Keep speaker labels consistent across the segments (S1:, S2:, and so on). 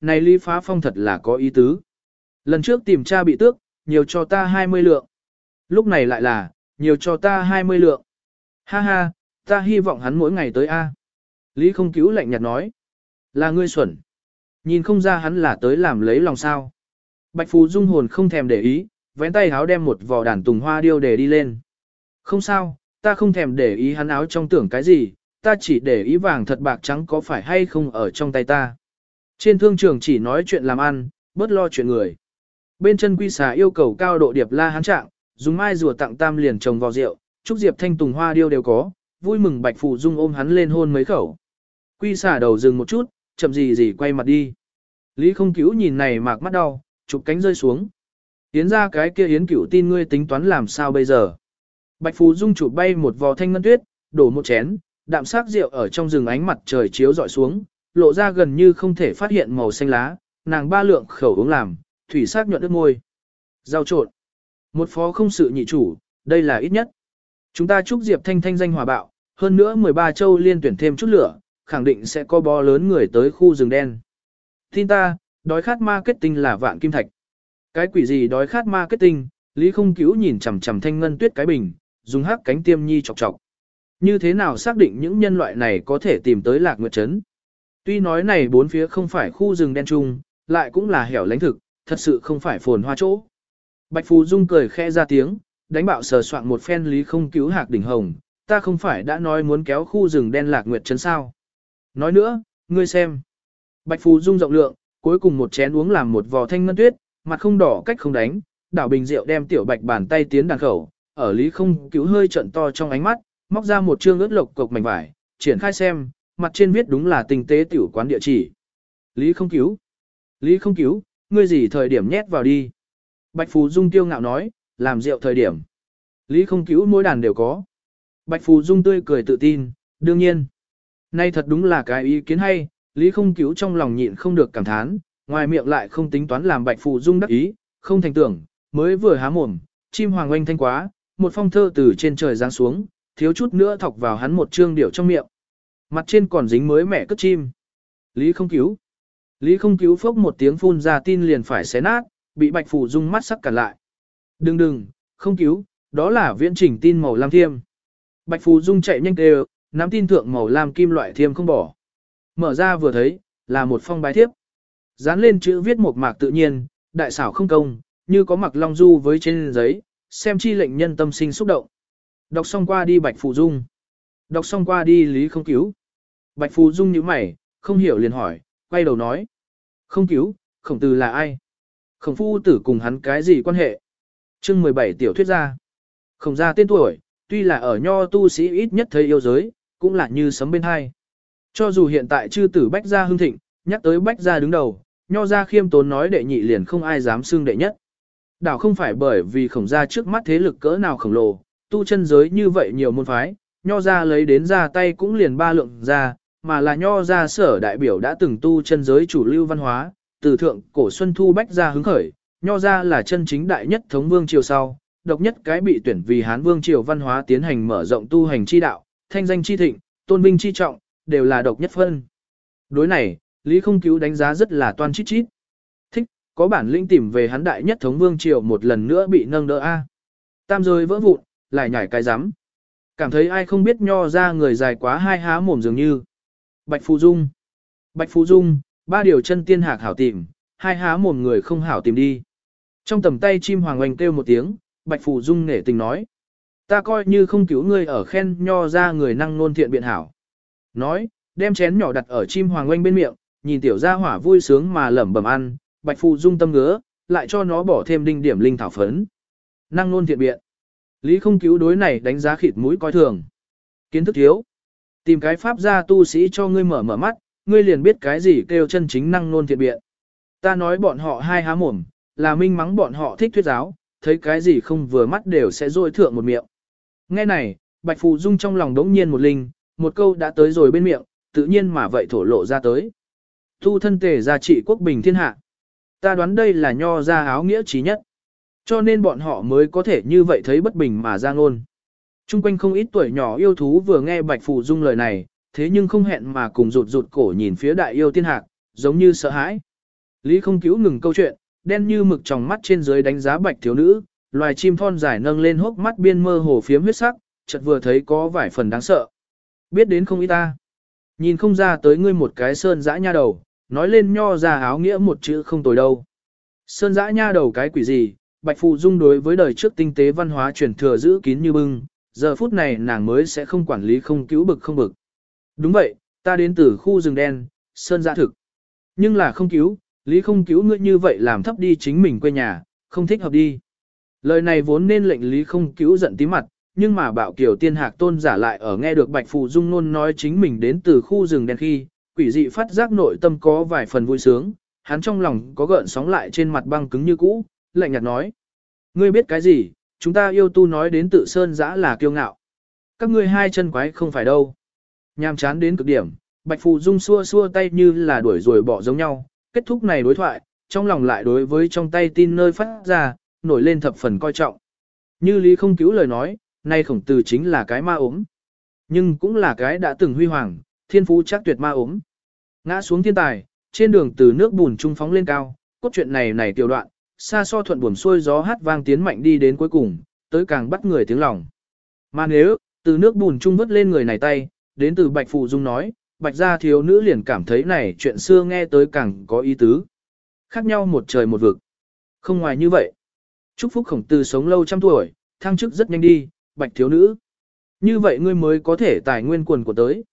S1: này Lý Phá Phong thật là có ý tứ. Lần trước tìm cha bị tước, nhiều cho ta 20 lượng. Lúc này lại là, nhiều cho ta 20 lượng. Ha ha, ta hy vọng hắn mỗi ngày tới A. Lý không cứu lạnh nhạt nói. Là ngươi xuẩn. Nhìn không ra hắn là tới làm lấy lòng sao. Bạch Phú Dung hồn không thèm để ý, vén tay háo đem một vò đàn tùng hoa điêu để đi lên. Không sao, ta không thèm để ý hắn áo trong tưởng cái gì, ta chỉ để ý vàng thật bạc trắng có phải hay không ở trong tay ta. Trên thương trường chỉ nói chuyện làm ăn, bớt lo chuyện người. Bên chân quy xà yêu cầu cao độ điệp la hắn trạng, dùng mai rùa tặng tam liền trồng vào rượu, chúc diệp thanh tùng hoa điêu đều có, vui mừng bạch phụ dung ôm hắn lên hôn mấy khẩu. Quy xà đầu dừng một chút, chậm gì gì quay mặt đi. Lý không cứu nhìn này mạc mắt đau, chụp cánh rơi xuống. Yến ra cái kia yến cửu tin ngươi tính toán làm sao bây giờ. Bạch Phú Dung chụp bay một vò thanh ngân tuyết, đổ một chén, đạm sắc rượu ở trong rừng ánh mặt trời chiếu dọi xuống, lộ ra gần như không thể phát hiện màu xanh lá, nàng ba lượng khẩu uống làm, thủy sắc nhuận nước môi. Rau trộn. Một phó không sự nhị chủ, đây là ít nhất. Chúng ta chúc Diệp Thanh thanh danh hòa bạo, hơn nữa 13 châu liên tuyển thêm chút lửa, khẳng định sẽ có bó lớn người tới khu rừng đen. Tin ta, đói khát marketing là vạn kim thạch. Cái quỷ gì đói khát marketing, Lý không cứu nhìn chằm chằm thanh ngân tuyết cái bình, dùng hắc cánh tiêm nhi chọc chọc. Như thế nào xác định những nhân loại này có thể tìm tới lạc nguyệt trấn? Tuy nói này bốn phía không phải khu rừng đen trung, lại cũng là hẻo lánh thực, thật sự không phải phồn hoa chỗ. Bạch Phù Dung cười khẽ ra tiếng, đánh bạo sờ soạn một phen lý không cứu hạc đỉnh hồng, ta không phải đã nói muốn kéo khu rừng đen lạc nguyệt trấn sao. Nói nữa, ngươi xem. Bạch Phù Dung rộng lượng, cuối cùng một chén uống làm một vò thanh ngân tuyết, mặt không đỏ cách không đánh, đảo bình rượu đem tiểu bạch bàn tay tiến đàn khẩu, ở lý không cứu hơi trận to trong ánh mắt, móc ra một chương ướt lộc cục mảnh vải, triển khai xem, mặt trên viết đúng là tinh tế tiểu quán địa chỉ. Lý không cứu. Lý không cứu, ngươi gì thời điểm nhét vào đi. Bạch Phù Dung tiêu ngạo nói, làm rượu thời điểm. Lý không cứu mỗi đàn đều có. Bạch Phù Dung tươi cười tự tin, đương nhiên. Nay thật đúng là cái ý kiến hay, Lý không cứu trong lòng nhịn không được cảm thán, ngoài miệng lại không tính toán làm Bạch Phù Dung đắc ý, không thành tưởng, mới vừa há mồm, chim hoàng oanh thanh quá, một phong thơ từ trên trời giáng xuống, thiếu chút nữa thọc vào hắn một chương điệu trong miệng. Mặt trên còn dính mới mẹ cất chim. Lý không cứu. Lý không cứu phốc một tiếng phun ra tin liền phải xé nát, bị Bạch Phủ Dung mắt sắc cản lại. Đừng đừng, không cứu, đó là viễn trình tin màu lam thiêm. Bạch Phủ Dung chạy nhanh đều, nắm tin thượng màu lam kim loại thiêm không bỏ. Mở ra vừa thấy, là một phong bài thiếp. Dán lên chữ viết một mạc tự nhiên, đại xảo không công, như có mặc long du với trên giấy, xem chi lệnh nhân tâm sinh xúc động. Đọc xong qua đi Bạch Phủ Dung. Đọc xong qua đi Lý không cứu. Bạch Phù Dung nhíu mày, không hiểu liền hỏi, quay đầu nói. Không cứu, khổng tử là ai? Khổng phu tử cùng hắn cái gì quan hệ? chương 17 tiểu thuyết gia. Khổng gia tên tuổi, tuy là ở nho tu sĩ ít nhất thấy yêu giới, cũng là như sấm bên hai. Cho dù hiện tại chư tử bách gia hưng thịnh, nhắc tới bách gia đứng đầu, nho gia khiêm tốn nói đệ nhị liền không ai dám xưng đệ nhất. Đảo không phải bởi vì khổng gia trước mắt thế lực cỡ nào khổng lồ, tu chân giới như vậy nhiều môn phái, nho gia lấy đến ra tay cũng liền ba lượng ra, mà là nho gia sở đại biểu đã từng tu chân giới chủ lưu văn hóa, từ thượng cổ xuân thu bách gia hứng khởi, nho gia là chân chính đại nhất thống vương triều sau, độc nhất cái bị tuyển vì hán vương triều văn hóa tiến hành mở rộng tu hành chi đạo, thanh danh chi thịnh, tôn vinh chi trọng, đều là độc nhất phân. Đối này, Lý không cứu đánh giá rất là toan chít chít. Thích, có bản lĩnh tìm về hắn đại nhất thống vương triều một lần nữa bị nâng đỡ A. Tam rơi vỡ vụn, lại nhảy cái rắm Cảm thấy ai không biết nho ra người dài quá hai há mồm dường như. Bạch Phù Dung. Bạch Phù Dung, ba điều chân tiên hạc hảo tìm, hai há mồm người không hảo tìm đi. Trong tầm tay chim hoàng oanh kêu một tiếng, Bạch Phù Dung nể tình nói. Ta coi như không cứu ngươi ở khen nho ra người năng nôn thiện biện hảo. Nói, đem chén nhỏ đặt ở chim hoàng oanh bên miệng, nhìn tiểu gia hỏa vui sướng mà lẩm bẩm ăn, Bạch Phù Dung tâm ngứa, lại cho nó bỏ thêm đinh điểm linh thảo phấn. Năng nôn thiện biện. Lý không cứu đối này đánh giá khịt mũi coi thường. Kiến thức thiếu. Tìm cái pháp gia tu sĩ cho ngươi mở mở mắt, ngươi liền biết cái gì kêu chân chính năng nôn thiện biện. Ta nói bọn họ hai há mồm, là minh mắng bọn họ thích thuyết giáo, thấy cái gì không vừa mắt đều sẽ rôi thượng một miệng. Nghe này, Bạch Phù Dung trong lòng đống nhiên một linh, một câu đã tới rồi bên miệng, tự nhiên mà vậy thổ lộ ra tới. Thu thân tề gia trị quốc bình thiên hạ. Ta đoán đây là nho ra áo nghĩa trí nhất. Cho nên bọn họ mới có thể như vậy thấy bất bình mà ra ngôn. Trung quanh không ít tuổi nhỏ yêu thú vừa nghe Bạch Phù Dung lời này, thế nhưng không hẹn mà cùng rụt rụt cổ nhìn phía đại yêu tiên hạc, giống như sợ hãi. Lý không cứu ngừng câu chuyện, đen như mực trong mắt trên dưới đánh giá bạch thiếu nữ, loài chim thon dài nâng lên hốc mắt biên mơ hồ phiếm huyết sắc, chợt vừa thấy có vài phần đáng sợ. Biết đến không ý ta. Nhìn không ra tới ngươi một cái sơn dã nha đầu, nói lên nho ra áo nghĩa một chữ không tồi đâu. Sơn dã nha đầu cái quỷ gì, Bạch Phù Dung đối với đời trước tinh tế văn hóa truyền thừa giữ kín như bưng, giờ phút này nàng mới sẽ không quản lý không cứu bực không bực. Đúng vậy, ta đến từ khu rừng đen, Sơn giã thực. Nhưng là không cứu, lý không cứu ngươi như vậy làm thấp đi chính mình quê nhà, không thích hợp đi. Lời này vốn nên lệnh lý không cứu giận tí mặt, nhưng mà bạo kiểu tiên hạc tôn giả lại ở nghe được Bạch Phù Dung nôn nói chính mình đến từ khu rừng đen khi, quỷ dị phát giác nội tâm có vài phần vui sướng, hắn trong lòng có gợn sóng lại trên mặt băng cứng như cũ, lạnh nhạt nói. Ngươi biết cái gì, chúng ta yêu tu nói đến tự sơn dã là kiêu ngạo. Các ngươi hai chân quái không phải đâu. Nhàm chán đến cực điểm, Bạch Phù Dung xua xua tay như là đuổi rồi bỏ giống nhau, kết thúc này đối thoại, trong lòng lại đối với trong tay tin nơi phát ra, nổi lên thập phần coi trọng. Như Lý không cứu lời nói, nay khổng tử chính là cái ma ốm. Nhưng cũng là cái đã từng huy hoàng, thiên phú chắc tuyệt ma ốm. Ngã xuống thiên tài, trên đường từ nước bùn trung phóng lên cao, cốt truyện này này tiểu đoạn, xa so thuận buồm xuôi gió hát vang tiến mạnh đi đến cuối cùng, tới càng bắt người tiếng lòng. Mà nếu, từ nước bùn trung vứt lên người này tay, đến từ Bạch Phụ Dung nói, Bạch gia thiếu nữ liền cảm thấy này chuyện xưa nghe tới càng có ý tứ. Khác nhau một trời một vực. Không ngoài như vậy. Chúc phúc khổng tử sống lâu trăm tuổi, thăng chức rất nhanh đi, Bạch thiếu nữ. Như vậy ngươi mới có thể tài nguyên quần của tới.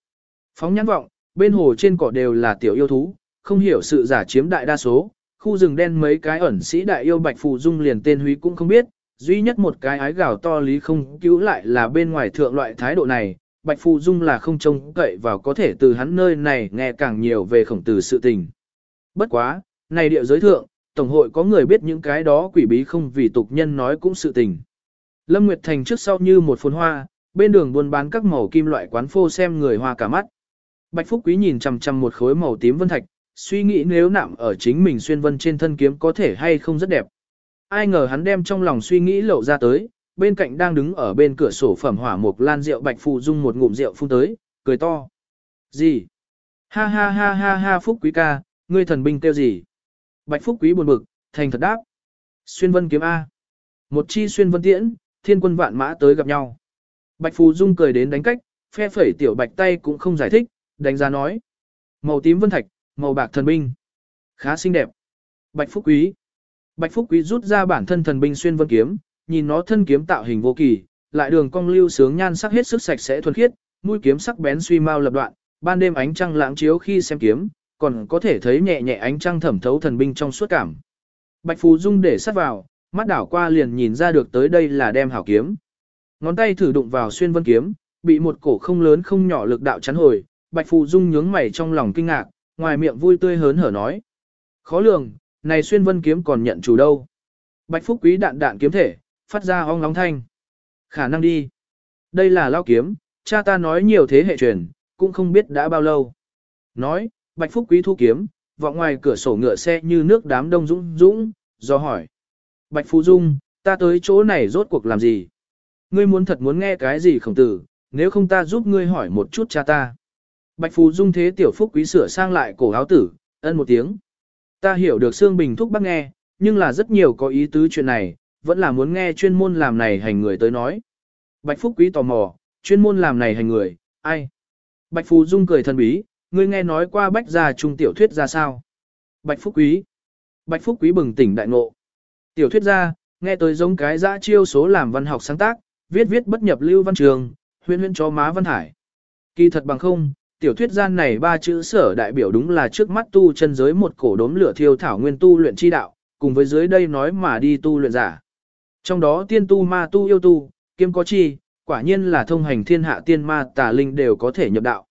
S1: Phóng nhãn vọng, bên hồ trên cỏ đều là tiểu yêu thú, không hiểu sự giả chiếm đại đa số, khu rừng đen mấy cái ẩn sĩ đại yêu bạch phù dung liền tên húy cũng không biết, duy nhất một cái ái gào to lý không cứu lại là bên ngoài thượng loại thái độ này, bạch phù dung là không trông cậy vào có thể từ hắn nơi này nghe càng nhiều về khổng tử sự tình. Bất quá, này địa giới thượng, Tổng hội có người biết những cái đó quỷ bí không vì tục nhân nói cũng sự tình. Lâm Nguyệt Thành trước sau như một phồn hoa, bên đường buôn bán các màu kim loại quán phô xem người hoa cả mắt. Bạch Phúc Quý nhìn chằm chằm một khối màu tím vân thạch, suy nghĩ nếu nạm ở chính mình xuyên vân trên thân kiếm có thể hay không rất đẹp. Ai ngờ hắn đem trong lòng suy nghĩ lộ ra tới, bên cạnh đang đứng ở bên cửa sổ phẩm hỏa mục lan rượu Bạch phụ Dung một ngụm rượu phun tới, cười to. Gì? Ha ha ha ha ha Phúc Quý ca, ngươi thần binh tiêu gì? Bạch Phúc Quý buồn bực, thành thật đáp. Xuyên vân kiếm A. Một chi xuyên vân tiễn, thiên quân vạn mã tới gặp nhau. Bạch Phù Dung cười đến đánh cách, phe phẩy tiểu bạch tay cũng không giải thích, đánh giá nói. Màu tím vân thạch, màu bạc thần binh. Khá xinh đẹp. Bạch Phúc Quý. Bạch Phúc Quý rút ra bản thân thần binh xuyên vân kiếm, nhìn nó thân kiếm tạo hình vô kỳ, lại đường cong lưu sướng nhan sắc hết sức sạch sẽ thuần khiết, mũi kiếm sắc bén suy mau lập đoạn, ban đêm ánh trăng lãng chiếu khi xem kiếm, còn có thể thấy nhẹ nhẹ ánh trăng thẩm thấu thần binh trong suốt cảm. Bạch Phù Dung để sát vào, mắt đảo qua liền nhìn ra được tới đây là đem hảo kiếm. Ngón tay thử đụng vào xuyên vân kiếm, bị một cổ không lớn không nhỏ lực đạo chắn hồi, Bạch Phù Dung nhướng mày trong lòng kinh ngạc, ngoài miệng vui tươi hớn hở nói. Khó lường, này xuyên vân kiếm còn nhận chủ đâu. Bạch Phúc Quý đạn đạn kiếm thể, phát ra ong nóng thanh. Khả năng đi. Đây là lao kiếm, cha ta nói nhiều thế hệ truyền, cũng không biết đã bao lâu. Nói, Bạch Phúc Quý thu kiếm, vọng ngoài cửa sổ ngựa xe như nước đám đông dũng dũng, do hỏi. Bạch Phú Dung, ta tới chỗ này rốt cuộc làm gì? Ngươi muốn thật muốn nghe cái gì khổng tử, nếu không ta giúp ngươi hỏi một chút cha ta. Bạch Phú Dung thế tiểu phúc quý sửa sang lại cổ áo tử, ân một tiếng. Ta hiểu được Sương Bình thúc bác nghe, nhưng là rất nhiều có ý tứ chuyện này, vẫn là muốn nghe chuyên môn làm này hành người tới nói. Bạch Phúc Quý tò mò, chuyên môn làm này hành người, ai? Bạch Phú Dung cười thân bí, ngươi nghe nói qua bách gia trung tiểu thuyết ra sao? Bạch Phúc Quý. Bạch Phúc Quý bừng tỉnh đại ngộ. Tiểu thuyết ra, nghe tới giống cái dã chiêu số làm văn học sáng tác, viết viết bất nhập lưu văn trường, huyên huyên cho má văn hải. Kỳ thật bằng không, tiểu thuyết gian này ba chữ sở đại biểu đúng là trước mắt tu chân giới một cổ đốm lửa thiêu thảo nguyên tu luyện chi đạo, cùng với dưới đây nói mà đi tu luyện giả. Trong đó tiên tu ma tu yêu tu, kiêm có chi, quả nhiên là thông hành thiên hạ tiên ma tà linh đều có thể nhập đạo.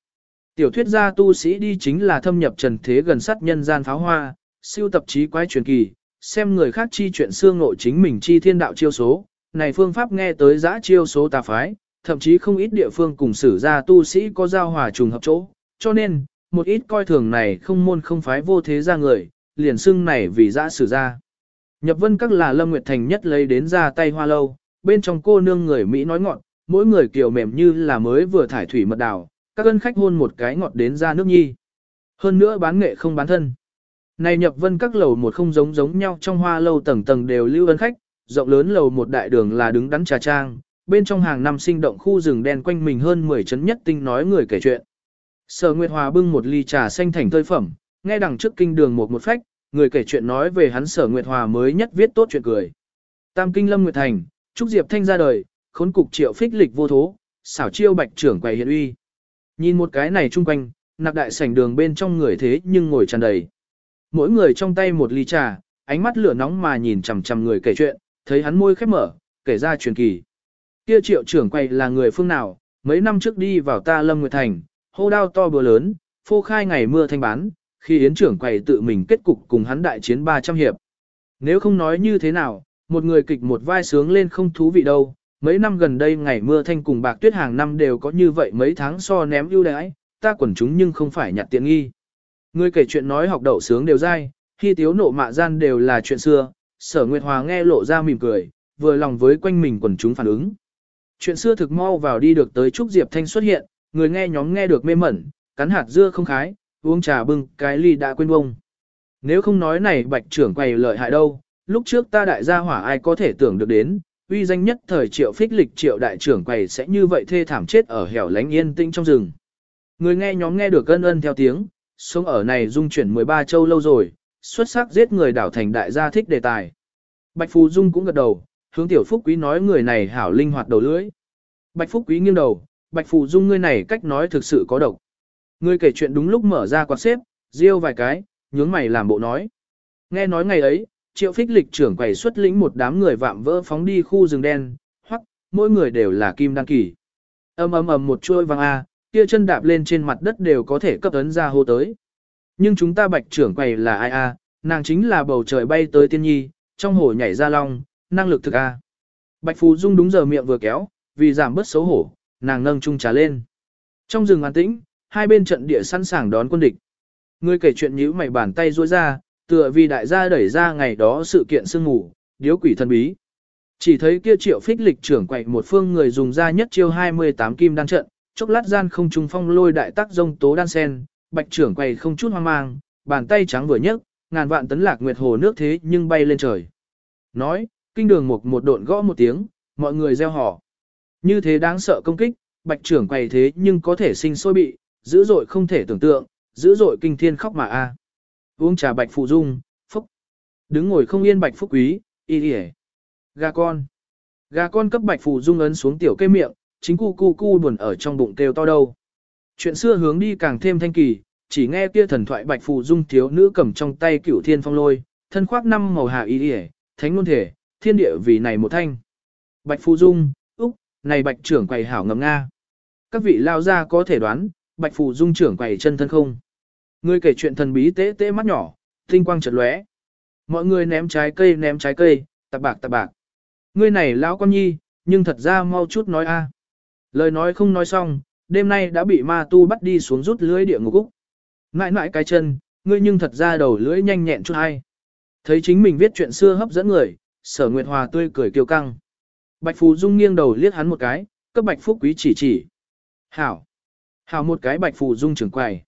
S1: Tiểu thuyết gia tu sĩ đi chính là thâm nhập trần thế gần sát nhân gian pháo hoa, siêu tập trí quái truyền kỳ, xem người khác chi chuyện xương nội chính mình chi thiên đạo chiêu số, này phương pháp nghe tới giã chiêu số tà phái, thậm chí không ít địa phương cùng sử gia tu sĩ có giao hòa trùng hợp chỗ, cho nên, một ít coi thường này không môn không phái vô thế ra người, liền xưng này vì giã sử gia. Nhập vân các là Lâm Nguyệt Thành nhất lấy đến ra tay hoa lâu, bên trong cô nương người Mỹ nói ngọn, mỗi người kiểu mềm như là mới vừa thải thủy mật đào, các ân khách hôn một cái ngọt đến ra nước nhi. Hơn nữa bán nghệ không bán thân. Này nhập vân các lầu một không giống giống nhau trong hoa lâu tầng tầng đều lưu ân khách, rộng lớn lầu một đại đường là đứng đắn trà trang, bên trong hàng năm sinh động khu rừng đen quanh mình hơn 10 chấn nhất tinh nói người kể chuyện. Sở Nguyệt Hòa bưng một ly trà xanh thành tơi phẩm, nghe đằng trước kinh đường một một phách, người kể chuyện nói về hắn Sở Nguyệt Hòa mới nhất viết tốt chuyện cười. Tam kinh lâm Nguyệt Thành, Trúc Diệp Thanh ra đời, khốn cục triệu phích lịch vô thố, xảo chiêu bạch trưởng quầy hiện uy. Nhìn một cái này chung quanh, nạc đại sảnh đường bên trong người thế nhưng ngồi tràn đầy. Mỗi người trong tay một ly trà, ánh mắt lửa nóng mà nhìn chằm chằm người kể chuyện, thấy hắn môi khép mở, kể ra truyền kỳ. Kia triệu trưởng quầy là người phương nào, mấy năm trước đi vào ta Lâm Nguyệt Thành, hô đao to bữa lớn, phô khai ngày mưa thanh bán, khi yến trưởng quầy tự mình kết cục cùng hắn đại chiến 300 hiệp. Nếu không nói như thế nào, một người kịch một vai sướng lên không thú vị đâu, mấy năm gần đây ngày mưa thanh cùng bạc tuyết hàng năm đều có như vậy mấy tháng so ném ưu đãi, ta quẩn chúng nhưng không phải nhặt tiện nghi. Người kể chuyện nói học đậu sướng đều dai, khi tiếu nộ mạ gian đều là chuyện xưa, sở Nguyệt Hòa nghe lộ ra mỉm cười, vừa lòng với quanh mình quần chúng phản ứng. Chuyện xưa thực mau vào đi được tới Trúc Diệp Thanh xuất hiện, người nghe nhóm nghe được mê mẩn, cắn hạt dưa không khái, uống trà bưng cái ly đã quên bông. Nếu không nói này bạch trưởng quầy lợi hại đâu, lúc trước ta đại gia hỏa ai có thể tưởng được đến, uy danh nhất thời triệu phích lịch triệu đại trưởng quầy sẽ như vậy thê thảm chết ở hẻo lánh yên tĩnh trong rừng. Người nghe nhóm nghe được ân ân theo tiếng, sống ở này dung chuyển 13 châu lâu rồi, xuất sắc giết người đảo thành đại gia thích đề tài. Bạch Phù Dung cũng gật đầu, hướng tiểu phúc quý nói người này hảo linh hoạt đầu lưỡi. Bạch Phúc quý nghiêng đầu, Bạch Phù Dung ngươi này cách nói thực sự có độc. Ngươi kể chuyện đúng lúc mở ra quạt xếp, riêu vài cái, nhướng mày làm bộ nói. Nghe nói ngày ấy, triệu phích lịch trưởng quầy xuất lĩnh một đám người vạm vỡ phóng đi khu rừng đen, hoặc, mỗi người đều là kim đăng kỳ. ầm ầm ầm một chuôi vàng A, kia chân đạp lên trên mặt đất đều có thể cấp ấn ra hô tới. Nhưng chúng ta bạch trưởng quầy là ai A, nàng chính là bầu trời bay tới tiên nhi, trong hồ nhảy ra long, năng lực thực A. Bạch Phù Dung đúng giờ miệng vừa kéo, vì giảm bớt xấu hổ, nàng nâng chung trà lên. Trong rừng an tĩnh, hai bên trận địa sẵn sàng đón quân địch. Người kể chuyện nhíu mày bàn tay duỗi ra, tựa vì đại gia đẩy ra ngày đó sự kiện sương ngủ, điếu quỷ thần bí. Chỉ thấy kia triệu phích lịch trưởng quậy một phương người dùng ra nhất chiêu 28 kim đan trận, chốc lát gian không trung phong lôi đại tác dông tố đan sen, bạch trưởng quậy không chút hoang mang, bàn tay trắng vừa nhấc, ngàn vạn tấn lạc nguyệt hồ nước thế nhưng bay lên trời. Nói, kinh đường một một độn gõ một tiếng, mọi người gieo hò. Như thế đáng sợ công kích, bạch trưởng quầy thế nhưng có thể sinh sôi bị, dữ dội không thể tưởng tượng, dữ dội kinh thiên khóc mà a. Uống trà bạch phụ dung, phúc. Đứng ngồi không yên bạch phúc quý, y y. Gà con. Gà con cấp bạch phụ dung ấn xuống tiểu cây miệng, chính cu cu cu buồn ở trong bụng kêu to đâu. Chuyện xưa hướng đi càng thêm thanh kỳ, chỉ nghe kia thần thoại bạch phụ dung thiếu nữ cầm trong tay cửu thiên phong lôi, thân khoác năm màu hạ y y. thánh luôn thể, thiên địa vì này một thanh. Bạch Phù dung, úc, này bạch trưởng quầy hảo ngầm nga. Các vị lao ra có thể đoán, bạch Phù dung trưởng quầy chân thân không. Người kể chuyện thần bí tế tế mắt nhỏ, tinh quang chợt lóe. Mọi người ném trái cây ném trái cây, tạp bạc tạp bạc. Ngươi này lão con nhi, nhưng thật ra mau chút nói a. À. Lời nói không nói xong, đêm nay đã bị ma tu bắt đi xuống rút lưới địa ngục úc. Ngại ngại cái chân, ngươi nhưng thật ra đầu lưỡi nhanh nhẹn chút hay. Thấy chính mình viết chuyện xưa hấp dẫn người, sở nguyệt hòa tươi cười kiêu căng. Bạch Phù Dung nghiêng đầu liếc hắn một cái, cấp Bạch Phúc Quý chỉ chỉ. Hảo. Hảo một cái Bạch Phù Dung trưởng quầy.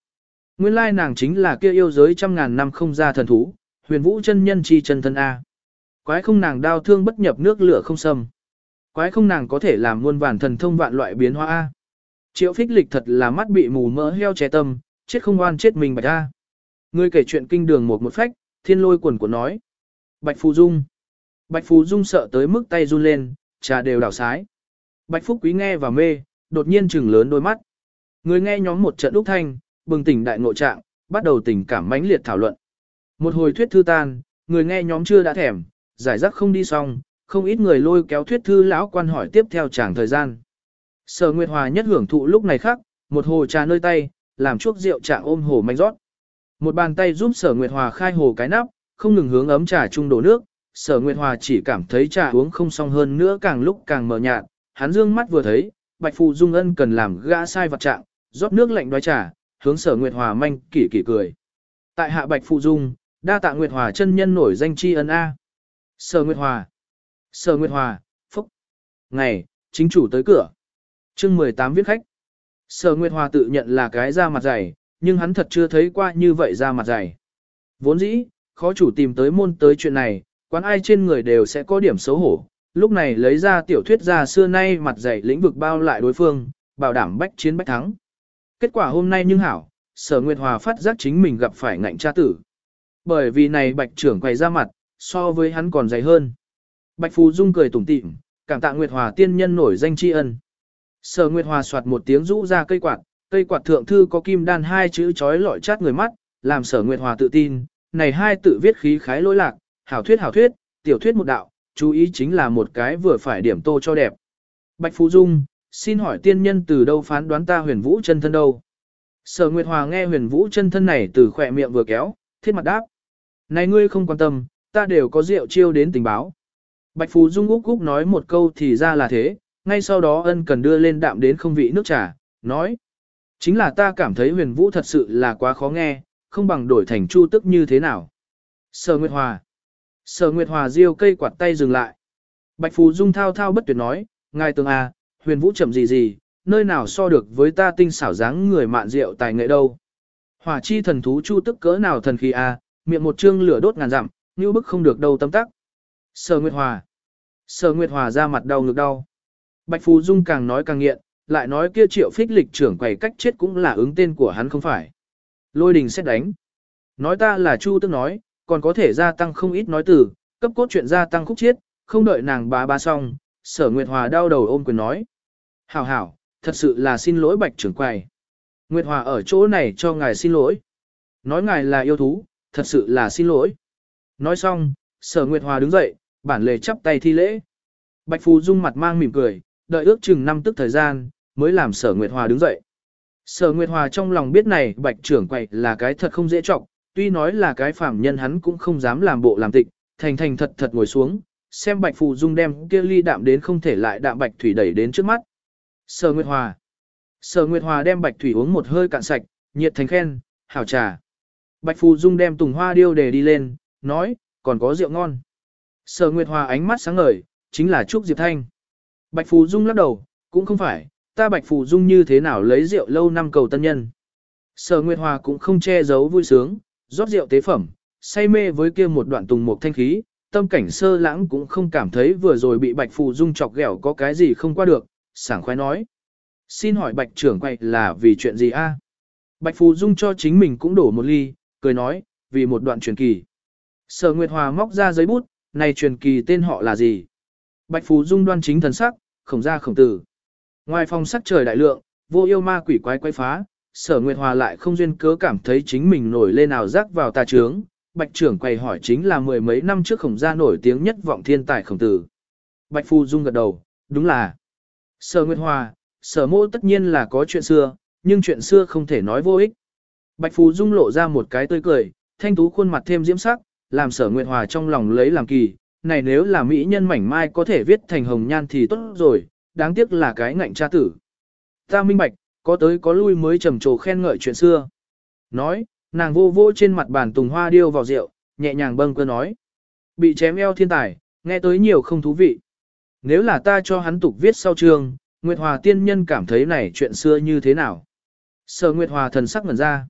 S1: Nguyên lai nàng chính là kia yêu giới trăm ngàn năm không ra thần thú, huyền vũ chân nhân chi chân thân A. Quái không nàng đau thương bất nhập nước lửa không xâm. Quái không nàng có thể làm muôn vàn thần thông vạn loại biến hóa A. Triệu phích lịch thật là mắt bị mù mỡ heo che tâm, chết không oan chết mình bạch A. Ngươi kể chuyện kinh đường một một phách, thiên lôi quần của nói. Bạch Phù Dung. Bạch Phù Dung sợ tới mức tay run lên, trà đều đảo sái. Bạch Phúc Quý nghe và mê, đột nhiên trừng lớn đôi mắt. Người nghe nhóm một trận đúc thanh, bừng tỉnh đại ngộ trạng, bắt đầu tình cảm mãnh liệt thảo luận. Một hồi thuyết thư tan, người nghe nhóm chưa đã thèm, giải rắc không đi xong, không ít người lôi kéo thuyết thư lão quan hỏi tiếp theo chàng thời gian. Sở Nguyệt Hòa nhất hưởng thụ lúc này khác, một hồ trà nơi tay, làm chuốc rượu trạng ôm hồ manh rót. Một bàn tay giúp Sở Nguyệt Hòa khai hồ cái nắp, không ngừng hướng ấm trà chung đổ nước, Sở Nguyệt Hòa chỉ cảm thấy trà uống không xong hơn nữa càng lúc càng mờ nhạt, hắn dương mắt vừa thấy, Bạch Phụ Dung Ân cần làm gã sai vật trạng, rót nước lạnh đoái trà, hướng sở Nguyệt Hòa manh kỷ kỷ cười. Tại hạ Bạch Phụ Dung, đa tạ Nguyệt Hòa chân nhân nổi danh tri ân A. Sở Nguyệt Hòa. Sở Nguyệt Hòa, phúc. Ngày, chính chủ tới cửa. chương 18 viết khách. Sở Nguyệt Hòa tự nhận là cái da mặt dày, nhưng hắn thật chưa thấy qua như vậy da mặt dày. Vốn dĩ, khó chủ tìm tới môn tới chuyện này, quán ai trên người đều sẽ có điểm xấu hổ. Lúc này lấy ra tiểu thuyết ra xưa nay mặt dày lĩnh vực bao lại đối phương, bảo đảm bách chiến bách thắng. Kết quả hôm nay nhưng hảo, sở Nguyệt Hòa phát giác chính mình gặp phải ngạnh tra tử. Bởi vì này bạch trưởng quay ra mặt, so với hắn còn dày hơn. Bạch Phú Dung cười tủm tỉm, cảm tạ Nguyệt Hòa tiên nhân nổi danh tri ân. Sở Nguyệt Hòa soạt một tiếng rũ ra cây quạt, cây quạt thượng thư có kim đan hai chữ chói lọi chát người mắt, làm Sở Nguyệt Hòa tự tin, này hai tự viết khí khái lỗi lạc, hảo thuyết hảo thuyết, tiểu thuyết một đạo, chú ý chính là một cái vừa phải điểm tô cho đẹp. Bạch Phú Dung, xin hỏi tiên nhân từ đâu phán đoán ta huyền vũ chân thân đâu? Sở Nguyệt Hòa nghe huyền vũ chân thân này từ khỏe miệng vừa kéo, thiết mặt đáp. Này ngươi không quan tâm, ta đều có rượu chiêu đến tình báo. Bạch Phú Dung Úc Úc nói một câu thì ra là thế, ngay sau đó ân cần đưa lên đạm đến không vị nước trà, nói. Chính là ta cảm thấy huyền vũ thật sự là quá khó nghe, không bằng đổi thành chu tức như thế nào. Sở Nguyệt Hòa. Sở Nguyệt Hòa diêu cây quạt tay dừng lại. Bạch Phù Dung thao thao bất tuyệt nói, ngài tường à, huyền vũ chậm gì gì, nơi nào so được với ta tinh xảo dáng người mạn rượu tài nghệ đâu. Hỏa chi thần thú chu tức cỡ nào thần khí à, miệng một trương lửa đốt ngàn dặm, như bức không được đâu tâm tắc. Sở Nguyệt Hòa. Sở Nguyệt Hòa ra mặt đau ngực đau. Bạch Phù Dung càng nói càng nghiện, lại nói kia triệu phích lịch trưởng quầy cách chết cũng là ứng tên của hắn không phải. Lôi đình xét đánh. Nói ta là Chu tức nói, còn có thể gia tăng không ít nói từ, cấp cốt chuyện gia tăng khúc chiết, không đợi nàng bá ba xong, sở Nguyệt Hòa đau đầu ôm quyền nói. Hảo hảo, thật sự là xin lỗi bạch trưởng quầy. Nguyệt Hòa ở chỗ này cho ngài xin lỗi. Nói ngài là yêu thú, thật sự là xin lỗi. Nói xong, sở Nguyệt Hòa đứng dậy, bản lề chắp tay thi lễ. Bạch phù Dung mặt mang mỉm cười, đợi ước chừng năm tức thời gian, mới làm sở Nguyệt Hòa đứng dậy. Sở Nguyệt Hòa trong lòng biết này bạch trưởng quậy là cái thật không dễ trọng, tuy nói là cái phạm nhân hắn cũng không dám làm bộ làm tịch, thành thành thật thật ngồi xuống, xem bạch phù dung đem kia ly đạm đến không thể lại đạm bạch thủy đẩy đến trước mắt. Sở Nguyệt Hòa Sở Nguyệt Hòa đem bạch thủy uống một hơi cạn sạch, nhiệt thành khen, hảo trà. Bạch phù dung đem tùng hoa điêu đề đi lên, nói, còn có rượu ngon. Sở Nguyệt Hòa ánh mắt sáng ngời, chính là Trúc Diệp Thanh. Bạch phù dung lắc đầu, cũng không phải, ta Bạch phù dung như thế nào lấy rượu lâu năm cầu tân nhân. Sở Nguyệt Hòa cũng không che giấu vui sướng, rót rượu tế phẩm, say mê với kia một đoạn tùng một thanh khí, tâm cảnh sơ lãng cũng không cảm thấy vừa rồi bị Bạch Phù Dung chọc ghẹo có cái gì không qua được, sảng khoái nói. Xin hỏi Bạch trưởng quay là vì chuyện gì a? Bạch Phù Dung cho chính mình cũng đổ một ly, cười nói, vì một đoạn truyền kỳ. Sở Nguyệt Hòa móc ra giấy bút, này truyền kỳ tên họ là gì? Bạch Phù Dung đoan chính thần sắc, khổng ra khổng tử. Ngoài phòng sắc trời đại lượng, vô yêu ma quỷ quái quái phá, sở Nguyệt Hòa lại không duyên cớ cảm thấy chính mình nổi lên nào rắc vào tà trướng. Bạch trưởng quay hỏi chính là mười mấy năm trước khổng gia nổi tiếng nhất vọng thiên tài khổng tử. Bạch Phu Dung gật đầu, đúng là. Sở Nguyệt Hòa, sở mô tất nhiên là có chuyện xưa, nhưng chuyện xưa không thể nói vô ích. Bạch Phu Dung lộ ra một cái tươi cười, thanh tú khuôn mặt thêm diễm sắc, làm sở Nguyệt Hòa trong lòng lấy làm kỳ. Này nếu là mỹ nhân mảnh mai có thể viết thành hồng nhan thì tốt rồi, đáng tiếc là cái ngạnh cha tử. Ta minh bạch, có tới có lui mới trầm trồ khen ngợi chuyện xưa. Nói, nàng vô vô trên mặt bàn tùng hoa điêu vào rượu, nhẹ nhàng bâng cơ nói. Bị chém eo thiên tài, nghe tới nhiều không thú vị. Nếu là ta cho hắn tục viết sau trường, Nguyệt Hòa tiên nhân cảm thấy này chuyện xưa như thế nào? Sở Nguyệt Hòa thần sắc ngẩn ra.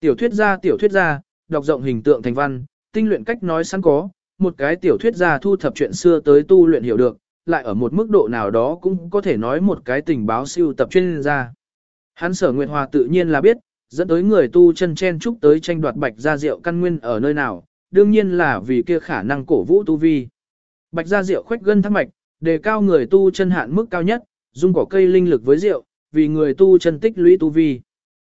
S1: Tiểu thuyết gia tiểu thuyết gia, đọc rộng hình tượng thành văn, tinh luyện cách nói sẵn có, một cái tiểu thuyết gia thu thập chuyện xưa tới tu luyện hiểu được, lại ở một mức độ nào đó cũng có thể nói một cái tình báo siêu tập chuyên gia. Hắn sở Nguyệt Hòa tự nhiên là biết, dẫn tới người tu chân chen chúc tới tranh đoạt bạch gia rượu căn nguyên ở nơi nào, đương nhiên là vì kia khả năng cổ vũ tu vi. Bạch gia rượu khoách gân thắt mạch, đề cao người tu chân hạn mức cao nhất, dung cỏ cây linh lực với rượu, vì người tu chân tích lũy tu vi.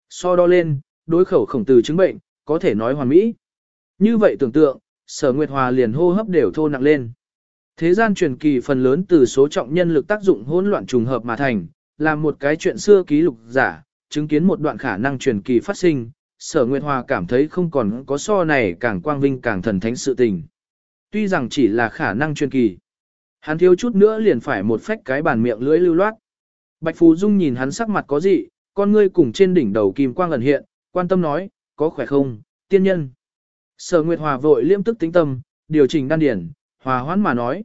S1: So đo lên, đối khẩu khổng tử chứng bệnh, có thể nói hoàn mỹ. Như vậy tưởng tượng, sở Nguyệt Hòa liền hô hấp đều thô nặng lên. Thế gian truyền kỳ phần lớn từ số trọng nhân lực tác dụng hỗn loạn trùng hợp mà thành, làm một cái chuyện xưa ký lục giả, chứng kiến một đoạn khả năng truyền kỳ phát sinh, sở Nguyệt Hòa cảm thấy không còn có so này càng quang vinh càng thần thánh sự tình. Tuy rằng chỉ là khả năng truyền kỳ, hắn thiếu chút nữa liền phải một phách cái bàn miệng lưỡi lưu loát. Bạch Phú Dung nhìn hắn sắc mặt có gì, con ngươi cùng trên đỉnh đầu kim quang ẩn hiện, quan tâm nói, có khỏe không, tiên nhân. Sở Nguyệt Hòa vội liêm tức tính tâm, điều chỉnh đan điển, hòa hoãn mà nói.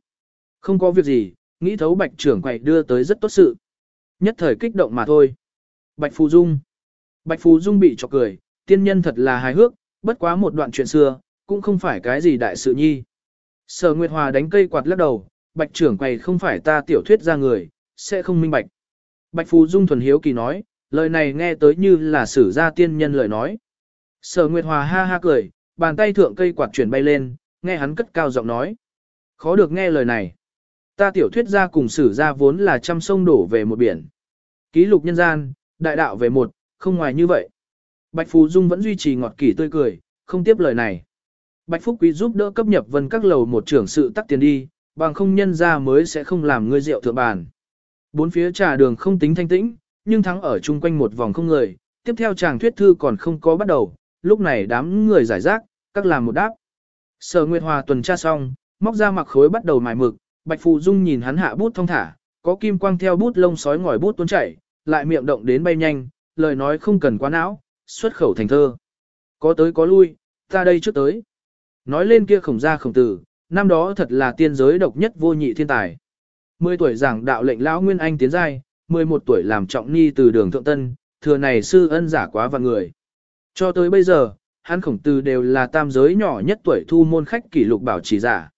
S1: Không có việc gì, nghĩ thấu bạch trưởng quậy đưa tới rất tốt sự. Nhất thời kích động mà thôi. Bạch Phù Dung. Bạch Phù Dung bị chọc cười, tiên nhân thật là hài hước, bất quá một đoạn chuyện xưa, cũng không phải cái gì đại sự nhi. Sở Nguyệt Hòa đánh cây quạt lắc đầu, bạch trưởng quầy không phải ta tiểu thuyết ra người, sẽ không minh bạch. Bạch Phù Dung thuần hiếu kỳ nói, lời này nghe tới như là sử gia tiên nhân lời nói. Sở Nguyệt Hòa ha ha cười, bàn tay thượng cây quạt chuyển bay lên, nghe hắn cất cao giọng nói. Khó được nghe lời này. Ta tiểu thuyết ra cùng sử gia vốn là trăm sông đổ về một biển. Ký lục nhân gian, đại đạo về một, không ngoài như vậy. Bạch Phù Dung vẫn duy trì ngọt kỳ tươi cười, không tiếp lời này. Bạch Phúc Quý giúp đỡ cấp nhập vân các lầu một trưởng sự tắc tiền đi, bằng không nhân ra mới sẽ không làm ngươi rượu thượng bàn. Bốn phía trà đường không tính thanh tĩnh, nhưng thắng ở chung quanh một vòng không người, tiếp theo chàng thuyết thư còn không có bắt đầu, lúc này đám người giải rác, các làm một đáp. Sở Nguyệt Hòa tuần tra xong, móc ra mặc khối bắt đầu mài mực, Bạch Phù Dung nhìn hắn hạ bút thong thả, có kim quang theo bút lông sói ngòi bút tuôn chảy, lại miệng động đến bay nhanh, lời nói không cần quá não, xuất khẩu thành thơ. Có tới có lui, ta đây trước tới. Nói lên kia khổng gia khổng tử, năm đó thật là tiên giới độc nhất vô nhị thiên tài. 10 tuổi giảng đạo lệnh lão Nguyên Anh tiến giai, 11 tuổi làm trọng ni từ đường thượng tân, thừa này sư ân giả quá và người. Cho tới bây giờ, hắn khổng tử đều là tam giới nhỏ nhất tuổi thu môn khách kỷ lục bảo trì giả.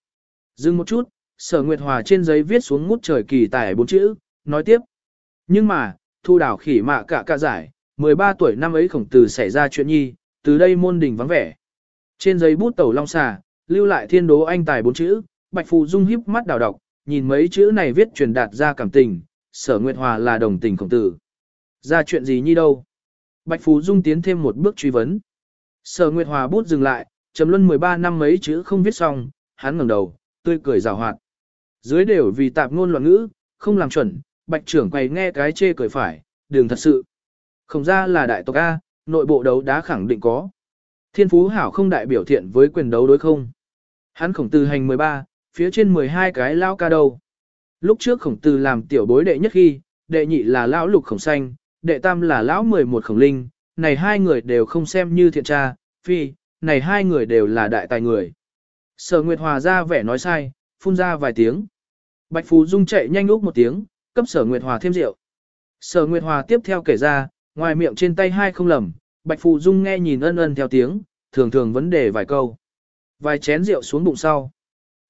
S1: Dừng một chút, sở nguyệt hòa trên giấy viết xuống ngút trời kỳ tài bốn chữ, nói tiếp. Nhưng mà, thu đảo khỉ mạ cả cả giải, 13 tuổi năm ấy khổng tử xảy ra chuyện nhi, từ đây môn đình vắng vẻ. Trên giấy bút tẩu long xà, lưu lại thiên đố anh tài bốn chữ, Bạch Phù Dung híp mắt đào đọc, nhìn mấy chữ này viết truyền đạt ra cảm tình, sở Nguyệt Hòa là đồng tình khổng tử. Ra chuyện gì nhi đâu? Bạch Phù Dung tiến thêm một bước truy vấn. Sở Nguyệt Hòa bút dừng lại, chấm luân 13 năm mấy chữ không viết xong, hắn ngẩng đầu, tươi cười rào hoạt. Dưới đều vì tạp ngôn loạn ngữ, không làm chuẩn, Bạch trưởng quay nghe cái chê cười phải, đường thật sự. Không ra là đại tộc A, nội bộ đấu đá khẳng định có. Thiên phú hảo không đại biểu thiện với quyền đấu đối không. Hắn khổng tư hành 13, phía trên 12 cái lao ca đầu. Lúc trước khổng tư làm tiểu bối đệ nhất khi, đệ nhị là lão lục khổng xanh, đệ tam là lão 11 khổng linh, này hai người đều không xem như thiện tra, phi, này hai người đều là đại tài người. Sở Nguyệt Hòa ra vẻ nói sai, phun ra vài tiếng. Bạch Phú Dung chạy nhanh úp một tiếng, cấp Sở Nguyệt Hòa thêm rượu. Sở Nguyệt Hòa tiếp theo kể ra, ngoài miệng trên tay hai không lầm, Bạch Phù Dung nghe nhìn ân ân theo tiếng, thường thường vấn đề vài câu. Vài chén rượu xuống bụng sau.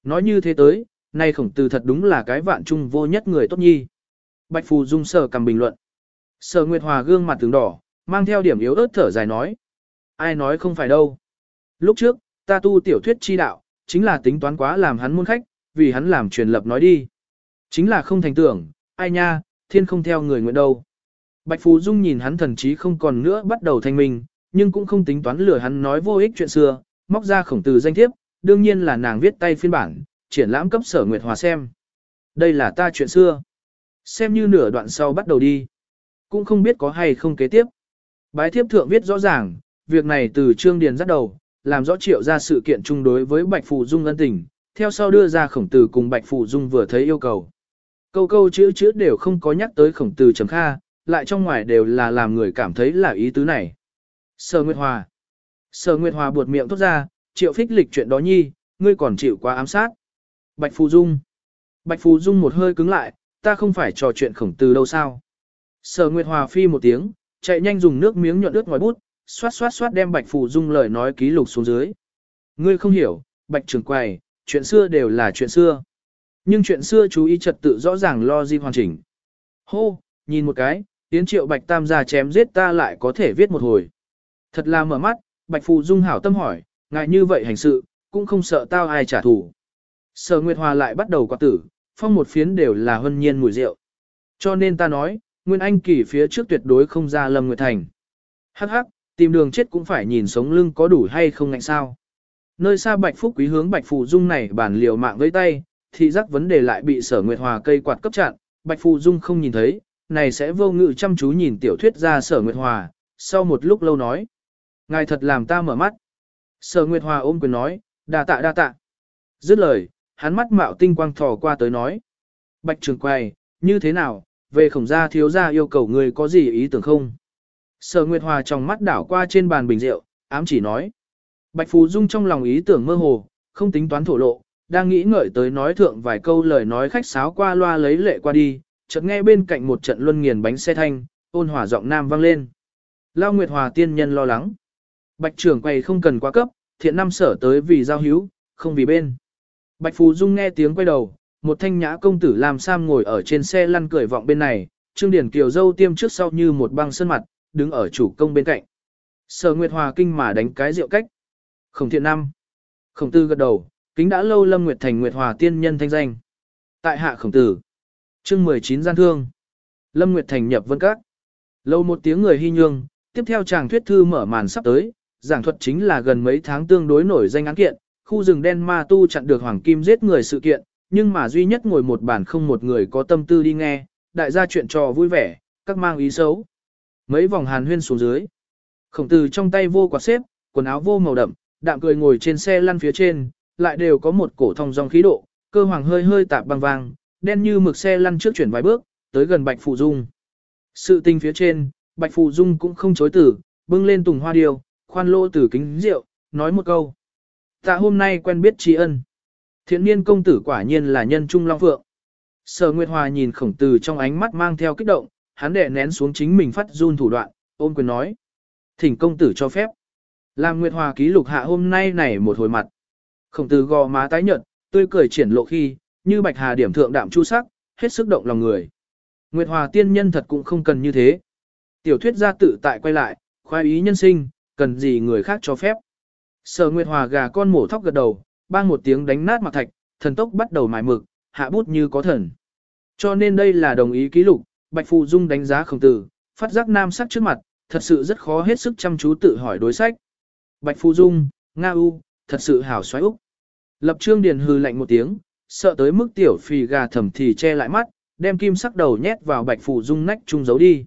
S1: Nói như thế tới, nay khổng tử thật đúng là cái vạn trung vô nhất người tốt nhi. Bạch Phù Dung sở cầm bình luận. Sở Nguyệt Hòa gương mặt tướng đỏ, mang theo điểm yếu ớt thở dài nói. Ai nói không phải đâu. Lúc trước, ta tu tiểu thuyết chi đạo, chính là tính toán quá làm hắn môn khách, vì hắn làm truyền lập nói đi. Chính là không thành tưởng, ai nha, thiên không theo người nguyện đâu. Bạch Phú Dung nhìn hắn thần trí không còn nữa bắt đầu thanh minh, nhưng cũng không tính toán lừa hắn nói vô ích chuyện xưa, móc ra khổng từ danh thiếp, đương nhiên là nàng viết tay phiên bản, triển lãm cấp sở Nguyệt Hòa xem. Đây là ta chuyện xưa. Xem như nửa đoạn sau bắt đầu đi. Cũng không biết có hay không kế tiếp. Bái thiếp thượng viết rõ ràng, việc này từ Trương Điền dắt đầu, làm rõ triệu ra sự kiện chung đối với Bạch Phù Dung ân tình, theo sau đưa ra khổng từ cùng Bạch Phụ Dung vừa thấy yêu cầu. Câu câu chữ chữ đều không có nhắc tới khổng từ chấm kha, lại trong ngoài đều là làm người cảm thấy là ý tứ này. Sở Nguyệt Hòa. Sở Nguyệt Hòa buột miệng thốt ra, triệu phích lịch chuyện đó nhi, ngươi còn chịu quá ám sát. Bạch Phù Dung. Bạch Phù Dung một hơi cứng lại, ta không phải trò chuyện khổng từ đâu sao. Sở Nguyệt Hòa phi một tiếng, chạy nhanh dùng nước miếng nhuận ướt ngoài bút, xoát xoát xoát đem Bạch Phù Dung lời nói ký lục xuống dưới. Ngươi không hiểu, Bạch Trường Quầy, chuyện xưa đều là chuyện xưa. Nhưng chuyện xưa chú ý trật tự rõ ràng lo di hoàn chỉnh. Hô, nhìn một cái, tiến triệu bạch tam gia chém giết ta lại có thể viết một hồi. Thật là mở mắt, bạch phù dung hảo tâm hỏi, ngại như vậy hành sự, cũng không sợ tao ai trả thù. Sở Nguyệt Hòa lại bắt đầu quạt tử, phong một phiến đều là hân nhiên mùi rượu. Cho nên ta nói, Nguyên Anh kỳ phía trước tuyệt đối không ra Lâm Nguyệt Thành. Hắc hắc, tìm đường chết cũng phải nhìn sống lưng có đủ hay không ngạnh sao. Nơi xa Bạch Phúc Quý hướng Bạch Phù Dung này bản liều mạng với tay, thì giác vấn đề lại bị Sở Nguyệt Hòa cây quạt cấp chặn, Bạch Phù Dung không nhìn thấy, này sẽ vô ngự chăm chú nhìn tiểu thuyết ra sở Nguyệt Hòa, sau một lúc lâu nói. Ngài thật làm ta mở mắt. Sở Nguyệt Hòa ôm quyền nói, đa tạ đa tạ. Dứt lời, hắn mắt mạo tinh quang thò qua tới nói. Bạch trường quay, như thế nào, về khổng gia thiếu gia yêu cầu người có gì ý tưởng không? Sở Nguyệt Hòa trong mắt đảo qua trên bàn bình rượu, ám chỉ nói. Bạch Phù Dung trong lòng ý tưởng mơ hồ, không tính toán thổ lộ, đang nghĩ ngợi tới nói thượng vài câu lời nói khách sáo qua loa lấy lệ qua đi, chợt nghe bên cạnh một trận luân nghiền bánh xe thanh, ôn hòa giọng nam vang lên. Lao Nguyệt Hòa tiên nhân lo lắng. Bạch trưởng quầy không cần quá cấp, thiện năm sở tới vì giao hữu, không vì bên. Bạch Phù Dung nghe tiếng quay đầu, một thanh nhã công tử làm sam ngồi ở trên xe lăn cười vọng bên này, Trương Điển Kiều dâu tiêm trước sau như một băng sơn mặt, đứng ở chủ công bên cạnh. Sở Nguyệt Hòa kinh mà đánh cái rượu cách. Khổng thiện năm. Khổng tư gật đầu, kính đã lâu Lâm Nguyệt thành Nguyệt Hòa tiên nhân thanh danh. Tại hạ khổng tử. Chương 19 gian thương. Lâm Nguyệt thành nhập vân các. Lâu một tiếng người hy nhương, tiếp theo chàng thuyết thư mở màn sắp tới, giảng thuật chính là gần mấy tháng tương đối nổi danh án kiện, khu rừng đen ma tu chặn được Hoàng Kim giết người sự kiện, nhưng mà duy nhất ngồi một bàn không một người có tâm tư đi nghe, đại gia chuyện trò vui vẻ, các mang ý xấu. Mấy vòng hàn huyên xuống dưới. Khổng tử trong tay vô quạt xếp, quần áo vô màu đậm, đạm cười ngồi trên xe lăn phía trên, lại đều có một cổ thông dòng khí độ, cơ hoàng hơi hơi tạp băng vàng, đen như mực xe lăn trước chuyển vài bước, tới gần Bạch Phụ Dung. Sự tình phía trên, Bạch Phụ Dung cũng không chối từ, bưng lên tùng hoa điêu, khoan lô tử kính rượu, nói một câu. Tạ hôm nay quen biết tri ân. Thiện niên công tử quả nhiên là nhân trung long phượng. Sở Nguyệt Hòa nhìn khổng tử trong ánh mắt mang theo kích động, hắn đè nén xuống chính mình phát run thủ đoạn, ôm quyền nói. Thỉnh công tử cho phép. Làm Nguyệt Hòa ký lục hạ hôm nay này một hồi mặt. Khổng tử gò má tái nhợt, tươi cười triển lộ khi, như bạch hà điểm thượng đạm chu sắc, hết sức động lòng người. Nguyệt Hòa tiên nhân thật cũng không cần như thế. Tiểu thuyết gia tự tại quay lại, khoái ý nhân sinh, cần gì người khác cho phép. Sở Nguyệt Hòa gà con mổ thóc gật đầu, bang một tiếng đánh nát mặt thạch, thần tốc bắt đầu mài mực, hạ bút như có thần. Cho nên đây là đồng ý ký lục, Bạch Phù Dung đánh giá khổng tử, phát giác nam sắc trước mặt, thật sự rất khó hết sức chăm chú tự hỏi đối sách. Bạch Phù Dung, Nga U, thật sự hảo xoáy úc. Lập trương điền hư lạnh một tiếng, sợ tới mức tiểu phì gà thầm thì che lại mắt, đem kim sắc đầu nhét vào Bạch Phù Dung nách trung giấu đi.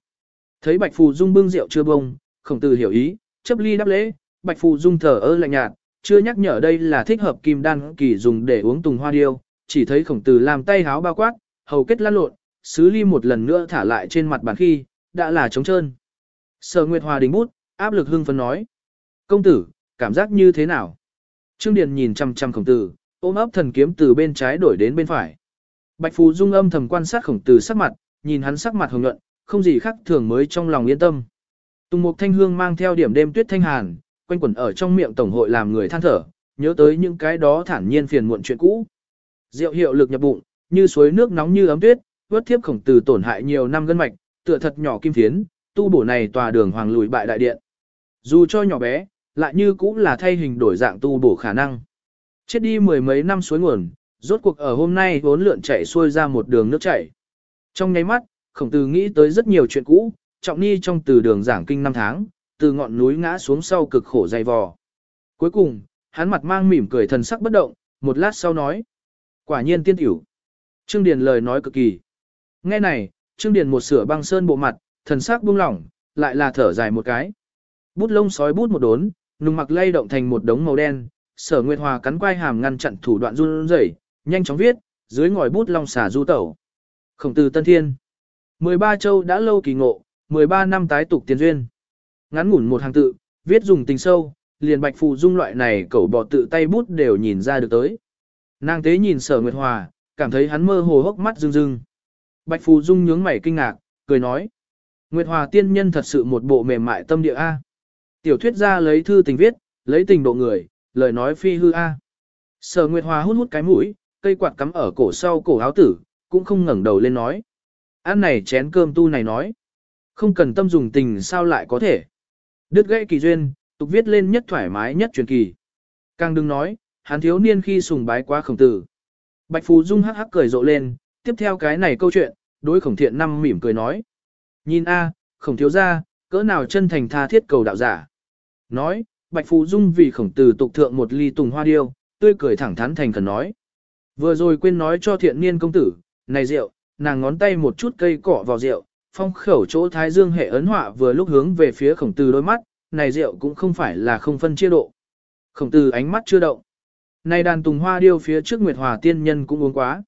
S1: Thấy Bạch Phù Dung bưng rượu chưa bông, khổng tử hiểu ý, chấp ly đáp lễ, Bạch Phù Dung thở ơ lạnh nhạt, chưa nhắc nhở đây là thích hợp kim đan kỳ dùng để uống tùng hoa điêu, chỉ thấy khổng tử làm tay háo bao quát, hầu kết lăn lộn, sứ ly một lần nữa thả lại trên mặt bàn khi, đã là trống trơn. Sở Nguyệt Hòa đình bút, áp lực hưng phấn nói. Công tử, cảm giác như thế nào? Trương Điền nhìn chăm chăm khổng tử, ôm ấp thần kiếm từ bên trái đổi đến bên phải. Bạch Phù Dung âm thầm quan sát khổng tử sắc mặt, nhìn hắn sắc mặt hồng nhuận, không gì khác thường mới trong lòng yên tâm. Tùng Mục Thanh Hương mang theo điểm đêm tuyết thanh hàn, quanh quẩn ở trong miệng tổng hội làm người than thở, nhớ tới những cái đó thản nhiên phiền muộn chuyện cũ. Rượu hiệu lực nhập bụng, như suối nước nóng như ấm tuyết, vớt thiếp khổng tử tổn hại nhiều năm gân mạch, tựa thật nhỏ kim thiến, tu bổ này tòa đường hoàng lùi bại đại điện. Dù cho nhỏ bé, lại như cũng là thay hình đổi dạng tu bổ khả năng. Chết đi mười mấy năm suối nguồn, rốt cuộc ở hôm nay vốn lượn chảy xuôi ra một đường nước chảy. Trong nháy mắt, khổng tử nghĩ tới rất nhiều chuyện cũ, trọng ni trong từ đường giảng kinh năm tháng, từ ngọn núi ngã xuống sau cực khổ dày vò. Cuối cùng, hắn mặt mang mỉm cười thần sắc bất động, một lát sau nói. Quả nhiên tiên tiểu. Trương Điền lời nói cực kỳ. Nghe này, Trương Điền một sửa băng sơn bộ mặt, thần sắc buông lỏng, lại là thở dài một cái. Bút lông sói bút một đốn, nùng mặc lay động thành một đống màu đen, sở nguyệt hòa cắn quai hàm ngăn chặn thủ đoạn run rẩy, nhanh chóng viết, dưới ngòi bút long xả du tẩu. Khổng tử Tân Thiên. 13 châu đã lâu kỳ ngộ, 13 năm tái tục tiền duyên. Ngắn ngủn một hàng tự, viết dùng tình sâu, liền bạch phù dung loại này cẩu bỏ tự tay bút đều nhìn ra được tới. Nàng tế nhìn sở nguyệt hòa, cảm thấy hắn mơ hồ hốc mắt rưng rưng. Bạch phù dung nhướng mày kinh ngạc, cười nói. Nguyệt hòa tiên nhân thật sự một bộ mềm mại tâm địa A. Tiểu thuyết ra lấy thư tình viết, lấy tình độ người, lời nói phi hư A. Sở Nguyệt Hòa hút hút cái mũi, cây quạt cắm ở cổ sau cổ áo tử, cũng không ngẩng đầu lên nói. Ăn này chén cơm tu này nói. Không cần tâm dùng tình sao lại có thể. Đứt gãy kỳ duyên, tục viết lên nhất thoải mái nhất truyền kỳ. Càng đừng nói, hắn thiếu niên khi sùng bái quá khổng tử. Bạch Phù Dung hắc hắc cười rộ lên, tiếp theo cái này câu chuyện, đối khổng thiện năm mỉm cười nói. Nhìn a, khổng thiếu ra, cỡ nào chân thành tha thiết cầu đạo giả. Nói, Bạch Phù Dung vì khổng tử tục thượng một ly tùng hoa điêu, tươi cười thẳng thắn thành khẩn nói. Vừa rồi quên nói cho thiện niên công tử, này rượu, nàng ngón tay một chút cây cỏ vào rượu, phong khẩu chỗ thái dương hệ ấn họa vừa lúc hướng về phía khổng tử đôi mắt, này rượu cũng không phải là không phân chia độ. Khổng tử ánh mắt chưa động. Này đàn tùng hoa điêu phía trước Nguyệt Hòa tiên nhân cũng uống quá.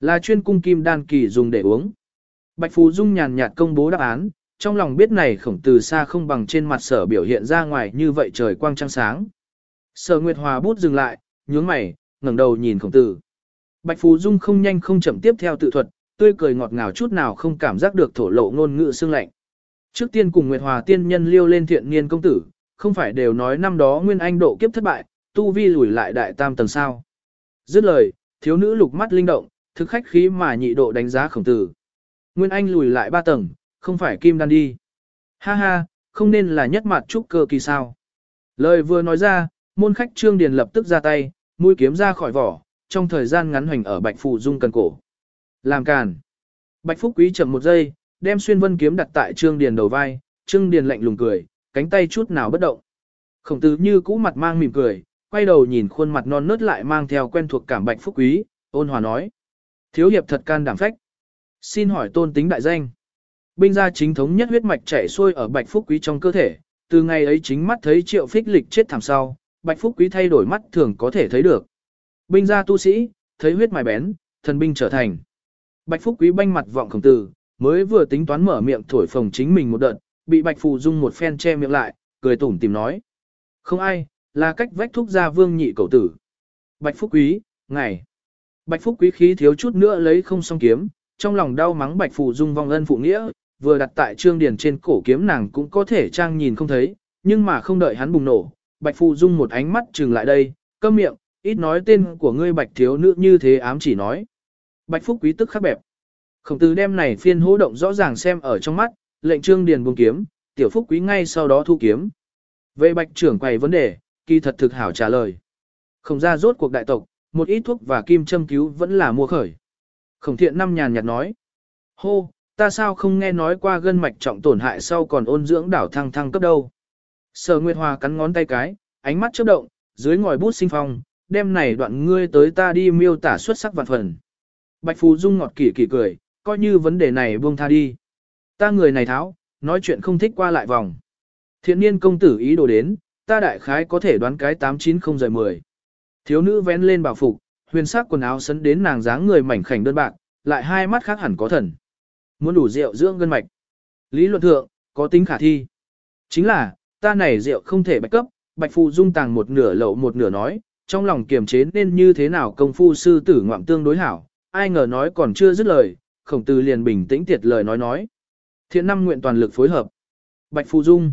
S1: Là chuyên cung kim đan kỳ dùng để uống. Bạch Phú Dung nhàn nhạt công bố đáp án, trong lòng biết này khổng tử xa không bằng trên mặt sở biểu hiện ra ngoài như vậy trời quang trăng sáng. Sở Nguyệt Hòa bút dừng lại, nhướng mày, ngẩng đầu nhìn khổng tử. Bạch Phú Dung không nhanh không chậm tiếp theo tự thuật, tươi cười ngọt ngào chút nào không cảm giác được thổ lộ ngôn ngữ xương lạnh. Trước tiên cùng Nguyệt Hòa tiên nhân liêu lên thiện niên công tử, không phải đều nói năm đó Nguyên Anh độ kiếp thất bại, tu vi lùi lại đại tam tầng sao. Dứt lời, thiếu nữ lục mắt linh động, thực khách khí mà nhị độ đánh giá khổng tử. Nguyên Anh lùi lại ba tầng, không phải kim đan đi. Ha ha, không nên là nhất mặt trúc cơ kỳ sao. Lời vừa nói ra, môn khách trương điền lập tức ra tay, mũi kiếm ra khỏi vỏ, trong thời gian ngắn hoành ở bạch phù dung cần cổ. Làm càn. Bạch Phúc Quý chậm một giây, đem xuyên vân kiếm đặt tại trương điền đầu vai, trương điền lạnh lùng cười, cánh tay chút nào bất động. Khổng tử như cũ mặt mang mỉm cười, quay đầu nhìn khuôn mặt non nớt lại mang theo quen thuộc cảm bạch Phúc Quý, ôn hòa nói. Thiếu hiệp thật can đảm phách. Xin hỏi tôn tính đại danh. Binh gia chính thống nhất huyết mạch chảy xuôi ở bạch Phúc Quý trong cơ thể, từ ngày ấy chính mắt thấy triệu phích lịch chết thảm sau, bạch Phúc Quý thay đổi mắt thường có thể thấy được. Binh gia tu sĩ, thấy huyết mài bén, thần binh trở thành. Bạch Phúc Quý banh mặt vọng khổng tử, mới vừa tính toán mở miệng thổi phồng chính mình một đợt, bị Bạch Phù Dung một phen che miệng lại, cười tủm tìm nói. Không ai, là cách vách thúc gia vương nhị cầu tử. Bạch Phúc Quý, ngày. Bạch Phúc Quý khí thiếu chút nữa lấy không xong kiếm, trong lòng đau mắng Bạch Phù Dung vong ân phụ nghĩa, vừa đặt tại trương điền trên cổ kiếm nàng cũng có thể trang nhìn không thấy, nhưng mà không đợi hắn bùng nổ, Bạch phụ Dung một ánh mắt trừng lại đây, câm miệng, ít nói tên của ngươi Bạch thiếu nữ như thế ám chỉ nói. Bạch Phúc Quý tức khắc bẹp. Khổng tử đem này phiên hô động rõ ràng xem ở trong mắt, lệnh trương điền buông kiếm, tiểu Phúc Quý ngay sau đó thu kiếm. Về Bạch trưởng quầy vấn đề, kỳ thật thực hảo trả lời. Không ra rốt cuộc đại tộc, một ít thuốc và kim châm cứu vẫn là mua khởi. Khổng thiện năm nhàn nhạt nói. Hô, ta sao không nghe nói qua gân mạch trọng tổn hại sau còn ôn dưỡng đảo thăng thăng cấp đâu. Sở Nguyệt Hòa cắn ngón tay cái, ánh mắt chớp động, dưới ngòi bút sinh phong, Đêm này đoạn ngươi tới ta đi miêu tả xuất sắc vạn phần. Bạch Phù Dung ngọt kỳ kỳ cười, coi như vấn đề này buông tha đi. Ta người này tháo, nói chuyện không thích qua lại vòng. Thiện niên công tử ý đồ đến, ta đại khái có thể đoán cái 890-10. Thiếu nữ vén lên bảo phục, huyền sắc quần áo sấn đến nàng dáng người mảnh khảnh đơn bạc, lại hai mắt khác hẳn có thần. Muốn đủ rượu dưỡng gân mạch. Lý luận thượng, có tính khả thi. Chính là, ta này rượu không thể bạch cấp, bạch phù dung tàng một nửa lậu một nửa nói, trong lòng kiềm chế nên như thế nào công phu sư tử ngoạm tương đối hảo, ai ngờ nói còn chưa dứt lời, khổng tử liền bình tĩnh tiệt lời nói nói. Thiện năm nguyện toàn lực phối hợp. Bạch Phù Dung.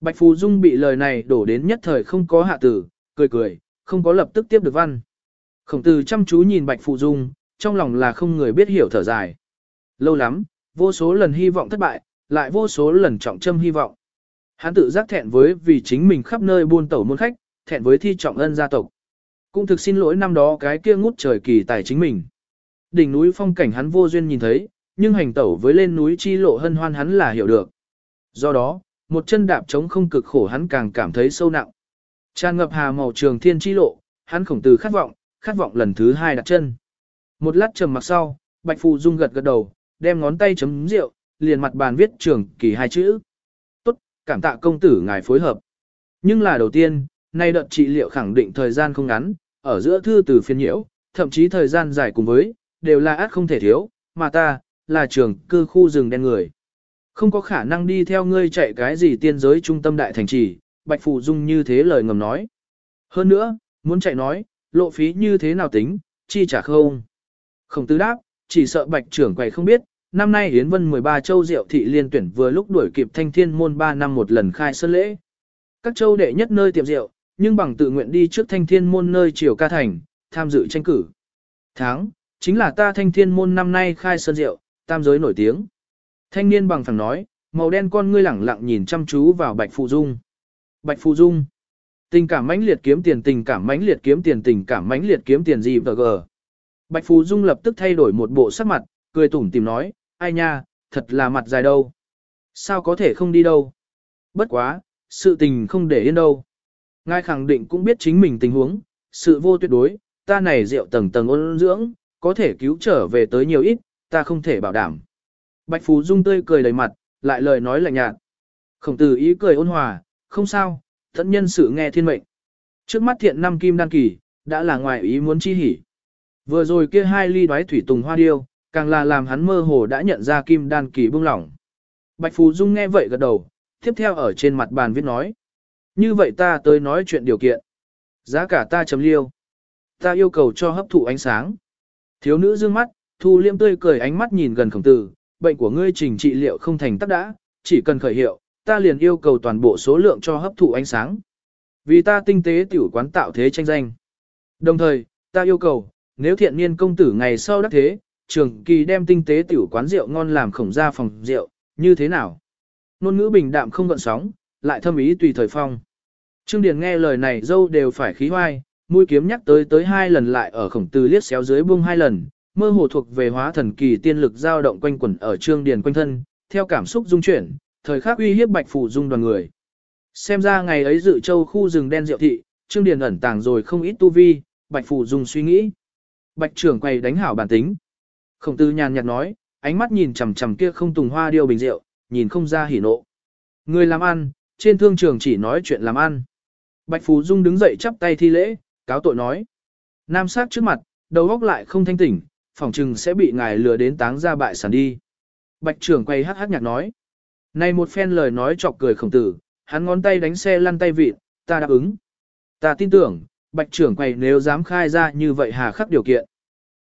S1: Bạch Phù Dung bị lời này đổ đến nhất thời không có hạ tử, cười cười, không có lập tức tiếp được văn. Khổng tử chăm chú nhìn Bạch Phù Dung, trong lòng là không người biết hiểu thở dài. Lâu lắm, vô số lần hy vọng thất bại, lại vô số lần trọng châm hy vọng. Hắn tự giác thẹn với vì chính mình khắp nơi buôn tẩu môn khách, thẹn với thi trọng ân gia tộc. Cũng thực xin lỗi năm đó cái kia ngút trời kỳ tài chính mình. Đỉnh núi phong cảnh hắn vô duyên nhìn thấy, nhưng hành tẩu với lên núi chi lộ hân hoan hắn là hiểu được. Do đó, một chân đạp chống không cực khổ hắn càng cảm thấy sâu nặng. Tràn ngập hà màu trường thiên chi lộ, hắn khổng từ khát vọng, khát vọng lần thứ hai đặt chân. Một lát trầm mặc sau, Bạch Phù Dung gật gật đầu, đem ngón tay chấm rượu, liền mặt bàn viết trường kỳ hai chữ. Tốt, cảm tạ công tử ngài phối hợp. Nhưng là đầu tiên, nay đợt trị liệu khẳng định thời gian không ngắn, ở giữa thư từ phiên nhiễu, thậm chí thời gian dài cùng với, đều là át không thể thiếu, mà ta, là trường cư khu rừng đen người. Không có khả năng đi theo ngươi chạy cái gì tiên giới trung tâm đại thành trì, Bạch phụ Dung như thế lời ngầm nói. Hơn nữa, muốn chạy nói, lộ phí như thế nào tính, chi trả không. Không tư đáp, chỉ sợ Bạch trưởng quầy không biết, năm nay Yến Vân 13 châu diệu thị liên tuyển vừa lúc đuổi kịp thanh thiên môn 3 năm một lần khai sơn lễ. Các châu đệ nhất nơi tiệm rượu, nhưng bằng tự nguyện đi trước thanh thiên môn nơi triều ca thành, tham dự tranh cử. Tháng, chính là ta thanh thiên môn năm nay khai sơn rượu, tam giới nổi tiếng. Thanh niên bằng phẳng nói, màu đen con ngươi lẳng lặng nhìn chăm chú vào Bạch Phụ Dung. Bạch Phụ Dung. Tình cảm mãnh liệt kiếm tiền tình cảm mãnh liệt kiếm tiền tình cảm mãnh liệt kiếm tiền gì vờ gờ. Bạch phụ Dung lập tức thay đổi một bộ sắc mặt, cười tủm tìm nói, ai nha, thật là mặt dài đâu. Sao có thể không đi đâu. Bất quá, sự tình không để yên đâu. Ngài khẳng định cũng biết chính mình tình huống, sự vô tuyệt đối, ta này rượu tầng tầng ôn dưỡng, có thể cứu trở về tới nhiều ít, ta không thể bảo đảm. Bạch Phú Dung tươi cười đầy mặt, lại lời nói lạnh nhạt. Khổng tử ý cười ôn hòa, không sao, thẫn nhân sự nghe thiên mệnh. Trước mắt thiện năm kim đan kỳ, đã là ngoài ý muốn chi hỉ. Vừa rồi kia hai ly đoái thủy tùng hoa điêu, càng là làm hắn mơ hồ đã nhận ra kim đan kỳ bưng lỏng. Bạch phù Dung nghe vậy gật đầu, tiếp theo ở trên mặt bàn viết nói. Như vậy ta tới nói chuyện điều kiện. Giá cả ta chấm liêu. Ta yêu cầu cho hấp thụ ánh sáng. Thiếu nữ dương mắt, thu liêm tươi cười ánh mắt nhìn gần khổng tử, bệnh của ngươi trình trị liệu không thành tắc đã, chỉ cần khởi hiệu, ta liền yêu cầu toàn bộ số lượng cho hấp thụ ánh sáng. Vì ta tinh tế tiểu quán tạo thế tranh danh. Đồng thời, ta yêu cầu, nếu thiện niên công tử ngày sau đắc thế, trường kỳ đem tinh tế tiểu quán rượu ngon làm khổng ra phòng rượu, như thế nào? Nôn ngữ bình đạm không gợn sóng, lại thâm ý tùy thời phong. Trương Điền nghe lời này dâu đều phải khí hoai, mũi kiếm nhắc tới tới hai lần lại ở khổng từ liếc xéo dưới buông hai lần, mơ hồ thuộc về hóa thần kỳ tiên lực dao động quanh quẩn ở Trương Điền quanh thân, theo cảm xúc dung chuyển, thời khắc uy hiếp Bạch Phủ Dung đoàn người. Xem ra ngày ấy dự châu khu rừng đen rượu thị, Trương Điền ẩn tàng rồi không ít tu vi, Bạch Phủ Dung suy nghĩ. Bạch trưởng quay đánh hảo bản tính. Khổng tử nhàn nhạt nói, ánh mắt nhìn chằm chằm kia không tùng hoa điêu bình rượu, nhìn không ra hỉ nộ. Người làm ăn, trên thương trường chỉ nói chuyện làm ăn. Bạch Phú Dung đứng dậy chắp tay thi lễ, cáo tội nói. Nam sát trước mặt, đầu óc lại không thanh tỉnh, phỏng chừng sẽ bị ngài lừa đến táng ra bại sản đi. Bạch trưởng quay hát hát nhạc nói. Này một phen lời nói chọc cười khổng tử, hắn ngón tay đánh xe lăn tay vịt, ta đáp ứng. Ta tin tưởng, bạch trưởng quay nếu dám khai ra như vậy hà khắc điều kiện.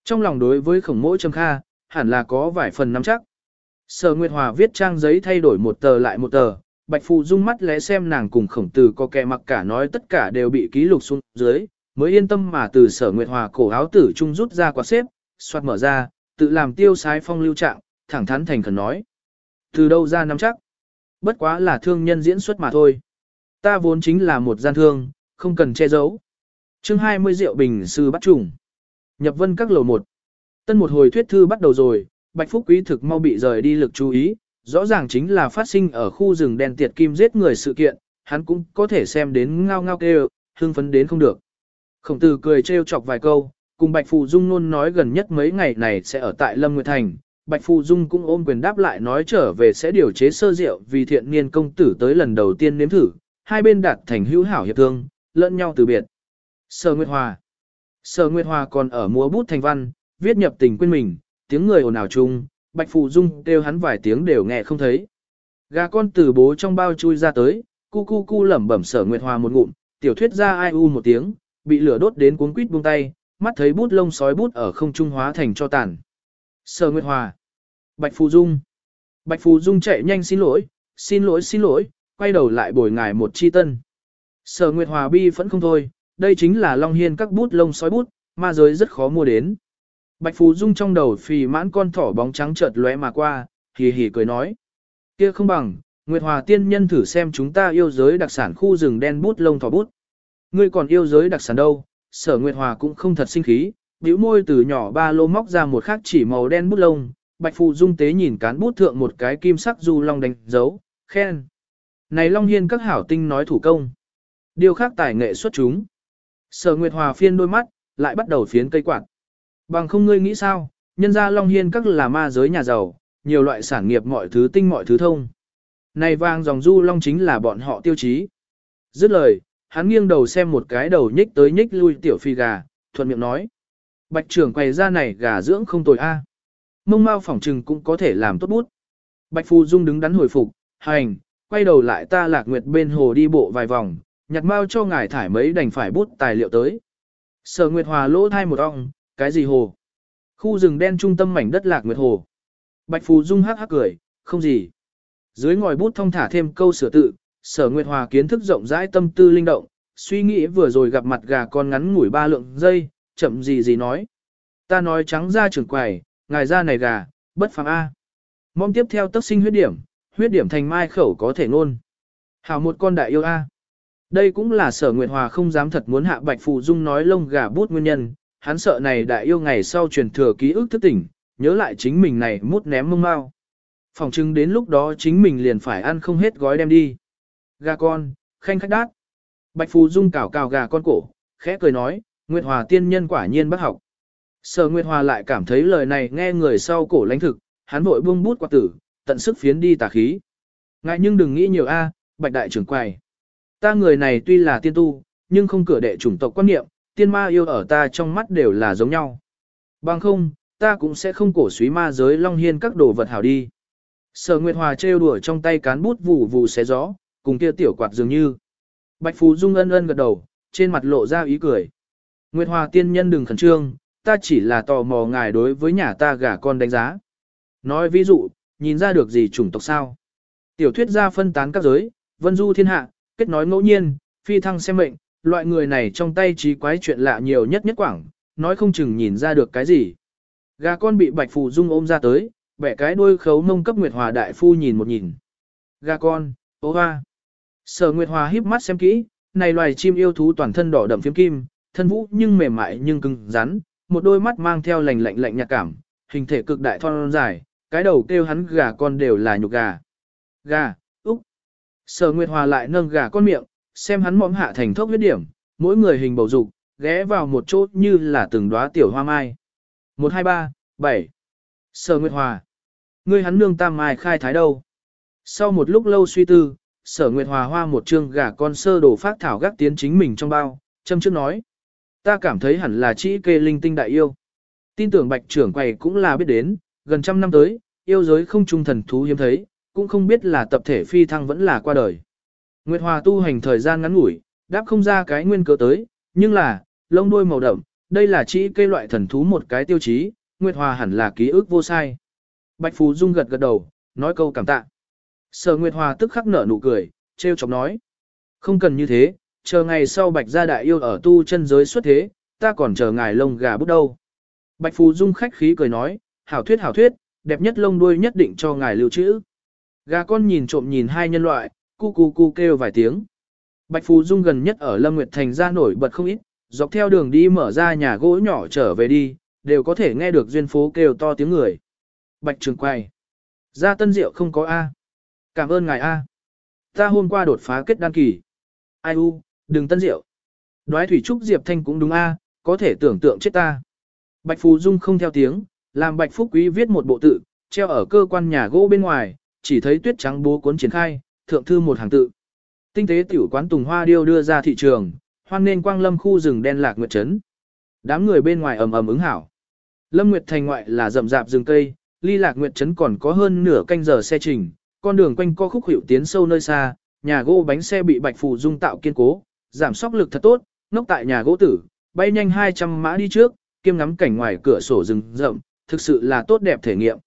S1: Trong lòng đối với khổng mỗi trầm kha, hẳn là có vài phần nắm chắc. Sở Nguyệt Hòa viết trang giấy thay đổi một tờ lại một tờ, Bạch phụ dung mắt lẽ xem nàng cùng khổng tử có kẻ mặc cả nói tất cả đều bị ký lục xuống dưới, mới yên tâm mà từ Sở Nguyệt Hòa cổ áo tử trung rút ra quạt xếp, xoát mở ra, tự làm tiêu sái phong lưu trạng, thẳng thắn thành khẩn nói. Từ đâu ra nắm chắc? Bất quá là thương nhân diễn xuất mà thôi. Ta vốn chính là một gian thương, không cần che giấu. chương 20 rượu bình sư bắt trùng. Nhập vân các lầu một. Tân một hồi thuyết thư bắt đầu rồi, Bạch Phúc Quý thực mau bị rời đi lực chú ý, rõ ràng chính là phát sinh ở khu rừng đen tiệt kim giết người sự kiện, hắn cũng có thể xem đến ngao ngao kêu, hưng phấn đến không được. Khổng tử cười trêu chọc vài câu, cùng Bạch Phù Dung luôn nói gần nhất mấy ngày này sẽ ở tại Lâm Nguyệt Thành. Bạch Phù Dung cũng ôm quyền đáp lại nói trở về sẽ điều chế sơ rượu vì thiện niên công tử tới lần đầu tiên nếm thử, hai bên đạt thành hữu hảo hiệp thương, lẫn nhau từ biệt. Sơ Nguyệt Hòa Sở Nguyệt Hòa còn ở múa bút thành văn, viết nhập tình quên mình, tiếng người ồn ào chung, Bạch Phù Dung kêu hắn vài tiếng đều nghe không thấy. Gà con từ bố trong bao chui ra tới, cu cu cu lẩm bẩm sở Nguyệt Hòa một ngụm, tiểu thuyết ra ai u một tiếng, bị lửa đốt đến cuốn quýt buông tay, mắt thấy bút lông sói bút ở không trung hóa thành cho tàn. Sở Nguyệt Hòa. Bạch Phù Dung. Bạch Phù Dung chạy nhanh xin lỗi, xin lỗi xin lỗi, quay đầu lại bồi ngài một chi tân. Sở Nguyệt Hòa bi vẫn không thôi, đây chính là Long Hiên các bút lông sói bút, ma giới rất khó mua đến. Bạch Phú Dung trong đầu phì mãn con thỏ bóng trắng chợt lóe mà qua, hì hì cười nói. kia không bằng, Nguyệt Hòa tiên nhân thử xem chúng ta yêu giới đặc sản khu rừng đen bút lông thỏ bút. Ngươi còn yêu giới đặc sản đâu, sở Nguyệt Hòa cũng không thật sinh khí, bĩu môi từ nhỏ ba lô móc ra một khắc chỉ màu đen bút lông, Bạch Phù Dung tế nhìn cán bút thượng một cái kim sắc du long đánh dấu, khen. Này Long Hiên các hảo tinh nói thủ công. Điều khác tài nghệ xuất chúng. Sở Nguyệt Hòa phiên đôi mắt, lại bắt đầu phiến cây quạt. Bằng không ngươi nghĩ sao, nhân ra Long Hiên các là ma giới nhà giàu, nhiều loại sản nghiệp mọi thứ tinh mọi thứ thông. Này vang dòng du long chính là bọn họ tiêu chí. Dứt lời, hắn nghiêng đầu xem một cái đầu nhích tới nhích lui tiểu phi gà, thuận miệng nói. Bạch trưởng quầy ra này gà dưỡng không tồi a. Mông mau phỏng trừng cũng có thể làm tốt bút. Bạch Phu Dung đứng đắn hồi phục, hành, quay đầu lại ta lạc nguyệt bên hồ đi bộ vài vòng, nhặt mau cho ngài thải mấy đành phải bút tài liệu tới. Sở Nguyệt Hòa lỗ thai một ong, cái gì hồ? Khu rừng đen trung tâm mảnh đất lạc nguyệt hồ. Bạch Phù Dung hắc hắc cười, không gì. Dưới ngòi bút thông thả thêm câu sửa tự, sở nguyệt hòa kiến thức rộng rãi tâm tư linh động, suy nghĩ vừa rồi gặp mặt gà con ngắn ngủi ba lượng dây, chậm gì gì nói. Ta nói trắng ra trưởng quầy, ngài ra này gà, bất phàm A. Mong tiếp theo tất sinh huyết điểm, huyết điểm thành mai khẩu có thể nôn. Hảo một con đại yêu A. Đây cũng là sở nguyệt hòa không dám thật muốn hạ bạch phù dung nói lông gà bút nguyên nhân, hắn sợ này đại yêu ngày sau truyền thừa ký ức thức tỉnh, nhớ lại chính mình này mút ném mông mau. Phòng chứng đến lúc đó chính mình liền phải ăn không hết gói đem đi. Gà con, khanh khách đát. Bạch Phù Dung cào cào gà con cổ, khẽ cười nói, Nguyệt Hòa tiên nhân quả nhiên bác học. Sở Nguyệt Hòa lại cảm thấy lời này nghe người sau cổ lãnh thực, hắn vội buông bút quạt tử, tận sức phiến đi tà khí. Ngại nhưng đừng nghĩ nhiều a, Bạch đại trưởng quầy. Ta người này tuy là tiên tu, nhưng không cửa đệ chủng tộc quan niệm, tiên ma yêu ở ta trong mắt đều là giống nhau. Bằng không, ta cũng sẽ không cổ suý ma giới long hiên các đồ vật hảo đi. Sở Nguyệt Hòa trêu đùa trong tay cán bút vụ vụ xé gió, cùng kia tiểu quạt dường như. Bạch Phú Dung ân ân gật đầu, trên mặt lộ ra ý cười. Nguyệt Hòa tiên nhân đừng khẩn trương, ta chỉ là tò mò ngài đối với nhà ta gả con đánh giá. Nói ví dụ, nhìn ra được gì chủng tộc sao? Tiểu thuyết gia phân tán các giới, vân du thiên hạ, kết nói ngẫu nhiên, phi thăng xem mệnh, loại người này trong tay trí quái chuyện lạ nhiều nhất nhất quảng, nói không chừng nhìn ra được cái gì. Gà con bị Bạch Phù Dung ôm ra tới, bẻ cái đuôi khấu mông cấp Nguyệt Hòa đại phu nhìn một nhìn. Gà con, ô hoa. Sở Nguyệt Hòa híp mắt xem kỹ, này loài chim yêu thú toàn thân đỏ đậm phiếm kim, thân vũ nhưng mềm mại nhưng cứng rắn, một đôi mắt mang theo lạnh lạnh lạnh nhạt cảm, hình thể cực đại thon dài, cái đầu kêu hắn gà con đều là nhục gà. Gà. Sở Nguyệt Hòa lại nâng gà con miệng, xem hắn mõm hạ thành thốc huyết điểm, mỗi người hình bầu dục, ghé vào một chỗ như là từng đóa tiểu hoa mai. 1 2 3, 7. Sở Nguyệt Hòa. Ngươi hắn nương tam mai khai thái đâu? Sau một lúc lâu suy tư, Sở Nguyệt Hòa hoa một trương gà con sơ đồ phát thảo gác tiến chính mình trong bao, châm trước nói. Ta cảm thấy hẳn là chỉ kê linh tinh đại yêu. Tin tưởng bạch trưởng quầy cũng là biết đến, gần trăm năm tới, yêu giới không trung thần thú hiếm thấy, cũng không biết là tập thể phi thăng vẫn là qua đời. Nguyệt Hòa tu hành thời gian ngắn ngủi, đáp không ra cái nguyên cớ tới, nhưng là, lông đuôi màu đậm, đây là chỉ cây loại thần thú một cái tiêu chí, Nguyệt Hòa hẳn là ký ức vô sai. Bạch Phú Dung gật gật đầu, nói câu cảm tạ. Sở Nguyệt Hòa tức khắc nở nụ cười, treo chọc nói. Không cần như thế, chờ ngày sau Bạch gia đại yêu ở tu chân giới xuất thế, ta còn chờ ngài lông gà bút đâu. Bạch Phú Dung khách khí cười nói, hảo thuyết hảo thuyết, đẹp nhất lông đuôi nhất định cho ngài lưu trữ. Gà con nhìn trộm nhìn hai nhân loại, cu cu cu kêu vài tiếng. Bạch Phù Dung gần nhất ở Lâm Nguyệt Thành ra nổi bật không ít, dọc theo đường đi mở ra nhà gỗ nhỏ trở về đi, đều có thể nghe được duyên phố kêu to tiếng người. Bạch Trường quay. Ra tân diệu không có A. Cảm ơn ngài A. Ta hôm qua đột phá kết đan kỳ. Ai u, đừng tân diệu. Đoái thủy trúc Diệp Thanh cũng đúng A, có thể tưởng tượng chết ta. Bạch Phù Dung không theo tiếng, làm Bạch Phúc Quý viết một bộ tự, treo ở cơ quan nhà gỗ bên ngoài, chỉ thấy tuyết trắng bố cuốn triển khai, thượng thư một hàng tự. Tinh tế tiểu quán Tùng Hoa Điêu đưa ra thị trường, hoan nên quang lâm khu rừng đen lạc nguyệt trấn. Đám người bên ngoài ầm ầm ứng hảo. Lâm Nguyệt thành ngoại là rậm rạp rừng cây, ly lạc nguyệt trấn còn có hơn nửa canh giờ xe trình, con đường quanh co khúc hiệu tiến sâu nơi xa, nhà gỗ bánh xe bị bạch phù dung tạo kiên cố, giảm sóc lực thật tốt, nóc tại nhà gỗ tử, bay nhanh 200 mã đi trước, kiêm ngắm cảnh ngoài cửa sổ rừng rậm, thực sự là tốt đẹp thể nghiệm.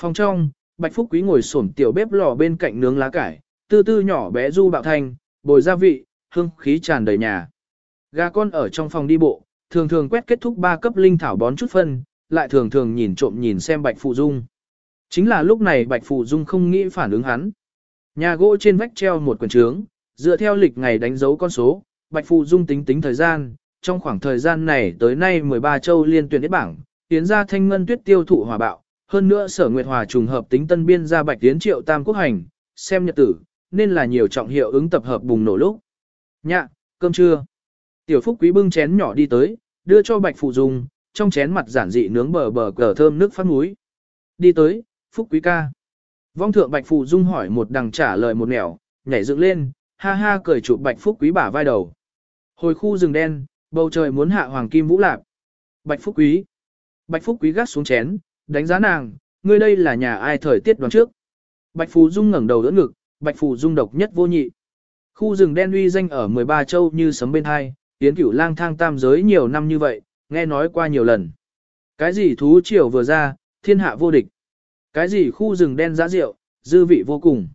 S1: Phòng trong, Bạch Phúc Quý ngồi xổm tiểu bếp lò bên cạnh nướng lá cải, tư tư nhỏ bé du bạo thanh, bồi gia vị, hương khí tràn đầy nhà. Gà con ở trong phòng đi bộ, thường thường quét kết thúc ba cấp linh thảo bón chút phân, lại thường thường nhìn trộm nhìn xem Bạch Phụ Dung. Chính là lúc này Bạch Phụ Dung không nghĩ phản ứng hắn. Nhà gỗ trên vách treo một quần trướng, dựa theo lịch ngày đánh dấu con số, Bạch Phụ Dung tính tính thời gian, trong khoảng thời gian này tới nay 13 châu liên tuyển đế bảng, tiến ra thanh ngân tuyết tiêu thụ hòa bạo, hơn nữa sở nguyệt hòa trùng hợp tính tân biên ra Bạch Tiến triệu tam quốc hành, xem nhật tử, nên là nhiều trọng hiệu ứng tập hợp bùng nổ lúc. Nhạ, cơm trưa. Tiểu Phúc Quý bưng chén nhỏ đi tới, đưa cho Bạch Phụ Dung, trong chén mặt giản dị nướng bờ bờ cờ thơm nước phát muối. Đi tới, Phúc Quý ca. Vong thượng Bạch Phụ Dung hỏi một đằng trả lời một nẻo, nhảy dựng lên, ha ha cười chụp Bạch Phúc Quý bả vai đầu. Hồi khu rừng đen, bầu trời muốn hạ hoàng kim vũ lạp. Bạch Phúc Quý. Bạch Phúc Quý gắt xuống chén, đánh giá nàng, ngươi đây là nhà ai thời tiết đoán trước. Bạch Phù Dung ngẩng đầu đỡ ngực, Bạch Phù Dung độc nhất vô nhị. Khu rừng đen uy danh ở 13 châu như sấm bên hai, tiến cửu lang thang tam giới nhiều năm như vậy, nghe nói qua nhiều lần. Cái gì thú triều vừa ra, thiên hạ vô địch. Cái gì khu rừng đen giá rượu, dư vị vô cùng.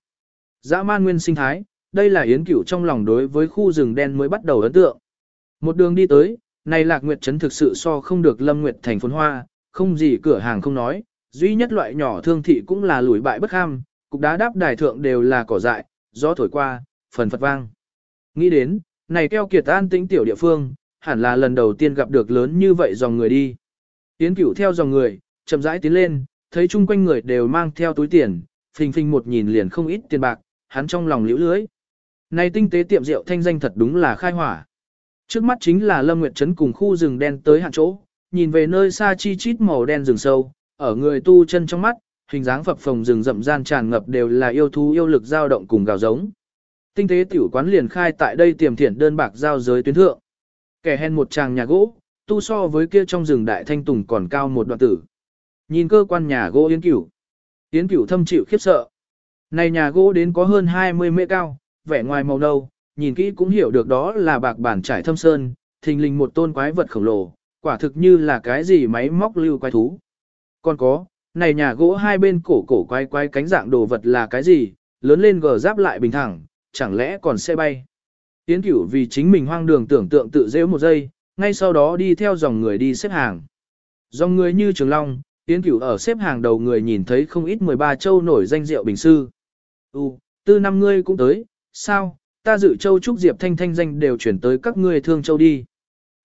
S1: Dã man nguyên sinh thái, đây là yến cửu trong lòng đối với khu rừng đen mới bắt đầu ấn tượng. Một đường đi tới, này lạc nguyệt trấn thực sự so không được lâm nguyệt thành phồn hoa, không gì cửa hàng không nói, duy nhất loại nhỏ thương thị cũng là lùi bại bất ham, cục đá đáp đài thượng đều là cỏ dại, gió thổi qua, phần phật vang. Nghĩ đến, này keo kiệt an tĩnh tiểu địa phương, hẳn là lần đầu tiên gặp được lớn như vậy dòng người đi. Tiến cửu theo dòng người, chậm rãi tiến lên, thấy chung quanh người đều mang theo túi tiền, phình phình một nhìn liền không ít tiền bạc, hắn trong lòng liễu lưới. Này tinh tế tiệm rượu thanh danh thật đúng là khai hỏa. Trước mắt chính là Lâm Nguyệt Trấn cùng khu rừng đen tới hạn chỗ, nhìn về nơi xa chi chít màu đen rừng sâu, ở người tu chân trong mắt, hình dáng phập phồng rừng rậm gian tràn ngập đều là yêu thú yêu lực dao động cùng gào giống. Tinh tế tiểu quán liền khai tại đây tiềm thiện đơn bạc giao giới tuyến thượng. Kẻ hèn một chàng nhà gỗ, tu so với kia trong rừng đại thanh tùng còn cao một đoạn tử. Nhìn cơ quan nhà gỗ Yến Cửu. Yến Cửu thâm chịu khiếp sợ. Này nhà gỗ đến có hơn 20 mét cao, vẻ ngoài màu nâu, nhìn kỹ cũng hiểu được đó là bạc bản trải thâm sơn, thình lình một tôn quái vật khổng lồ, quả thực như là cái gì máy móc lưu quái thú. Còn có, này nhà gỗ hai bên cổ cổ quái quái cánh dạng đồ vật là cái gì, lớn lên gờ giáp lại bình thẳng, chẳng lẽ còn sẽ bay. tiến cửu vì chính mình hoang đường tưởng tượng tự dễ một giây, ngay sau đó đi theo dòng người đi xếp hàng. Dòng người như Trường Long, tiến cửu ở xếp hàng đầu người nhìn thấy không ít 13 châu nổi danh rượu bình sư. U, tư năm ngươi cũng tới, sao, ta dự châu trúc diệp thanh thanh danh đều chuyển tới các ngươi thương châu đi.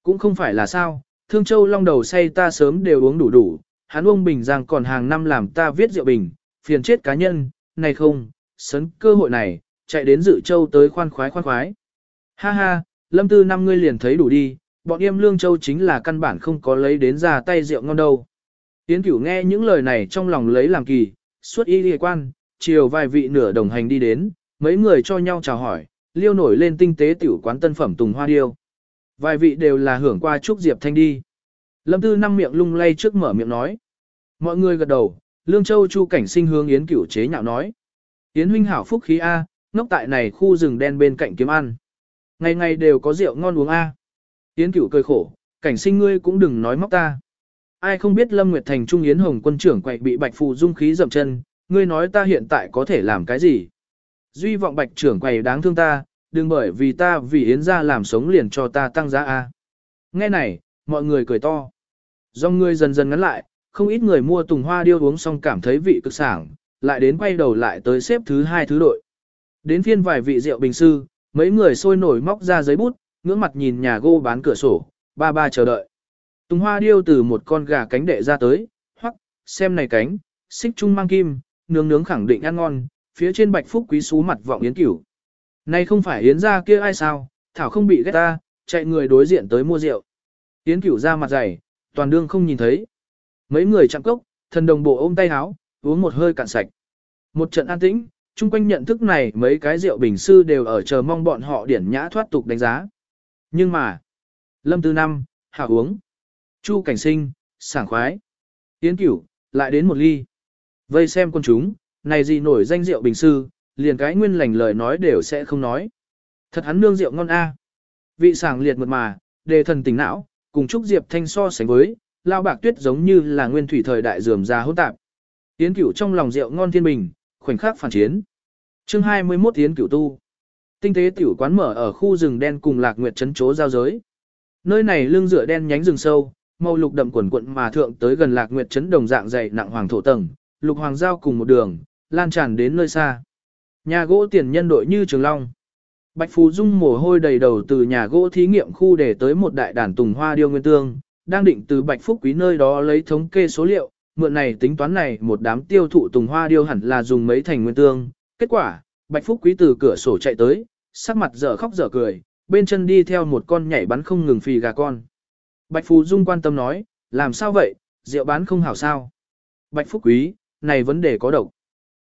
S1: Cũng không phải là sao, thương châu long đầu say ta sớm đều uống đủ đủ, hắn uống bình giang còn hàng năm làm ta viết rượu bình, phiền chết cá nhân, này không, sấn cơ hội này, chạy đến dự châu tới khoan khoái khoan khoái. Ha ha, lâm tư năm ngươi liền thấy đủ đi, bọn em lương châu chính là căn bản không có lấy đến ra tay rượu ngon đâu. Tiến cửu nghe những lời này trong lòng lấy làm kỳ, suốt y liên quan, chiều vài vị nửa đồng hành đi đến, mấy người cho nhau chào hỏi, liêu nổi lên tinh tế tiểu quán tân phẩm tùng hoa điêu. Vài vị đều là hưởng qua chúc diệp thanh đi. Lâm tư năm miệng lung lay trước mở miệng nói. Mọi người gật đầu, lương châu chu cảnh sinh hướng yến cửu chế nhạo nói. Yến huynh hảo phúc khí A, ngốc tại này khu rừng đen bên cạnh kiếm ăn. Ngày ngày đều có rượu ngon uống A. Yến cửu cười khổ, cảnh sinh ngươi cũng đừng nói móc ta. Ai không biết Lâm Nguyệt Thành Trung Yến Hồng quân trưởng quậy bị Bạch Phù dung khí dậm chân, ngươi nói ta hiện tại có thể làm cái gì? Duy vọng Bạch trưởng quầy đáng thương ta, đừng bởi vì ta vì Yến ra làm sống liền cho ta tăng giá A. Nghe này, mọi người cười to. dòng người dần dần ngắn lại, không ít người mua tùng hoa điêu uống xong cảm thấy vị cực sảng, lại đến quay đầu lại tới xếp thứ hai thứ đội. Đến phiên vài vị rượu bình sư, mấy người sôi nổi móc ra giấy bút, ngưỡng mặt nhìn nhà gô bán cửa sổ, ba ba chờ đợi. Tùng hoa điêu từ một con gà cánh đệ ra tới, hoặc, xem này cánh, xích trung mang kim, nướng nướng khẳng định ăn ngon, phía trên bạch phúc quý xú mặt vọng yến cửu. Này không phải yến ra kia ai sao, thảo không bị ghét ta, chạy người đối diện tới mua rượu. Yến cửu ra mặt dày, toàn đương không nhìn thấy. Mấy người chạm cốc, thần đồng bộ ôm tay háo, uống một hơi cạn sạch. Một trận an tĩnh, chung quanh nhận thức này mấy cái rượu bình sư đều ở chờ mong bọn họ điển nhã thoát tục đánh giá. Nhưng mà, lâm tư năm, hạ uống. Chu cảnh sinh, sảng khoái. Tiến cửu, lại đến một ly. Vây xem con chúng, này gì nổi danh rượu bình sư, liền cái nguyên lành lời nói đều sẽ không nói. Thật hắn nương rượu ngon a. Vị sảng liệt mượt mà, đề thần tỉnh não, cùng Trúc Diệp Thanh so sánh với, lao bạc tuyết giống như là nguyên thủy thời đại dườm ra hỗn tạp. Tiến cửu trong lòng rượu ngon thiên bình, khoảnh khắc phản chiến. Chương 21 Tiến cửu tu. Tinh tế tiểu quán mở ở khu rừng đen cùng Lạc Nguyệt trấn chố giao giới. Nơi này lưng rửa đen nhánh rừng sâu, màu lục đậm quần quận mà thượng tới gần Lạc Nguyệt trấn đồng dạng dày nặng hoàng thổ tầng, lục hoàng giao cùng một đường, lan tràn đến nơi xa. Nhà gỗ tiền nhân đội như Trường Long. Bạch Phú Dung mồ hôi đầy đầu từ nhà gỗ thí nghiệm khu để tới một đại đàn tùng hoa điêu nguyên tương, đang định từ Bạch Phúc Quý nơi đó lấy thống kê số liệu, mượn này tính toán này một đám tiêu thụ tùng hoa điêu hẳn là dùng mấy thành nguyên tương. Kết quả, Bạch Phúc Quý từ cửa sổ chạy tới, sắc mặt dở khóc dở cười, bên chân đi theo một con nhảy bắn không ngừng phì gà con. Bạch Phú Dung quan tâm nói, làm sao vậy, rượu bán không hảo sao. Bạch Phúc Quý, này vấn đề có độc.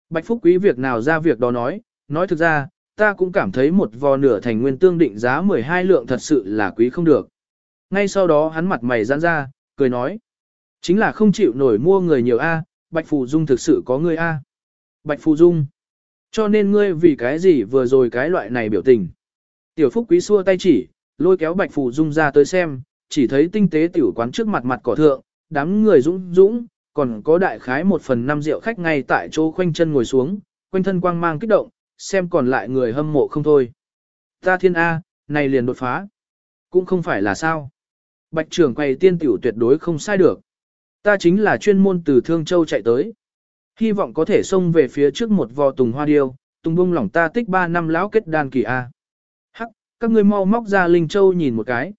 S1: Bạch Phúc Quý việc nào ra việc đó nói, nói thực ra, ta cũng cảm thấy một vò nửa thành nguyên tương định giá 12 lượng thật sự là quý không được. Ngay sau đó hắn mặt mày giãn ra, cười nói. Chính là không chịu nổi mua người nhiều A, Bạch Phù Dung thực sự có người A. Bạch Phù Dung. Cho nên ngươi vì cái gì vừa rồi cái loại này biểu tình. Tiểu Phúc Quý xua tay chỉ, lôi kéo Bạch Phù Dung ra tới xem, chỉ thấy tinh tế tiểu quán trước mặt mặt cỏ thượng, đám người dũng dũng, còn có đại khái một phần năm rượu khách ngay tại chỗ khoanh chân ngồi xuống, quanh thân quang mang kích động, xem còn lại người hâm mộ không thôi. Ta thiên A, này liền đột phá. Cũng không phải là sao. Bạch trưởng quầy tiên tiểu tuyệt đối không sai được. Ta chính là chuyên môn từ Thương Châu chạy tới. Hy vọng có thể xông về phía trước một vò tùng hoa điêu, tùng bông lỏng ta tích 3 năm lão kết đan kỳ A. Hắc, các ngươi mau móc ra Linh Châu nhìn một cái.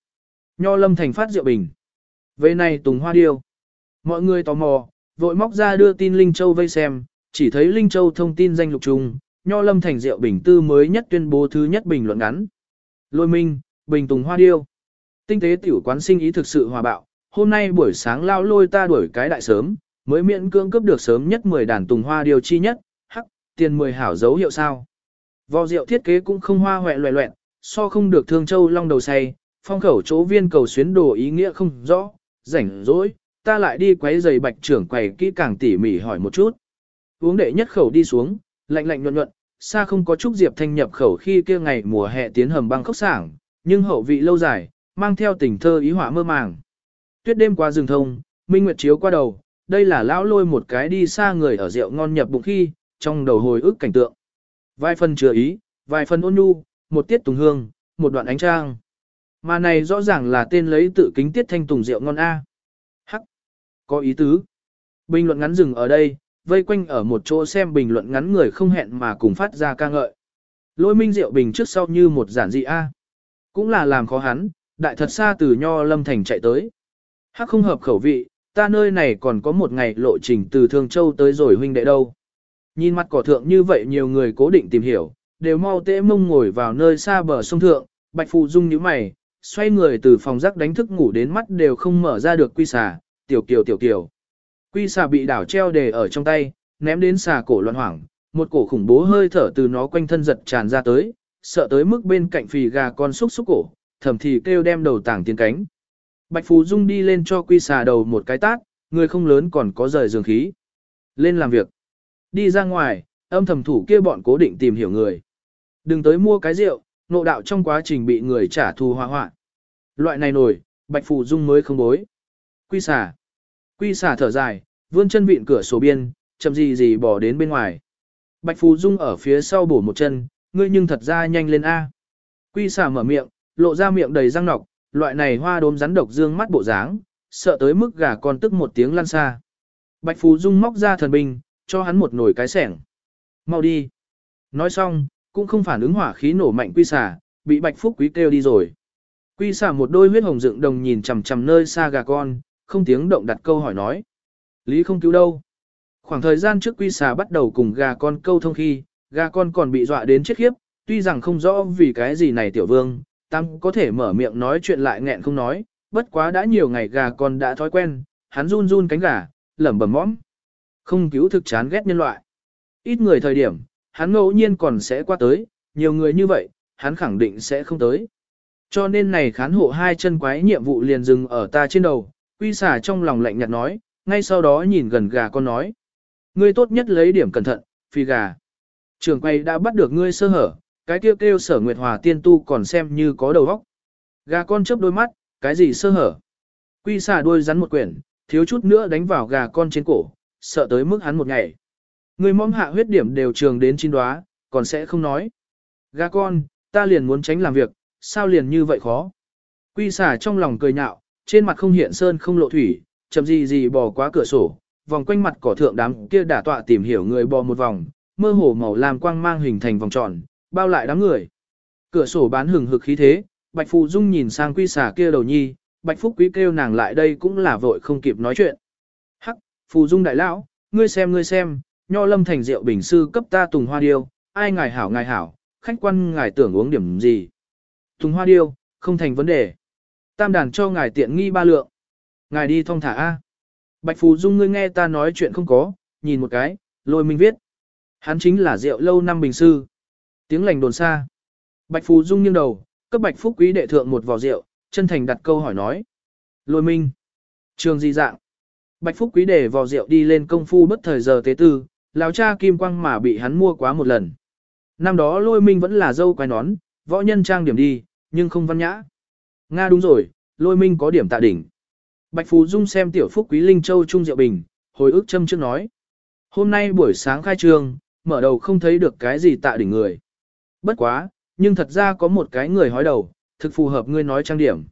S1: Nho lâm thành phát rượu bình. Về này tùng hoa điêu. Mọi người tò mò, vội móc ra đưa tin Linh Châu vây xem, chỉ thấy Linh Châu thông tin danh lục trùng, Nho lâm thành rượu bình tư mới nhất tuyên bố thứ nhất bình luận ngắn. Lôi minh, bình tùng hoa điêu. Tinh tế tiểu quán sinh ý thực sự hòa bạo, hôm nay buổi sáng lao lôi ta đuổi cái đại sớm, mới miễn cưỡng cướp được sớm nhất 10 đàn tùng hoa điêu chi nhất, hắc, tiền 10 hảo dấu hiệu sao. Vò rượu thiết kế cũng không hoa hoẹ loẹ loẹn, so không được thương châu long đầu say, phong khẩu chỗ viên cầu xuyến đồ ý nghĩa không rõ, rảnh rỗi, ta lại đi quấy giày bạch trưởng quầy kỹ càng tỉ mỉ hỏi một chút. Uống đệ nhất khẩu đi xuống, lạnh lạnh nhuận nhuận, xa không có chút diệp thanh nhập khẩu khi kia ngày mùa hè tiến hầm băng khốc sảng, nhưng hậu vị lâu dài, mang theo tình thơ ý họa mơ màng. Tuyết đêm qua rừng thông, minh nguyệt chiếu qua đầu, đây là lão lôi một cái đi xa người ở rượu ngon nhập bụng khi, trong đầu hồi ức cảnh tượng. Vài phần chứa ý, vài phần ôn nhu, một tiết tùng hương, một đoạn ánh trang. Mà này rõ ràng là tên lấy tự kính tiết thanh tùng rượu ngon A. Có ý tứ. Bình luận ngắn dừng ở đây, vây quanh ở một chỗ xem bình luận ngắn người không hẹn mà cùng phát ra ca ngợi. Lôi minh rượu bình trước sau như một giản dị A. Cũng là làm khó hắn, đại thật xa từ Nho Lâm Thành chạy tới. Hắc không hợp khẩu vị, ta nơi này còn có một ngày lộ trình từ Thương Châu tới rồi huynh đệ đâu. Nhìn mặt cỏ thượng như vậy nhiều người cố định tìm hiểu, đều mau tễ mông ngồi vào nơi xa bờ sông thượng, Bạch phụ Dung nhíu mày, xoay người từ phòng rắc đánh thức ngủ đến mắt đều không mở ra được quy xà, tiểu kiều tiểu kiều. Quy xà bị đảo treo đề ở trong tay, ném đến xà cổ loạn hoảng, một cổ khủng bố hơi thở từ nó quanh thân giật tràn ra tới, sợ tới mức bên cạnh phì gà con xúc xúc cổ, thầm thì kêu đem đầu tảng tiến cánh. Bạch Phù Dung đi lên cho quy xà đầu một cái tát, người không lớn còn có rời giường khí. Lên làm việc. Đi ra ngoài, âm thầm thủ kia bọn cố định tìm hiểu người. Đừng tới mua cái rượu, nộ đạo trong quá trình bị người trả thù hoa hoạn. Loại này nổi, Bạch Phù Dung mới không bối. Quy xà. Quy xà thở dài, vươn chân vịn cửa sổ biên, chậm gì gì bỏ đến bên ngoài. Bạch Phù Dung ở phía sau bổ một chân, ngươi nhưng thật ra nhanh lên A. Quy xà mở miệng, lộ ra miệng đầy răng nọc, loại này hoa đốm rắn độc dương mắt bộ dáng, sợ tới mức gà con tức một tiếng lăn xa. Bạch Phù Dung móc ra thần binh, cho hắn một nồi cái sẻng. Mau đi. Nói xong, cũng không phản ứng hỏa khí nổ mạnh quy xà, bị Bạch Phúc Quý kêu đi rồi. Quy xà một đôi huyết hồng dựng đồng nhìn chằm chằm nơi xa gà con, không tiếng động đặt câu hỏi nói. Lý không cứu đâu. Khoảng thời gian trước quy xà bắt đầu cùng gà con câu thông khi, gà con còn bị dọa đến chết khiếp, tuy rằng không rõ vì cái gì này tiểu vương, tăng có thể mở miệng nói chuyện lại nghẹn không nói, bất quá đã nhiều ngày gà con đã thói quen, hắn run run cánh gà, lẩm bẩm mõm. Không cứu thực chán ghét nhân loại. Ít người thời điểm, hắn ngẫu nhiên còn sẽ qua tới, nhiều người như vậy, hắn khẳng định sẽ không tới. Cho nên này khán hộ hai chân quái nhiệm vụ liền dừng ở ta trên đầu, quy xà trong lòng lạnh nhạt nói, ngay sau đó nhìn gần gà con nói. Ngươi tốt nhất lấy điểm cẩn thận, phi gà. Trường quay đã bắt được ngươi sơ hở, cái kêu kêu sở nguyệt hòa tiên tu còn xem như có đầu óc. Gà con chớp đôi mắt, cái gì sơ hở. Quy xà đuôi rắn một quyển, thiếu chút nữa đánh vào gà con trên cổ, sợ tới mức hắn một ngày. Người mong hạ huyết điểm đều trường đến chín đoá, còn sẽ không nói. Gà con, ta liền muốn tránh làm việc, sao liền như vậy khó. Quy xà trong lòng cười nhạo, trên mặt không hiện sơn không lộ thủy, chậm gì gì bò qua cửa sổ, vòng quanh mặt cỏ thượng đám kia đả tọa tìm hiểu người bò một vòng, mơ hồ màu làm quang mang hình thành vòng tròn, bao lại đám người. Cửa sổ bán hừng hực khí thế, Bạch Phù Dung nhìn sang quy xà kia đầu nhi, Bạch Phúc Quý kêu nàng lại đây cũng là vội không kịp nói chuyện. Hắc, Phù Dung đại lão, ngươi xem ngươi xem, nho lâm thành rượu bình sư cấp ta tùng hoa điêu, ai ngài hảo ngài hảo, khách quan ngài tưởng uống điểm gì. Tùng hoa điêu, không thành vấn đề. Tam đàn cho ngài tiện nghi ba lượng. Ngài đi thong thả A. Bạch Phù Dung ngươi nghe ta nói chuyện không có, nhìn một cái, lôi minh viết. Hắn chính là rượu lâu năm bình sư. Tiếng lành đồn xa. Bạch Phù Dung nghiêng đầu, cấp Bạch Phúc Quý đệ thượng một vò rượu, chân thành đặt câu hỏi nói. Lôi minh. Trường gì dạng? Bạch Phúc Quý để vò rượu đi lên công phu bất thời giờ tế tư, lão cha kim quang mà bị hắn mua quá một lần. Năm đó lôi minh vẫn là dâu quái nón, võ nhân trang điểm đi, nhưng không văn nhã. Nga đúng rồi, lôi minh có điểm tạ đỉnh. Bạch Phú Dung xem tiểu phúc quý linh châu trung diệu bình, hồi ức châm trước nói. Hôm nay buổi sáng khai trương, mở đầu không thấy được cái gì tạ đỉnh người. Bất quá, nhưng thật ra có một cái người hói đầu, thực phù hợp ngươi nói trang điểm.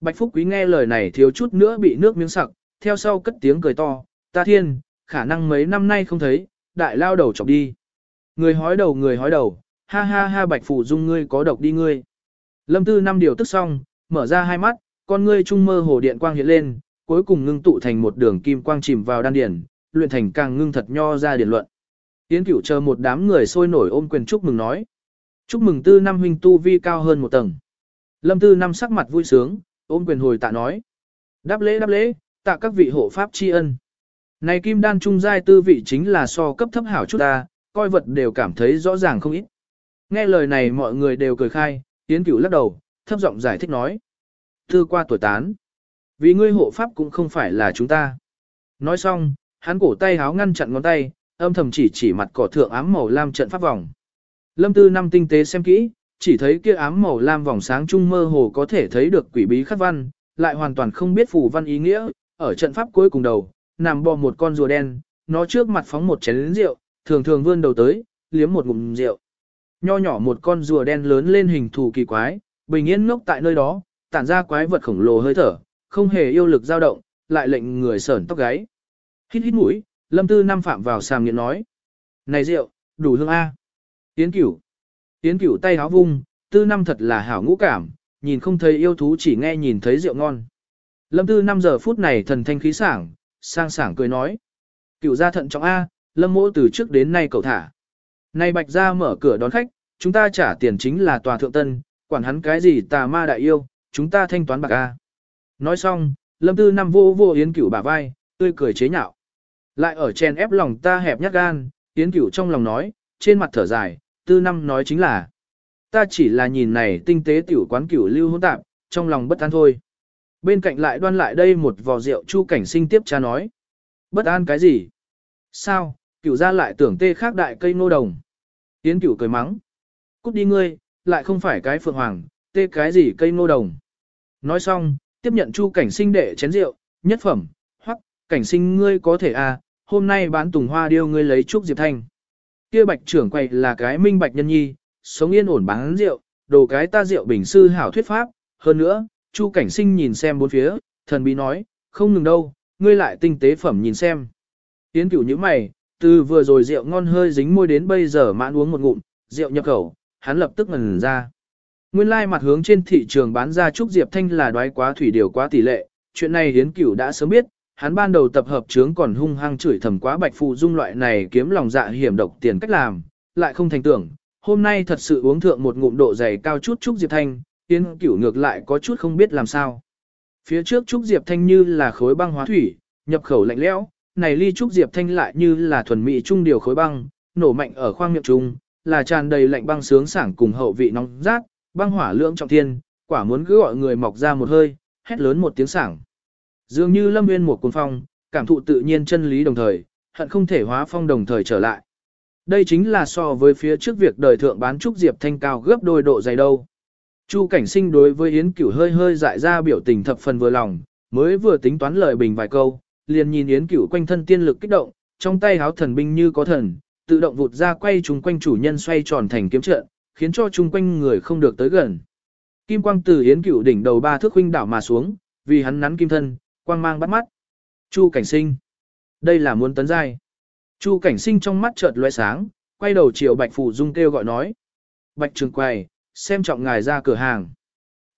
S1: Bạch Phúc Quý nghe lời này thiếu chút nữa bị nước miếng sặc, theo sau cất tiếng cười to, ta thiên, khả năng mấy năm nay không thấy, đại lao đầu chọc đi. Người hói đầu người hói đầu, ha ha ha Bạch Phù Dung ngươi có độc đi ngươi. Lâm Tư năm điều tức xong, mở ra hai mắt, con ngươi trung mơ hồ điện quang hiện lên, cuối cùng ngưng tụ thành một đường kim quang chìm vào đan điển, luyện thành càng ngưng thật nho ra điển luận. Tiến cửu chờ một đám người sôi nổi ôm quyền chúc mừng nói. Chúc mừng tư năm huynh tu vi cao hơn một tầng. Lâm tư năm sắc mặt vui sướng, ôm quyền hồi tạ nói. Đáp lễ đáp lễ, tạ các vị hộ pháp tri ân. Này kim đan trung giai tư vị chính là so cấp thấp hảo chút ta, coi vật đều cảm thấy rõ ràng không ít. Nghe lời này mọi người đều cười khai, Tiến cửu lắc đầu, thấp giọng giải thích nói. Tư qua tuổi tán. Vì ngươi hộ pháp cũng không phải là chúng ta. Nói xong, hắn cổ tay háo ngăn chặn ngón tay, âm thầm chỉ chỉ mặt cỏ thượng ám màu lam trận pháp vòng. Lâm tư năm tinh tế xem kỹ, chỉ thấy kia ám màu lam vòng sáng trung mơ hồ có thể thấy được quỷ bí khắc văn, lại hoàn toàn không biết phù văn ý nghĩa, ở trận pháp cuối cùng đầu, nằm bò một con rùa đen, nó trước mặt phóng một chén rượu, thường thường vươn đầu tới, liếm một ngụm rượu, nho nhỏ một con rùa đen lớn lên hình thù kỳ quái, bình yên ngốc tại nơi đó, tản ra quái vật khổng lồ hơi thở, không hề yêu lực dao động, lại lệnh người sởn tóc gáy. Hít hít mũi, Lâm Tư Năm phạm vào sàm nghiện nói. Này rượu, đủ hương A. Tiến cửu. Tiến cửu tay háo vung, Tư Năm thật là hảo ngũ cảm, nhìn không thấy yêu thú chỉ nghe nhìn thấy rượu ngon. Lâm Tư năm giờ phút này thần thanh khí sảng, sang sảng cười nói. Cửu gia thận trọng A, Lâm mỗ từ trước đến nay cậu thả. Này bạch gia mở cửa đón khách, chúng ta trả tiền chính là tòa thượng tân, quản hắn cái gì tà ma đại yêu, chúng ta thanh toán bạc A. Nói xong, Lâm Tư năm vô vô Yến Cửu bả vai, tươi cười chế nhạo. Lại ở chen ép lòng ta hẹp nhát gan, Yến Cửu trong lòng nói, trên mặt thở dài, Tư năm nói chính là. Ta chỉ là nhìn này tinh tế tiểu quán cửu lưu hỗn tạp, trong lòng bất an thôi. Bên cạnh lại đoan lại đây một vò rượu chu cảnh sinh tiếp cha nói. Bất an cái gì? Sao, cửu ra lại tưởng tê khác đại cây nô đồng. Yến cửu cười mắng. Cút đi ngươi, lại không phải cái phượng hoàng, tê cái gì cây nô đồng. Nói xong, tiếp nhận chu cảnh sinh đệ chén rượu, nhất phẩm, hoặc, cảnh sinh ngươi có thể à, hôm nay bán tùng hoa điêu ngươi lấy trúc diệp thanh. Kia bạch trưởng quầy là cái minh bạch nhân nhi, sống yên ổn bán rượu, đồ cái ta rượu bình sư hảo thuyết pháp, hơn nữa, chu cảnh sinh nhìn xem bốn phía, thần bí nói, không ngừng đâu, ngươi lại tinh tế phẩm nhìn xem. tiến cửu như mày, từ vừa rồi rượu ngon hơi dính môi đến bây giờ mãn uống một ngụm, rượu nhập khẩu, hắn lập tức ngần ra. Nguyên lai mặt hướng trên thị trường bán ra trúc diệp thanh là đoái quá thủy điều quá tỷ lệ, chuyện này hiến cửu đã sớm biết, hắn ban đầu tập hợp chướng còn hung hăng chửi thầm quá bạch phù dung loại này kiếm lòng dạ hiểm độc tiền cách làm, lại không thành tưởng, hôm nay thật sự uống thượng một ngụm độ dày cao chút trúc diệp thanh, hiến cửu ngược lại có chút không biết làm sao. Phía trước trúc diệp thanh như là khối băng hóa thủy, nhập khẩu lạnh lẽo, này ly trúc diệp thanh lại như là thuần mỹ trung điều khối băng, nổ mạnh ở khoang miệng trung, là tràn đầy lạnh băng sướng sảng cùng hậu vị nóng rát, băng hỏa lượng trọng thiên, quả muốn cứ gọi người mọc ra một hơi, hét lớn một tiếng sảng. Dường như lâm nguyên một cuồng phong, cảm thụ tự nhiên chân lý đồng thời, hận không thể hóa phong đồng thời trở lại. Đây chính là so với phía trước việc đời thượng bán trúc diệp thanh cao gấp đôi độ dày đâu. Chu cảnh sinh đối với Yến Cửu hơi hơi dại ra biểu tình thập phần vừa lòng, mới vừa tính toán lời bình vài câu, liền nhìn Yến Cửu quanh thân tiên lực kích động, trong tay háo thần binh như có thần, tự động vụt ra quay trùng quanh chủ nhân xoay tròn thành kiếm trận, khiến cho chung quanh người không được tới gần. Kim quang từ Yến Cửu đỉnh đầu ba thước huynh đảo mà xuống, vì hắn nắn kim thân, quang mang bắt mắt. Chu Cảnh Sinh, đây là muốn tấn giai. Chu Cảnh Sinh trong mắt chợt lóe sáng, quay đầu chiều Bạch Phủ Dung kêu gọi nói: "Bạch Trường Quầy, xem trọng ngài ra cửa hàng."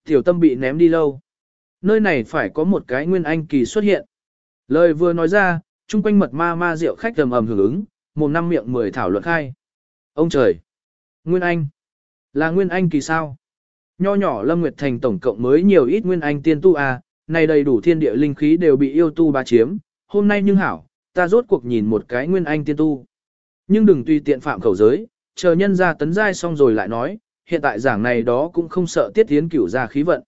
S1: Tiểu Tâm bị ném đi lâu. Nơi này phải có một cái nguyên anh kỳ xuất hiện. Lời vừa nói ra, chung quanh mật ma ma rượu khách ầm ầm hưởng ứng, mồm năm miệng mười thảo luận khai. Ông trời! Nguyên Anh! Là Nguyên Anh kỳ sao? Nho nhỏ Lâm Nguyệt Thành tổng cộng mới nhiều ít Nguyên Anh tiên tu à, này đầy đủ thiên địa linh khí đều bị yêu tu ba chiếm, hôm nay nhưng hảo, ta rốt cuộc nhìn một cái Nguyên Anh tiên tu. Nhưng đừng tùy tiện phạm khẩu giới, chờ nhân ra tấn giai xong rồi lại nói, hiện tại giảng này đó cũng không sợ tiết tiến cửu ra khí vận.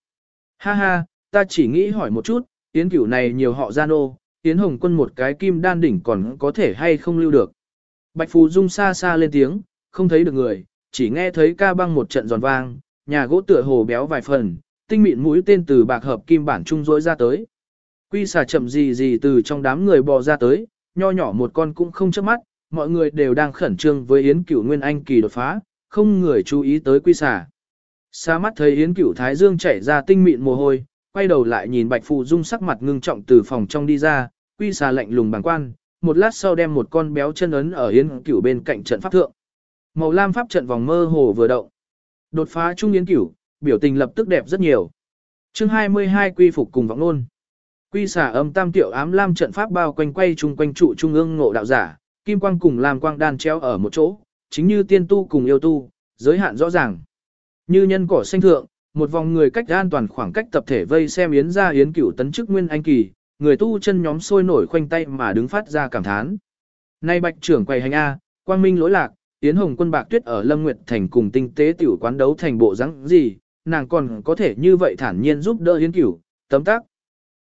S1: Ha ha, ta chỉ nghĩ hỏi một chút, tiến cửu này nhiều họ gian ô, tiến hồng quân một cái kim đan đỉnh còn có thể hay không lưu được. Bạch Phù Dung xa xa lên tiếng, không thấy được người, chỉ nghe thấy ca băng một trận giòn vang, nhà gỗ tựa hồ béo vài phần, tinh mịn mũi tên từ bạc hợp kim bản trung rỗi ra tới. Quy xà chậm gì gì từ trong đám người bò ra tới, nho nhỏ một con cũng không chớp mắt, mọi người đều đang khẩn trương với Yến Cửu Nguyên Anh kỳ đột phá, không người chú ý tới quy xà. Xa mắt thấy Yến Cửu Thái Dương chảy ra tinh mịn mồ hôi, quay đầu lại nhìn Bạch Phù Dung sắc mặt ngưng trọng từ phòng trong đi ra, quy xà lạnh lùng bằng quan, một lát sau đem một con béo chân ấn ở Yến Cửu bên cạnh trận pháp thượng. Màu lam pháp trận vòng mơ hồ vừa động. Đột phá trung Yến Cửu, biểu tình lập tức đẹp rất nhiều. Chương 22 quy phục cùng vọng luôn. Quy xả âm tam tiểu ám lam trận pháp bao quanh quay chung quanh trụ trung ương ngộ đạo giả, kim quang cùng lam quang đan treo ở một chỗ, chính như tiên tu cùng yêu tu, giới hạn rõ ràng. Như nhân cỏ xanh thượng, một vòng người cách an toàn khoảng cách tập thể vây xem yến ra yến cửu tấn chức nguyên anh kỳ, người tu chân nhóm sôi nổi khoanh tay mà đứng phát ra cảm thán. Nay bạch trưởng quầy hành A, quang minh lỗi lạc, Yến Hồng quân bạc tuyết ở Lâm Nguyệt Thành cùng tinh tế tiểu quán đấu thành bộ rắn gì, nàng còn có thể như vậy thản nhiên giúp đỡ Yến Cửu, tấm tác.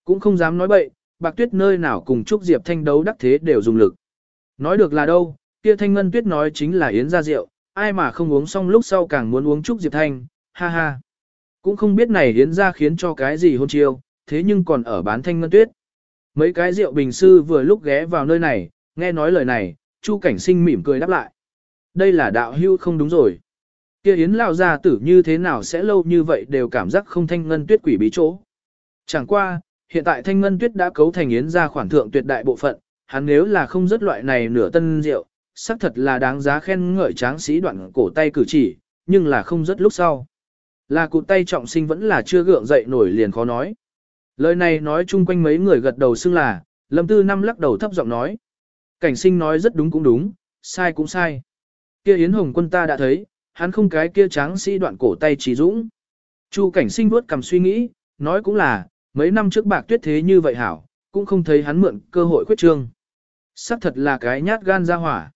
S1: Cũng không dám nói bậy, bạc tuyết nơi nào cùng Trúc Diệp Thanh đấu đắc thế đều dùng lực. Nói được là đâu, kia Thanh Ngân Tuyết nói chính là Yến ra rượu, ai mà không uống xong lúc sau càng muốn uống Trúc Diệp Thanh, ha ha. Cũng không biết này Yến ra khiến cho cái gì hôn chiêu, thế nhưng còn ở bán Thanh Ngân Tuyết. Mấy cái rượu bình sư vừa lúc ghé vào nơi này, nghe nói lời này, Chu Cảnh Sinh mỉm cười đáp lại. Đây là đạo hưu không đúng rồi. Kia Yến lao gia tử như thế nào sẽ lâu như vậy đều cảm giác không thanh ngân tuyết quỷ bí chỗ. Chẳng qua, hiện tại thanh ngân tuyết đã cấu thành Yến ra khoản thượng tuyệt đại bộ phận, hắn nếu là không rất loại này nửa tân rượu, xác thật là đáng giá khen ngợi tráng sĩ đoạn cổ tay cử chỉ, nhưng là không rất lúc sau. Là cụ tay trọng sinh vẫn là chưa gượng dậy nổi liền khó nói. Lời này nói chung quanh mấy người gật đầu xưng là, lâm tư năm lắc đầu thấp giọng nói. Cảnh sinh nói rất đúng cũng đúng, sai cũng sai. Kia Yến Hồng quân ta đã thấy, hắn không cái kia tráng sĩ đoạn cổ tay trí dũng. Chu cảnh sinh vuốt cầm suy nghĩ, nói cũng là, mấy năm trước bạc tuyết thế như vậy hảo, cũng không thấy hắn mượn cơ hội khuyết trương. Sắc thật là cái nhát gan ra hỏa.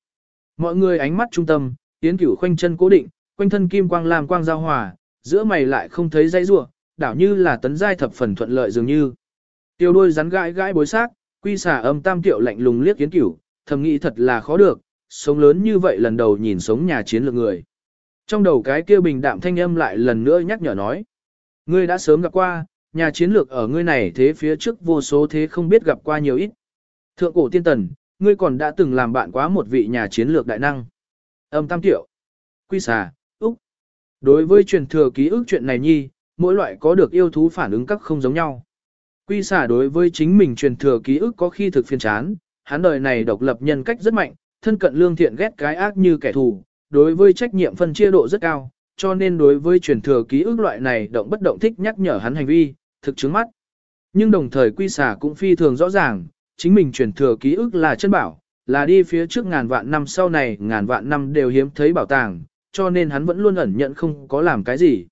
S1: Mọi người ánh mắt trung tâm, Yến Cửu khoanh chân cố định, quanh thân kim quang làm quang giao hòa, giữa mày lại không thấy dây rủa, đảo như là tấn giai thập phần thuận lợi dường như. Tiêu đôi rắn gãi gãi bối xác, quy xả âm tam tiểu lạnh lùng liếc Yến Cửu, thầm nghĩ thật là khó được, sống lớn như vậy lần đầu nhìn sống nhà chiến lược người. Trong đầu cái kia bình đạm thanh âm lại lần nữa nhắc nhở nói. Ngươi đã sớm gặp qua, nhà chiến lược ở ngươi này thế phía trước vô số thế không biết gặp qua nhiều ít. Thượng cổ tiên tần, ngươi còn đã từng làm bạn quá một vị nhà chiến lược đại năng. Âm tam tiểu. Quy xà, Úc. Đối với truyền thừa ký ức chuyện này nhi, mỗi loại có được yêu thú phản ứng các không giống nhau. Quy xà đối với chính mình truyền thừa ký ức có khi thực phiên chán, hắn đời này độc lập nhân cách rất mạnh, thân cận lương thiện ghét cái ác như kẻ thù, đối với trách nhiệm phân chia độ rất cao, cho nên đối với truyền thừa ký ức loại này động bất động thích nhắc nhở hắn hành vi, thực chứng mắt. Nhưng đồng thời quy xà cũng phi thường rõ ràng, chính mình truyền thừa ký ức là chân bảo, là đi phía trước ngàn vạn năm sau này ngàn vạn năm đều hiếm thấy bảo tàng, cho nên hắn vẫn luôn ẩn nhận không có làm cái gì.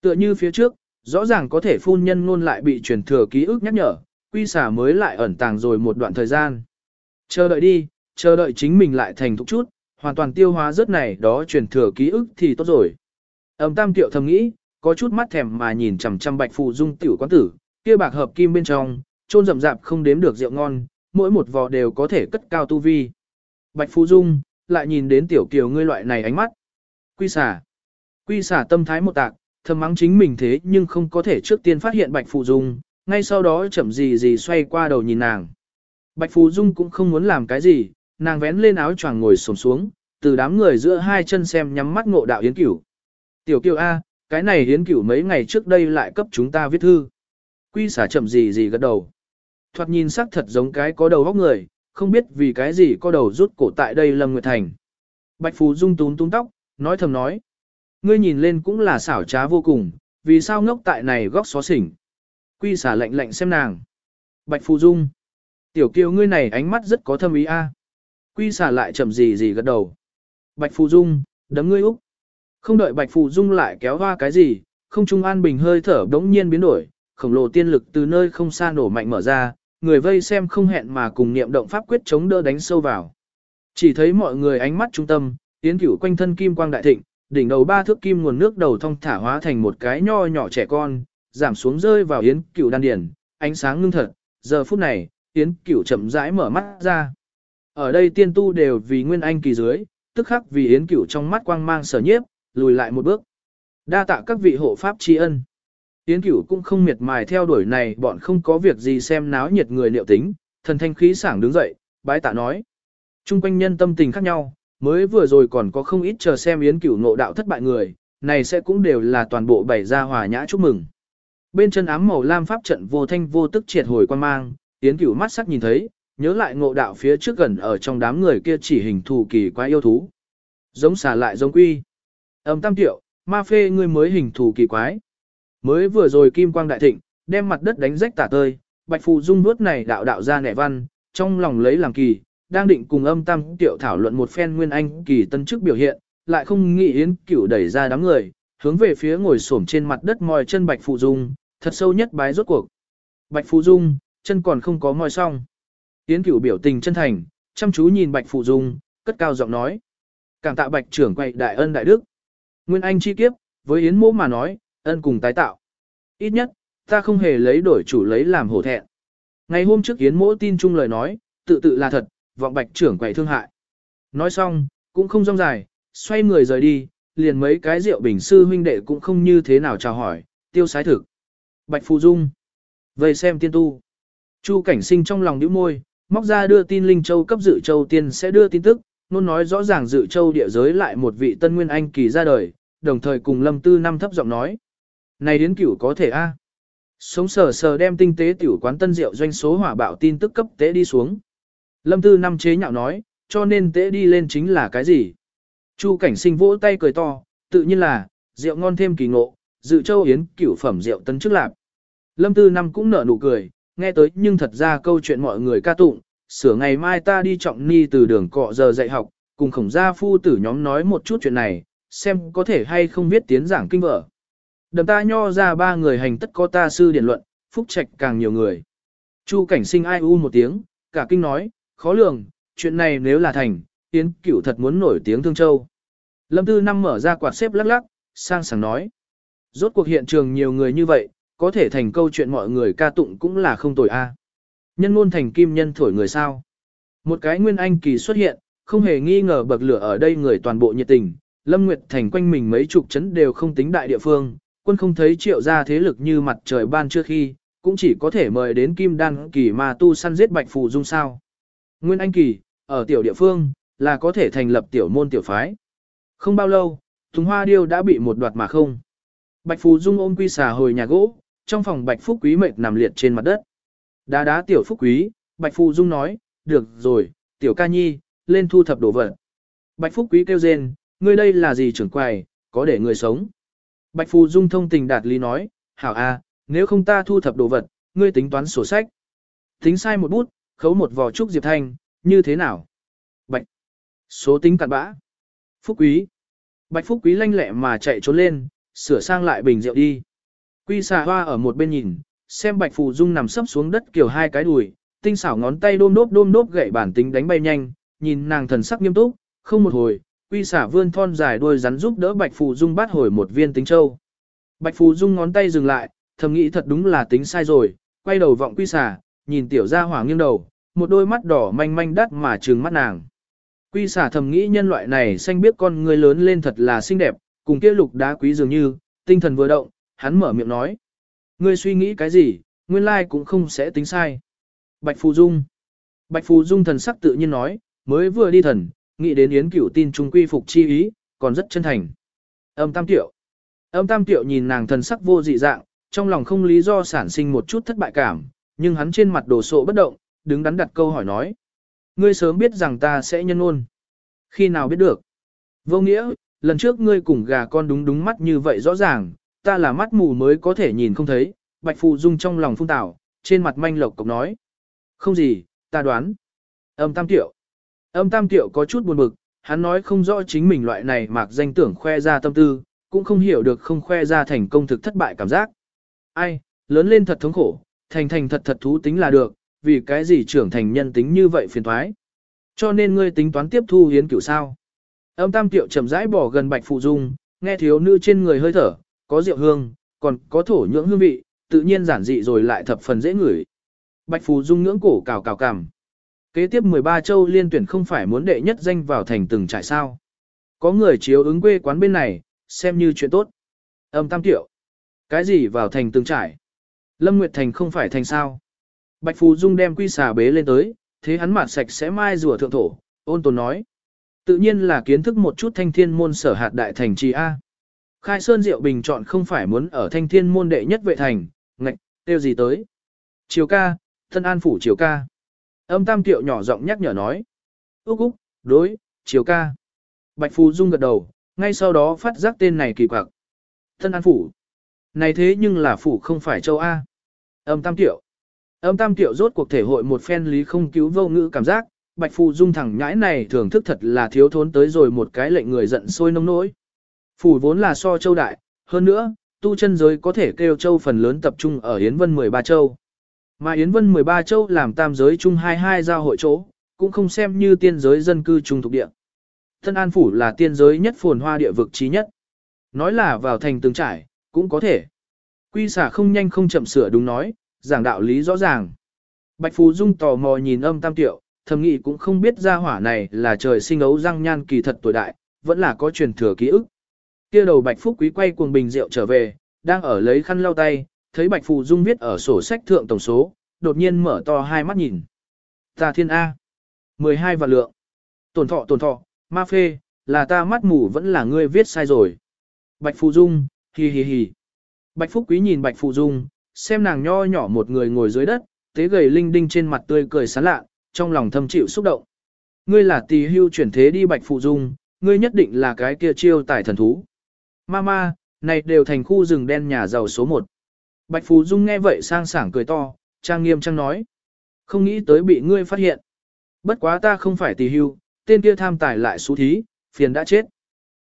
S1: Tựa như phía trước, rõ ràng có thể phun nhân luôn lại bị truyền thừa ký ức nhắc nhở, quy xà mới lại ẩn tàng rồi một đoạn thời gian. Chờ đợi đi, chờ đợi chính mình lại thành thục chút, hoàn toàn tiêu hóa rất này đó truyền thừa ký ức thì tốt rồi. Âm tam tiệu thầm nghĩ, có chút mắt thèm mà nhìn chằm chằm bạch phù dung tiểu quán tử, kia bạc hợp kim bên trong, trôn rậm rạp không đếm được rượu ngon, mỗi một vò đều có thể cất cao tu vi. Bạch phù dung, lại nhìn đến tiểu kiều ngươi loại này ánh mắt. Quy xả. Quy xả tâm thái một tạc, thầm mắng chính mình thế nhưng không có thể trước tiên phát hiện bạch phù dung, ngay sau đó chậm gì gì xoay qua đầu nhìn nàng. Bạch phù dung cũng không muốn làm cái gì, nàng vén lên áo choàng ngồi xổm xuống, từ đám người giữa hai chân xem nhắm mắt ngộ đạo Yến Cửu. Tiểu Kiều A, cái này Yến Cửu mấy ngày trước đây lại cấp chúng ta viết thư. Quy xả chậm gì gì gật đầu. Thoạt nhìn sắc thật giống cái có đầu góc người, không biết vì cái gì có đầu rút cổ tại đây Lâm Nguyệt Thành. Bạch Phú Dung tún tung tóc, nói thầm nói. Ngươi nhìn lên cũng là xảo trá vô cùng, vì sao ngốc tại này góc xó xỉnh. Quy xả lạnh lạnh xem nàng. Bạch Phú Dung. Tiểu kiều ngươi này ánh mắt rất có thâm ý a. Quy xả lại chậm gì gì gật đầu. Bạch Phù Dung, đấm ngươi Úc. Không đợi Bạch Phù Dung lại kéo hoa cái gì, không trung an bình hơi thở đống nhiên biến đổi, khổng lồ tiên lực từ nơi không xa nổ mạnh mở ra, người vây xem không hẹn mà cùng niệm động pháp quyết chống đỡ đánh sâu vào. Chỉ thấy mọi người ánh mắt trung tâm, tiến cửu quanh thân kim quang đại thịnh, đỉnh đầu ba thước kim nguồn nước đầu thông thả hóa thành một cái nho nhỏ trẻ con, giảm xuống rơi vào yến cửu đan điển, ánh sáng ngưng thật. Giờ phút này, yến cửu chậm rãi mở mắt ra. Ở đây tiên tu đều vì nguyên anh kỳ dưới, tức khắc vì yến cửu trong mắt quang mang sở nhiếp, lùi lại một bước. Đa tạ các vị hộ pháp tri ân. Yến cửu cũng không miệt mài theo đuổi này bọn không có việc gì xem náo nhiệt người liệu tính, thần thanh khí sảng đứng dậy, bái tạ nói. Trung quanh nhân tâm tình khác nhau, mới vừa rồi còn có không ít chờ xem yến cửu ngộ đạo thất bại người, này sẽ cũng đều là toàn bộ bảy gia hòa nhã chúc mừng. Bên chân ám màu lam pháp trận vô thanh vô tức triệt hồi quan mang, yến cửu mắt sắc nhìn thấy, nhớ lại ngộ đạo phía trước gần ở trong đám người kia chỉ hình thù kỳ quái yêu thú. Giống xà lại giống quy. Âm tam tiểu ma phê ngươi mới hình thù kỳ quái. Mới vừa rồi kim quang đại thịnh, đem mặt đất đánh rách tả tơi, bạch phù dung nuốt này đạo đạo ra nẻ văn, trong lòng lấy làm kỳ, đang định cùng âm tam tiểu thảo luận một phen nguyên anh kỳ tân chức biểu hiện, lại không nghĩ yến cửu đẩy ra đám người, hướng về phía ngồi xổm trên mặt đất mòi chân bạch phù dung, thật sâu nhất bái rốt cuộc. Bạch phù dung, chân còn không có mòi xong. Yến cửu biểu tình chân thành, chăm chú nhìn bạch phụ dung, cất cao giọng nói. Cảm tạ bạch trưởng quậy đại ân đại đức. Nguyên anh chi kiếp, với Yến mô mà nói, ân cùng tái tạo. Ít nhất, ta không hề lấy đổi chủ lấy làm hổ thẹn. Ngày hôm trước Yến mỗ tin chung lời nói, tự tự là thật, vọng bạch trưởng quậy thương hại. Nói xong, cũng không rong dài, xoay người rời đi, liền mấy cái rượu bình sư huynh đệ cũng không như thế nào chào hỏi, tiêu sái thực. Bạch phụ Dung. về xem tiên tu. Chu cảnh sinh trong lòng nhíu môi, móc ra đưa tin Linh Châu cấp dự châu tiên sẽ đưa tin tức, nôn nói rõ ràng dự châu địa giới lại một vị tân nguyên anh kỳ ra đời, đồng thời cùng Lâm Tư Năm thấp giọng nói. Này đến cửu có thể a Sống sờ sờ đem tinh tế tiểu quán tân rượu doanh số hỏa bạo tin tức cấp tế đi xuống. Lâm Tư Năm chế nhạo nói, cho nên tế đi lên chính là cái gì? Chu cảnh sinh vỗ tay cười to, tự nhiên là, rượu ngon thêm kỳ ngộ, dự châu yến cửu phẩm rượu tân chức lạp. Lâm Tư Năm cũng nở nụ cười, nghe tới nhưng thật ra câu chuyện mọi người ca tụng, sửa ngày mai ta đi trọng ni từ đường cọ giờ dạy học, cùng khổng gia phu tử nhóm nói một chút chuyện này, xem có thể hay không biết tiến giảng kinh vở. Đầm ta nho ra ba người hành tất có ta sư điển luận, phúc trạch càng nhiều người. Chu cảnh sinh ai u một tiếng, cả kinh nói, khó lường, chuyện này nếu là thành, tiến cửu thật muốn nổi tiếng thương châu. Lâm Tư Năm mở ra quạt xếp lắc lắc, sang sảng nói. Rốt cuộc hiện trường nhiều người như vậy, có thể thành câu chuyện mọi người ca tụng cũng là không tồi a. À. Nhân ngôn thành kim nhân thổi người sao. Một cái nguyên anh kỳ xuất hiện, không hề nghi ngờ bậc lửa ở đây người toàn bộ nhiệt tình, Lâm Nguyệt Thành quanh mình mấy chục chấn đều không tính đại địa phương, quân không thấy triệu ra thế lực như mặt trời ban trước khi, cũng chỉ có thể mời đến kim đan kỳ mà tu săn giết bạch phù dung sao. Nguyên anh kỳ, ở tiểu địa phương, là có thể thành lập tiểu môn tiểu phái. Không bao lâu, Tùng Hoa Điêu đã bị một đoạt mà không. Bạch Phù Dung ôm quy xà hồi nhà gỗ, trong phòng Bạch Phúc Quý mệt nằm liệt trên mặt đất. Đá đá tiểu Phúc Quý, Bạch Phù Dung nói, được rồi, tiểu ca nhi, lên thu thập đồ vật. Bạch Phúc Quý kêu rên, ngươi đây là gì trưởng quầy, có để người sống. Bạch Phù Dung thông tình đạt lý nói, hảo a, nếu không ta thu thập đồ vật, ngươi tính toán sổ sách. Tính sai một bút, khấu một vò trúc diệp thanh, như thế nào? Bạch. Số tính cặn bã. Phúc Quý. Bạch Phúc Quý lanh lẹ mà chạy trốn lên, sửa sang lại bình rượu đi. Quy xà hoa ở một bên nhìn, xem Bạch Phù Dung nằm sấp xuống đất kiểu hai cái đùi, tinh xảo ngón tay đôm đốp đôm đốp gậy bản tính đánh bay nhanh, nhìn nàng thần sắc nghiêm túc, không một hồi, quy xả vươn thon dài đuôi rắn giúp đỡ Bạch Phù Dung bắt hồi một viên tính châu. Bạch Phù Dung ngón tay dừng lại, thầm nghĩ thật đúng là tính sai rồi, quay đầu vọng quy xả, nhìn tiểu gia hỏa nghiêng đầu, một đôi mắt đỏ manh manh đắt mà trừng mắt nàng. Quy xả thầm nghĩ nhân loại này xanh biết con người lớn lên thật là xinh đẹp, cùng kia lục đá quý dường như, tinh thần vừa động, hắn mở miệng nói. Ngươi suy nghĩ cái gì, nguyên lai cũng không sẽ tính sai. Bạch Phù Dung. Bạch Phù Dung thần sắc tự nhiên nói, mới vừa đi thần, nghĩ đến Yến Cửu tin trung quy phục chi ý, còn rất chân thành. Âm Tam tiểu, Âm Tam tiểu nhìn nàng thần sắc vô dị dạng, trong lòng không lý do sản sinh một chút thất bại cảm, nhưng hắn trên mặt đồ sộ bất động, đứng đắn đặt câu hỏi nói. Ngươi sớm biết rằng ta sẽ nhân ôn. Khi nào biết được? Vô nghĩa, lần trước ngươi cùng gà con đúng đúng mắt như vậy rõ ràng, ta là mắt mù mới có thể nhìn không thấy, Bạch Phù Dung trong lòng phung tảo, trên mặt manh lộc cộc nói. Không gì, ta đoán. Âm Tam Tiệu. Âm Tam Tiệu có chút buồn bực, hắn nói không rõ chính mình loại này mạc danh tưởng khoe ra tâm tư, cũng không hiểu được không khoe ra thành công thực thất bại cảm giác. Ai, lớn lên thật thống khổ, thành thành thật thật thú tính là được, vì cái gì trưởng thành nhân tính như vậy phiền thoái. Cho nên ngươi tính toán tiếp thu hiến cửu sao. Âm Tam Tiệu chậm rãi bỏ gần Bạch Phụ Dung, nghe thiếu nữ trên người hơi thở, có rượu hương, còn có thổ nhưỡng hương vị, tự nhiên giản dị rồi lại thập phần dễ ngửi. Bạch Phù Dung ngưỡng cổ cào cào cằm. Kế tiếp 13 châu liên tuyển không phải muốn đệ nhất danh vào thành từng trại sao. Có người chiếu ứng quê quán bên này, xem như chuyện tốt. Âm tam tiểu. Cái gì vào thành từng trại? Lâm Nguyệt Thành không phải thành sao. Bạch Phù Dung đem quy xà bế lên tới, thế hắn mặt sạch sẽ mai rùa thượng thổ, ôn tồn nói. Tự nhiên là kiến thức một chút thanh thiên môn sở hạt đại thành trì A. Khai Sơn Diệu Bình chọn không phải muốn ở thanh thiên môn đệ nhất vệ thành, ngạch, tiêu gì tới. Chiều ca, thân an phủ chiều ca. Âm tam tiệu nhỏ giọng nhắc nhở nói. Úc Úc, đối, chiều ca. Bạch Phù Dung gật đầu, ngay sau đó phát giác tên này kỳ quặc. Thân an phủ. Này thế nhưng là phủ không phải châu A. Âm tam tiệu. Âm tam tiệu rốt cuộc thể hội một phen lý không cứu vô ngữ cảm giác, Bạch Phù Dung thẳng nhãi này thưởng thức thật là thiếu thốn tới rồi một cái lệnh người giận sôi nông nỗi. Phủ vốn là so châu đại, hơn nữa, tu chân giới có thể kêu châu phần lớn tập trung ở Yến Vân 13 châu. Mà Yến Vân 13 châu làm tam giới chung 22 giao hội chỗ, cũng không xem như tiên giới dân cư trung thuộc địa. Thân An Phủ là tiên giới nhất phồn hoa địa vực trí nhất. Nói là vào thành tường trải, cũng có thể. Quy xả không nhanh không chậm sửa đúng nói, giảng đạo lý rõ ràng. Bạch Phú Dung tò mò nhìn âm tam tiệu, thầm nghĩ cũng không biết ra hỏa này là trời sinh ấu răng nhan kỳ thật tuổi đại, vẫn là có truyền thừa ký ức. Kia đầu Bạch Phúc Quý quay cuồng bình rượu trở về, đang ở lấy khăn lau tay, thấy Bạch Phù Dung viết ở sổ sách thượng tổng số, đột nhiên mở to hai mắt nhìn. Ta thiên A. 12 và lượng. Tổn thọ tổn thọ, ma phê, là ta mắt mù vẫn là ngươi viết sai rồi. Bạch Phù Dung, hì hì hì. Bạch Phúc Quý nhìn Bạch Phù Dung, xem nàng nho nhỏ một người ngồi dưới đất, tế gầy linh đinh trên mặt tươi cười sán lạ, trong lòng thâm chịu xúc động. Ngươi là tỳ hưu chuyển thế đi Bạch Phù Dung, ngươi nhất định là cái kia chiêu tài thần thú. Mama, này đều thành khu rừng đen nhà giàu số 1. Bạch Phù Dung nghe vậy sang sảng cười to, trang nghiêm trang nói. Không nghĩ tới bị ngươi phát hiện. Bất quá ta không phải tỳ hưu, tên kia tham tài lại xú thí, phiền đã chết.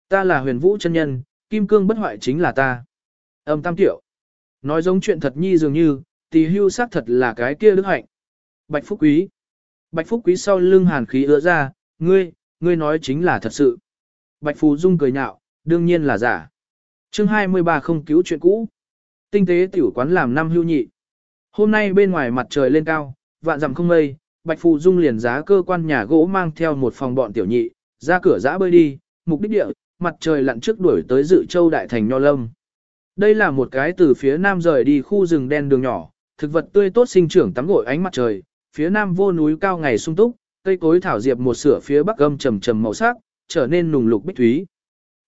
S1: Ta là huyền vũ chân nhân, kim cương bất hoại chính là ta. Âm tam tiểu. Nói giống chuyện thật nhi dường như, tỳ hưu xác thật là cái kia đức hạnh. Bạch Phúc Quý. Bạch Phúc Quý sau lưng hàn khí ứa ra, ngươi, ngươi nói chính là thật sự. Bạch Phù Dung cười nhạo, đương nhiên là giả chương 23 không cứu chuyện cũ. Tinh tế tiểu quán làm năm hưu nhị. Hôm nay bên ngoài mặt trời lên cao, vạn dặm không mây, Bạch Phù Dung liền giá cơ quan nhà gỗ mang theo một phòng bọn tiểu nhị, ra cửa giã bơi đi, mục đích địa, mặt trời lặn trước đuổi tới dự châu đại thành Nho Lâm. Đây là một cái từ phía nam rời đi khu rừng đen đường nhỏ, thực vật tươi tốt sinh trưởng tắm gội ánh mặt trời, phía nam vô núi cao ngày sung túc, cây cối thảo diệp một sửa phía bắc âm trầm trầm màu sắc, trở nên nùng lục bích thúy.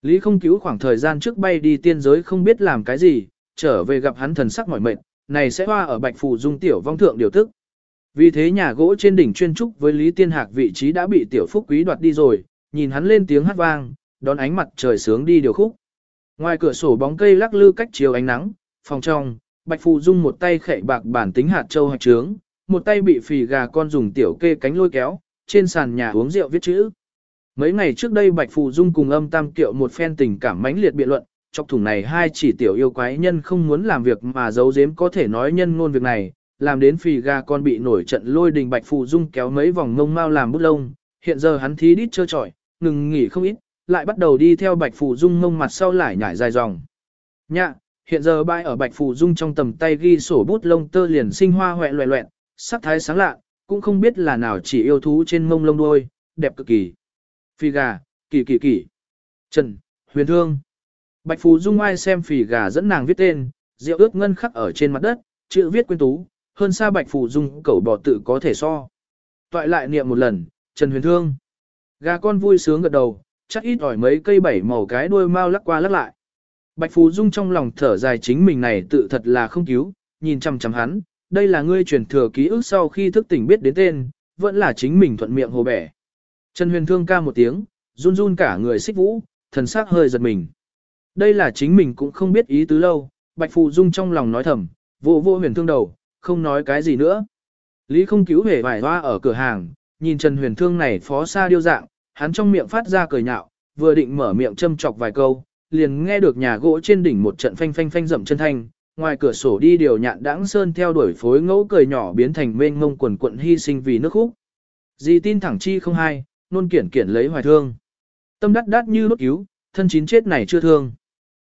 S1: Lý không cứu khoảng thời gian trước bay đi tiên giới không biết làm cái gì, trở về gặp hắn thần sắc mỏi mệt, này sẽ hoa ở bạch phù dung tiểu vong thượng điều tức. Vì thế nhà gỗ trên đỉnh chuyên trúc với Lý Tiên Hạc vị trí đã bị tiểu phúc quý đoạt đi rồi, nhìn hắn lên tiếng hát vang, đón ánh mặt trời sướng đi điều khúc. Ngoài cửa sổ bóng cây lắc lư cách chiều ánh nắng, phòng trong, Bạch Phù Dung một tay khệ bạc bản tính hạt châu hạt trướng, một tay bị phì gà con dùng tiểu kê cánh lôi kéo, trên sàn nhà uống rượu viết chữ. Mấy ngày trước đây Bạch Phù Dung cùng âm tam kiệu một phen tình cảm mãnh liệt biện luận, chọc thủng này hai chỉ tiểu yêu quái nhân không muốn làm việc mà giấu giếm có thể nói nhân ngôn việc này, làm đến phì gà con bị nổi trận lôi đình Bạch Phù Dung kéo mấy vòng ngông mau làm bút lông, hiện giờ hắn thí đít trơ trọi, ngừng nghỉ không ít, lại bắt đầu đi theo Bạch Phù Dung ngông mặt sau lại nhảy dài dòng. Nhạ, hiện giờ bay ở Bạch Phù Dung trong tầm tay ghi sổ bút lông tơ liền sinh hoa hoẹ loẹ loẹn, sắc thái sáng lạ, cũng không biết là nào chỉ yêu thú trên mông lông đuôi, đẹp cực kỳ phì gà, kỳ kỳ kỳ. Trần, huyền thương. Bạch Phù Dung ai xem phì gà dẫn nàng viết tên, rượu ướt ngân khắc ở trên mặt đất, chữ viết quyên tú, hơn xa Bạch Phù Dung cẩu bò tự có thể so. Toại lại niệm một lần, Trần Huyền Thương. Gà con vui sướng gật đầu, chắc ít ỏi mấy cây bảy màu cái đuôi mau lắc qua lắc lại. Bạch Phù Dung trong lòng thở dài chính mình này tự thật là không cứu, nhìn chăm chăm hắn, đây là ngươi truyền thừa ký ức sau khi thức tỉnh biết đến tên, vẫn là chính mình thuận miệng hồ bẻ. Trần Huyền Thương ca một tiếng, run run cả người xích vũ, thần sắc hơi giật mình. Đây là chính mình cũng không biết ý tứ lâu, Bạch Phù Dung trong lòng nói thầm, vô vô huyền thương đầu, không nói cái gì nữa. Lý không cứu hề vải hoa ở cửa hàng, nhìn Trần Huyền Thương này phó xa điêu dạng, hắn trong miệng phát ra cười nhạo, vừa định mở miệng châm chọc vài câu, liền nghe được nhà gỗ trên đỉnh một trận phanh phanh phanh rậm chân thanh, ngoài cửa sổ đi điều nhạn đãng sơn theo đuổi phối ngẫu cười nhỏ biến thành mênh mông quần quận hy sinh vì nước khúc. Dì tin thẳng chi không hay nôn kiển kiển lấy hoài thương. Tâm đắt đắt như đốt cứu, thân chín chết này chưa thương.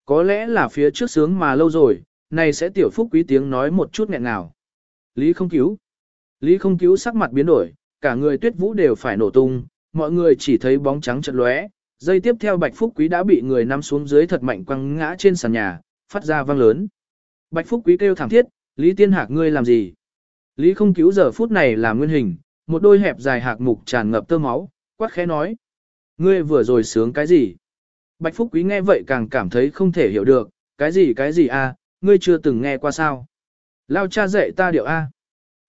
S1: Có lẽ là phía trước sướng mà lâu rồi, này sẽ tiểu phúc quý tiếng nói một chút nghẹn nào. Lý không cứu. Lý không cứu sắc mặt biến đổi, cả người tuyết vũ đều phải nổ tung, mọi người chỉ thấy bóng trắng chật lóe. Dây tiếp theo Bạch Phúc Quý đã bị người nắm xuống dưới thật mạnh quăng ngã trên sàn nhà, phát ra vang lớn. Bạch Phúc Quý kêu thảm thiết, Lý Tiên Hạc ngươi làm gì? Lý không cứu giờ phút này là nguyên hình, một đôi hẹp dài hạc mục tràn ngập tơ máu, quát khẽ nói. Ngươi vừa rồi sướng cái gì? Bạch Phúc Quý nghe vậy càng cảm thấy không thể hiểu được, cái gì cái gì a, à, ngươi chưa từng nghe qua sao? Lao cha dạy ta điệu a.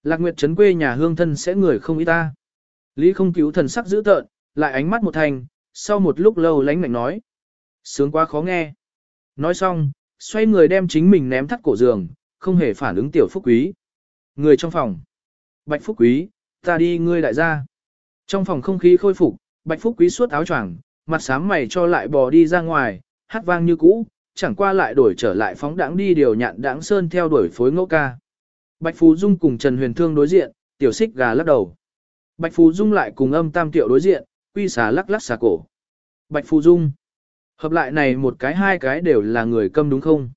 S1: Lạc Nguyệt trấn quê nhà hương thân sẽ người không ý ta. Lý không cứu thần sắc dữ tợn, lại ánh mắt một thành, sau một lúc lâu lánh lạnh nói. Sướng quá khó nghe. Nói xong, xoay người đem chính mình ném thắt cổ giường, không hề phản ứng tiểu phúc quý. Người trong phòng. Bạch phúc quý, ta đi ngươi đại gia. Trong phòng không khí khôi phục, bạch phúc quý suốt áo choàng, mặt sám mày cho lại bò đi ra ngoài, hát vang như cũ, chẳng qua lại đổi trở lại phóng đãng đi điều nhạn đãng sơn theo đuổi phối ngẫu ca. Bạch Phú Dung cùng Trần Huyền Thương đối diện, tiểu xích gà lắc đầu. Bạch Phú Dung lại cùng âm tam tiểu đối diện, quy xà lắc lắc xà cổ. Bạch Phú Dung. Hợp lại này một cái hai cái đều là người câm đúng không?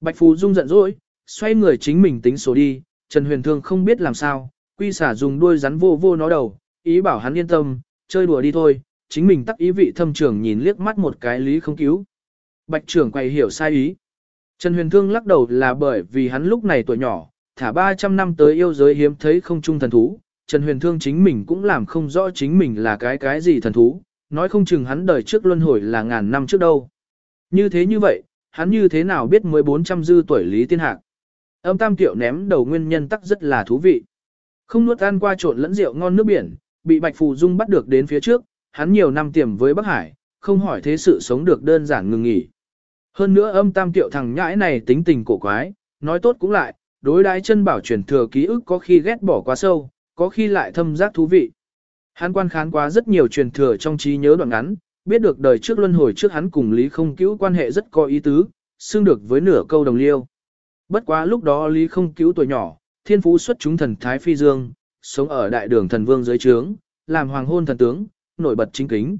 S1: Bạch Phú Dung giận dỗi, xoay người chính mình tính số đi, Trần Huyền Thương không biết làm sao, quy xả dùng đuôi rắn vô vô nó đầu, ý bảo hắn yên tâm, chơi đùa đi thôi, chính mình tắc ý vị thâm trưởng nhìn liếc mắt một cái lý không cứu. Bạch trưởng quay hiểu sai ý. Trần Huyền Thương lắc đầu là bởi vì hắn lúc này tuổi nhỏ, thả 300 năm tới yêu giới hiếm thấy không trung thần thú, Trần Huyền Thương chính mình cũng làm không rõ chính mình là cái cái gì thần thú, nói không chừng hắn đời trước luân hồi là ngàn năm trước đâu. Như thế như vậy, hắn như thế nào biết mới 400 dư tuổi Lý Tiên Hạc. Âm tam tiệu ném đầu nguyên nhân tắc rất là thú vị. Không nuốt ăn qua trộn lẫn rượu ngon nước biển, bị Bạch Phù Dung bắt được đến phía trước, hắn nhiều năm tiềm với Bắc Hải, không hỏi thế sự sống được đơn giản ngừng nghỉ. Hơn nữa âm tam tiệu thằng nhãi này tính tình cổ quái, nói tốt cũng lại, đối đãi chân bảo truyền thừa ký ức có khi ghét bỏ quá sâu, có khi lại thâm giác thú vị. Hắn quan khán quá rất nhiều truyền thừa trong trí nhớ đoạn ngắn, biết được đời trước luân hồi trước hắn cùng Lý Không Cứu quan hệ rất có ý tứ, xưng được với nửa câu đồng liêu. Bất quá lúc đó Lý Không Cứu tuổi nhỏ, thiên phú xuất chúng thần Thái Phi Dương, sống ở đại đường thần vương dưới trướng, làm hoàng hôn thần tướng, nổi bật chính kính.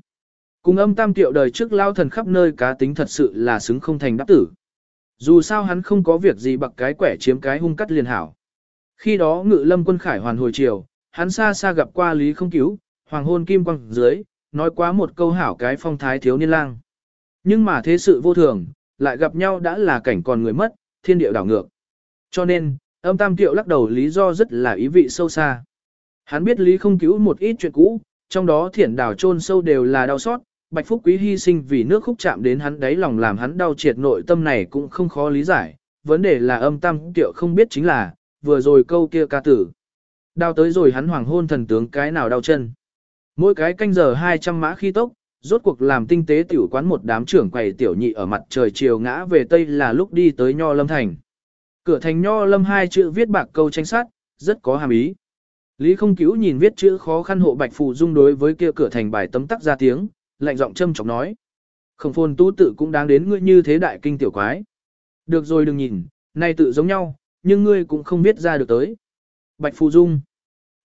S1: Cùng âm tam tiệu đời trước lao thần khắp nơi cá tính thật sự là xứng không thành đáp tử. Dù sao hắn không có việc gì bặc cái quẻ chiếm cái hung cắt liền hảo. Khi đó ngự lâm quân khải hoàn hồi chiều, hắn xa xa gặp qua Lý không cứu, hoàng hôn kim quang dưới, nói quá một câu hảo cái phong thái thiếu niên lang. Nhưng mà thế sự vô thường, lại gặp nhau đã là cảnh còn người mất, thiên địa đảo ngược. Cho nên, âm tam tiệu lắc đầu lý do rất là ý vị sâu xa. Hắn biết Lý không cứu một ít chuyện cũ, trong đó thiển đảo chôn sâu đều là đau xót, Bạch Phúc Quý hy sinh vì nước khúc chạm đến hắn đáy lòng làm hắn đau triệt nội tâm này cũng không khó lý giải. Vấn đề là âm tam tiệu không biết chính là, vừa rồi câu kia ca tử. Đau tới rồi hắn hoàng hôn thần tướng cái nào đau chân. Mỗi cái canh giờ 200 mã khi tốc, rốt cuộc làm tinh tế tiểu quán một đám trưởng quầy tiểu nhị ở mặt trời chiều ngã về tây là lúc đi tới Nho Lâm Thành. Cửa thành Nho Lâm hai chữ viết bạc câu tranh sát, rất có hàm ý. Lý không cứu nhìn viết chữ khó khăn hộ bạch phù dung đối với kia cửa thành bài tấm tắc ra tiếng, lạnh giọng châm chọc nói. Không phồn tu tự cũng đáng đến ngươi như thế đại kinh tiểu quái. Được rồi đừng nhìn, nay tự giống nhau, nhưng ngươi cũng không biết ra được tới. Bạch phù dung.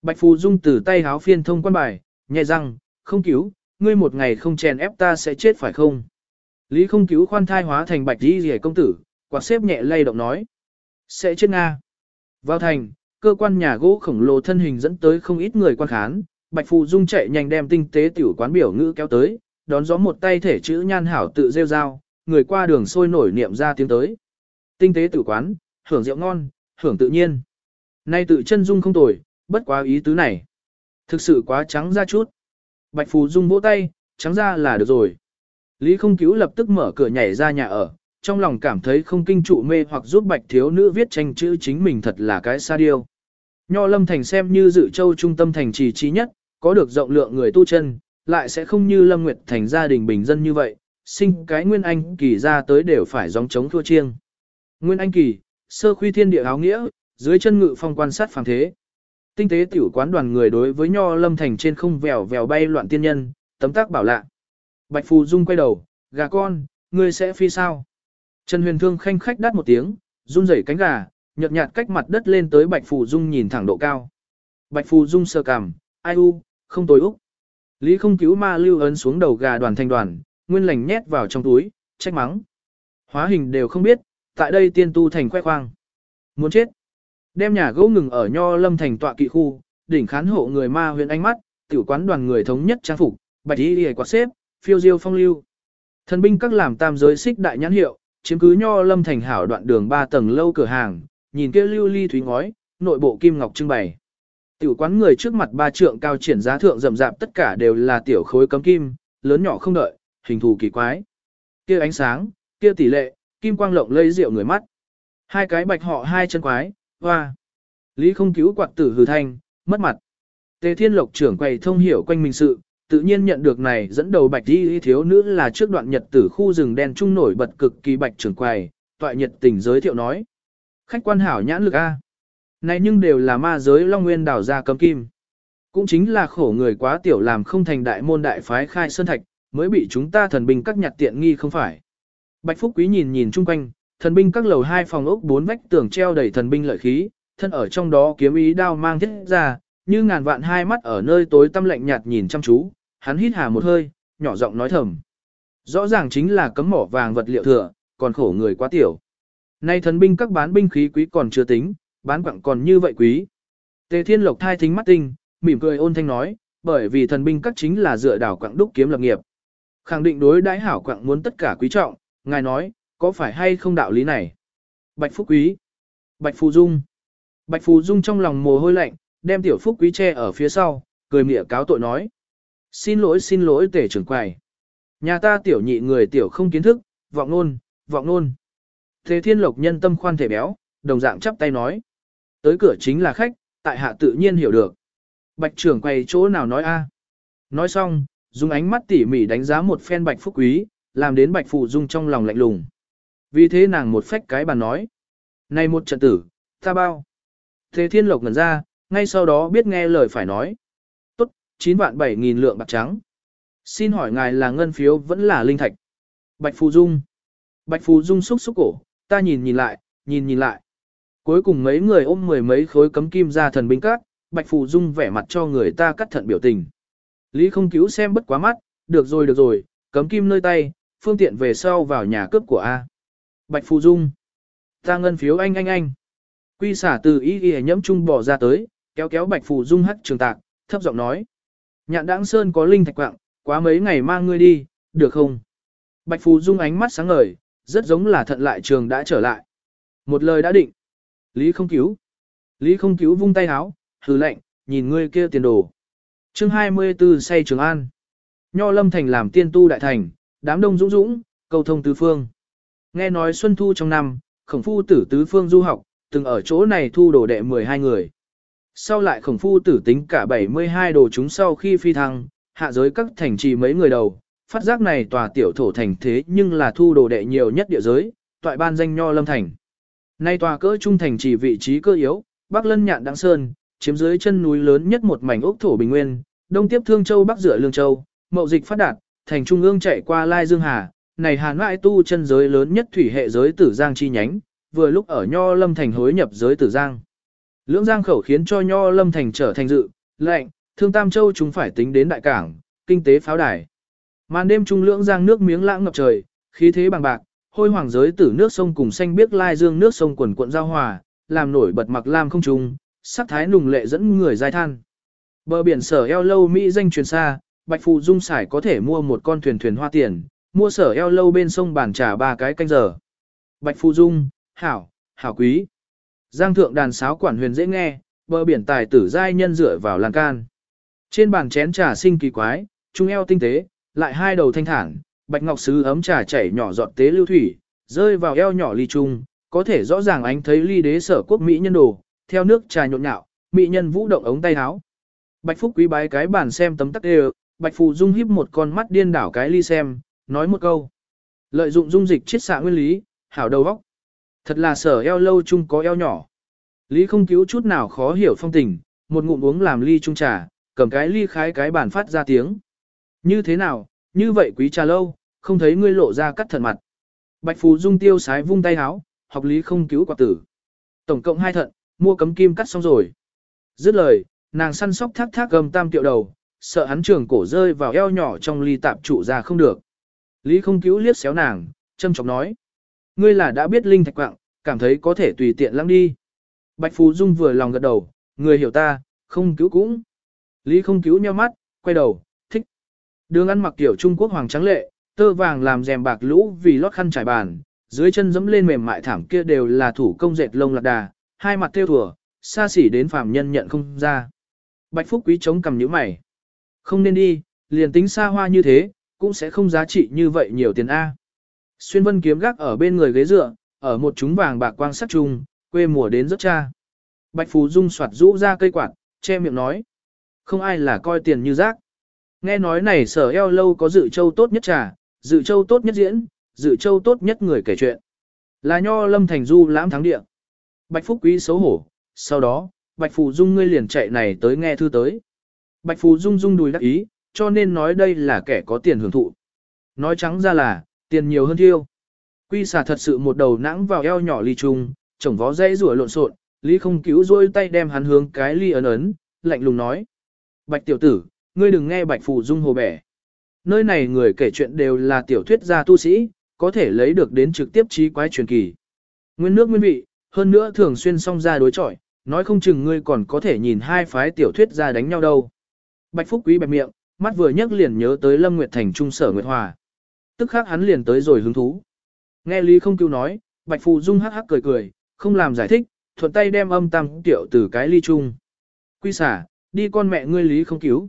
S1: Bạch phù dung từ tay háo phiên thông quan bài, nhẹ răng, không cứu, ngươi một ngày không chèn ép ta sẽ chết phải không? Lý không cứu khoan thai hóa thành bạch đi rỉa công tử, quạt xếp nhẹ lay động nói. Sẽ chết Nga. Vào thành, cơ quan nhà gỗ khổng lồ thân hình dẫn tới không ít người quan khán, Bạch Phù Dung chạy nhanh đem tinh tế tiểu quán biểu ngữ kéo tới, đón gió một tay thể chữ nhan hảo tự rêu rao, người qua đường sôi nổi niệm ra tiếng tới. Tinh tế tiểu quán, hưởng rượu ngon, hưởng tự nhiên. Nay tự chân dung không tồi, bất quá ý tứ này. Thực sự quá trắng ra chút. Bạch Phù Dung vỗ tay, trắng ra là được rồi. Lý không cứu lập tức mở cửa nhảy ra nhà ở, trong lòng cảm thấy không kinh trụ mê hoặc giúp bạch thiếu nữ viết tranh chữ chính mình thật là cái xa điêu. Nho lâm thành xem như dự châu trung tâm thành trì trí nhất, có được rộng lượng người tu chân, lại sẽ không như lâm nguyệt thành gia đình bình dân như vậy, sinh cái nguyên anh kỳ ra tới đều phải gióng chống thua chiêng. Nguyên anh kỳ, sơ khuy thiên địa áo nghĩa, dưới chân ngự phong quan sát phàm thế. Tinh tế tiểu quán đoàn người đối với nho lâm thành trên không vèo vèo bay loạn tiên nhân, tấm tác bảo lạ. Bạch Phù Dung quay đầu, gà con, ngươi sẽ phi sao? Trần Huyền Thương khanh khách đắt một tiếng, run rẩy cánh gà, nhợt nhạt cách mặt đất lên tới Bạch Phù Dung nhìn thẳng độ cao. Bạch Phù Dung sờ cằm, ai u, không tối úc. Lý không cứu ma lưu ấn xuống đầu gà đoàn thanh đoàn, nguyên lành nhét vào trong túi, trách mắng. Hóa hình đều không biết, tại đây tiên tu thành khoe khoang. Muốn chết. Đem nhà gỗ ngừng ở nho lâm thành tọa kỵ khu, đỉnh khán hộ người ma huyện ánh mắt, tiểu quán đoàn người thống nhất trang phục, bạch y lìa quạt xếp, phiêu diêu phong lưu. Thần binh các làm tam giới xích đại nhãn hiệu, chiếm cứ nho lâm thành hảo đoạn đường ba tầng lâu cửa hàng, nhìn kia lưu ly thúy ngói, nội bộ kim ngọc trưng bày. Tiểu quán người trước mặt ba trượng cao triển giá thượng rậm rạp tất cả đều là tiểu khối cấm kim, lớn nhỏ không đợi, hình thù kỳ quái. Kia ánh sáng, kia tỷ lệ, kim quang lộng lây rượu người mắt. Hai cái bạch họ hai chân quái, hoa. Lý không cứu quạt tử hừ thanh, mất mặt. Tề Thiên Lộc trưởng quầy thông hiểu quanh mình sự, tự nhiên nhận được này dẫn đầu bạch đi thiếu nữ là trước đoạn nhật tử khu rừng đen trung nổi bật cực kỳ bạch trưởng quầy, toại nhật tình giới thiệu nói. Khách quan hảo nhãn lực A. Này nhưng đều là ma giới Long Nguyên đảo ra cấm kim. Cũng chính là khổ người quá tiểu làm không thành đại môn đại phái khai sơn thạch, mới bị chúng ta thần binh các nhặt tiện nghi không phải. Bạch Phúc Quý nhìn nhìn chung quanh, thần binh các lầu hai phòng ốc bốn vách tường treo đầy thần binh lợi khí, thân ở trong đó kiếm ý đao mang thiết ra, như ngàn vạn hai mắt ở nơi tối tăm lạnh nhạt nhìn chăm chú, hắn hít hà một hơi, nhỏ giọng nói thầm. Rõ ràng chính là cấm mỏ vàng vật liệu thừa, còn khổ người quá tiểu. Nay thần binh các bán binh khí quý còn chưa tính, bán quặng còn như vậy quý. Tề Thiên Lộc thai thính mắt tinh, mỉm cười ôn thanh nói, bởi vì thần binh các chính là dựa đảo quặng đúc kiếm lập nghiệp. Khẳng định đối đãi hảo quặng muốn tất cả quý trọng, ngài nói, có phải hay không đạo lý này? Bạch Phúc Quý, Bạch Phù Dung. Bạch Phù Dung trong lòng mồ hôi lạnh, đem tiểu Phúc Quý che ở phía sau, cười mỉa cáo tội nói. Xin lỗi xin lỗi tể trưởng quầy. Nhà ta tiểu nhị người tiểu không kiến thức, vọng nôn, vọng nôn. Thế thiên lộc nhân tâm khoan thể béo, đồng dạng chắp tay nói. Tới cửa chính là khách, tại hạ tự nhiên hiểu được. Bạch trưởng quầy chỗ nào nói a? Nói xong, dùng ánh mắt tỉ mỉ đánh giá một phen bạch phúc quý, làm đến bạch phụ dung trong lòng lạnh lùng. Vì thế nàng một phách cái bàn nói. Này một trận tử, ta bao. Thế thiên lộc ngẩn ra, ngay sau đó biết nghe lời phải nói. 9 vạn 7 nghìn lượng bạc trắng. Xin hỏi ngài là ngân phiếu vẫn là linh thạch. Bạch Phù Dung. Bạch Phù Dung xúc xúc cổ, ta nhìn nhìn lại, nhìn nhìn lại. Cuối cùng mấy người ôm mười mấy khối cấm kim ra thần binh cát, Bạch Phù Dung vẻ mặt cho người ta cắt thận biểu tình. Lý không cứu xem bất quá mắt, được rồi được rồi, cấm kim nơi tay, phương tiện về sau vào nhà cướp của A. Bạch Phù Dung. Ta ngân phiếu anh anh anh. Quy xả từ ý ghi nhẫm chung bỏ ra tới, kéo kéo Bạch Phù Dung hắt trường tạc, thấp giọng nói. Nhạn đãng sơn có linh thạch quạng, quá mấy ngày mang ngươi đi, được không? Bạch Phù Dung ánh mắt sáng ngời, rất giống là thận lại trường đã trở lại. Một lời đã định. Lý không cứu. Lý không cứu vung tay háo, hừ lệnh, nhìn ngươi kia tiền đồ. chương 24 say Trường An. Nho Lâm Thành làm tiên tu đại thành, đám đông dũng dũng, cầu thông tứ phương. Nghe nói Xuân Thu trong năm, khổng phu tử tứ phương du học, từng ở chỗ này thu đồ đệ 12 người. Sau lại khổng phu tử tính cả 72 đồ chúng sau khi phi thăng, hạ giới các thành trì mấy người đầu, phát giác này tòa tiểu thổ thành thế nhưng là thu đồ đệ nhiều nhất địa giới, toại ban danh nho lâm thành. Nay tòa cỡ trung thành chỉ vị trí cơ yếu, Bắc Lân Nhạn Đăng Sơn, chiếm dưới chân núi lớn nhất một mảnh ốc thổ bình nguyên, đông tiếp Thương Châu Bắc dựa Lương Châu, mậu dịch phát đạt, thành trung ương chạy qua Lai Dương Hà, này Hàn Ngoại tu chân giới lớn nhất thủy hệ giới Tử Giang chi nhánh, vừa lúc ở Nho Lâm thành hối nhập giới Tử Giang. Lưỡng Giang khẩu khiến cho Nho Lâm thành trở thành dự, lệnh, Thương Tam Châu chúng phải tính đến đại cảng, kinh tế pháo đài. Màn đêm trung lưỡng giang nước miếng lãng ngập trời, khí thế bằng bạc, hôi hoàng giới tử nước sông cùng xanh biếc lai dương nước sông quần cuộn giao hòa, làm nổi bật mặc lam không trung, sắc thái nùng lệ dẫn người dai than. Bờ biển sở eo lâu Mỹ danh truyền xa, Bạch Phù Dung Sải có thể mua một con thuyền thuyền hoa tiền, mua sở eo lâu bên sông bàn trà ba cái canh giờ. Bạch Phù Dung, hảo, hảo quý. Giang thượng đàn sáo quản huyền dễ nghe, bờ biển tài tử giai nhân dựa vào lan can. Trên bàn chén trà sinh kỳ quái, trung eo tinh tế, lại hai đầu thanh thản, bạch ngọc sứ ấm trà chảy nhỏ giọt tế lưu thủy, rơi vào eo nhỏ ly trung, có thể rõ ràng ánh thấy ly đế sở quốc mỹ nhân đồ, theo nước trà nhộn nhạo, mỹ nhân vũ động ống tay áo. Bạch Phúc quý bái cái bàn xem tấm tắc đều, Bạch Phù Dung híp một con mắt điên đảo cái ly xem, nói một câu. Lợi dụng dung dịch chiết xạ nguyên lý, hảo đầu óc. Thật là sở eo lâu chung có eo nhỏ. Lý không cứu chút nào khó hiểu phong tình, một ngụm uống làm ly chung trà, cầm cái ly khái cái bàn phát ra tiếng. Như thế nào, như vậy quý trà lâu, không thấy ngươi lộ ra cắt thận mặt. Bạch Phù Dung tiêu sái vung tay háo, học lý không cứu quả tử. Tổng cộng hai thận, mua cấm kim cắt xong rồi. Dứt lời, nàng săn sóc thác thác gầm tam tiệu đầu, sợ hắn trường cổ rơi vào eo nhỏ trong ly tạp trụ ra không được. Lý không cứu liếc xéo nàng, châm chọc nói. Ngươi là đã biết linh thạch quạng, cảm thấy có thể tùy tiện lăng đi. Bạch phú Dung vừa lòng gật đầu, người hiểu ta, không cứu cũng. Lý không cứu nheo mắt, quay đầu, thích Đường ăn mặc kiểu Trung Quốc hoàng trắng lệ, tơ vàng làm rèm bạc lũ vì lót khăn trải bàn, dưới chân dẫm lên mềm mại thảm kia đều là thủ công dệt lông lạc đà, hai mặt tiêu thủa xa xỉ đến phàm nhân nhận không ra. Bạch Phúc Quý chống cầm nhíu mày. Không nên đi, liền tính xa hoa như thế, cũng sẽ không giá trị như vậy nhiều tiền A. Xuyên vân kiếm gác ở bên người ghế dựa, ở một chúng vàng bạc quang sắc chung, quê mùa đến rất cha. Bạch Phú Dung soạt rũ ra cây quạt, che miệng nói. Không ai là coi tiền như rác. Nghe nói này sở eo lâu có dự châu tốt nhất trà, dự châu tốt nhất diễn, dự châu tốt nhất người kể chuyện. Là nho lâm thành du lãm thắng địa. Bạch Phúc Quý xấu hổ, sau đó, Bạch Phù Dung ngươi liền chạy này tới nghe thư tới. Bạch Phù Dung dung đùi đắc ý, cho nên nói đây là kẻ có tiền hưởng thụ. Nói trắng ra là, tiền nhiều hơn thiêu. Quy xà thật sự một đầu nãng vào eo nhỏ ly trung, chồng vó dây rủa lộn xộn, Lý không cứu rôi tay đem hắn hướng cái ly ấn ấn, lạnh lùng nói. Bạch tiểu tử, ngươi đừng nghe Bạch Phù Dung hồ bẻ. Nơi này người kể chuyện đều là tiểu thuyết gia tu sĩ, có thể lấy được đến trực tiếp trí quái truyền kỳ. Nguyên nước nguyên vị, hơn nữa thường xuyên song ra đối chọi, nói không chừng ngươi còn có thể nhìn hai phái tiểu thuyết gia đánh nhau đâu. Bạch Phúc Quý bẹp miệng, mắt vừa nhấc liền nhớ tới Lâm Nguyệt Thành trung sở Nguyệt Hòa. Tức khắc hắn liền tới rồi hứng thú. Nghe Lý không cứu nói, Bạch Phù Dung hắc hắc cười cười, không làm giải thích, thuận tay đem âm tam tiểu từ cái ly chung. Quy xả, đi con mẹ ngươi Lý không cứu.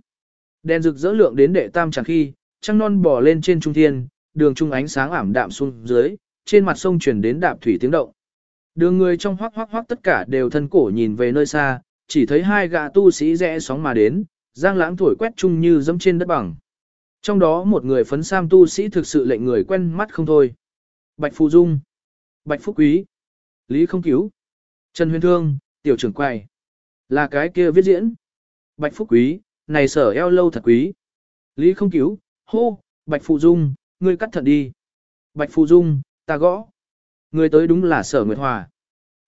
S1: Đèn rực rỡ lượng đến đệ tam chẳng khi, trăng non bò lên trên trung thiên, đường trung ánh sáng ảm đạm xuống dưới, trên mặt sông chuyển đến đạp thủy tiếng động. Đường người trong hoác hoác hoác tất cả đều thân cổ nhìn về nơi xa, chỉ thấy hai gã tu sĩ rẽ sóng mà đến, giang lãng thổi quét chung như dẫm trên đất bằng. Trong đó một người phấn sam tu sĩ thực sự lệnh người quen mắt không thôi. Bạch Phù Dung, Bạch Phúc Quý, Lý Không Cứu, Trần Huyền Thương, Tiểu trưởng Quầy, Là cái kia viết diễn. Bạch Phúc Quý, này sở eo lâu thật quý. Lý Không Cứu, hô, Bạch Phù Dung, ngươi cắt thật đi. Bạch Phù Dung, ta gõ. Người tới đúng là sở Nguyệt Hòa.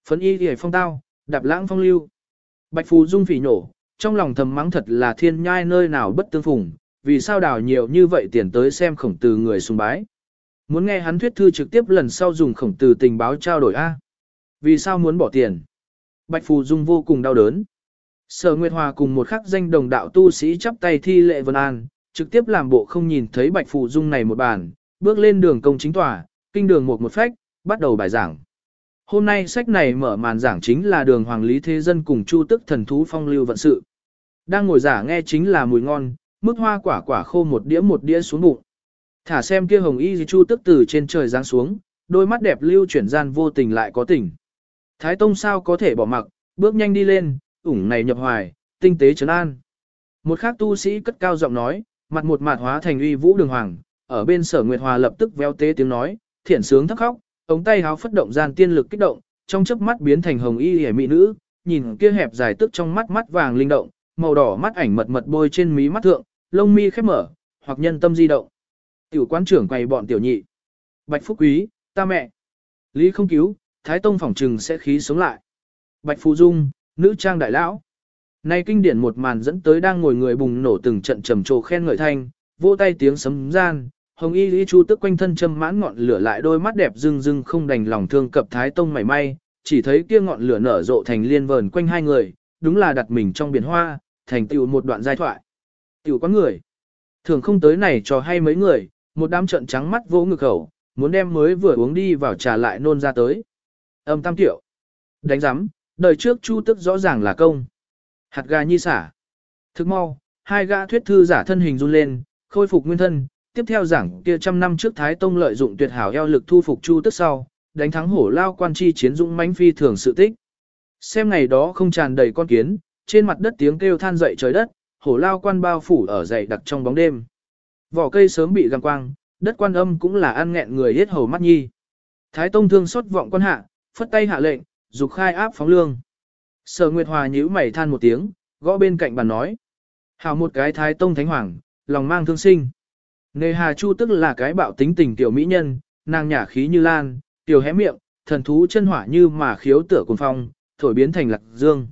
S1: Phấn y thì phong tao, đạp lãng phong lưu. Bạch Phù Dung phỉ nổ, trong lòng thầm mắng thật là thiên nhai nơi nào bất tương phùng, vì sao đào nhiều như vậy tiền tới xem khổng tử người sùng bái. Muốn nghe hắn thuyết thư trực tiếp lần sau dùng khổng tử tình báo trao đổi A. Vì sao muốn bỏ tiền? Bạch Phù Dung vô cùng đau đớn. Sở Nguyệt Hòa cùng một khắc danh đồng đạo tu sĩ chắp tay thi lệ vân an, trực tiếp làm bộ không nhìn thấy Bạch Phù Dung này một bàn, bước lên đường công chính tòa, kinh đường một một phách, bắt đầu bài giảng. Hôm nay sách này mở màn giảng chính là đường Hoàng Lý Thế Dân cùng Chu Tức Thần Thú Phong Lưu Vận Sự. Đang ngồi giả nghe chính là mùi ngon, mức hoa quả quả khô một đĩa một đĩa xuống bụng. Thả xem kia hồng y Chu Tức từ trên trời giáng xuống, đôi mắt đẹp lưu chuyển gian vô tình lại có tình. Thái Tông sao có thể bỏ mặc, bước nhanh đi lên, ủng này nhập hoài, tinh tế trấn an. Một khác tu sĩ cất cao giọng nói, mặt một mặt hóa thành uy vũ đường hoàng, ở bên sở Nguyệt Hòa lập tức véo tế tiếng nói, thiện sướng thắc khóc, ống tay háo phất động gian tiên lực kích động, trong chớp mắt biến thành hồng y hề mỹ nữ, nhìn kia hẹp dài tức trong mắt mắt vàng linh động, màu đỏ mắt ảnh mật mật bôi trên mí mắt thượng, lông mi khép mở, hoặc nhân tâm di động. Tiểu quán trưởng quay bọn tiểu nhị. Bạch Phúc Quý, ta mẹ. Lý không cứu, Thái Tông phỏng trừng sẽ khí sống lại. Bạch Phù Dung, nữ trang đại lão. Nay kinh điển một màn dẫn tới đang ngồi người bùng nổ từng trận trầm trồ khen ngợi thanh, vỗ tay tiếng sấm gian, hồng y lý chu tức quanh thân châm mãn ngọn lửa lại đôi mắt đẹp rưng rưng không đành lòng thương cập thái tông mảy may, chỉ thấy kia ngọn lửa nở rộ thành liên vờn quanh hai người, đúng là đặt mình trong biển hoa, thành tựu một đoạn giai thoại. Tiểu có người, thường không tới này cho hay mấy người, một đám trận trắng mắt vô ngực khẩu, muốn đem mới vừa uống đi vào trà lại nôn ra tới. Âm tam tiểu, đánh giám, đời trước chu tức rõ ràng là công. Hạt gà nhi xả. Thức mau, hai gã thuyết thư giả thân hình run lên, khôi phục nguyên thân, tiếp theo giảng kia trăm năm trước Thái Tông lợi dụng tuyệt hảo eo lực thu phục Chu tức sau, đánh thắng hổ lao quan chi chiến dũng mãnh phi thường sự tích. Xem ngày đó không tràn đầy con kiến, trên mặt đất tiếng kêu than dậy trời đất, hổ lao quan bao phủ ở dày đặc trong bóng đêm. Vỏ cây sớm bị găm quang, đất quan âm cũng là ăn nghẹn người hết hầu mắt nhi. Thái Tông thương xót vọng quan hạ, phất tay hạ lệnh, dục khai áp phóng lương. Sở Nguyệt Hòa nhíu mày than một tiếng, gõ bên cạnh bàn nói. Hào một cái Thái Tông Thánh Hoàng, lòng mang thương sinh. Nề Hà Chu tức là cái bạo tính tình tiểu mỹ nhân, nàng nhả khí như lan, tiểu hé miệng, thần thú chân hỏa như mà khiếu tựa cuồng phong, thổi biến thành lạc dương.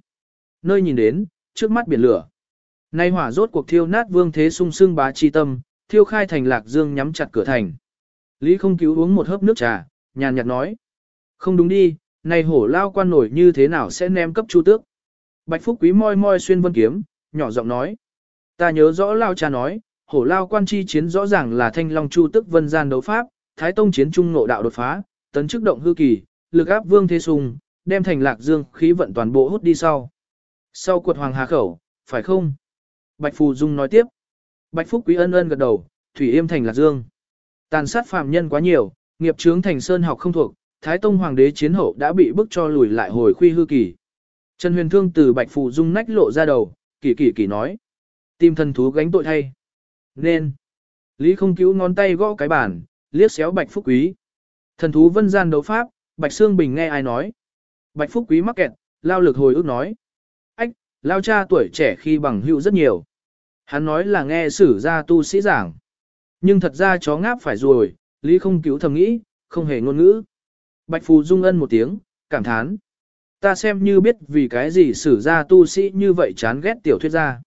S1: Nơi nhìn đến, trước mắt biển lửa. Nay hỏa rốt cuộc thiêu nát vương thế sung sưng bá chi tâm, thiêu khai thành lạc dương nhắm chặt cửa thành. Lý không cứu uống một hớp nước trà, nhàn nhạt nói. Không đúng đi, này hổ lao quan nổi như thế nào sẽ ném cấp chu tước. Bạch Phúc Quý moi moi xuyên vân kiếm, nhỏ giọng nói. Ta nhớ rõ lao cha nói, hổ lao quan chi chiến rõ ràng là thanh long chu tức vân gian đấu pháp, thái tông chiến trung nộ đạo đột phá, tấn chức động hư kỳ, lực áp vương thế sùng, đem thành lạc dương khí vận toàn bộ hút đi sau. Sau cuột hoàng hà khẩu, phải không? Bạch Phù Dung nói tiếp. Bạch Phúc Quý ân ân gật đầu, thủy yêm thành lạc dương. Tàn sát phàm nhân quá nhiều, nghiệp chướng thành sơn học không thuộc, Thái Tông Hoàng đế chiến hậu đã bị bức cho lùi lại hồi khuy hư kỳ. Trần Huyền Thương từ Bạch Phù Dung nách lộ ra đầu, kỳ kỳ kỳ nói. Tìm thần thú gánh tội thay. Nên. Lý không cứu ngón tay gõ cái bàn, liếc xéo Bạch Phúc Quý. Thần thú vân gian đấu pháp, Bạch Sương Bình nghe ai nói. Bạch Phúc Quý mắc kẹt, lao lực hồi ức nói. Ách, lao cha tuổi trẻ khi bằng hữu rất nhiều. Hắn nói là nghe sử gia tu sĩ giảng. Nhưng thật ra chó ngáp phải rồi, Lý không cứu thầm nghĩ, không hề ngôn ngữ. Bạch Phù Dung ân một tiếng, cảm thán. Ta xem như biết vì cái gì sử gia tu sĩ như vậy chán ghét tiểu thuyết gia.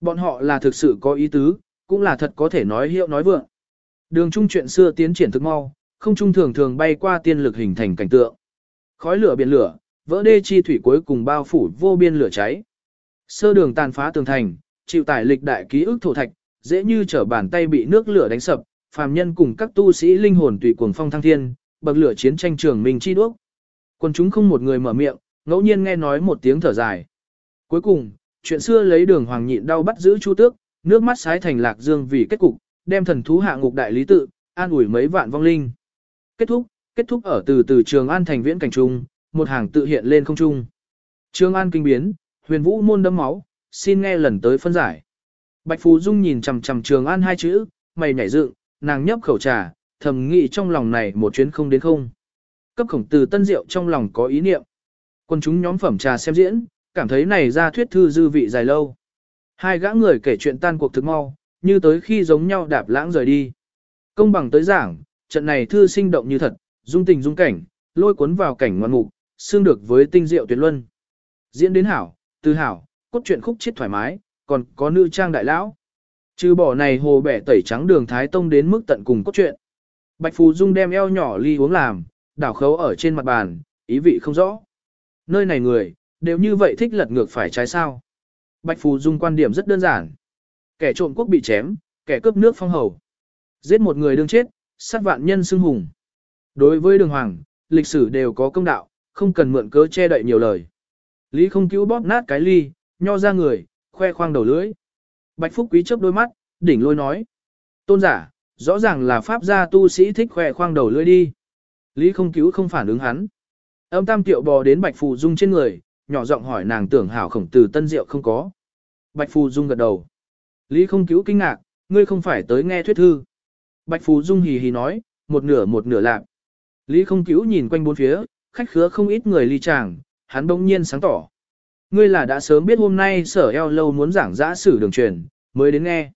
S1: Bọn họ là thực sự có ý tứ, cũng là thật có thể nói hiệu nói vượng. Đường trung chuyện xưa tiến triển thực mau, không trung thường thường bay qua tiên lực hình thành cảnh tượng. Khói lửa biển lửa, vỡ đê chi thủy cuối cùng bao phủ vô biên lửa cháy. Sơ đường tàn phá tường thành, chịu tải lịch đại ký ức thổ thạch, dễ như trở bàn tay bị nước lửa đánh sập, phàm nhân cùng các tu sĩ linh hồn tùy cuồng phong thăng thiên, bậc lửa chiến tranh trường mình chi đuốc. Quân chúng không một người mở miệng, ngẫu nhiên nghe nói một tiếng thở dài. Cuối cùng, chuyện xưa lấy đường hoàng nhịn đau bắt giữ chu tước, nước mắt sái thành lạc dương vì kết cục, đem thần thú hạ ngục đại lý tự, an ủi mấy vạn vong linh. Kết thúc, kết thúc ở từ từ trường an thành viễn cảnh trung, một hàng tự hiện lên không trung. Trường an kinh biến, huyền vũ môn đấm máu, xin nghe lần tới phân giải. Bạch phú Dung nhìn chằm chằm trường an hai chữ, mày nhảy dựng, nàng nhấp khẩu trà, thầm nghĩ trong lòng này một chuyến không đến không. Cấp khổng từ tân diệu trong lòng có ý niệm. Quân chúng nhóm phẩm trà xem diễn, cảm thấy này ra thuyết thư dư vị dài lâu. Hai gã người kể chuyện tan cuộc thực mau, như tới khi giống nhau đạp lãng rời đi. Công bằng tới giảng, trận này thư sinh động như thật, dung tình dung cảnh, lôi cuốn vào cảnh ngoạn mục, xương được với tinh diệu tuyệt luân. Diễn đến hảo, từ hảo, cốt truyện khúc chết thoải mái, còn có nữ trang đại lão. Trừ bỏ này hồ bẻ tẩy trắng đường Thái Tông đến mức tận cùng cốt truyện. Bạch Phù Dung đem eo nhỏ ly uống làm, đảo khấu ở trên mặt bàn, ý vị không rõ. Nơi này người, đều như vậy thích lật ngược phải trái sao. Bạch Phù Dung quan điểm rất đơn giản. Kẻ trộm quốc bị chém, kẻ cướp nước phong hầu. Giết một người đương chết, sát vạn nhân xưng hùng. Đối với đường hoàng, lịch sử đều có công đạo, không cần mượn cớ che đậy nhiều lời. Lý không cứu bóp nát cái ly, nho ra người, khoe khoang đầu lưỡi. Bạch Phúc Quý chớp đôi mắt, đỉnh lôi nói. Tôn giả, rõ ràng là pháp gia tu sĩ thích khoe khoang đầu lưỡi đi. Lý không cứu không phản ứng hắn. Âm tam tiệu bò đến Bạch Phù Dung trên người, nhỏ giọng hỏi nàng tưởng hảo khổng tử tân diệu không có. Bạch Phù Dung gật đầu. Lý không cứu kinh ngạc, ngươi không phải tới nghe thuyết thư. Bạch Phù Dung hì hì nói, một nửa một nửa lạc. Lý không cứu nhìn quanh bốn phía, khách khứa không ít người ly chàng, hắn bỗng nhiên sáng tỏ. Ngươi là đã sớm biết hôm nay sở eo lâu muốn giảng giã sử đường truyền, mới đến nghe.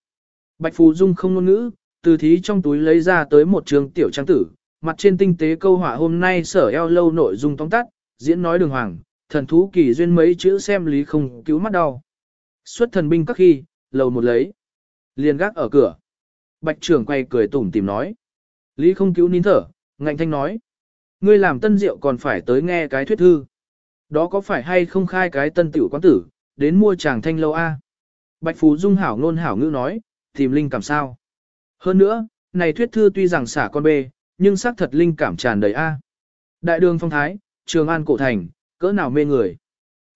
S1: Bạch Phù Dung không ngôn ngữ, từ thí trong túi lấy ra tới một trường tiểu trang tử, mặt trên tinh tế câu họa hôm nay sở eo lâu nội dung tóm tắt, diễn nói đường hoàng, thần thú kỳ duyên mấy chữ xem lý không cứu mắt đau. Xuất thần binh các khi, lầu một lấy. liền gác ở cửa. Bạch trưởng quay cười tủm tìm nói. Lý không cứu nín thở, ngạnh thanh nói. Ngươi làm tân diệu còn phải tới nghe cái thuyết thư. Đó có phải hay không khai cái tân tiểu quán tử, đến mua chàng thanh lâu A. Bạch Phú Dung hảo ngôn hảo ngữ nói, tìm linh cảm sao. Hơn nữa, này thuyết thư tuy rằng xả con bê, nhưng xác thật linh cảm tràn đầy A. Đại đường phong thái, trường an cổ thành, cỡ nào mê người.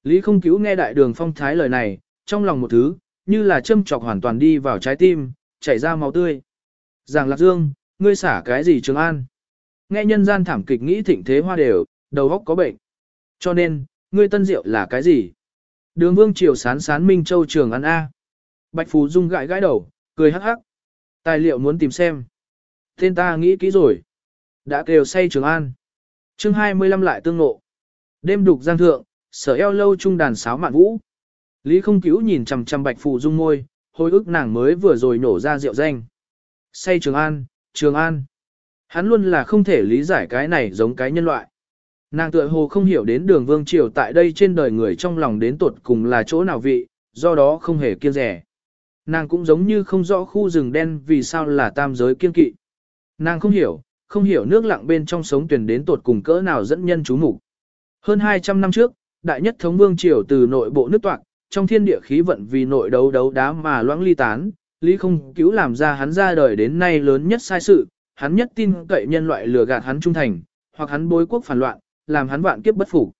S1: Lý không cứu nghe đại đường phong thái lời này, trong lòng một thứ, như là châm chọc hoàn toàn đi vào trái tim, chảy ra máu tươi. Giàng Lạc Dương, ngươi xả cái gì Trường An? Nghe nhân gian thảm kịch nghĩ thịnh thế hoa đều, đầu óc có bệnh. Cho nên, ngươi tân diệu là cái gì? Đường Vương Triều sán sán Minh Châu Trường An A. Bạch Phú Dung gãi gãi đầu, cười hắc hắc. Tài liệu muốn tìm xem. Tên ta nghĩ kỹ rồi. Đã kêu say Trường An. chương 25 lại tương ngộ. Đêm đục giang thượng, sở eo lâu trung đàn sáo mạn vũ. Lý không cứu nhìn chằm chằm Bạch Phù Dung môi, hồi ức nàng mới vừa rồi nổ ra rượu danh. Say Trường An, Trường An. Hắn luôn là không thể lý giải cái này giống cái nhân loại. Nàng tựa hồ không hiểu đến đường vương triều tại đây trên đời người trong lòng đến tuột cùng là chỗ nào vị, do đó không hề kiêng rẻ. Nàng cũng giống như không rõ khu rừng đen vì sao là tam giới kiên kỵ. Nàng không hiểu, không hiểu nước lặng bên trong sống tuyển đến tuột cùng cỡ nào dẫn nhân chú mục Hơn 200 năm trước, đại nhất thống vương triều từ nội bộ nước toạc, trong thiên địa khí vận vì nội đấu đấu đá mà loãng ly tán, lý không cứu làm ra hắn ra đời đến nay lớn nhất sai sự, hắn nhất tin cậy nhân loại lừa gạt hắn trung thành, hoặc hắn bối quốc phản loạn, làm hắn vạn kiếp bất phục.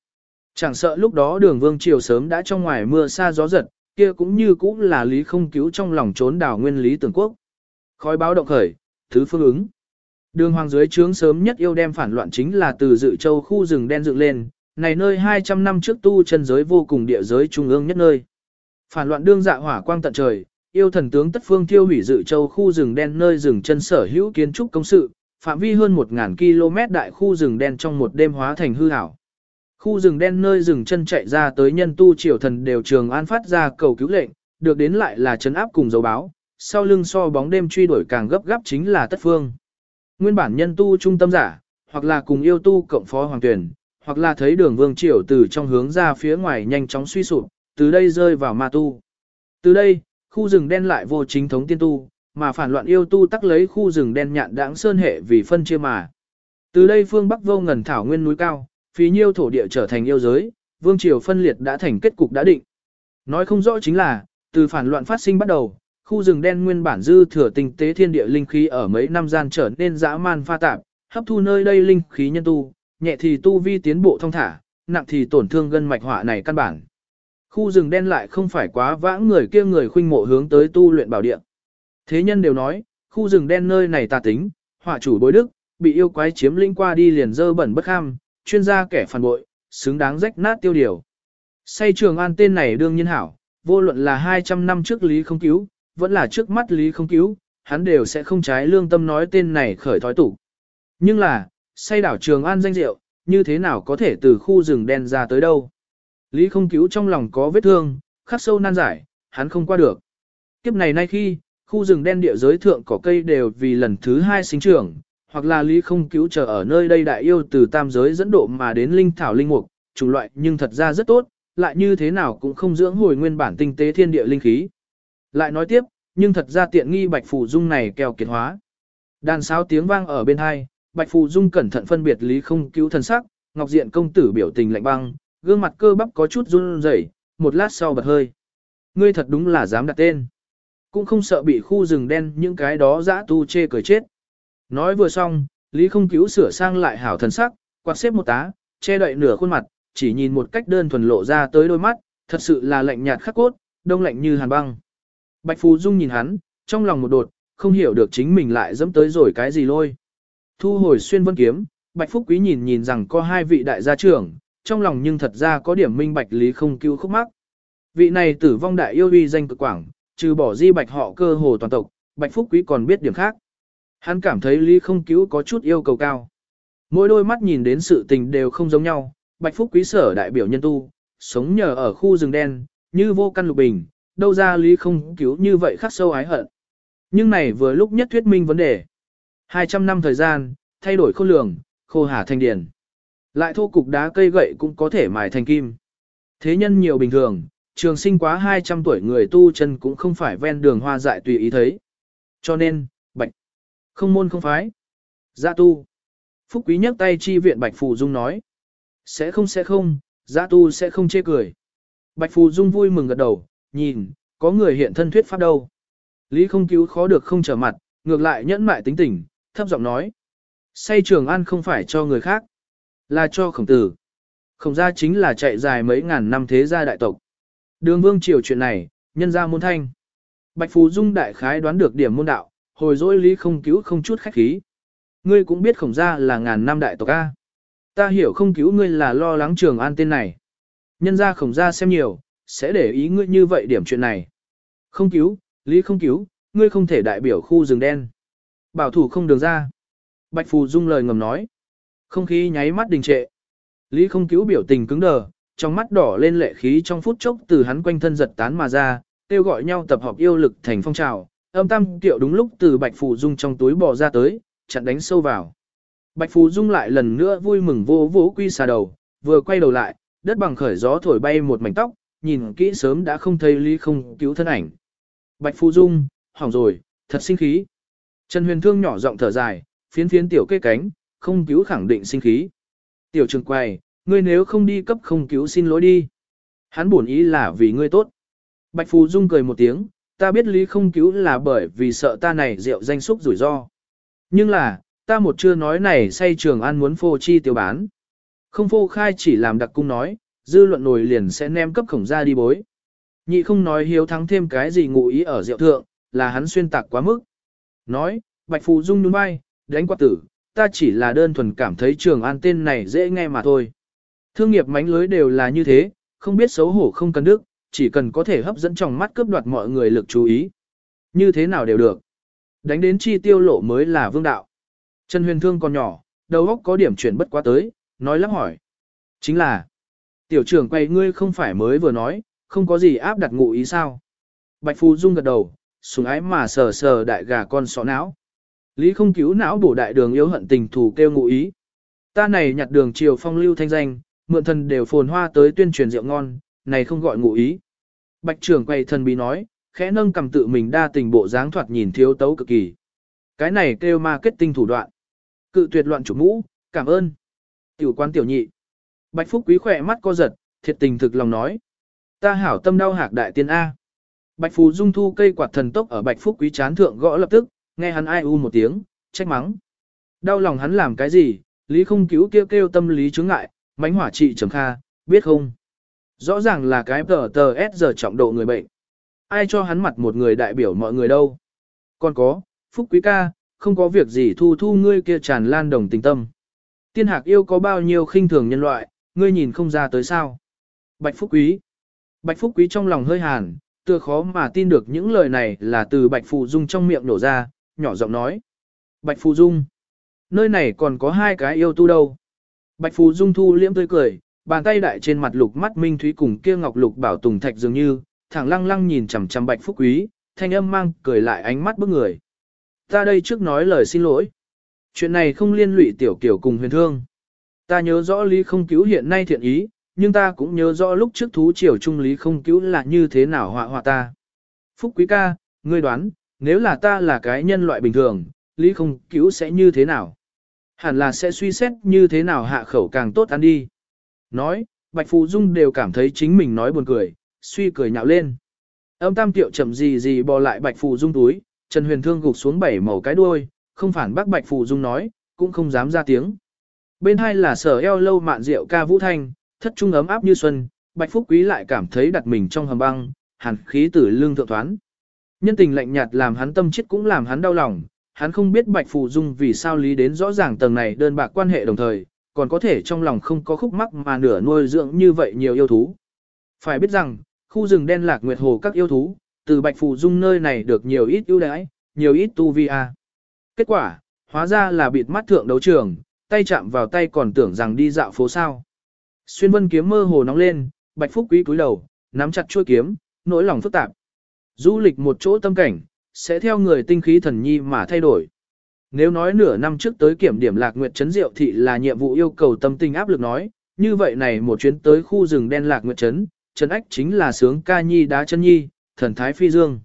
S1: Chẳng sợ lúc đó đường vương triều sớm đã trong ngoài mưa xa gió giật, kia cũng như cũng là lý không cứu trong lòng trốn đảo nguyên lý tưởng quốc. Khói báo động khởi, thứ phương ứng. Đường hoàng dưới trướng sớm nhất yêu đem phản loạn chính là từ dự châu khu rừng đen dựng lên, này nơi 200 năm trước tu chân giới vô cùng địa giới trung ương nhất nơi. Phản loạn đương dạ hỏa quang tận trời, yêu thần tướng tất phương tiêu hủy dự châu khu rừng đen nơi rừng chân sở hữu kiến trúc công sự, phạm vi hơn 1.000 km đại khu rừng đen trong một đêm hóa thành hư ảo. Khu rừng đen nơi rừng chân chạy ra tới nhân tu triều thần đều trường an phát ra cầu cứu lệnh, được đến lại là chấn áp cùng dấu báo, sau lưng so bóng đêm truy đuổi càng gấp gáp chính là tất phương. Nguyên bản nhân tu trung tâm giả, hoặc là cùng yêu tu cộng phó hoàng tuyển, hoặc là thấy đường vương triều từ trong hướng ra phía ngoài nhanh chóng suy sụp, từ đây rơi vào ma tu. Từ đây, khu rừng đen lại vô chính thống tiên tu, mà phản loạn yêu tu tắc lấy khu rừng đen nhạn đãng sơn hệ vì phân chia mà. Từ đây phương Bắc vô ngần thảo nguyên núi cao, phí nhiêu thổ địa trở thành yêu giới, vương triều phân liệt đã thành kết cục đã định. Nói không rõ chính là, từ phản loạn phát sinh bắt đầu, khu rừng đen nguyên bản dư thừa tinh tế thiên địa linh khí ở mấy năm gian trở nên dã man pha tạp, hấp thu nơi đây linh khí nhân tu, nhẹ thì tu vi tiến bộ thông thả, nặng thì tổn thương gân mạch họa này căn bản. Khu rừng đen lại không phải quá vãng người kia người khuynh mộ hướng tới tu luyện bảo địa. Thế nhân đều nói, khu rừng đen nơi này tà tính, Họa chủ bối đức, bị yêu quái chiếm linh qua đi liền dơ bẩn bất ham, chuyên gia kẻ phản bội, xứng đáng rách nát tiêu điều. Say trường an tên này đương nhiên hảo, vô luận là 200 năm trước Lý không cứu, vẫn là trước mắt Lý không cứu, hắn đều sẽ không trái lương tâm nói tên này khởi thói tủ. Nhưng là, say đảo trường an danh diệu, như thế nào có thể từ khu rừng đen ra tới đâu. Lý không cứu trong lòng có vết thương, khắc sâu nan giải, hắn không qua được. Kiếp này nay khi, khu rừng đen địa giới thượng cỏ cây đều vì lần thứ hai sinh trưởng, hoặc là Lý không cứu chờ ở nơi đây đại yêu từ tam giới dẫn độ mà đến linh thảo linh mục, chủng loại nhưng thật ra rất tốt, lại như thế nào cũng không dưỡng hồi nguyên bản tinh tế thiên địa linh khí. Lại nói tiếp, nhưng thật ra tiện nghi Bạch Phù Dung này kèo kiệt hóa. Đàn sáo tiếng vang ở bên hai, Bạch Phù Dung cẩn thận phân biệt lý không cứu thần sắc, Ngọc Diện công tử biểu tình lạnh băng, gương mặt cơ bắp có chút run rẩy, một lát sau bật hơi. Ngươi thật đúng là dám đặt tên. Cũng không sợ bị khu rừng đen những cái đó dã tu chê cười chết. Nói vừa xong, Lý không cứu sửa sang lại hảo thần sắc, quạt xếp một tá, che đậy nửa khuôn mặt, chỉ nhìn một cách đơn thuần lộ ra tới đôi mắt, thật sự là lạnh nhạt khắc cốt, đông lạnh như hàn băng. Bạch Phù Dung nhìn hắn, trong lòng một đột, không hiểu được chính mình lại dẫm tới rồi cái gì lôi. Thu hồi xuyên vân kiếm, Bạch Phúc Quý nhìn nhìn rằng có hai vị đại gia trưởng, trong lòng nhưng thật ra có điểm minh bạch lý không cứu khúc mắc. Vị này tử vong đại yêu uy danh cực quảng, trừ bỏ di bạch họ cơ hồ toàn tộc, Bạch Phúc Quý còn biết điểm khác. Hắn cảm thấy lý không cứu có chút yêu cầu cao. Mỗi đôi mắt nhìn đến sự tình đều không giống nhau, Bạch Phúc Quý sở đại biểu nhân tu, sống nhờ ở khu rừng đen, như vô căn lục bình, đâu ra lý không cứu như vậy khắc sâu ái hận. Nhưng này vừa lúc nhất thuyết minh vấn đề. 200 năm thời gian, thay đổi khôn lường, khô hà Thanh điển. Lại thô cục đá cây gậy cũng có thể mài thành kim. Thế nhân nhiều bình thường, trường sinh quá 200 tuổi người tu chân cũng không phải ven đường hoa dại tùy ý thấy. Cho nên, bạch, không môn không phái. giã tu. Phúc quý nhấc tay chi viện Bạch Phù Dung nói. Sẽ không sẽ không, giã tu sẽ không chê cười. Bạch Phù Dung vui mừng gật đầu, nhìn, có người hiện thân thuyết pháp đâu. Lý không cứu khó được không trở mặt, ngược lại nhẫn mại tính tình, thấp giọng nói. Say trường ăn không phải cho người khác, là cho khổng tử. Khổng gia chính là chạy dài mấy ngàn năm thế gia đại tộc. Đường vương triều chuyện này, nhân ra môn thanh. Bạch Phù Dung đại khái đoán được điểm môn đạo, hồi dỗi lý không cứu không chút khách khí. Ngươi cũng biết khổng gia là ngàn năm đại tộc A. Ta hiểu không cứu ngươi là lo lắng trường an tên này. Nhân ra khổng gia xem nhiều, sẽ để ý ngươi như vậy điểm chuyện này. Không cứu, lý không cứu, ngươi không thể đại biểu khu rừng đen. Bảo thủ không đường ra. Bạch Phù Dung lời ngầm nói. Không khí nháy mắt đình trệ. Lý không cứu biểu tình cứng đờ, trong mắt đỏ lên lệ khí trong phút chốc từ hắn quanh thân giật tán mà ra, kêu gọi nhau tập hợp yêu lực thành phong trào. Âm tam tiệu đúng lúc từ Bạch Phù Dung trong túi bò ra tới, chặn đánh sâu vào. Bạch Phù Dung lại lần nữa vui mừng vô vỗ quy xà đầu, vừa quay đầu lại, đất bằng khởi gió thổi bay một mảnh tóc, nhìn kỹ sớm đã không thấy Lý không cứu thân ảnh. Bạch Phù Dung, hỏng rồi, thật sinh khí. Trần Huyền Thương nhỏ giọng thở dài, phiến phiến tiểu kê cánh, không cứu khẳng định sinh khí. Tiểu trường quay, ngươi nếu không đi cấp không cứu xin lỗi đi. Hắn buồn ý là vì ngươi tốt. Bạch Phù Dung cười một tiếng, ta biết Lý không cứu là bởi vì sợ ta này rượu danh xúc rủi ro. Nhưng là, ta một chưa nói này say trường an muốn phô chi tiêu bán. Không phô khai chỉ làm đặc cung nói, dư luận nổi liền sẽ ném cấp khổng ra đi bối. Nhị không nói hiếu thắng thêm cái gì ngụ ý ở rượu thượng, là hắn xuyên tạc quá mức. Nói, Bạch Phù Dung nhún vai, đánh quạt tử, ta chỉ là đơn thuần cảm thấy trường an tên này dễ nghe mà thôi. Thương nghiệp mánh lưới đều là như thế, không biết xấu hổ không cần đức, chỉ cần có thể hấp dẫn trong mắt cướp đoạt mọi người lực chú ý. Như thế nào đều được. Đánh đến chi tiêu lộ mới là vương đạo. Trần Huyền Thương còn nhỏ, đầu óc có điểm chuyển bất quá tới, nói lắp hỏi. Chính là, tiểu trưởng quay ngươi không phải mới vừa nói, không có gì áp đặt ngụ ý sao. Bạch Phù Dung gật đầu, sùng ái mà sờ sờ đại gà con sọ não. Lý không cứu não bổ đại đường yếu hận tình thù kêu ngụ ý. Ta này nhặt đường triều phong lưu thanh danh, mượn thần đều phồn hoa tới tuyên truyền rượu ngon, này không gọi ngụ ý. Bạch trưởng quay thần bí nói, khẽ nâng cầm tự mình đa tình bộ dáng thoạt nhìn thiếu tấu cực kỳ. Cái này kêu marketing thủ đoạn. Cự tuyệt loạn chủ mũ, cảm ơn. Tiểu quan tiểu nhị. Bạch Phúc Quý khỏe mắt co giật, thiệt tình thực lòng nói. Ta hảo tâm đau hạc đại tiên A. Bạch Phù Dung thu cây quạt thần tốc ở Bạch Phúc Quý chán thượng gõ lập tức, nghe hắn ai u một tiếng, trách mắng. Đau lòng hắn làm cái gì, lý không cứu kêu kêu tâm lý chứng ngại, mánh hỏa trị trầm kha, biết không? Rõ ràng là cái tờ tờ S giờ trọng độ người bệnh. Ai cho hắn mặt một người đại biểu mọi người đâu? Còn có, Phúc Quý ca, không có việc gì thu thu ngươi kia tràn lan đồng tình tâm. Tiên hạc yêu có bao nhiêu khinh thường nhân loại, ngươi nhìn không ra tới sao. Bạch Phúc Quý Bạch Phúc Quý trong lòng hơi hàn, tựa khó mà tin được những lời này là từ Bạch Phù Dung trong miệng nổ ra, nhỏ giọng nói. Bạch Phù Dung, nơi này còn có hai cái yêu tu đâu. Bạch Phù Dung thu liễm tươi cười, bàn tay đại trên mặt lục mắt minh thúy cùng kia ngọc lục bảo tùng thạch dường như, thẳng lăng lăng nhìn chằm chằm Bạch Phúc Quý, thanh âm mang cười lại ánh mắt bức người. Ta đây trước nói lời xin lỗi. Chuyện này không liên lụy tiểu kiểu cùng huyền thương. Ta nhớ rõ Lý không cứu hiện nay thiện ý, nhưng ta cũng nhớ rõ lúc trước thú triều trung Lý không cứu là như thế nào họa họa ta. Phúc quý ca, ngươi đoán, nếu là ta là cái nhân loại bình thường, Lý không cứu sẽ như thế nào? Hẳn là sẽ suy xét như thế nào hạ khẩu càng tốt ăn đi. Nói, Bạch Phù Dung đều cảm thấy chính mình nói buồn cười, suy cười nhạo lên. Âm tam tiệu chậm gì gì bò lại Bạch Phù Dung túi, Trần Huyền Thương gục xuống bảy màu cái đuôi, không phản bác Bạch Phù Dung nói, cũng không dám ra tiếng. Bên hai là sở eo lâu mạn rượu ca vũ thanh, thất trung ấm áp như xuân, Bạch Phúc Quý lại cảm thấy đặt mình trong hầm băng, hàn khí tử lương thượng thoán. Nhân tình lạnh nhạt làm hắn tâm chết cũng làm hắn đau lòng, hắn không biết Bạch Phù Dung vì sao lý đến rõ ràng tầng này đơn bạc quan hệ đồng thời, còn có thể trong lòng không có khúc mắc mà nửa nuôi dưỡng như vậy nhiều yêu thú. Phải biết rằng, khu rừng đen lạc nguyệt hồ các yêu thú, từ Bạch Phù Dung nơi này được nhiều ít ưu đãi, nhiều ít tu vi a. Kết quả, hóa ra là bịt mắt thượng đấu trường, tay chạm vào tay còn tưởng rằng đi dạo phố sao. Xuyên vân kiếm mơ hồ nóng lên, Bạch Phúc Quý cúi đầu, nắm chặt chuôi kiếm, nỗi lòng phức tạp. Du lịch một chỗ tâm cảnh, sẽ theo người tinh khí thần nhi mà thay đổi. Nếu nói nửa năm trước tới kiểm điểm lạc nguyệt trấn diệu thị là nhiệm vụ yêu cầu tâm tình áp lực nói, như vậy này một chuyến tới khu rừng đen lạc nguyệt trấn, trấn ách chính là sướng ca nhi đá chân nhi, thần thái phi dương.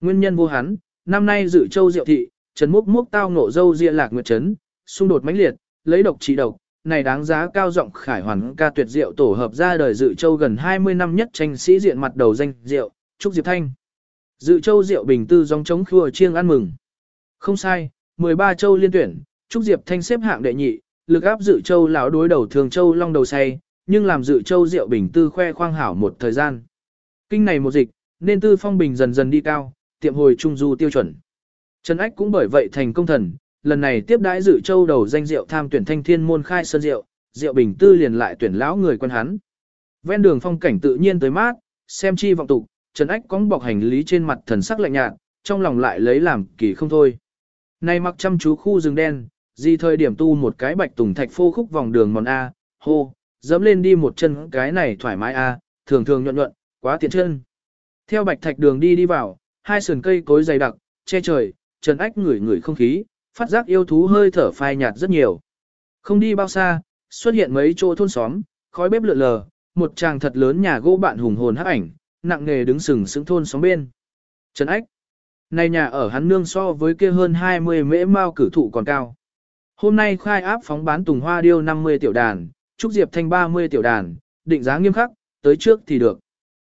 S1: Nguyên nhân vô hắn, năm nay dự châu diệu thị, trấn múc múc tao ngộ dâu ria lạc nguyệt trấn, xung đột mãnh liệt, lấy độc trị độc, này đáng giá cao rộng khải hoàn ca tuyệt diệu tổ hợp ra đời dự châu gần 20 năm nhất tranh sĩ diện mặt đầu danh diệu, Trúc Diệp Thanh. Dự châu diệu bình tư dòng chống khua chiêng ăn mừng. Không sai, 13 châu liên tuyển, Trúc Diệp Thanh xếp hạng đệ nhị, lực áp dự châu lão đối đầu thường châu long đầu say, nhưng làm dự châu diệu bình tư khoe khoang hảo một thời gian. Kinh này một dịch, nên tư phong bình dần dần đi cao, tiệm hồi trung du tiêu chuẩn. Trần Ách cũng bởi vậy thành công thần, lần này tiếp đãi dự châu đầu danh rượu tham tuyển thanh thiên môn khai sơn rượu, rượu bình tư liền lại tuyển lão người quân hắn. Ven đường phong cảnh tự nhiên tới mát, xem chi vọng tục, Trần Ách cóng bọc hành lý trên mặt thần sắc lạnh nhạt, trong lòng lại lấy làm kỳ không thôi. Này mặc chăm chú khu rừng đen, gì thời điểm tu một cái bạch tùng thạch phô khúc vòng đường mòn A, hô, dẫm lên đi một chân cái này thoải mái A, thường thường nhuận nhuận, quá tiện chân. Theo bạch thạch đường đi đi vào, hai sườn cây cối dày đặc, che trời, Trần Ách ngửi ngửi không khí, phát giác yêu thú hơi thở phai nhạt rất nhiều. Không đi bao xa, xuất hiện mấy chỗ thôn xóm, khói bếp lượn lờ, một tràng thật lớn nhà gỗ bạn hùng hồn hắc ảnh, nặng nghề đứng sừng sững thôn xóm bên. Trần Ách. Này nhà ở hắn nương so với kia hơn 20 mễ mao cử thụ còn cao. Hôm nay khai áp phóng bán tùng hoa điêu 50 tiểu đàn, trúc diệp thanh 30 tiểu đàn, định giá nghiêm khắc, tới trước thì được.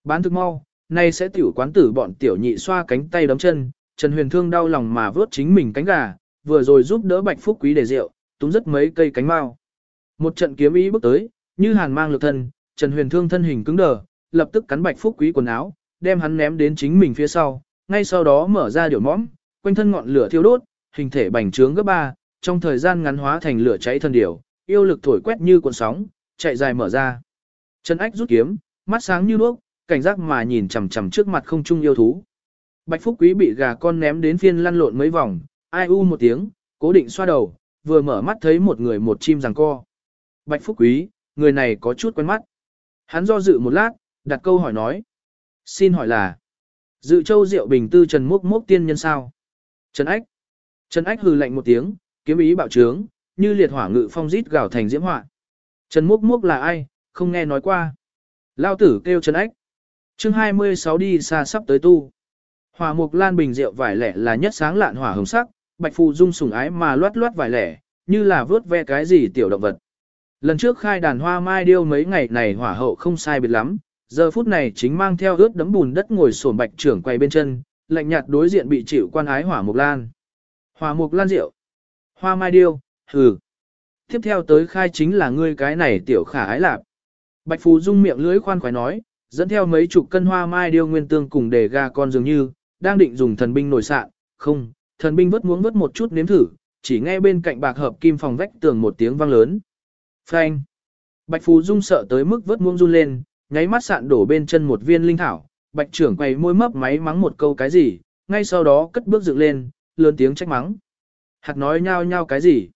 S1: Bán thực mau, nay sẽ tiểu quán tử bọn tiểu nhị xoa cánh tay đấm chân, Trần Huyền Thương đau lòng mà vớt chính mình cánh gà, vừa rồi giúp đỡ Bạch Phúc Quý để rượu, túm rất mấy cây cánh mao. Một trận kiếm ý bước tới, như hàn mang lực thân, Trần Huyền Thương thân hình cứng đờ, lập tức cắn Bạch Phúc Quý quần áo, đem hắn ném đến chính mình phía sau, ngay sau đó mở ra điểu mõm, quanh thân ngọn lửa thiêu đốt, hình thể bành trướng gấp ba, trong thời gian ngắn hóa thành lửa cháy thân điểu, yêu lực thổi quét như cuộn sóng, chạy dài mở ra. Trần Ách rút kiếm, mắt sáng như đuốc, cảnh giác mà nhìn chằm chằm trước mặt không trung yêu thú. Bạch Phúc Quý bị gà con ném đến phiên lăn lộn mấy vòng, ai u một tiếng, cố định xoa đầu, vừa mở mắt thấy một người một chim rằng co. Bạch Phúc Quý, người này có chút quen mắt. Hắn do dự một lát, đặt câu hỏi nói. Xin hỏi là, dự châu diệu bình tư Trần Mốc Mốc tiên nhân sao? Trần Ách. Trần Ách hừ lạnh một tiếng, kiếm ý bạo trướng, như liệt hỏa ngự phong rít gào thành diễm họa. Trần Mốc Mốc là ai, không nghe nói qua. Lao tử kêu Trần Ách. chương 26 đi xa sắp tới tu. Hỏa mục lan bình rượu vải lẻ là nhất sáng lạn hỏa hồng sắc, Bạch Phù Dung sủng ái mà loát loát vải lẻ, như là vớt ve cái gì tiểu động vật. Lần trước khai đàn hoa mai điêu mấy ngày này hỏa hậu không sai biệt lắm, giờ phút này chính mang theo ướt đấm bùn đất ngồi sổn bạch trưởng quay bên chân, lạnh nhạt đối diện bị chịu quan ái hỏa mục lan. Hỏa mục lan rượu, hoa mai điêu, hừ. Tiếp theo tới khai chính là ngươi cái này tiểu khả ái lạp. Bạch Phù Dung miệng lưỡi khoan khoái nói, dẫn theo mấy chục cân hoa mai điêu nguyên tương cùng để gà con dường như, đang định dùng thần binh nổi sạn, không, thần binh vớt muống vớt một chút nếm thử, chỉ nghe bên cạnh bạc hợp kim phòng vách tường một tiếng vang lớn. Phanh! Bạch Phù Dung sợ tới mức vớt muông run lên, nháy mắt sạn đổ bên chân một viên linh thảo, bạch trưởng quay môi mấp máy mắng một câu cái gì, ngay sau đó cất bước dựng lên, lớn tiếng trách mắng. Hạt nói nhao nhao cái gì?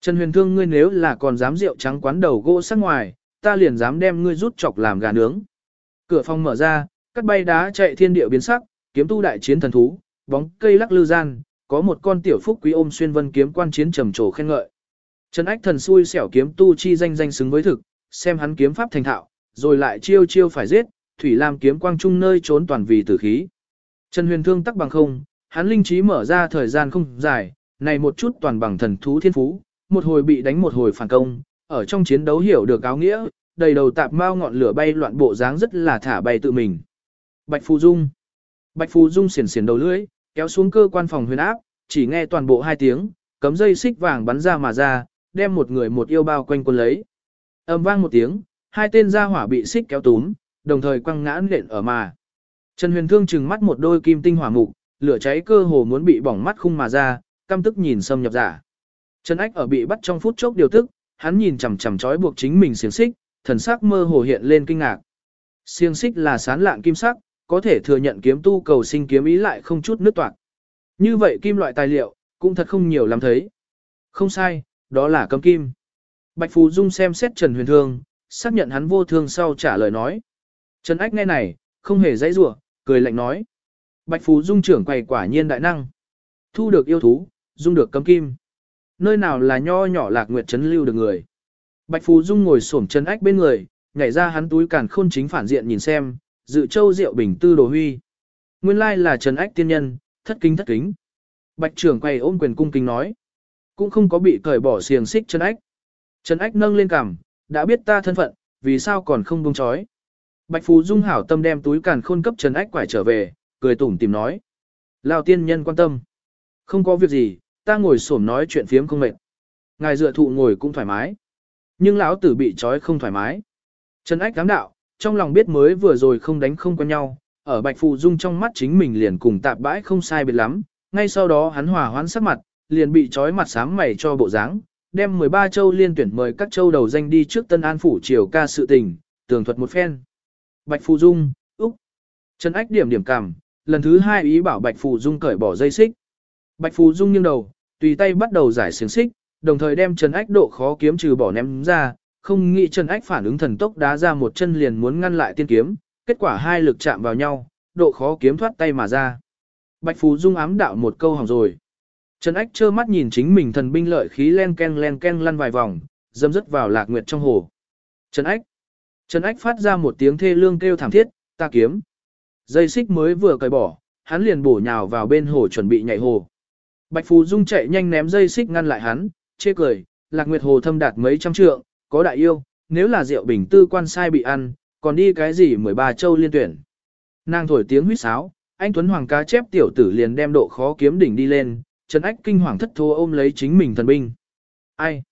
S1: Trần Huyền Thương ngươi nếu là còn dám rượu trắng quán đầu gỗ sắc ngoài, ta liền dám đem ngươi rút chọc làm gà nướng. Cửa phòng mở ra, cắt bay đá chạy thiên địa biến sắc, kiếm tu đại chiến thần thú, bóng cây lắc lư gian, có một con tiểu phúc quý ôm xuyên vân kiếm quan chiến trầm trồ khen ngợi. Trần Ách thần xui xẻo kiếm tu chi danh danh xứng với thực, xem hắn kiếm pháp thành thạo, rồi lại chiêu chiêu phải giết, thủy lam kiếm quang trung nơi trốn toàn vì tử khí. Trần Huyền Thương tắc bằng không, hắn linh trí mở ra thời gian không dài, này một chút toàn bằng thần thú thiên phú, một hồi bị đánh một hồi phản công, ở trong chiến đấu hiểu được áo nghĩa, đầy đầu tạp mau ngọn lửa bay loạn bộ dáng rất là thả bay tự mình. Bạch Phù Dung Bạch Phù Dung xiển xiển đầu lưỡi, kéo xuống cơ quan phòng huyền áp, chỉ nghe toàn bộ hai tiếng, cấm dây xích vàng bắn ra mà ra, đem một người một yêu bao quanh quân lấy. Âm vang một tiếng, hai tên gia hỏa bị xích kéo túm, đồng thời quăng ngã nện ở mà. Trần Huyền Thương trừng mắt một đôi kim tinh hỏa mục, lửa cháy cơ hồ muốn bị bỏng mắt khung mà ra, căm tức nhìn xâm nhập giả. Trần Ách ở bị bắt trong phút chốc điều tức, hắn nhìn chằm chằm trói buộc chính mình xiềng xích, thần sắc mơ hồ hiện lên kinh ngạc. Xiềng xích là sán lạng kim sắc, có thể thừa nhận kiếm tu cầu sinh kiếm ý lại không chút nứt toạc. Như vậy kim loại tài liệu, cũng thật không nhiều lắm thấy. Không sai, đó là cấm kim. Bạch Phù Dung xem xét Trần Huyền Thương, xác nhận hắn vô thương sau trả lời nói. Trần Ách nghe này, không hề dãy rủa, cười lạnh nói. Bạch Phù Dung trưởng quầy quả nhiên đại năng. Thu được yêu thú, dung được cấm kim. Nơi nào là nho nhỏ lạc nguyệt trấn lưu được người. Bạch Phù Dung ngồi xổm Trần Ách bên người, nhảy ra hắn túi càn khôn chính phản diện nhìn xem, dự châu rượu bình tư đồ huy. Nguyên lai là Trần Ách tiên nhân, thất kính thất kính. Bạch trưởng quầy ôm quyền cung kính nói. Cũng không có bị cởi bỏ xiềng xích Trần Ách. Trần Ách nâng lên cằm, đã biết ta thân phận, vì sao còn không buông chói. Bạch Phù Dung hảo tâm đem túi càn khôn cấp Trần Ách quải trở về, cười tủm tìm nói. Lão tiên nhân quan tâm. Không có việc gì, ta ngồi xổm nói chuyện phiếm không mệt. Ngài dựa thụ ngồi cũng thoải mái. Nhưng lão tử bị trói không thoải mái. Trần Ách cám đạo, trong lòng biết mới vừa rồi không đánh không quen nhau, ở Bạch Phù Dung trong mắt chính mình liền cùng tạp bãi không sai biệt lắm, ngay sau đó hắn hòa hoãn sắc mặt, liền bị trói mặt sáng mày cho bộ dáng, đem 13 châu liên tuyển mời các châu đầu danh đi trước Tân An phủ triều ca sự tình, tường thuật một phen. Bạch Phù Dung, Úc. Trần Ách điểm điểm cảm, lần thứ hai ý bảo Bạch Phù Dung cởi bỏ dây xích. Bạch Phù Dung nghiêng đầu, tùy tay bắt đầu giải xiềng xích, đồng thời đem Trần Ách độ khó kiếm trừ bỏ ném ra, không nghĩ Trần Ách phản ứng thần tốc đá ra một chân liền muốn ngăn lại tiên kiếm, kết quả hai lực chạm vào nhau, độ khó kiếm thoát tay mà ra. Bạch Phù Dung ám đạo một câu hỏng rồi. Trần Ách trơ mắt nhìn chính mình thần binh lợi khí len ken len ken lăn vài vòng, dâm dứt vào lạc nguyệt trong hồ. Trần Ách. Trần Ách phát ra một tiếng thê lương kêu thảm thiết, ta kiếm. Dây xích mới vừa cởi bỏ, hắn liền bổ nhào vào bên hồ chuẩn bị nhảy hồ. Bạch Phù Dung chạy nhanh ném dây xích ngăn lại hắn, chê cười, lạc nguyệt hồ thâm đạt mấy trăm trượng, có đại yêu, nếu là rượu bình tư quan sai bị ăn, còn đi cái gì 13 châu liên tuyển. Nàng thổi tiếng huýt sáo, anh Tuấn Hoàng cá chép tiểu tử liền đem độ khó kiếm đỉnh đi lên, Trần Ách kinh hoàng thất thố ôm lấy chính mình thần binh. Ai?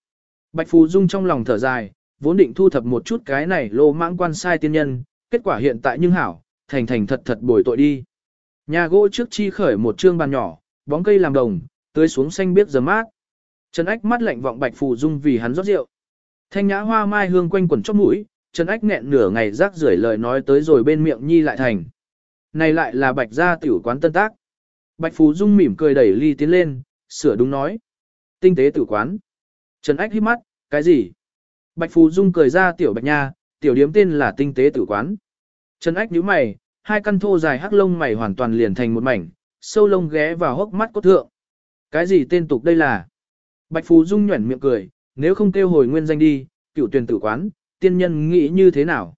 S1: Bạch Phù Dung trong lòng thở dài, vốn định thu thập một chút cái này lô mãng quan sai tiên nhân, kết quả hiện tại nhưng hảo, thành thành thật thật bồi tội đi. Nhà gỗ trước chi khởi một trương bàn nhỏ, bóng cây làm đồng, tưới xuống xanh biết giờ mát. Trần Ách mắt lạnh vọng Bạch Phù Dung vì hắn rót rượu. Thanh nhã hoa mai hương quanh quẩn chóp mũi, Trần Ách nghẹn nửa ngày rác rưởi lời nói tới rồi bên miệng nhi lại thành. Này lại là Bạch gia tiểu quán tân tác. Bạch Phú Dung mỉm cười đẩy ly tiến lên, sửa đúng nói. Tinh tế tử quán. Trần Ách hít mắt, cái gì? Bạch Phú Dung cười ra tiểu bạch nha, tiểu điếm tên là tinh tế tử quán. Trần Ách nhíu mày, hai căn thô dài hắc lông mày hoàn toàn liền thành một mảnh, sâu lông ghé vào hốc mắt cốt thượng. Cái gì tên tục đây là? Bạch Phú Dung nhuẩn miệng cười, nếu không kêu hồi nguyên danh đi, cửu tuyển tử quán, tiên nhân nghĩ như thế nào?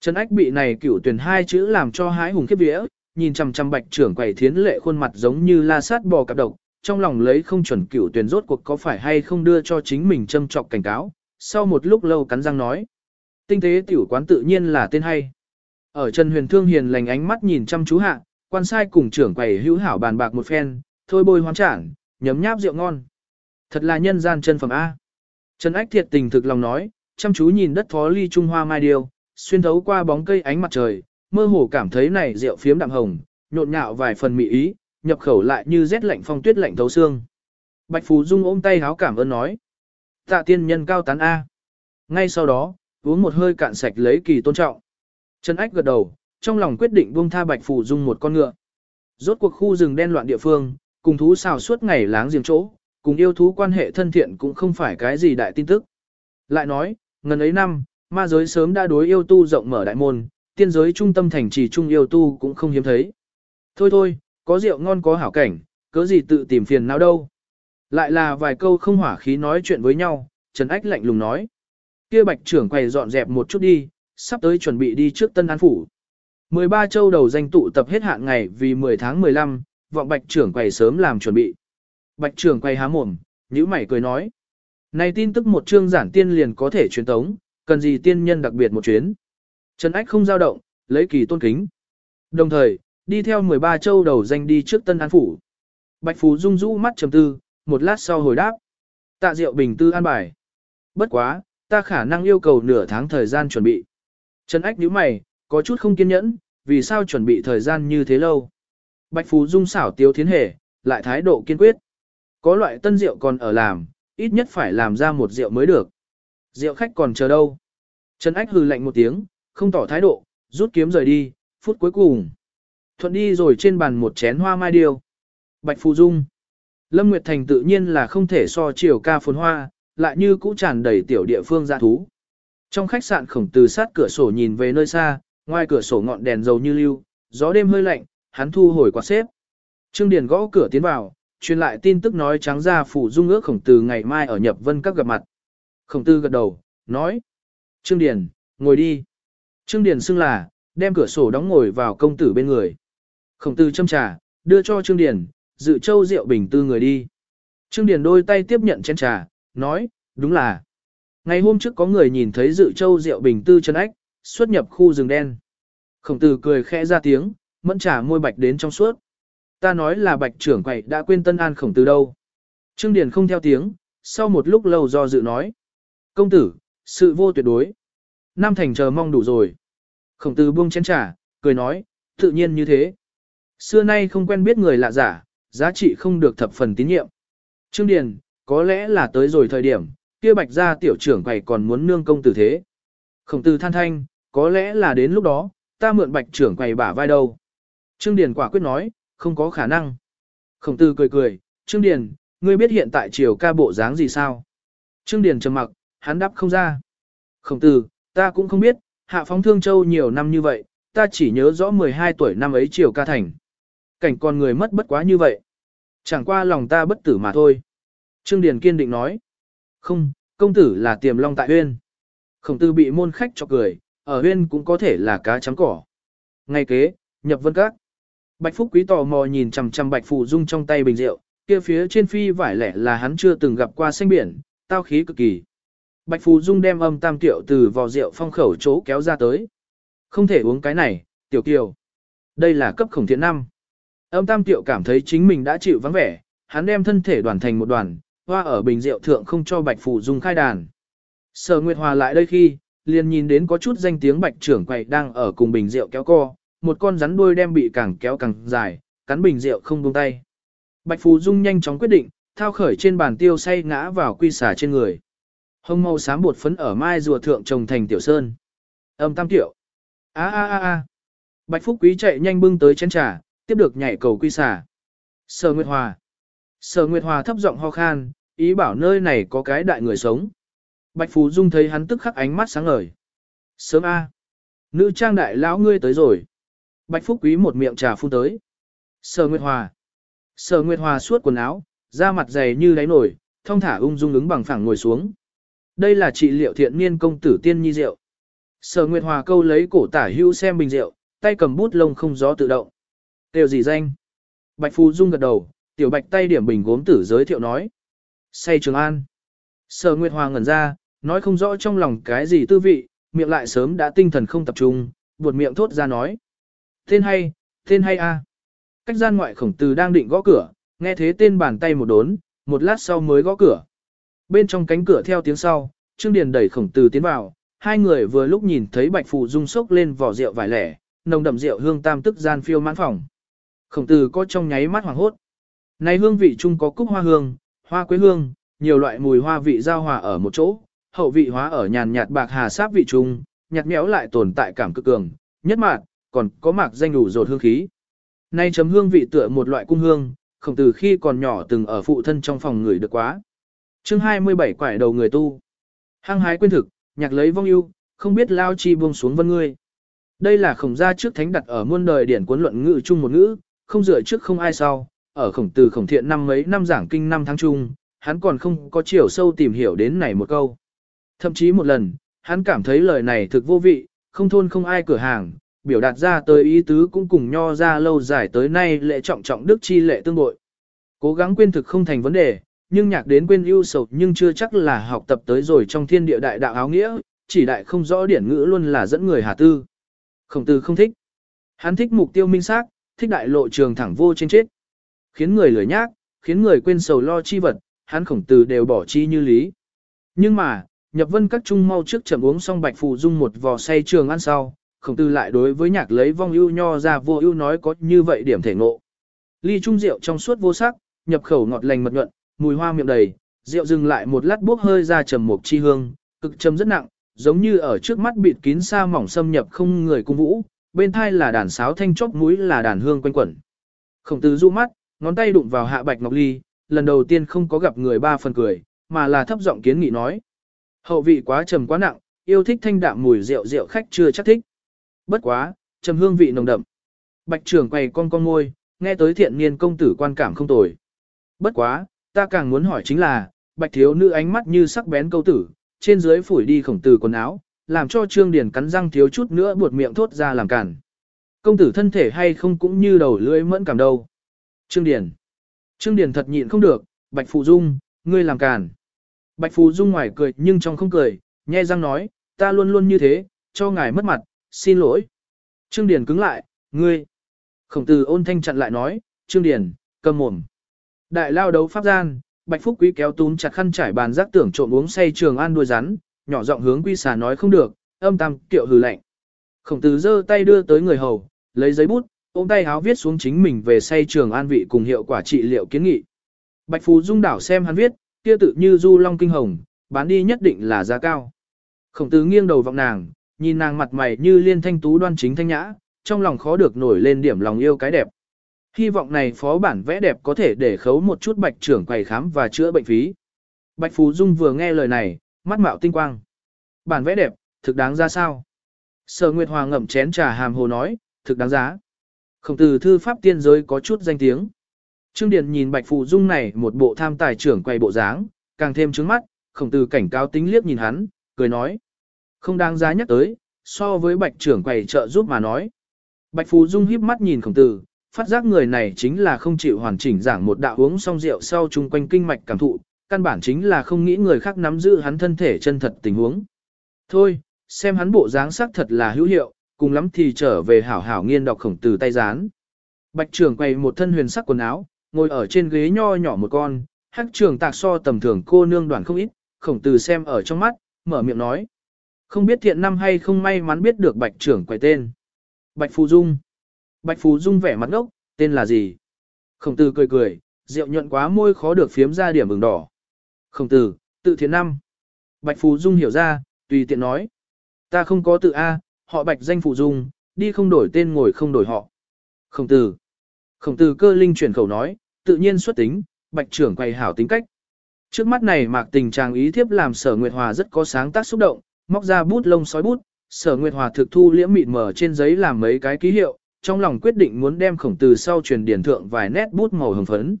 S1: Trần Ách bị này cửu tuyển hai chữ làm cho hái hùng khiếp vía, nhìn chằm chằm bạch trưởng quầy thiến lệ khuôn mặt giống như la sát bò cạp độc, trong lòng lấy không chuẩn cửu tuyển rốt cuộc có phải hay không đưa cho chính mình châm trọc cảnh cáo, sau một lúc lâu cắn răng nói. Tinh tế tiểu quán tự nhiên là tên hay. Ở Trần Huyền Thương hiền lành ánh mắt nhìn chăm chú hạ, quan sai cùng trưởng quầy hữu hảo bàn bạc một phen, thôi bôi hoán trản, nhấm nháp rượu ngon. Thật là nhân gian chân phẩm A. Trần Ách thiệt tình thực lòng nói, chăm chú nhìn đất phó ly Trung Hoa Mai điều xuyên thấu qua bóng cây ánh mặt trời, mơ hồ cảm thấy này rượu phiếm đạm hồng, nhộn nhạo vài phần mị ý, nhập khẩu lại như rét lạnh phong tuyết lạnh thấu xương. Bạch Phú Dung ôm tay háo cảm ơn nói. Tạ tiên nhân cao tán A. Ngay sau đó, uống một hơi cạn sạch lấy kỳ tôn trọng. Trần Ách gật đầu, trong lòng quyết định buông tha Bạch Phù Dung một con ngựa. Rốt cuộc khu rừng đen loạn địa phương, cùng thú xào suốt ngày láng giềng chỗ, cùng yêu thú quan hệ thân thiện cũng không phải cái gì đại tin tức. Lại nói, ngần ấy năm, ma giới sớm đã đối yêu tu rộng mở đại môn, tiên giới trung tâm thành trì trung yêu tu cũng không hiếm thấy. Thôi thôi, có rượu ngon có hảo cảnh, cớ gì tự tìm phiền nào đâu. Lại là vài câu không hỏa khí nói chuyện với nhau, Trần Ách lạnh lùng nói. Kia bạch trưởng quầy dọn dẹp một chút đi, sắp tới chuẩn bị đi trước Tân An Phủ. 13 châu đầu danh tụ tập hết hạn ngày vì 10 tháng 15, vọng bạch trưởng quầy sớm làm chuẩn bị. Bạch trưởng quầy há mồm, nhíu mày cười nói. Này tin tức một chương giản tiên liền có thể truyền tống, cần gì tiên nhân đặc biệt một chuyến. Trần Ách không giao động, lấy kỳ tôn kính. Đồng thời, đi theo 13 châu đầu danh đi trước Tân An Phủ. Bạch Phú rung rũ mắt trầm tư, một lát sau hồi đáp. Tạ Diệu Bình tư an bài. Bất quá, ta khả năng yêu cầu nửa tháng thời gian chuẩn bị. Trần Ách nhíu mày, có chút không kiên nhẫn, vì sao chuẩn bị thời gian như thế lâu. Bạch Phú Dung xảo tiếu thiến hề, lại thái độ kiên quyết. Có loại tân rượu còn ở làm, ít nhất phải làm ra một rượu mới được. Rượu khách còn chờ đâu. Trần Ách hừ lạnh một tiếng, không tỏ thái độ, rút kiếm rời đi, phút cuối cùng. Thuận đi rồi trên bàn một chén hoa mai điêu. Bạch Phù Dung. Lâm Nguyệt Thành tự nhiên là không thể so chiều ca phồn hoa, lại như cũ tràn đầy tiểu địa phương gia thú. Trong khách sạn khổng từ sát cửa sổ nhìn về nơi xa, ngoài cửa sổ ngọn đèn dầu như lưu, gió đêm hơi lạnh, hắn thu hồi quạt xếp. Trương Điền gõ cửa tiến vào, truyền lại tin tức nói trắng ra phủ dung ước khổng từ ngày mai ở nhập vân các gặp mặt. Khổng tư gật đầu, nói. Trương Điền, ngồi đi. Trương Điền xưng là, đem cửa sổ đóng ngồi vào công tử bên người. Khổng Tử châm trà, đưa cho Trương Điền, dự châu rượu bình tư người đi. Trương Điền đôi tay tiếp nhận chén trà, nói, đúng là. Ngày hôm trước có người nhìn thấy dự châu rượu bình tư chân ách, xuất nhập khu rừng đen. Khổng tử cười khẽ ra tiếng, mẫn trà môi bạch đến trong suốt. Ta nói là bạch trưởng quậy đã quên tân an khổng tử đâu. Trương Điền không theo tiếng, sau một lúc lâu do dự nói. Công tử, sự vô tuyệt đối. Nam Thành chờ mong đủ rồi. Khổng tử buông chén trà, cười nói, tự nhiên như thế. Xưa nay không quen biết người lạ giả, giá trị không được thập phần tín nhiệm. Trương Điền, có lẽ là tới rồi thời điểm, kia bạch gia tiểu trưởng quầy còn muốn nương công tử thế. Khổng tử than thanh, có lẽ là đến lúc đó, ta mượn bạch trưởng quầy bả vai đâu. Trương Điền quả quyết nói, không có khả năng. Khổng tử cười cười, Trương Điền, ngươi biết hiện tại triều ca bộ dáng gì sao? Trương Điền trầm mặc, hắn đáp không ra. Khổng tử, ta cũng không biết, hạ phóng thương châu nhiều năm như vậy, ta chỉ nhớ rõ 12 tuổi năm ấy triều ca thành. Cảnh con người mất bất quá như vậy. Chẳng qua lòng ta bất tử mà thôi. Trương Điền kiên định nói. Không, công tử là tiềm long tại huyên. Khổng tư bị môn khách cho cười, ở huyên cũng có thể là cá chấm cỏ. Ngay kế, nhập vân các. Bạch Phúc Quý tò mò nhìn chằm chằm Bạch Phụ Dung trong tay bình rượu, kia phía trên phi vải lẻ là hắn chưa từng gặp qua xanh biển, tao khí cực kỳ. Bạch Phù Dung đem âm tam tiểu từ vò rượu phong khẩu chỗ kéo ra tới. Không thể uống cái này, tiểu kiều. Đây là cấp khổng thiện năm. Âm tam tiểu cảm thấy chính mình đã chịu vắng vẻ, hắn đem thân thể đoàn thành một đoàn, hoa ở bình rượu thượng không cho Bạch Phù Dung khai đàn. Sở Nguyệt Hòa lại đây khi, liền nhìn đến có chút danh tiếng Bạch trưởng quầy đang ở cùng bình rượu kéo co, một con rắn đuôi đem bị càng kéo càng dài, cắn bình rượu không buông tay. Bạch Phù Dung nhanh chóng quyết định, thao khởi trên bàn tiêu say ngã vào quy xà trên người. Hồng màu xám bột phấn ở mai rùa thượng trồng thành tiểu sơn. Âm tam tiểu. A a a a. Bạch Phúc Quý chạy nhanh bưng tới chén trà, tiếp được nhảy cầu quy xà. Sở Nguyệt Hòa. Sở Nguyệt Hòa thấp giọng ho khan, ý bảo nơi này có cái đại người sống. Bạch Phú Dung thấy hắn tức khắc ánh mắt sáng ngời. Sớm A. Nữ trang đại lão ngươi tới rồi. Bạch Phúc Quý một miệng trà phun tới. Sở Nguyệt Hòa. Sở Nguyệt Hòa suốt quần áo, da mặt dày như đáy nổi, thông thả ung dung ứng bằng phẳng ngồi xuống. Đây là trị liệu thiện niên công tử tiên nhi rượu. Sở Nguyệt Hòa câu lấy cổ tả hưu xem bình rượu, tay cầm bút lông không gió tự động. Tiểu gì danh? Bạch Phú Dung gật đầu, tiểu bạch tay điểm bình gốm tử giới thiệu nói. Say Trường An. Sở Nguyệt Hòa ngẩn ra, nói không rõ trong lòng cái gì tư vị, miệng lại sớm đã tinh thần không tập trung, buột miệng thốt ra nói. Tên hay, tên hay a. Cách gian ngoại khổng tử đang định gõ cửa, nghe thế tên bàn tay một đốn, một lát sau mới gõ cửa. Bên trong cánh cửa theo tiếng sau, Trương Điền đẩy khổng tử tiến vào, hai người vừa lúc nhìn thấy Bạch Phù Dung sốc lên vỏ rượu vài lẻ, nồng đậm rượu hương tam tức gian phiêu mãn phòng. Khổng tử có trong nháy mắt hoảng hốt. Này hương vị chung có cúc hoa hương, hoa quế hương, nhiều loại mùi hoa vị giao hòa ở một chỗ, hậu vị hóa ở nhàn nhạt bạc hà sáp vị chung, nhạt méo lại tồn tại cảm cực cường, nhất mạc, còn có mạc danh đủ rột hương khí. Nay chấm hương vị tựa một loại cung hương, khổng tử khi còn nhỏ từng ở phụ thân trong phòng người được quá chương 27 quải đầu người tu. Hăng hái quên thực, nhạc lấy vong ưu, không biết lao chi buông xuống vân ngươi. Đây là khổng gia trước thánh đặt ở muôn đời điển cuốn luận ngữ chung một ngữ, không dựa trước không ai sau, ở khổng từ khổng thiện năm mấy năm giảng kinh năm tháng chung, hắn còn không có chiều sâu tìm hiểu đến này một câu. Thậm chí một lần, hắn cảm thấy lời này thực vô vị, không thôn không ai cửa hàng, biểu đạt ra tới ý tứ cũng cùng nho ra lâu dài tới nay lệ trọng trọng đức chi lệ tương bội. Cố gắng quên thực không thành vấn đề, nhưng nhạc đến quên ưu sầu nhưng chưa chắc là học tập tới rồi trong thiên địa đại đạo áo nghĩa, chỉ đại không rõ điển ngữ luôn là dẫn người hà tư. Khổng tử không thích. Hắn thích mục tiêu minh xác, thích đại lộ trường thẳng vô trên chết. Khiến người lười nhác, khiến người quên sầu lo chi vật, hắn khổng tử đều bỏ chi như lý. Nhưng mà, nhập vân các trung mau trước chậm uống xong bạch phù dung một vò say trường ăn sau, khổng tử lại đối với nhạc lấy vong ưu nho ra vô ưu nói có như vậy điểm thể ngộ. Ly trung rượu trong suốt vô sắc, nhập khẩu ngọt lành mật nhuận, mùi hoa miệng đầy, rượu dừng lại một lát bốc hơi ra trầm mục chi hương, cực trầm rất nặng, giống như ở trước mắt bịt kín sa mỏng xâm nhập không người cung vũ, bên thai là đàn sáo thanh chóp mũi là đàn hương quanh quẩn. Khổng tử du mắt, ngón tay đụng vào hạ bạch ngọc ly, lần đầu tiên không có gặp người ba phần cười, mà là thấp giọng kiến nghị nói. Hậu vị quá trầm quá nặng, yêu thích thanh đạm mùi rượu rượu khách chưa chắc thích. Bất quá, trầm hương vị nồng đậm. Bạch trưởng quay con con môi, nghe tới thiện niên công tử quan cảm không tồi. Bất quá, ta càng muốn hỏi chính là, bạch thiếu nữ ánh mắt như sắc bén câu tử, trên dưới phủi đi khổng tử quần áo, làm cho Trương Điền cắn răng thiếu chút nữa buột miệng thốt ra làm cản. Công tử thân thể hay không cũng như đầu lưỡi mẫn cảm đâu. Trương Điền. Trương Điền thật nhịn không được, Bạch Phù Dung, ngươi làm cản. Bạch Phù Dung ngoài cười nhưng trong không cười, nhe răng nói, ta luôn luôn như thế, cho ngài mất mặt, xin lỗi. Trương Điền cứng lại, ngươi. Khổng tử ôn thanh chặn lại nói, Trương Điền, cầm mồm. Đại lao đấu pháp gian, Bạch Phúc Quý kéo túm chặt khăn trải bàn giác tưởng trộm uống say trường an đuôi rắn, nhỏ giọng hướng quy xà nói không được, âm tam kiệu hừ lạnh. Khổng tử giơ tay đưa tới người hầu, lấy giấy bút, ôm tay háo viết xuống chính mình về say trường an vị cùng hiệu quả trị liệu kiến nghị. Bạch Phú Dung đảo xem hắn viết, kia tự như du long kinh hồng, bán đi nhất định là giá cao. Khổng tử nghiêng đầu vọng nàng, nhìn nàng mặt mày như liên thanh tú đoan chính thanh nhã, trong lòng khó được nổi lên điểm lòng yêu cái đẹp. Hy vọng này phó bản vẽ đẹp có thể để khấu một chút bạch trưởng quầy khám và chữa bệnh phí. Bạch Phú Dung vừa nghe lời này, mắt mạo tinh quang. Bản vẽ đẹp, thực đáng ra sao? Sở Nguyệt Hòa ngậm chén trà hàm hồ nói, thực đáng giá. Khổng tử thư pháp tiên giới có chút danh tiếng. Trương Điền nhìn Bạch Phù Dung này một bộ tham tài trưởng quay bộ dáng, càng thêm trứng mắt, khổng tử cảnh cáo tính liếc nhìn hắn, cười nói. Không đáng giá nhắc tới, so với Bạch trưởng quầy trợ giúp mà nói. Bạch Phù Dung híp mắt nhìn khổng tử, phát giác người này chính là không chịu hoàn chỉnh giảng một đạo uống xong rượu sau chung quanh kinh mạch cảm thụ, căn bản chính là không nghĩ người khác nắm giữ hắn thân thể chân thật tình huống. Thôi, xem hắn bộ dáng sắc thật là hữu hiệu, cùng lắm thì trở về hảo hảo nghiên đọc khổng tử tay gián. Bạch trưởng quay một thân huyền sắc quần áo, ngồi ở trên ghế nho nhỏ một con, hắc trường tạc so tầm thường cô nương đoàn không ít, khổng tử xem ở trong mắt, mở miệng nói. Không biết thiện năm hay không may mắn biết được bạch trưởng quay tên. Bạch Phù Dung. Bạch Phù Dung vẻ mặt ngốc, tên là gì? Khổng tử cười cười, rượu nhuận quá môi khó được phiếm ra điểm ửng đỏ. Khổng tử, tự thiện năm. Bạch Phù Dung hiểu ra, tùy tiện nói. Ta không có tự A, họ bạch danh Phù Dung, đi không đổi tên ngồi không đổi họ. Khổng tử. Khổng tử cơ linh chuyển khẩu nói, tự nhiên xuất tính, bạch trưởng quay hảo tính cách. Trước mắt này mạc tình trạng ý thiếp làm sở Nguyệt Hòa rất có sáng tác xúc động, móc ra bút lông sói bút, sở Nguyệt Hòa thực thu liễm mịt mở trên giấy làm mấy cái ký hiệu, trong lòng quyết định muốn đem khổng từ sau truyền điển thượng vài nét bút màu hồng phấn.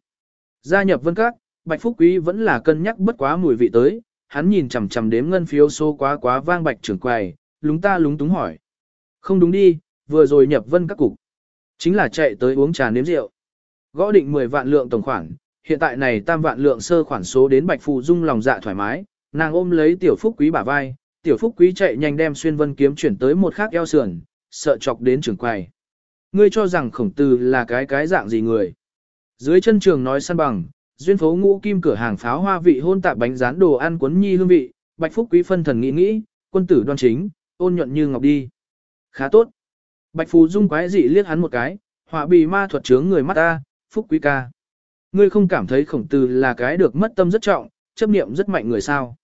S1: Gia nhập vân các, Bạch Phúc Quý vẫn là cân nhắc bất quá mùi vị tới, hắn nhìn chằm chằm đếm ngân phiếu số quá quá vang Bạch trưởng quầy, lúng ta lúng túng hỏi. Không đúng đi, vừa rồi nhập vân các cục. Chính là chạy tới uống trà nếm rượu. Gõ định 10 vạn lượng tổng khoản, hiện tại này tam vạn lượng sơ khoản số đến Bạch Phù Dung lòng dạ thoải mái, nàng ôm lấy Tiểu Phúc Quý bả vai, Tiểu Phúc Quý chạy nhanh đem xuyên vân kiếm chuyển tới một khác eo sườn, sợ chọc đến trưởng quầy. Ngươi cho rằng khổng tử là cái cái dạng gì người? Dưới chân trường nói săn bằng, duyên phố ngũ kim cửa hàng pháo hoa vị hôn tạp bánh rán đồ ăn cuốn nhi hương vị, Bạch Phúc Quý phân thần nghĩ nghĩ, quân tử đoan chính, ôn nhuận như ngọc đi. Khá tốt. Bạch Phù Dung quái dị liếc hắn một cái, Họa bì ma thuật chướng người mắt ta, phúc quý ca. Ngươi không cảm thấy khổng tử là cái được mất tâm rất trọng, chấp niệm rất mạnh người sao.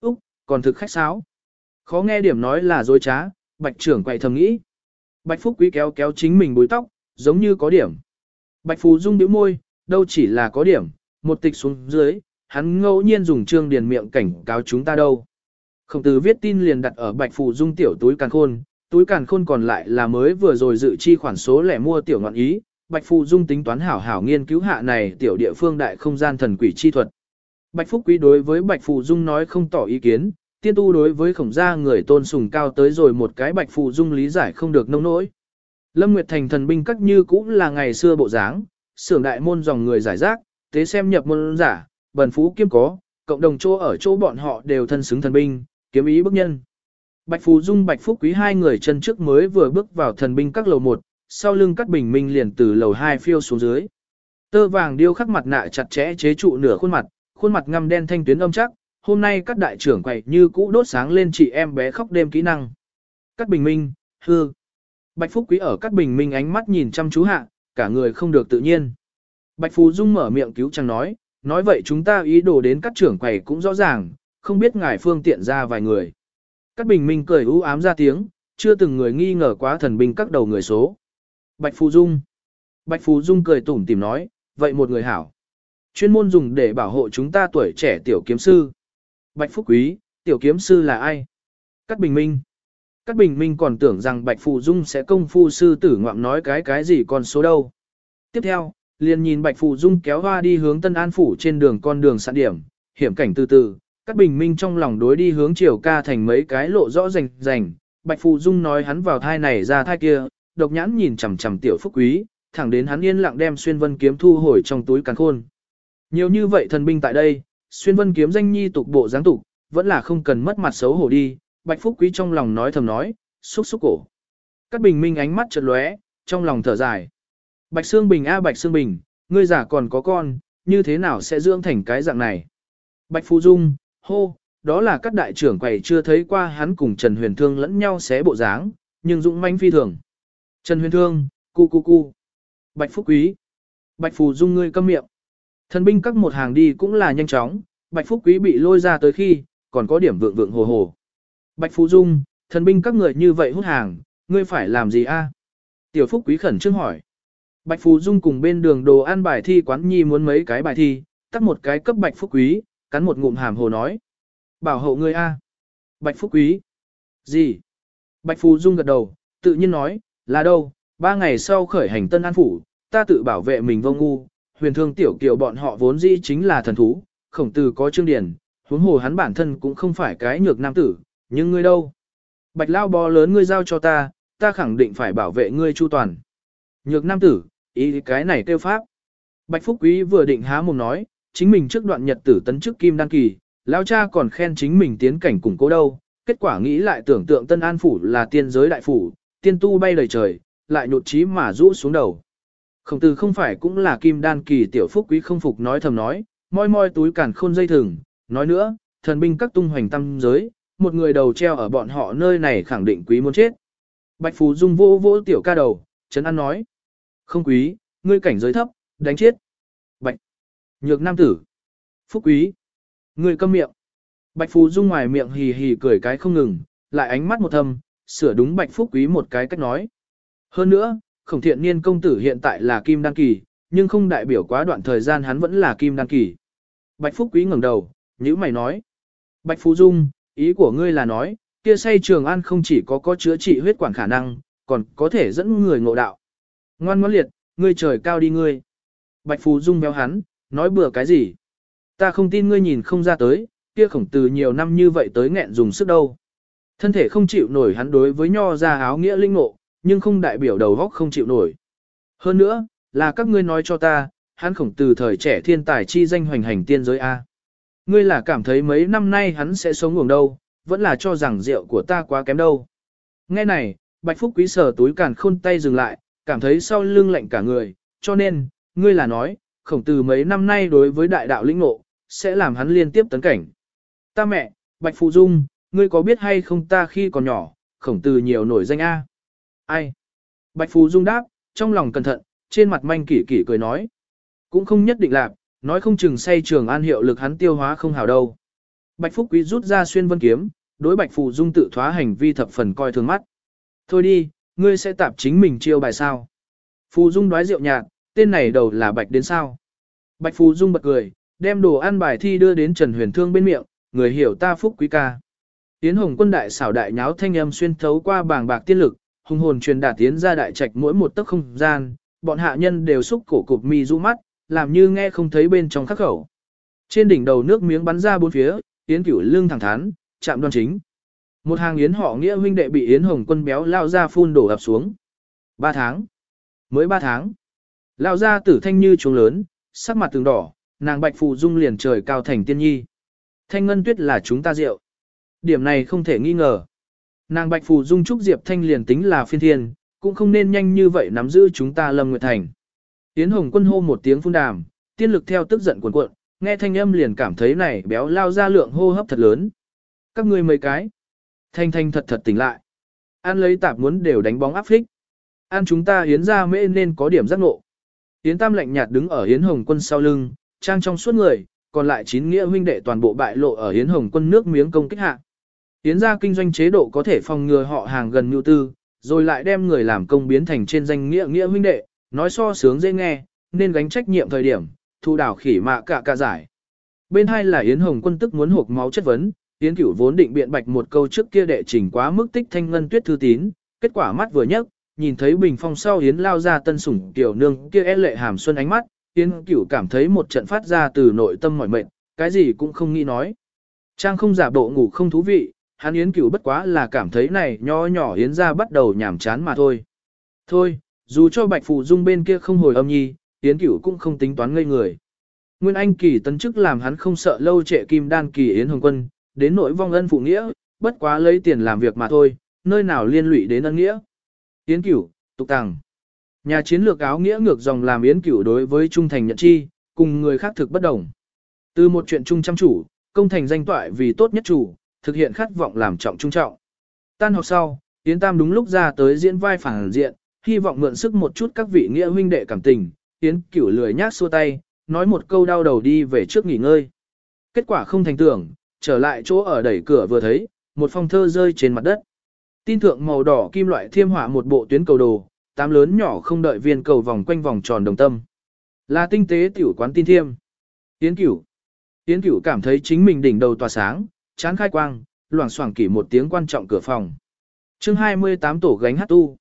S1: Úc, còn thực khách sáo. Khó nghe điểm nói là dối trá, bạch trưởng quậy thầm nghĩ. Bạch phúc quý kéo kéo chính mình búi tóc, giống như có điểm. Bạch phù dung bĩu môi, đâu chỉ là có điểm, một tịch xuống dưới, hắn ngẫu nhiên dùng trương điền miệng cảnh cáo chúng ta đâu. Khổng tử viết tin liền đặt ở bạch phù dung tiểu túi càn khôn, túi càn khôn còn lại là mới vừa rồi dự chi khoản số lẻ mua tiểu ngọn ý, bạch phù dung tính toán hảo hảo nghiên cứu hạ này tiểu địa phương đại không gian thần quỷ chi thuật. Bạch Phúc Quý đối với Bạch Phù Dung nói không tỏ ý kiến, tiên tu đối với khổng gia người tôn sùng cao tới rồi một cái Bạch phụ Dung lý giải không được nông nỗi. Lâm Nguyệt Thành thần binh các như cũng là ngày xưa bộ dáng, sưởng đại môn dòng người giải rác, tế xem nhập môn giả, bần phú kiêm có, cộng đồng chỗ ở chỗ bọn họ đều thân xứng thần binh, kiếm ý bức nhân. Bạch Phù Dung Bạch Phúc Quý hai người chân trước mới vừa bước vào thần binh các lầu một, sau lưng cắt bình minh liền từ lầu hai phiêu xuống dưới. Tơ vàng điêu khắc mặt nạ chặt chẽ chế trụ nửa khuôn mặt, khuôn mặt ngăm đen thanh tuyến âm chắc, hôm nay các đại trưởng quậy như cũ đốt sáng lên chị em bé khóc đêm kỹ năng. Cắt bình minh, hư. Bạch Phúc Quý ở cắt bình minh ánh mắt nhìn chăm chú hạ, cả người không được tự nhiên. Bạch Phú Dung mở miệng cứu chẳng nói, nói vậy chúng ta ý đồ đến các trưởng quầy cũng rõ ràng, không biết ngài phương tiện ra vài người. Cát Bình Minh cười u ám ra tiếng, chưa từng người nghi ngờ quá thần binh các đầu người số. Bạch Phù Dung. Bạch Phù Dung cười tủm tìm nói, vậy một người hảo. Chuyên môn dùng để bảo hộ chúng ta tuổi trẻ tiểu kiếm sư. Bạch Phúc Quý, tiểu kiếm sư là ai? Cát Bình Minh. Cát Bình Minh còn tưởng rằng Bạch Phụ Dung sẽ công phu sư tử ngoạm nói cái cái gì còn số đâu. Tiếp theo, liền nhìn Bạch Phụ Dung kéo hoa đi hướng Tân An Phủ trên đường con đường sạn điểm, hiểm cảnh từ từ, Cát Bình Minh trong lòng đối đi hướng chiều ca thành mấy cái lộ rõ rành rành. Bạch Phụ Dung nói hắn vào thai này ra thai kia, độc nhãn nhìn chằm chằm tiểu phúc quý, thẳng đến hắn yên lặng đem xuyên vân kiếm thu hồi trong túi càn khôn. Nhiều như vậy thần binh tại đây, xuyên vân kiếm danh nhi tục bộ dáng tục, vẫn là không cần mất mặt xấu hổ đi, bạch phúc quý trong lòng nói thầm nói, xúc xúc cổ. Các bình minh ánh mắt chợt lóe, trong lòng thở dài. Bạch Sương Bình a Bạch Sương Bình, ngươi giả còn có con, như thế nào sẽ dưỡng thành cái dạng này? Bạch Phú Dung, hô, đó là các đại trưởng quầy chưa thấy qua hắn cùng Trần Huyền Thương lẫn nhau xé bộ dáng, nhưng dũng manh phi thường. Trần Huyền Thương, cu cu cu. Bạch Phúc Quý. Bạch Phù Dung ngươi câm miệng. Thần binh các một hàng đi cũng là nhanh chóng, Bạch Phúc Quý bị lôi ra tới khi, còn có điểm vượng vượng hồ hồ. Bạch Phù Dung, thần binh các người như vậy hút hàng, ngươi phải làm gì a? Tiểu Phúc Quý khẩn trương hỏi. Bạch Phù Dung cùng bên đường đồ ăn bài thi quán nhi muốn mấy cái bài thi, tắt một cái cấp Bạch Phúc Quý, cắn một ngụm hàm hồ nói. Bảo hộ ngươi a. Bạch Phúc Quý. Gì? Bạch Phù Dung gật đầu, tự nhiên nói, là đâu, ba ngày sau khởi hành Tân An Phủ, ta tự bảo vệ mình vô ngu, huyền thương tiểu kiều bọn họ vốn dĩ chính là thần thú, khổng tử có trương điển, huống hồ hắn bản thân cũng không phải cái nhược nam tử, nhưng ngươi đâu? Bạch lao bò lớn ngươi giao cho ta, ta khẳng định phải bảo vệ ngươi chu toàn. Nhược nam tử, ý cái này tiêu pháp. Bạch Phúc Quý vừa định há mồm nói, chính mình trước đoạn nhật tử tấn chức kim đăng kỳ, lao cha còn khen chính mình tiến cảnh củng cố đâu, kết quả nghĩ lại tưởng tượng Tân An Phủ là tiên giới đại phủ, tiên tu bay lời trời, lại nhột trí mà rũ xuống đầu. Khổng tử không phải cũng là kim đan kỳ tiểu phúc quý không phục nói thầm nói, moi moi túi cản khôn dây thừng, nói nữa, thần binh các tung hoành tâm giới, một người đầu treo ở bọn họ nơi này khẳng định quý muốn chết. Bạch Phú Dung vô vô tiểu ca đầu, Trấn An nói. Không quý, ngươi cảnh giới thấp, đánh chết. Bạch. Nhược nam tử. Phúc quý. Ngươi câm miệng. Bạch Phú Dung ngoài miệng hì hì cười cái không ngừng, lại ánh mắt một thâm, sửa đúng Bạch Phúc Quý một cái cách nói. Hơn nữa, khổng thiện niên công tử hiện tại là kim đan kỳ, nhưng không đại biểu quá đoạn thời gian hắn vẫn là kim đan kỳ. Bạch Phúc Quý ngẩng đầu, nhữ mày nói. Bạch Phú Dung, ý của ngươi là nói, kia say trường an không chỉ có có chữa trị huyết quản khả năng, còn có thể dẫn người ngộ đạo. Ngoan ngoãn liệt, ngươi trời cao đi ngươi. Bạch Phú Dung béo hắn, nói bừa cái gì? Ta không tin ngươi nhìn không ra tới, kia khổng từ nhiều năm như vậy tới nghẹn dùng sức đâu. Thân thể không chịu nổi hắn đối với nho ra áo nghĩa linh ngộ, nhưng không đại biểu đầu góc không chịu nổi. Hơn nữa, là các ngươi nói cho ta, hắn khổng từ thời trẻ thiên tài chi danh hoành hành tiên giới A. Ngươi là cảm thấy mấy năm nay hắn sẽ sống ngủng đâu, vẫn là cho rằng rượu của ta quá kém đâu. Nghe này, Bạch Phúc Quý sở túi càn khôn tay dừng lại, cảm thấy sau lưng lạnh cả người, cho nên, ngươi là nói, khổng từ mấy năm nay đối với đại đạo lĩnh ngộ, sẽ làm hắn liên tiếp tấn cảnh. Ta mẹ, Bạch Phụ Dung, ngươi có biết hay không ta khi còn nhỏ, khổng từ nhiều nổi danh A. Ai? Bạch Phú Dung đáp, trong lòng cẩn thận, trên mặt manh kỷ kỷ cười nói. Cũng không nhất định lạc, nói không chừng say trường an hiệu lực hắn tiêu hóa không hào đâu. Bạch Phúc Quý rút ra xuyên vân kiếm, đối Bạch Phù Dung tự thoá hành vi thập phần coi thường mắt. Thôi đi, ngươi sẽ tạp chính mình chiêu bài sao. Phù Dung đoái rượu nhạt, tên này đầu là Bạch đến sao. Bạch Phù Dung bật cười, đem đồ ăn bài thi đưa đến Trần Huyền Thương bên miệng, người hiểu ta Phúc Quý ca. Tiến Hồng quân đại xảo đại nháo thanh âm xuyên thấu qua bảng bạc tiên lực, hùng hồn truyền đạt tiến ra đại trạch mỗi một tấc không gian, bọn hạ nhân đều xúc cổ cụp mi du mắt, làm như nghe không thấy bên trong khắc khẩu. Trên đỉnh đầu nước miếng bắn ra bốn phía, Yến Cửu lưng thẳng thắn, chạm đoan chính. Một hàng Yến họ nghĩa huynh đệ bị Yến Hồng Quân béo lao ra phun đổ ập xuống. Ba tháng. Mới ba tháng. Lao ra tử thanh như trống lớn, sắc mặt từng đỏ, nàng bạch phù dung liền trời cao thành tiên nhi. Thanh ngân tuyết là chúng ta rượu. Điểm này không thể nghi ngờ. Nàng bạch phù dung trúc diệp thanh liền tính là phiên thiên, cũng không nên nhanh như vậy nắm giữ chúng ta lâm nguyệt thành. Yến Hồng Quân hô một tiếng phun đàm, tiên lực theo tức giận cuộn cuộn, nghe thanh âm liền cảm thấy này béo lao ra lượng hô hấp thật lớn. Các ngươi mấy cái. Thanh thanh thật thật tỉnh lại. An lấy tạp muốn đều đánh bóng áp phích. An chúng ta hiến ra mễ nên có điểm giác ngộ. yến Tam lạnh nhạt đứng ở Hiến Hồng Quân sau lưng, trang trong suốt người, còn lại chín nghĩa huynh đệ toàn bộ bại lộ ở Hiến Hồng Quân nước miếng công kích hạ. Yến gia kinh doanh chế độ có thể phòng ngừa họ hàng gần nhu tư, rồi lại đem người làm công biến thành trên danh nghĩa nghĩa huynh đệ, nói so sướng dễ nghe, nên gánh trách nhiệm thời điểm, thu đảo khỉ mạ cả cả giải. Bên hai là Yến Hồng quân tức muốn hộp máu chất vấn, Yến Cửu vốn định biện bạch một câu trước kia đệ trình quá mức tích thanh ngân tuyết thư tín, kết quả mắt vừa nhấc, nhìn thấy bình phong sau Yến lao ra tân sủng tiểu nương kia e lệ hàm xuân ánh mắt, Yến Cửu cảm thấy một trận phát ra từ nội tâm mỏi mệt, cái gì cũng không nghĩ nói. Trang không giả bộ ngủ không thú vị, hắn Yến Cửu bất quá là cảm thấy này nho nhỏ Yến ra bắt đầu nhảm chán mà thôi. Thôi, dù cho Bạch Phụ Dung bên kia không hồi âm nhi, Yến Cửu cũng không tính toán ngây người. Nguyên Anh kỳ tấn chức làm hắn không sợ lâu trệ kim đan kỳ Yến Hồng Quân, đến nỗi vong ân phụ nghĩa, bất quá lấy tiền làm việc mà thôi, nơi nào liên lụy đến ân nghĩa. Yến Cửu, tục tàng. Nhà chiến lược áo nghĩa ngược dòng làm Yến Cửu đối với trung thành nhận chi, cùng người khác thực bất đồng. Từ một chuyện trung chăm chủ, công thành danh toại vì tốt nhất chủ, thực hiện khát vọng làm trọng trung trọng. Tan học sau, Yến Tam đúng lúc ra tới diễn vai phản diện, hy vọng mượn sức một chút các vị nghĩa huynh đệ cảm tình, Yến Cửu lười nhác xua tay, nói một câu đau đầu đi về trước nghỉ ngơi. Kết quả không thành tưởng, trở lại chỗ ở đẩy cửa vừa thấy, một phong thơ rơi trên mặt đất. Tin thượng màu đỏ kim loại thiêm hỏa một bộ tuyến cầu đồ, tám lớn nhỏ không đợi viên cầu vòng quanh vòng tròn đồng tâm. Là tinh tế tiểu quán tin thiêm. Yến Cửu. Yến Cửu cảm thấy chính mình đỉnh đầu tỏa sáng, chán khai quang, loảng xoảng kỷ một tiếng quan trọng cửa phòng. chương 28 tổ gánh hát tu.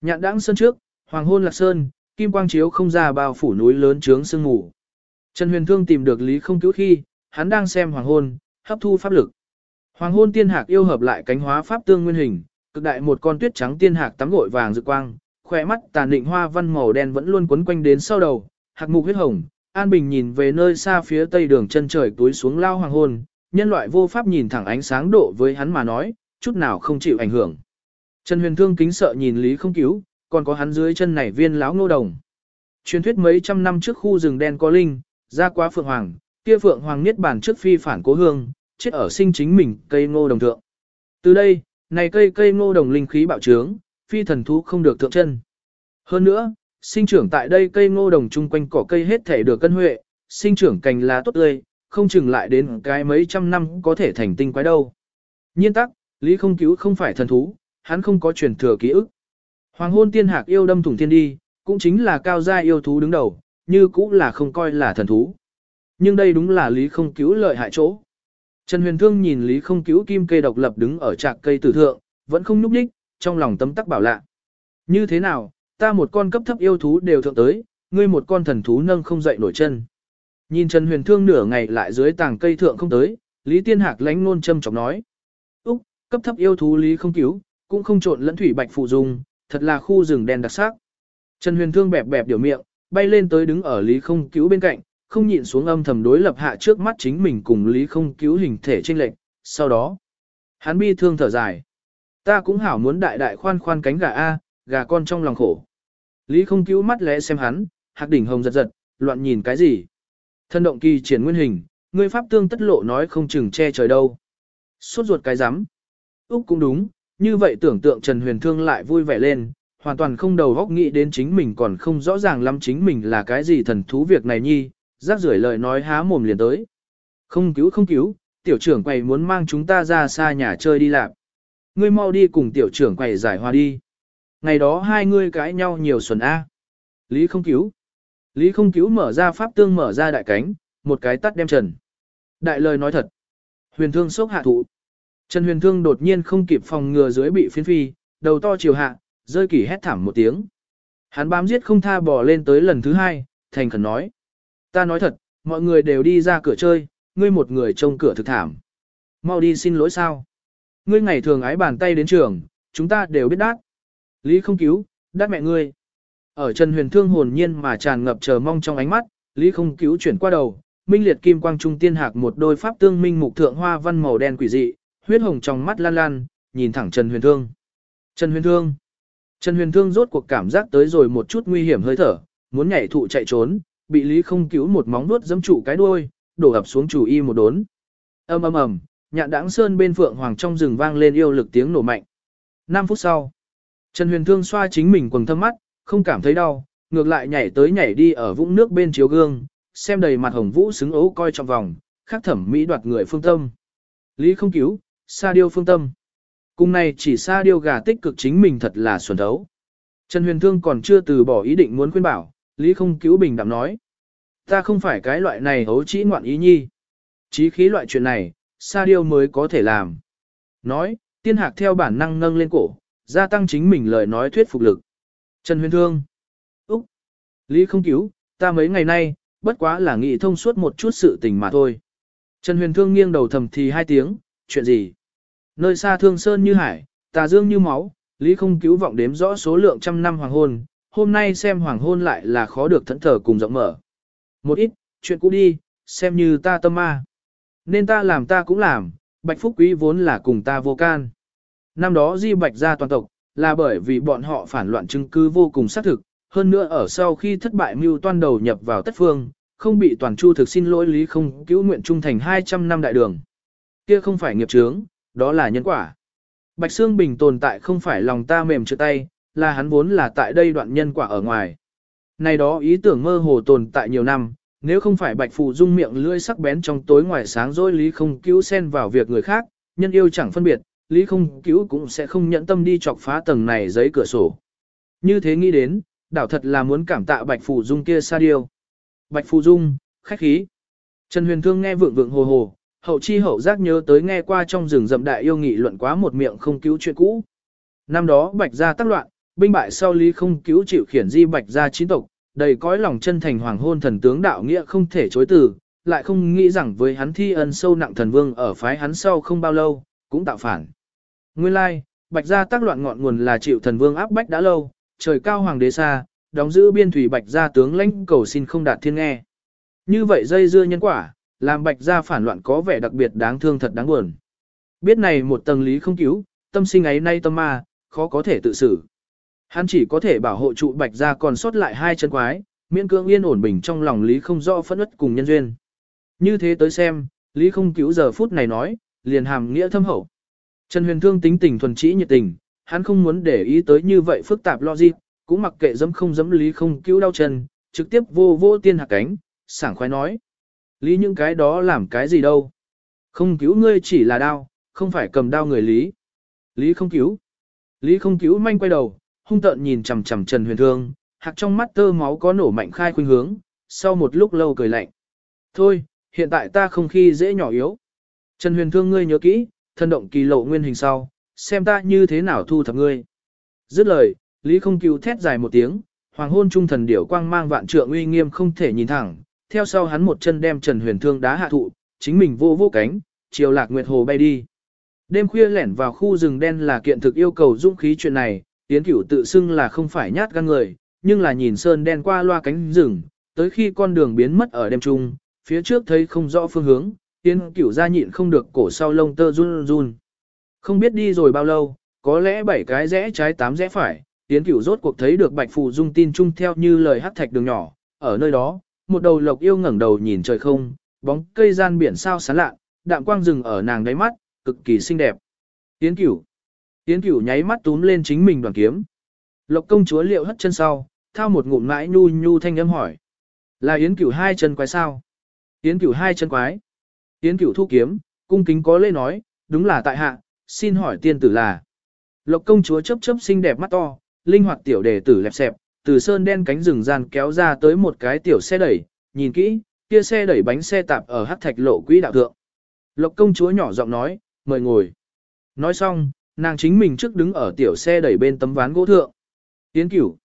S1: Nhạn đãng sơn trước, hoàng hôn lạc sơn, kim quang chiếu không ra bao phủ núi lớn trướng sương ngủ. Trần Huyền Thương tìm được Lý không cứu khi, hắn đang xem hoàng hôn, hấp thu pháp lực. Hoàng hôn tiên hạc yêu hợp lại cánh hóa pháp tương nguyên hình, cực đại một con tuyết trắng tiên hạc tắm gội vàng rực quang, khỏe mắt tàn định hoa văn màu đen vẫn luôn quấn quanh đến sau đầu, hạc mục huyết hồng. An Bình nhìn về nơi xa phía tây đường chân trời túi xuống lao hoàng hôn, nhân loại vô pháp nhìn thẳng ánh sáng độ với hắn mà nói, chút nào không chịu ảnh hưởng. Trần Huyền Thương kính sợ nhìn Lý không cứu, còn có hắn dưới chân này viên lão ngô đồng. Truyền thuyết mấy trăm năm trước khu rừng đen có linh, ra quá phượng hoàng, kia phượng hoàng niết bàn trước phi phản cố hương, chết ở sinh chính mình cây ngô đồng thượng. Từ đây, này cây cây ngô đồng linh khí bạo trướng, phi thần thú không được thượng chân. Hơn nữa, sinh trưởng tại đây cây ngô đồng chung quanh cỏ cây hết thể được cân huệ, sinh trưởng cành lá tốt tươi, không chừng lại đến cái mấy trăm năm có thể thành tinh quái đâu. Nhiên tắc, Lý không cứu không phải thần thú, hắn không có truyền thừa ký ức. Hoàng hôn tiên hạc yêu đâm thủng thiên đi, cũng chính là cao gia yêu thú đứng đầu, như cũng là không coi là thần thú. Nhưng đây đúng là lý không cứu lợi hại chỗ. Trần Huyền Thương nhìn lý không cứu kim cây độc lập đứng ở trạc cây tử thượng, vẫn không nhúc nhích, trong lòng tấm tắc bảo lạ. Như thế nào, ta một con cấp thấp yêu thú đều thượng tới, ngươi một con thần thú nâng không dậy nổi chân. Nhìn Trần Huyền Thương nửa ngày lại dưới tàng cây thượng không tới, Lý Tiên Hạc lánh nôn châm chọc nói. Úc, cấp thấp yêu thú Lý không cứu, cũng không trộn lẫn thủy bạch phụ dung, thật là khu rừng đen đặc sắc. Trần Huyền Thương bẹp bẹp điều miệng, bay lên tới đứng ở Lý Không Cứu bên cạnh, không nhịn xuống âm thầm đối lập hạ trước mắt chính mình cùng Lý Không Cứu hình thể trinh lệch. Sau đó, hắn bi thương thở dài. Ta cũng hảo muốn đại đại khoan khoan cánh gà A, gà con trong lòng khổ. Lý Không Cứu mắt lẽ xem hắn, hạc đỉnh hồng giật giật, loạn nhìn cái gì. Thân động kỳ triển nguyên hình, ngươi pháp tương tất lộ nói không chừng che trời đâu. Suốt ruột cái rắm Úc cũng đúng, như vậy tưởng tượng Trần Huyền Thương lại vui vẻ lên, hoàn toàn không đầu góc nghĩ đến chính mình còn không rõ ràng lắm chính mình là cái gì thần thú việc này nhi, rác rưởi lời nói há mồm liền tới. Không cứu không cứu, tiểu trưởng quầy muốn mang chúng ta ra xa nhà chơi đi làm. Ngươi mau đi cùng tiểu trưởng quầy giải hòa đi. Ngày đó hai ngươi cãi nhau nhiều xuân A. Lý không cứu. Lý không cứu mở ra pháp tương mở ra đại cánh, một cái tắt đem trần. Đại lời nói thật. Huyền thương sốc hạ thụ. Trần huyền thương đột nhiên không kịp phòng ngừa dưới bị phiến phi, đầu to chiều hạ, rơi kỷ hét thảm một tiếng. Hắn bám giết không tha bỏ lên tới lần thứ hai, thành khẩn nói. Ta nói thật, mọi người đều đi ra cửa chơi, ngươi một người trông cửa thực thảm. Mau đi xin lỗi sao. Ngươi ngày thường ái bàn tay đến trường, chúng ta đều biết đát. Lý không cứu, đát mẹ ngươi. Ở Trần Huyền Thương hồn nhiên mà tràn ngập chờ mong trong ánh mắt, Lý không cứu chuyển qua đầu, minh liệt kim quang trung tiên hạc một đôi pháp tương minh mục thượng hoa văn màu đen quỷ dị, huyết hồng trong mắt lan lan, nhìn thẳng Trần Huyền Thương. Trần Huyền Thương. Trần Huyền Thương rốt cuộc cảm giác tới rồi một chút nguy hiểm hơi thở, muốn nhảy thụ chạy trốn, bị Lý không cứu một móng vuốt giẫm trụ cái đuôi, đổ ập xuống chủ y một đốn. Ầm ầm ầm, nhạn đãng sơn bên phượng hoàng trong rừng vang lên yêu lực tiếng nổ mạnh. 5 phút sau, Trần Huyền Thương xoa chính mình quầng thâm mắt, không cảm thấy đau, ngược lại nhảy tới nhảy đi ở vũng nước bên chiếu gương, xem đầy mặt hồng vũ xứng ấu coi trong vòng, khắc thẩm mỹ đoạt người phương tâm. Lý không cứu, sa điêu phương tâm. Cùng này chỉ sa điêu gà tích cực chính mình thật là xuẩn thấu. Trần Huyền Thương còn chưa từ bỏ ý định muốn khuyên bảo, Lý không cứu bình đạm nói. Ta không phải cái loại này hấu chỉ ngoạn ý nhi. Chí khí loại chuyện này, sa điêu mới có thể làm. Nói, tiên hạc theo bản năng nâng lên cổ, gia tăng chính mình lời nói thuyết phục lực. Trần Huyền Thương. Úc. Lý không cứu, ta mấy ngày nay, bất quá là nghĩ thông suốt một chút sự tình mà thôi. Trần Huyền Thương nghiêng đầu thầm thì hai tiếng, chuyện gì? Nơi xa thương sơn như hải, tà dương như máu, Lý không cứu vọng đếm rõ số lượng trăm năm hoàng hôn, hôm nay xem hoàng hôn lại là khó được thẫn thờ cùng rộng mở. Một ít, chuyện cũ đi, xem như ta tâm ma. Nên ta làm ta cũng làm, Bạch Phúc Quý vốn là cùng ta vô can. Năm đó di Bạch ra toàn tộc, là bởi vì bọn họ phản loạn chứng cứ vô cùng xác thực, hơn nữa ở sau khi thất bại mưu toan đầu nhập vào tất phương, không bị toàn chu thực xin lỗi lý không cứu nguyện trung thành 200 năm đại đường. Kia không phải nghiệp chướng, đó là nhân quả. Bạch Sương Bình tồn tại không phải lòng ta mềm chưa tay, là hắn vốn là tại đây đoạn nhân quả ở ngoài. Này đó ý tưởng mơ hồ tồn tại nhiều năm, nếu không phải Bạch Phụ Dung miệng lưỡi sắc bén trong tối ngoài sáng dối lý không cứu xen vào việc người khác, nhân yêu chẳng phân biệt, lý không cứu cũng sẽ không nhẫn tâm đi chọc phá tầng này giấy cửa sổ. Như thế nghĩ đến, đảo thật là muốn cảm tạ Bạch Phù Dung kia xa điêu. Bạch Phù Dung, khách khí. Trần Huyền Thương nghe vượng vượng hồ hồ, hậu chi hậu giác nhớ tới nghe qua trong rừng rậm đại yêu nghị luận quá một miệng không cứu chuyện cũ. Năm đó Bạch gia tác loạn, binh bại sau lý không cứu chịu khiển di Bạch gia chín tộc, đầy cõi lòng chân thành hoàng hôn thần tướng đạo nghĩa không thể chối từ, lại không nghĩ rằng với hắn thi ân sâu nặng thần vương ở phái hắn sau không bao lâu, cũng tạo phản. Nguyên lai, Bạch gia tác loạn ngọn nguồn là chịu thần vương áp bách đã lâu, trời cao hoàng đế xa, đóng giữ biên thủy Bạch gia tướng lãnh cầu xin không đạt thiên nghe. Như vậy dây dưa nhân quả, làm Bạch gia phản loạn có vẻ đặc biệt đáng thương thật đáng buồn. Biết này một tầng lý không cứu, tâm sinh ấy nay tâm ma, khó có thể tự xử. Hắn chỉ có thể bảo hộ trụ Bạch gia còn sót lại hai chân quái, miễn cưỡng yên ổn bình trong lòng lý không rõ phẫn uất cùng nhân duyên. Như thế tới xem, lý không cứu giờ phút này nói, liền hàm nghĩa thâm hậu. Trần Huyền Thương tính tình thuần trĩ nhiệt tình, hắn không muốn để ý tới như vậy phức tạp logic, cũng mặc kệ dẫm không dẫm lý không cứu đau chân, trực tiếp vô vô tiên hạ cánh, sảng khoái nói. Lý những cái đó làm cái gì đâu. Không cứu ngươi chỉ là đau, không phải cầm đau người lý. Lý không cứu. Lý không cứu manh quay đầu, hung tợn nhìn chằm chằm Trần Huyền Thương, hạc trong mắt tơ máu có nổ mạnh khai khuynh hướng, sau một lúc lâu cười lạnh. Thôi, hiện tại ta không khi dễ nhỏ yếu. Trần Huyền Thương ngươi nhớ kỹ, thân động kỳ lộ nguyên hình sau, xem ta như thế nào thu thập ngươi. Dứt lời, Lý không cứu thét dài một tiếng, hoàng hôn trung thần điểu quang mang vạn trượng uy nghiêm không thể nhìn thẳng, theo sau hắn một chân đem Trần Huyền Thương đá hạ thụ, chính mình vô vô cánh, chiều lạc nguyệt hồ bay đi. Đêm khuya lẻn vào khu rừng đen là kiện thực yêu cầu dũng khí chuyện này, tiến Cửu tự xưng là không phải nhát gan người, nhưng là nhìn sơn đen qua loa cánh rừng, tới khi con đường biến mất ở đêm trung, phía trước thấy không rõ phương hướng, Yến Cửu ra nhịn không được cổ sau lông tơ run run. Không biết đi rồi bao lâu, có lẽ bảy cái rẽ trái tám rẽ phải, Yến Cửu rốt cuộc thấy được Bạch Phù Dung tin chung theo như lời hát thạch đường nhỏ, ở nơi đó, một đầu lộc yêu ngẩng đầu nhìn trời không, bóng cây gian biển sao sáng lạ, đạm quang rừng ở nàng đáy mắt, cực kỳ xinh đẹp. Yến Cửu. Yến Cửu nháy mắt túm lên chính mình đoàn kiếm. Lộc công chúa liệu hất chân sau, thao một ngụm mãi nhu nhu thanh âm hỏi. Là yến cửu hai chân quái sao? Yến cửu hai chân quái. Yến cửu thu kiếm, cung kính có lê nói, đúng là tại hạ, xin hỏi tiên tử là. Lộc công chúa chớp chớp xinh đẹp mắt to, linh hoạt tiểu đề tử lẹp xẹp, từ sơn đen cánh rừng gian kéo ra tới một cái tiểu xe đẩy, nhìn kỹ, kia xe đẩy bánh xe tạp ở hắc thạch lộ quỹ đạo thượng. Lộc công chúa nhỏ giọng nói, mời ngồi. Nói xong, nàng chính mình trước đứng ở tiểu xe đẩy bên tấm ván gỗ thượng. Yến cửu.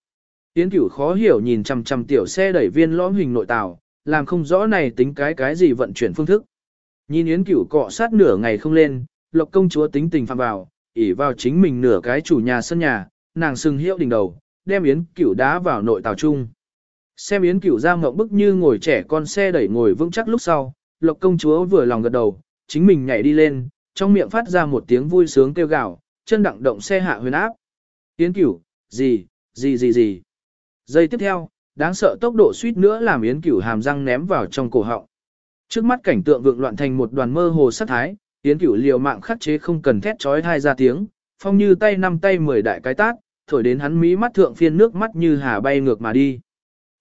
S1: Yến cửu khó hiểu nhìn chằm chằm tiểu xe đẩy viên lõm hình nội tàu, làm không rõ này tính cái cái gì vận chuyển phương thức. Nhìn Yến cửu cọ sát nửa ngày không lên, lộc công chúa tính tình phạm vào, ỉ vào chính mình nửa cái chủ nhà sân nhà, nàng sừng hiệu đỉnh đầu, đem Yến cửu đá vào nội tàu trung Xem Yến cửu ra ngộng bức như ngồi trẻ con xe đẩy ngồi vững chắc lúc sau, lộc công chúa vừa lòng gật đầu, chính mình nhảy đi lên, trong miệng phát ra một tiếng vui sướng kêu gào, chân đặng động xe hạ huyền áp. Yến cửu, gì, gì gì gì. Giây tiếp theo, đáng sợ tốc độ suýt nữa làm Yến cửu hàm răng ném vào trong cổ họng. Trước mắt cảnh tượng vượng loạn thành một đoàn mơ hồ sát thái, Yến cửu liều mạng khắc chế không cần thét trói thai ra tiếng, phong như tay năm tay mười đại cái tát, thổi đến hắn mí mắt thượng phiên nước mắt như hà bay ngược mà đi.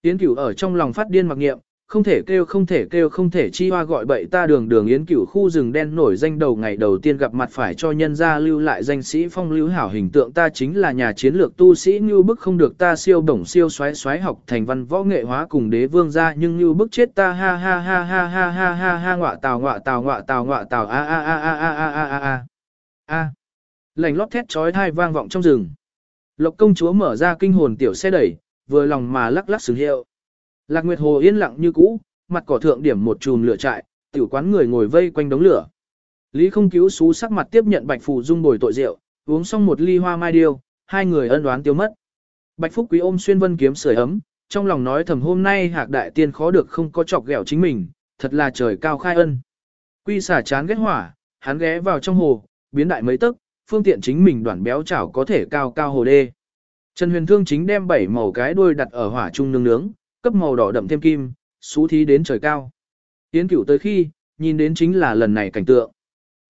S1: Yến cửu ở trong lòng phát điên mặc nghiệm, không thể kêu, không thể kêu, không thể chi hoa gọi bậy ta đường đường yến cửu khu rừng đen nổi danh đầu ngày đầu tiên gặp mặt phải cho nhân gia lưu lại danh sĩ phong lưu hảo hình tượng ta chính là nhà chiến lược tu sĩ như bức không được ta siêu bổng siêu xoáy xoáy học thành văn võ nghệ hóa cùng đế vương gia, nhưng như bức chết ta ha ha ha ha ha ha ha ha ngọa tào ngọa tào ngọa tào ngọa tào, a a a a a a a a a a. Lành lót thét chói tai vang vọng trong rừng. Lộc công chúa mở ra kinh hồn tiểu xe đẩy, vừa lòng mà lắc lắc sừng hiệu. Lạc Nguyệt Hồ yên lặng như cũ, mặt cỏ thượng điểm một chùm lửa trại, tiểu quán người ngồi vây quanh đống lửa. Lý không cứu xú sắc mặt tiếp nhận Bạch Phù Dung bồi tội rượu, uống xong một ly hoa mai điêu, hai người ân đoán tiêu mất. Bạch Phúc Quý ôm xuyên vân kiếm sưởi ấm, trong lòng nói thầm hôm nay hạc đại tiên khó được không có chọc ghẹo chính mình, thật là trời cao khai ân. Quy xả chán ghét hỏa, hắn ghé vào trong hồ, biến đại mấy tức, phương tiện chính mình đoạn béo chảo có thể cao cao hồ đê. Trần Huyền Thương chính đem bảy màu cái đuôi đặt ở hỏa trung nướng nướng, cấp màu đỏ đậm thêm kim, xú thí đến trời cao. Yến cửu tới khi, nhìn đến chính là lần này cảnh tượng.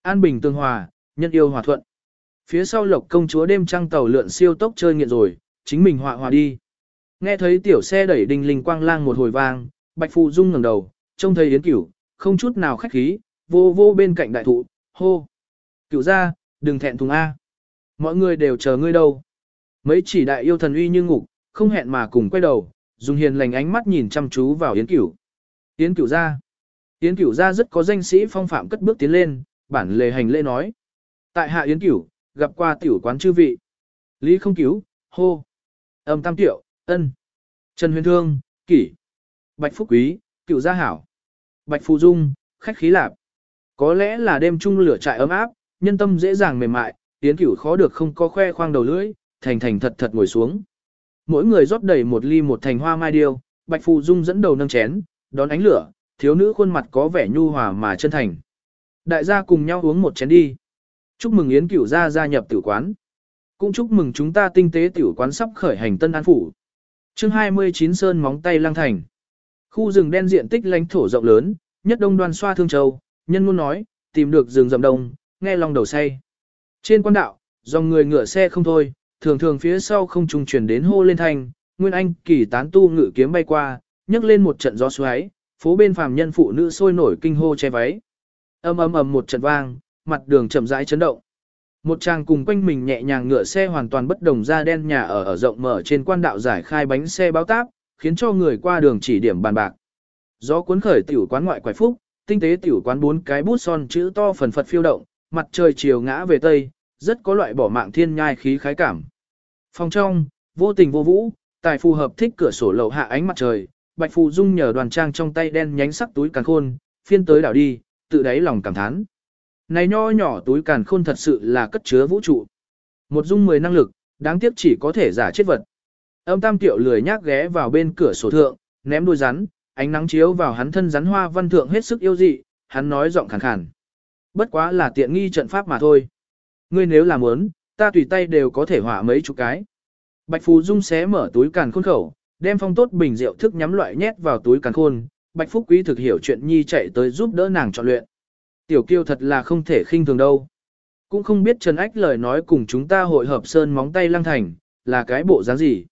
S1: An bình tương hòa, nhân yêu hòa thuận. Phía sau lộc công chúa đêm trăng tàu lượn siêu tốc chơi nghiện rồi, chính mình họa hòa đi. Nghe thấy tiểu xe đẩy đinh linh quang lang một hồi vang, bạch phụ dung ngẩng đầu, trông thấy yến cửu, không chút nào khách khí, vô vô bên cạnh đại thụ, hô. Cửu ra, đừng thẹn thùng A. Mọi người đều chờ ngươi đâu. Mấy chỉ đại yêu thần uy như ngục, không hẹn mà cùng quay đầu, dùng hiền lành ánh mắt nhìn chăm chú vào Yến Cửu. Yến Cửu gia. Yến Cửu gia rất có danh sĩ phong phạm cất bước tiến lên, bản lề hành lễ nói. Tại hạ Yến Cửu, gặp qua tiểu quán chư vị. Lý không cứu, hô. Âm tam tiểu, ân. Trần Huyền Thương, kỷ. Bạch Phúc Quý, cửu gia hảo. Bạch Phù Dung, khách khí lạp. Có lẽ là đêm chung lửa trại ấm áp, nhân tâm dễ dàng mềm mại, Yến Cửu khó được không có khoe khoang đầu lưỡi, thành thành thật thật ngồi xuống. Mỗi người rót đầy một ly một thành hoa mai điêu, Bạch Phù Dung dẫn đầu nâng chén, đón ánh lửa, thiếu nữ khuôn mặt có vẻ nhu hòa mà chân thành. Đại gia cùng nhau uống một chén đi. Chúc mừng Yến Cửu gia gia nhập tử quán. Cũng chúc mừng chúng ta tinh tế tiểu quán sắp khởi hành Tân An phủ. Chương 29 Sơn móng tay lang thành. Khu rừng đen diện tích lãnh thổ rộng lớn, nhất đông đoan xoa thương châu, nhân ngôn nói, tìm được rừng rậm đông, nghe lòng đầu say. Trên quan đạo, dòng người ngựa xe không thôi, thường thường phía sau không trung truyền đến hô lên thanh, Nguyên Anh kỳ tán tu ngự kiếm bay qua, nhấc lên một trận gió xoáy, phố bên phàm nhân phụ nữ sôi nổi kinh hô che váy. Ầm ầm ầm một trận vang, mặt đường chậm rãi chấn động. Một chàng cùng quanh mình nhẹ nhàng ngựa xe hoàn toàn bất đồng da đen nhà ở ở rộng mở trên quan đạo giải khai bánh xe báo táp, khiến cho người qua đường chỉ điểm bàn bạc. Gió cuốn khởi tiểu quán ngoại quải phúc, tinh tế tiểu quán bốn cái bút son chữ to phần phật phiêu động, mặt trời chiều ngã về tây, rất có loại bỏ mạng thiên nhai khí khái cảm. Phòng trong, vô tình vô vũ, tài phù hợp thích cửa sổ lậu hạ ánh mặt trời, Bạch Phù Dung nhờ đoàn trang trong tay đen nhánh sắc túi càn khôn, phiên tới đảo đi, tự đáy lòng cảm thán. Này nho nhỏ túi càn khôn thật sự là cất chứa vũ trụ. Một dung mười năng lực, đáng tiếc chỉ có thể giả chết vật. Âm tam tiểu lười nhác ghé vào bên cửa sổ thượng, ném đôi rắn, ánh nắng chiếu vào hắn thân rắn hoa văn thượng hết sức yêu dị, hắn nói giọng khàn khàn. Bất quá là tiện nghi trận pháp mà thôi. Ngươi nếu làm muốn, ta tùy tay đều có thể hỏa mấy chục cái. Bạch Phù Dung xé mở túi càn khôn khẩu, đem phong tốt bình rượu thức nhắm loại nhét vào túi càn khôn. Bạch Phúc Quý thực hiểu chuyện nhi chạy tới giúp đỡ nàng chọn luyện. Tiểu kiêu thật là không thể khinh thường đâu. Cũng không biết Trần Ách lời nói cùng chúng ta hội hợp sơn móng tay lăng thành, là cái bộ dáng gì?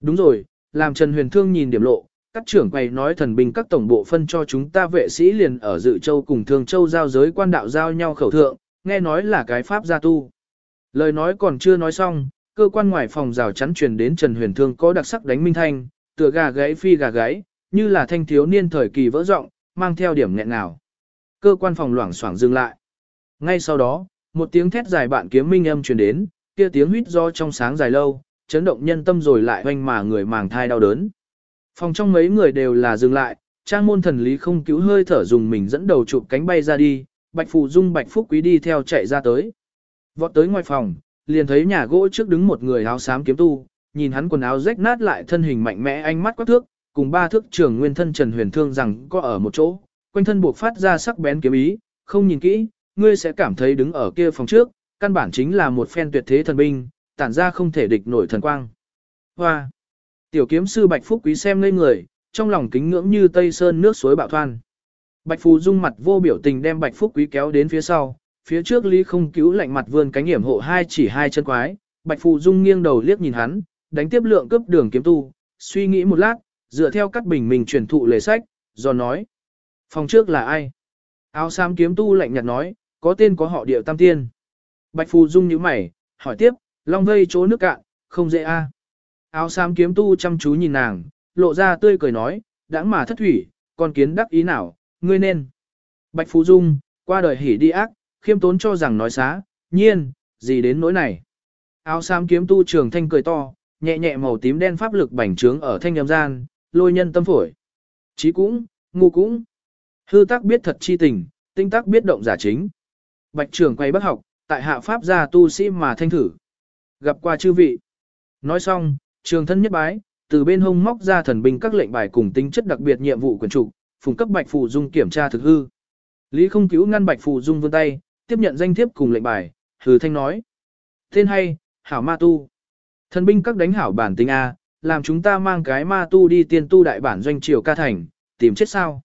S1: Đúng rồi, làm Trần Huyền Thương nhìn điểm lộ, các trưởng quầy nói thần binh các tổng bộ phân cho chúng ta vệ sĩ liền ở dự châu cùng thương châu giao giới quan đạo giao nhau khẩu thượng, nghe nói là cái pháp gia tu. Lời nói còn chưa nói xong, cơ quan ngoài phòng rào chắn truyền đến Trần Huyền Thương có đặc sắc đánh minh thanh, tựa gà gáy phi gà gáy, như là thanh thiếu niên thời kỳ vỡ rộng, mang theo điểm nghẹn nào. Cơ quan phòng loảng xoảng dừng lại. Ngay sau đó, một tiếng thét dài bạn kiếm minh âm truyền đến, kia tiếng huýt do trong sáng dài lâu, chấn động nhân tâm rồi lại hoanh mà người màng thai đau đớn. Phòng trong mấy người đều là dừng lại, trang môn thần lý không cứu hơi thở dùng mình dẫn đầu chụp cánh bay ra đi, bạch phù dung bạch phúc quý đi theo chạy ra tới. Vọt tới ngoài phòng, liền thấy nhà gỗ trước đứng một người áo xám kiếm tu, nhìn hắn quần áo rách nát lại thân hình mạnh mẽ ánh mắt quắc thước, cùng ba thước trưởng nguyên thân Trần Huyền Thương rằng có ở một chỗ, quanh thân buộc phát ra sắc bén kiếm ý, không nhìn kỹ, ngươi sẽ cảm thấy đứng ở kia phòng trước, căn bản chính là một phen tuyệt thế thần binh, tản ra không thể địch nổi thần quang. Hoa! Tiểu kiếm sư Bạch Phúc Quý xem ngây người, trong lòng kính ngưỡng như tây sơn nước suối bạo thoan. Bạch Phù Dung mặt vô biểu tình đem Bạch Phúc Quý kéo đến phía sau, phía trước Lý không cứu lạnh mặt vươn cánh hiểm hộ hai chỉ hai chân quái, Bạch Phù Dung nghiêng đầu liếc nhìn hắn, đánh tiếp lượng cấp đường kiếm tu, suy nghĩ một lát, dựa theo các bình mình truyền thụ lề sách, do nói. Phòng trước là ai? Áo xám kiếm tu lạnh nhạt nói, có tên có họ điệu tam tiên. Bạch Phù Dung nhíu mày, hỏi tiếp, long vây chỗ nước cạn, không dễ a. Áo xám kiếm tu chăm chú nhìn nàng, lộ ra tươi cười nói, đãng mà thất thủy, con kiến đắc ý nào, ngươi nên. Bạch Phú Dung, qua đời hỉ đi ác, khiêm tốn cho rằng nói xá, nhiên, gì đến nỗi này. Áo xám kiếm tu trường thanh cười to, nhẹ nhẹ màu tím đen pháp lực bành trướng ở thanh âm gian, lôi nhân tâm phổi. Chí cũng, ngu cũng. Hư tác biết thật chi tình, tinh tác biết động giả chính. Bạch trưởng quay bất học, tại hạ pháp gia tu sĩ mà thanh thử. Gặp qua chư vị. Nói xong, trường thân nhất bái, từ bên hông móc ra thần binh các lệnh bài cùng tính chất đặc biệt nhiệm vụ quyền trục, phùng cấp Bạch Phù Dung kiểm tra thực hư. Lý không cứu ngăn Bạch Phù Dung vươn tay, tiếp nhận danh thiếp cùng lệnh bài, hừ thanh nói. Tên hay, hảo ma tu. Thần binh các đánh hảo bản tính A, làm chúng ta mang cái ma tu đi tiên tu đại bản doanh triều ca thành, tìm chết sao.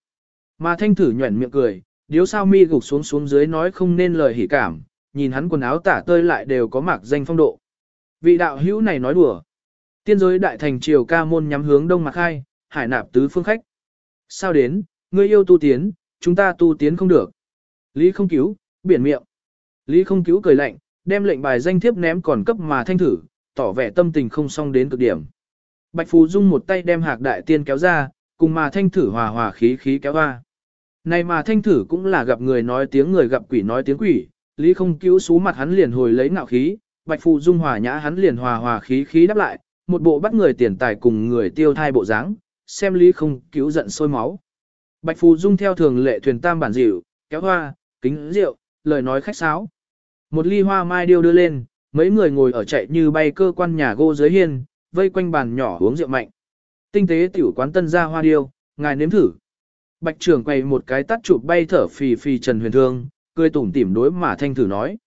S1: Ma thanh thử nhuẩn miệng cười, điếu sao mi gục xuống xuống dưới nói không nên lời hỉ cảm, nhìn hắn quần áo tả tơi lại đều có mạc danh phong độ. Vị đạo hữu này nói đùa. Tiên giới đại thành triều ca môn nhắm hướng đông mạc hai, hải nạp tứ phương khách. Sao đến, ngươi yêu tu tiến, chúng ta tu tiến không được. Lý không cứu, biển miệng. Lý không cứu cười lạnh, đem lệnh bài danh thiếp ném còn cấp mà thanh thử, tỏ vẻ tâm tình không xong đến cực điểm. Bạch Phù Dung một tay đem hạc đại tiên kéo ra, cùng mà thanh thử hòa hòa khí khí kéo ra. Này mà thanh thử cũng là gặp người nói tiếng người gặp quỷ nói tiếng quỷ, Lý không cứu xú mặt hắn liền hồi lấy ngạo khí, Bạch Phù Dung hòa nhã hắn liền hòa hòa khí khí đáp lại, một bộ bắt người tiền tài cùng người tiêu thai bộ dáng, xem Lý không cứu giận sôi máu. Bạch Phù Dung theo thường lệ thuyền tam bản dịu, kéo hoa, kính rượu, lời nói khách sáo. Một ly hoa mai điêu đưa lên, mấy người ngồi ở chạy như bay cơ quan nhà gỗ dưới hiên, vây quanh bàn nhỏ uống rượu mạnh. Tinh tế tiểu quán tân gia hoa điêu, ngài nếm thử. Bạch trưởng quay một cái tắt chụp bay thở phì phì Trần Huyền Thương, cười tủm tỉm đối mà thanh thử nói.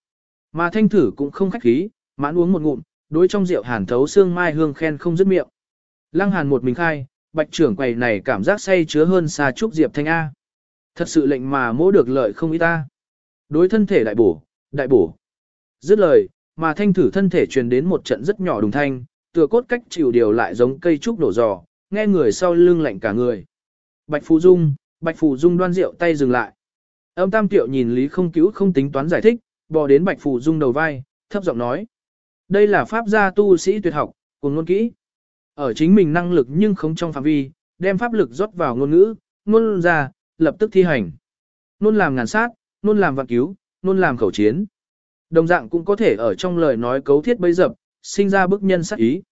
S1: Mà thanh thử cũng không khách khí, mãn uống một ngụm, đối trong rượu hàn thấu xương mai hương khen không dứt miệng. Lăng hàn một mình khai, bạch trưởng quầy này cảm giác say chứa hơn xa trúc diệp thanh A. Thật sự lệnh mà mỗ được lợi không ý ta. Đối thân thể đại bổ, đại bổ. Dứt lời, mà thanh thử thân thể truyền đến một trận rất nhỏ đùng thanh, tựa cốt cách chịu điều lại giống cây trúc nổ giò, nghe người sau lưng lạnh cả người. Bạch Phù Dung, Bạch Phù Dung đoan rượu tay dừng lại. Âm Tam Tiệu nhìn Lý không cứu không tính toán giải thích, bò đến Bạch Phù Dung đầu vai, thấp giọng nói. Đây là pháp gia tu sĩ tuyệt học, cùng ngôn kỹ. Ở chính mình năng lực nhưng không trong phạm vi, đem pháp lực rót vào ngôn ngữ, ngôn ra, lập tức thi hành. Ngôn làm ngàn sát, nôn làm vạn cứu, nôn làm khẩu chiến. Đồng dạng cũng có thể ở trong lời nói cấu thiết bấy dập, sinh ra bức nhân sát ý.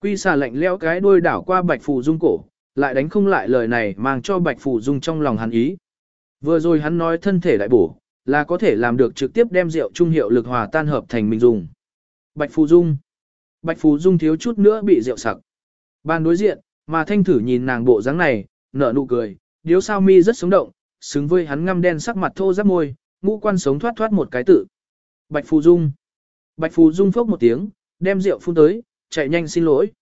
S1: Quy xà lạnh leo cái đuôi đảo qua bạch phù dung cổ, lại đánh không lại lời này mang cho bạch phù dung trong lòng hắn ý. Vừa rồi hắn nói thân thể đại bổ, là có thể làm được trực tiếp đem rượu trung hiệu lực hòa tan hợp thành mình dùng. Bạch phù dung. Bạch phù dung thiếu chút nữa bị rượu sặc. Ban đối diện, mà thanh thử nhìn nàng bộ dáng này, nở nụ cười, điếu sao mi rất sống động, xứng với hắn ngăm đen sắc mặt thô ráp môi, ngũ quan sống thoát thoát một cái tự. Bạch Phù Dung. Bạch Phù Dung phốc một tiếng, đem rượu phun tới, chạy nhanh xin lỗi.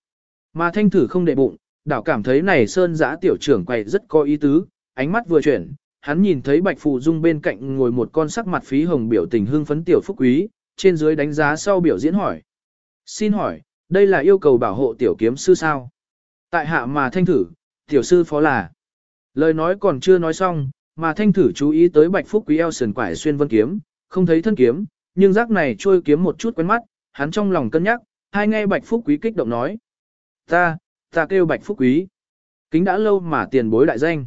S1: Mà thanh thử không để bụng, đảo cảm thấy này sơn giã tiểu trưởng quầy rất có ý tứ, ánh mắt vừa chuyển, hắn nhìn thấy Bạch Phù Dung bên cạnh ngồi một con sắc mặt phí hồng biểu tình hương phấn tiểu phúc quý, trên dưới đánh giá sau biểu diễn hỏi. Xin hỏi, Đây là yêu cầu bảo hộ tiểu kiếm sư sao? Tại hạ mà thanh thử, tiểu sư phó là. Lời nói còn chưa nói xong, mà thanh thử chú ý tới bạch phúc quý eo sườn quải xuyên vân kiếm, không thấy thân kiếm, nhưng giác này trôi kiếm một chút quen mắt, hắn trong lòng cân nhắc, hai nghe bạch phúc quý kích động nói. Ta, ta kêu bạch phúc quý. Kính đã lâu mà tiền bối đại danh.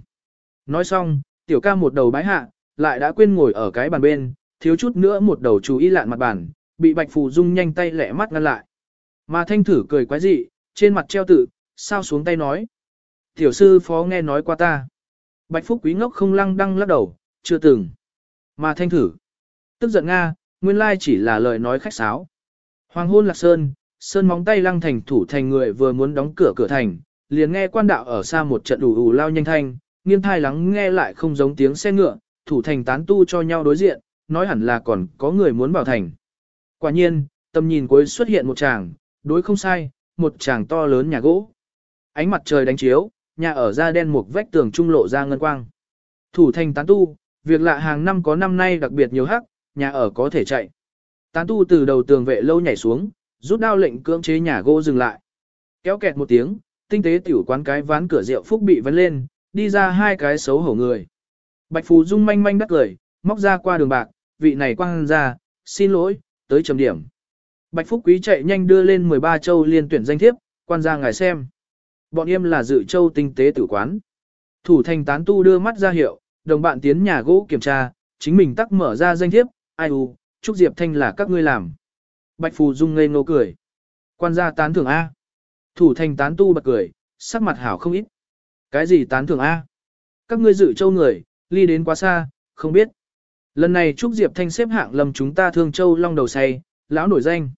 S1: Nói xong, tiểu ca một đầu bái hạ, lại đã quên ngồi ở cái bàn bên, thiếu chút nữa một đầu chú ý lạn mặt bàn, bị bạch phù dung nhanh tay lẹ mắt ngăn lại. Mà thanh thử cười quái dị, trên mặt treo tự, sao xuống tay nói. Tiểu sư phó nghe nói qua ta. Bạch Phúc Quý ngốc không lăng đăng lắc đầu, chưa từng. Mà thanh thử. Tức giận Nga, nguyên lai chỉ là lời nói khách sáo. Hoàng hôn lạc sơn, sơn móng tay lăng thành thủ thành người vừa muốn đóng cửa cửa thành, liền nghe quan đạo ở xa một trận ủ ủ lao nhanh thanh, nghiêng thai lắng nghe lại không giống tiếng xe ngựa, thủ thành tán tu cho nhau đối diện, nói hẳn là còn có người muốn vào thành. Quả nhiên, tầm nhìn cuối xuất hiện một chàng, đối không sai, một chàng to lớn nhà gỗ. Ánh mặt trời đánh chiếu, nhà ở da đen một vách tường trung lộ ra ngân quang. Thủ thành tán tu, việc lạ hàng năm có năm nay đặc biệt nhiều hắc, nhà ở có thể chạy. Tán tu từ đầu tường vệ lâu nhảy xuống, rút đao lệnh cưỡng chế nhà gỗ dừng lại. Kéo kẹt một tiếng, tinh tế tiểu quán cái ván cửa rượu phúc bị vấn lên, đi ra hai cái xấu hổ người. Bạch Phù Dung manh manh đắc lời, móc ra qua đường bạc, vị này quang ra, xin lỗi, tới trầm điểm. Bạch Phúc Quý chạy nhanh đưa lên 13 châu liên tuyển danh thiếp, quan gia ngài xem. Bọn em là dự châu tinh tế tử quán. Thủ thành tán tu đưa mắt ra hiệu, đồng bạn tiến nhà gỗ kiểm tra, chính mình tắc mở ra danh thiếp, ai u, Trúc Diệp Thanh là các ngươi làm. Bạch Phù Dung ngây ngô cười. Quan gia tán thưởng A. Thủ thành tán tu bật cười, sắc mặt hảo không ít. Cái gì tán thưởng A? Các ngươi dự châu người, ly đến quá xa, không biết. Lần này Trúc Diệp Thanh xếp hạng lầm chúng ta thương châu long đầu say, lão nổi danh.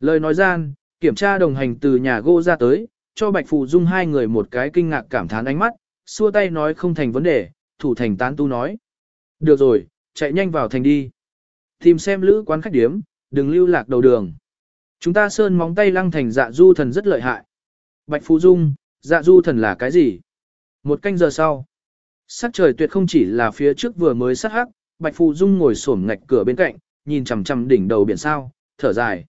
S1: Lời nói gian, kiểm tra đồng hành từ nhà gỗ ra tới, cho Bạch Phù Dung hai người một cái kinh ngạc cảm thán ánh mắt, xua tay nói không thành vấn đề, thủ thành tán tu nói. Được rồi, chạy nhanh vào thành đi. Tìm xem lữ quán khách điếm, đừng lưu lạc đầu đường. Chúng ta sơn móng tay lăng thành dạ du thần rất lợi hại. Bạch Phù Dung, dạ du thần là cái gì? Một canh giờ sau. Sắc trời tuyệt không chỉ là phía trước vừa mới sát hắc, Bạch Phù Dung ngồi xổm ngạch cửa bên cạnh, nhìn chằm chằm đỉnh đầu biển sao, thở dài.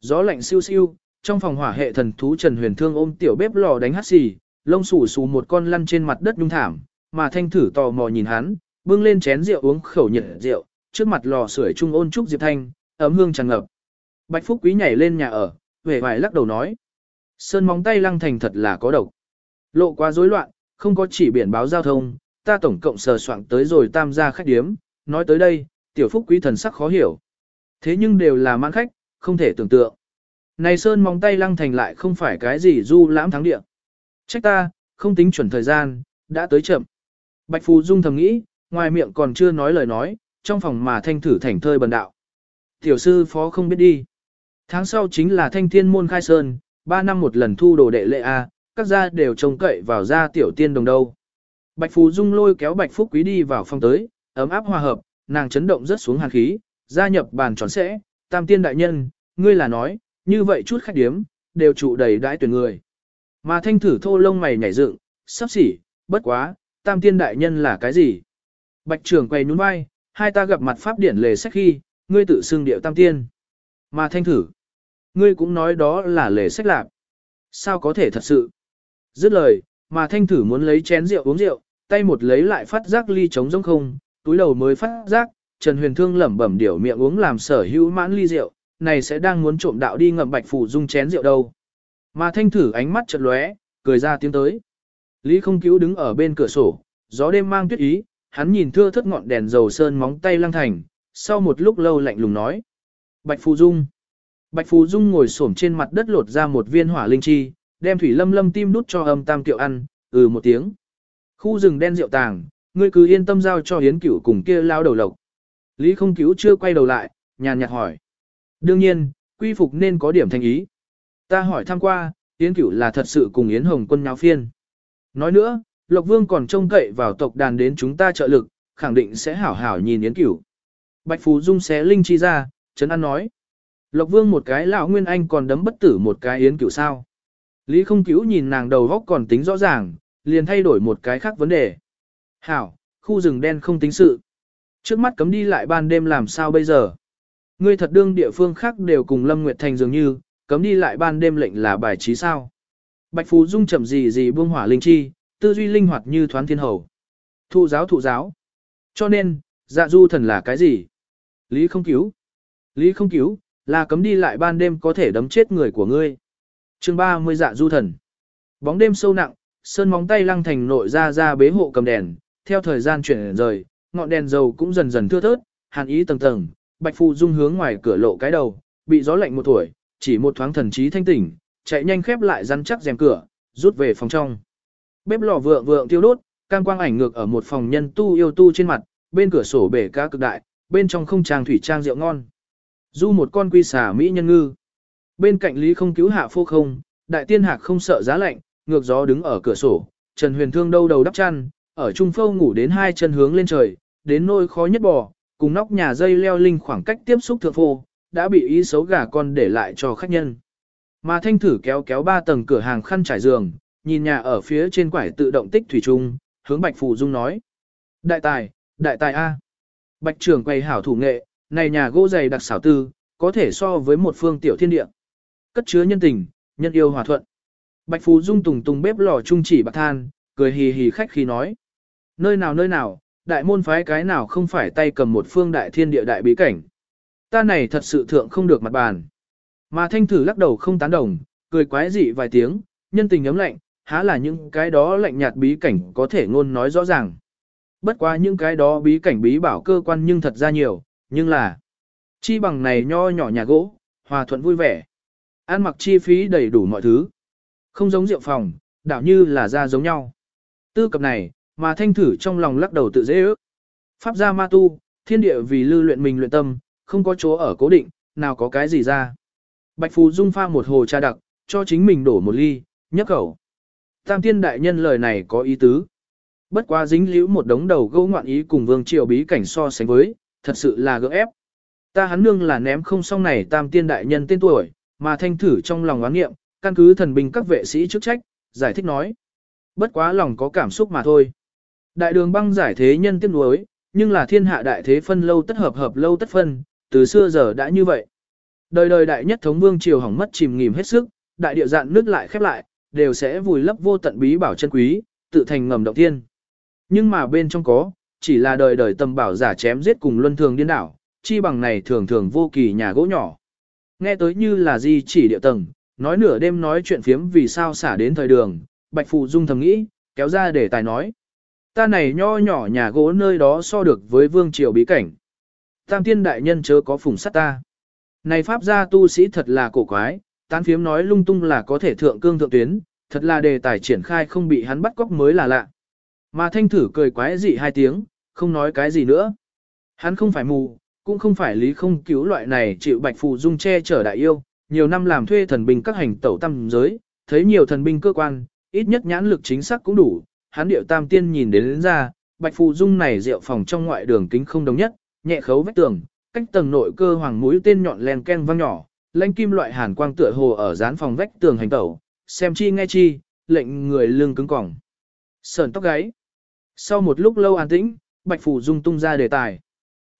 S1: Gió lạnh siêu siêu, trong phòng hỏa hệ thần thú Trần Huyền Thương ôm tiểu bếp lò đánh hắt xì, lông xù xù một con lăn trên mặt đất nhung thảm, mà thanh thử tò mò nhìn hắn, bưng lên chén rượu uống khẩu nhiệt rượu, trước mặt lò sưởi trung ôn trúc diệp thanh, ấm hương tràn ngập. Bạch Phúc Quý nhảy lên nhà ở, vẻ vải lắc đầu nói. Sơn móng tay lăng thành thật là có độc. Lộ quá rối loạn, không có chỉ biển báo giao thông, ta tổng cộng sờ soạn tới rồi tam gia khách điếm, nói tới đây, tiểu phúc quý thần sắc khó hiểu. Thế nhưng đều là mãn khách, không thể tưởng tượng. Này sơn móng tay lăng thành lại không phải cái gì du lãm thắng địa. Trách ta, không tính chuẩn thời gian, đã tới chậm. Bạch Phù Dung thầm nghĩ, ngoài miệng còn chưa nói lời nói, trong phòng mà thanh thử thành thơi bần đạo. Tiểu sư phó không biết đi. Tháng sau chính là thanh thiên môn khai sơn, 3 năm một lần thu đồ đệ lệ A, các gia đều trông cậy vào gia tiểu tiên đồng đâu. Bạch Phù Dung lôi kéo Bạch Phúc Quý đi vào phòng tới, ấm áp hòa hợp, nàng chấn động rất xuống hàn khí, gia nhập bàn tròn sẽ, tam tiên đại nhân, ngươi là nói, như vậy chút khách điếm, đều trụ đầy đãi tuyển người. Mà thanh thử thô lông mày nhảy dựng, sắp xỉ, bất quá, tam tiên đại nhân là cái gì? Bạch trưởng quay nhún vai, hai ta gặp mặt pháp điển lề sách khi, ngươi tự xưng điệu tam tiên. Mà thanh thử, ngươi cũng nói đó là lề sách lạc. Sao có thể thật sự? Dứt lời, mà thanh thử muốn lấy chén rượu uống rượu, tay một lấy lại phát giác ly trống rỗng không, túi đầu mới phát giác, Trần Huyền Thương lẩm bẩm điểu miệng uống làm sở hữu mãn ly rượu, này sẽ đang muốn trộm đạo đi ngậm bạch phủ dung chén rượu đâu. Mà thanh thử ánh mắt chợt lóe, cười ra tiếng tới. Lý không cứu đứng ở bên cửa sổ, gió đêm mang tuyết ý, hắn nhìn thưa thất ngọn đèn dầu sơn móng tay lăng thành, sau một lúc lâu lạnh lùng nói. Bạch Phù Dung. Bạch Phù Dung ngồi xổm trên mặt đất lột ra một viên hỏa linh chi, đem thủy lâm lâm tim đút cho âm tam tiệu ăn, ừ một tiếng. Khu rừng đen rượu tàng, ngươi cứ yên tâm giao cho hiến cửu cùng kia lao đầu lộc. Lý không cứu chưa quay đầu lại, nhàn nhạt hỏi. Đương nhiên, quy phục nên có điểm thành ý. Ta hỏi thăm qua, Yến Cửu là thật sự cùng Yến Hồng quân nháo phiên. Nói nữa, Lộc Vương còn trông cậy vào tộc đàn đến chúng ta trợ lực, khẳng định sẽ hảo hảo nhìn Yến Cửu. Bạch Phú Dung xé linh chi ra, Trấn An nói. Lộc Vương một cái lão Nguyên Anh còn đấm bất tử một cái Yến Cửu sao. Lý không cứu nhìn nàng đầu góc còn tính rõ ràng, liền thay đổi một cái khác vấn đề. Hảo, khu rừng đen không tính sự. Trước mắt cấm đi lại ban đêm làm sao bây giờ? Ngươi thật đương địa phương khác đều cùng Lâm Nguyệt Thành dường như, cấm đi lại ban đêm lệnh là bài trí sao. Bạch Phú Dung chậm gì gì buông hỏa linh chi, tư duy linh hoạt như thoán thiên hầu. Thụ giáo thụ giáo. Cho nên, dạ du thần là cái gì? Lý không cứu. Lý không cứu, là cấm đi lại ban đêm có thể đấm chết người của ngươi. chương 30 dạ du thần. Bóng đêm sâu nặng, sơn móng tay lăng thành nội ra ra bế hộ cầm đèn, theo thời gian chuyển rời, ngọn đèn dầu cũng dần dần thưa thớt, hàn ý tầng tầng, bạch phù dung hướng ngoài cửa lộ cái đầu, bị gió lạnh một tuổi, chỉ một thoáng thần trí thanh tỉnh, chạy nhanh khép lại rắn chắc rèm cửa, rút về phòng trong. Bếp lò vượng vượng tiêu đốt, cam quang ảnh ngược ở một phòng nhân tu yêu tu trên mặt, bên cửa sổ bể cá cực đại, bên trong không trang thủy trang rượu ngon. Du một con quy xà mỹ nhân ngư. Bên cạnh Lý không cứu hạ phô không, đại tiên hạc không sợ giá lạnh, ngược gió đứng ở cửa sổ, Trần Huyền Thương đâu đầu đắp chăn, ở trung phâu ngủ đến hai chân hướng lên trời, đến nôi khó nhất bò, cùng nóc nhà dây leo linh khoảng cách tiếp xúc thượng phô, đã bị ý xấu gà con để lại cho khách nhân. Mà thanh thử kéo kéo ba tầng cửa hàng khăn trải giường, nhìn nhà ở phía trên quải tự động tích thủy trung, hướng Bạch Phù Dung nói. Đại tài, đại tài A. Bạch trưởng quay hảo thủ nghệ, này nhà gỗ dày đặc xảo tư, có thể so với một phương tiểu thiên địa. Cất chứa nhân tình, nhân yêu hòa thuận. Bạch Phù Dung tùng tùng bếp lò trung chỉ bạc than, cười hì hì khách khi nói. Nơi nào nơi nào, đại môn phái cái nào không phải tay cầm một phương đại thiên địa đại bí cảnh. Ta này thật sự thượng không được mặt bàn. Mà thanh thử lắc đầu không tán đồng, cười quái dị vài tiếng, nhân tình ấm lạnh, há là những cái đó lạnh nhạt bí cảnh có thể ngôn nói rõ ràng. Bất quá những cái đó bí cảnh bí bảo cơ quan nhưng thật ra nhiều, nhưng là chi bằng này nho nhỏ nhà gỗ, hòa thuận vui vẻ. Ăn mặc chi phí đầy đủ mọi thứ. Không giống rượu phòng, đảo như là ra giống nhau. Tư cập này, mà thanh thử trong lòng lắc đầu tự dễ ước. Pháp gia ma tu, thiên địa vì lưu luyện mình luyện tâm, không có chỗ ở cố định, nào có cái gì ra. Bạch Phù Dung pha một hồ trà đặc, cho chính mình đổ một ly, nhấp khẩu. Tam tiên đại nhân lời này có ý tứ. Bất quá dính liễu một đống đầu gấu ngoạn ý cùng vương triều bí cảnh so sánh với, thật sự là gỡ ép. Ta hắn nương là ném không xong này tam tiên đại nhân tên tuổi, mà thanh thử trong lòng oán nghiệm, căn cứ thần binh các vệ sĩ chức trách, giải thích nói. Bất quá lòng có cảm xúc mà thôi. Đại đường băng giải thế nhân tiếc nuối, nhưng là thiên hạ đại thế phân lâu tất hợp hợp lâu tất phân, từ xưa giờ đã như vậy. Đời đời đại nhất thống vương triều hỏng mất chìm nghỉm hết sức, đại địa dạn nước lại khép lại, đều sẽ vùi lấp vô tận bí bảo chân quý, tự thành ngầm động thiên. Nhưng mà bên trong có, chỉ là đời đời tầm bảo giả chém giết cùng luân thường điên đảo, chi bằng này thường thường vô kỳ nhà gỗ nhỏ. Nghe tới như là gì chỉ địa tầng, nói nửa đêm nói chuyện phiếm vì sao xả đến thời đường, Bạch Phụ Dung thầm nghĩ, kéo ra để tài nói. Ta này nho nhỏ nhà gỗ nơi đó so được với vương triều bí cảnh. Tam tiên đại nhân chớ có phùng sắt ta. Này pháp gia tu sĩ thật là cổ quái, tán phiếm nói lung tung là có thể thượng cương thượng tuyến, thật là đề tài triển khai không bị hắn bắt cóc mới là lạ. Mà thanh thử cười quái dị hai tiếng, không nói cái gì nữa. Hắn không phải mù, cũng không phải lý không cứu loại này chịu bạch phù dung che chở đại yêu, nhiều năm làm thuê thần binh các hành tẩu tâm giới, thấy nhiều thần binh cơ quan, ít nhất nhãn lực chính xác cũng đủ, hắn điệu tam tiên nhìn đến, đến ra, bạch phù dung này rượu phòng trong ngoại đường kính không đồng nhất, nhẹ khấu vách tường, cách tầng nội cơ hoàng mũi tên nhọn len ken vang nhỏ, lãnh kim loại hàn quang tựa hồ ở dán phòng vách tường hành tẩu, xem chi nghe chi, lệnh người lưng cứng cỏng. Sờn tóc gáy. Sau một lúc lâu an tĩnh, Bạch phù Dung tung ra đề tài.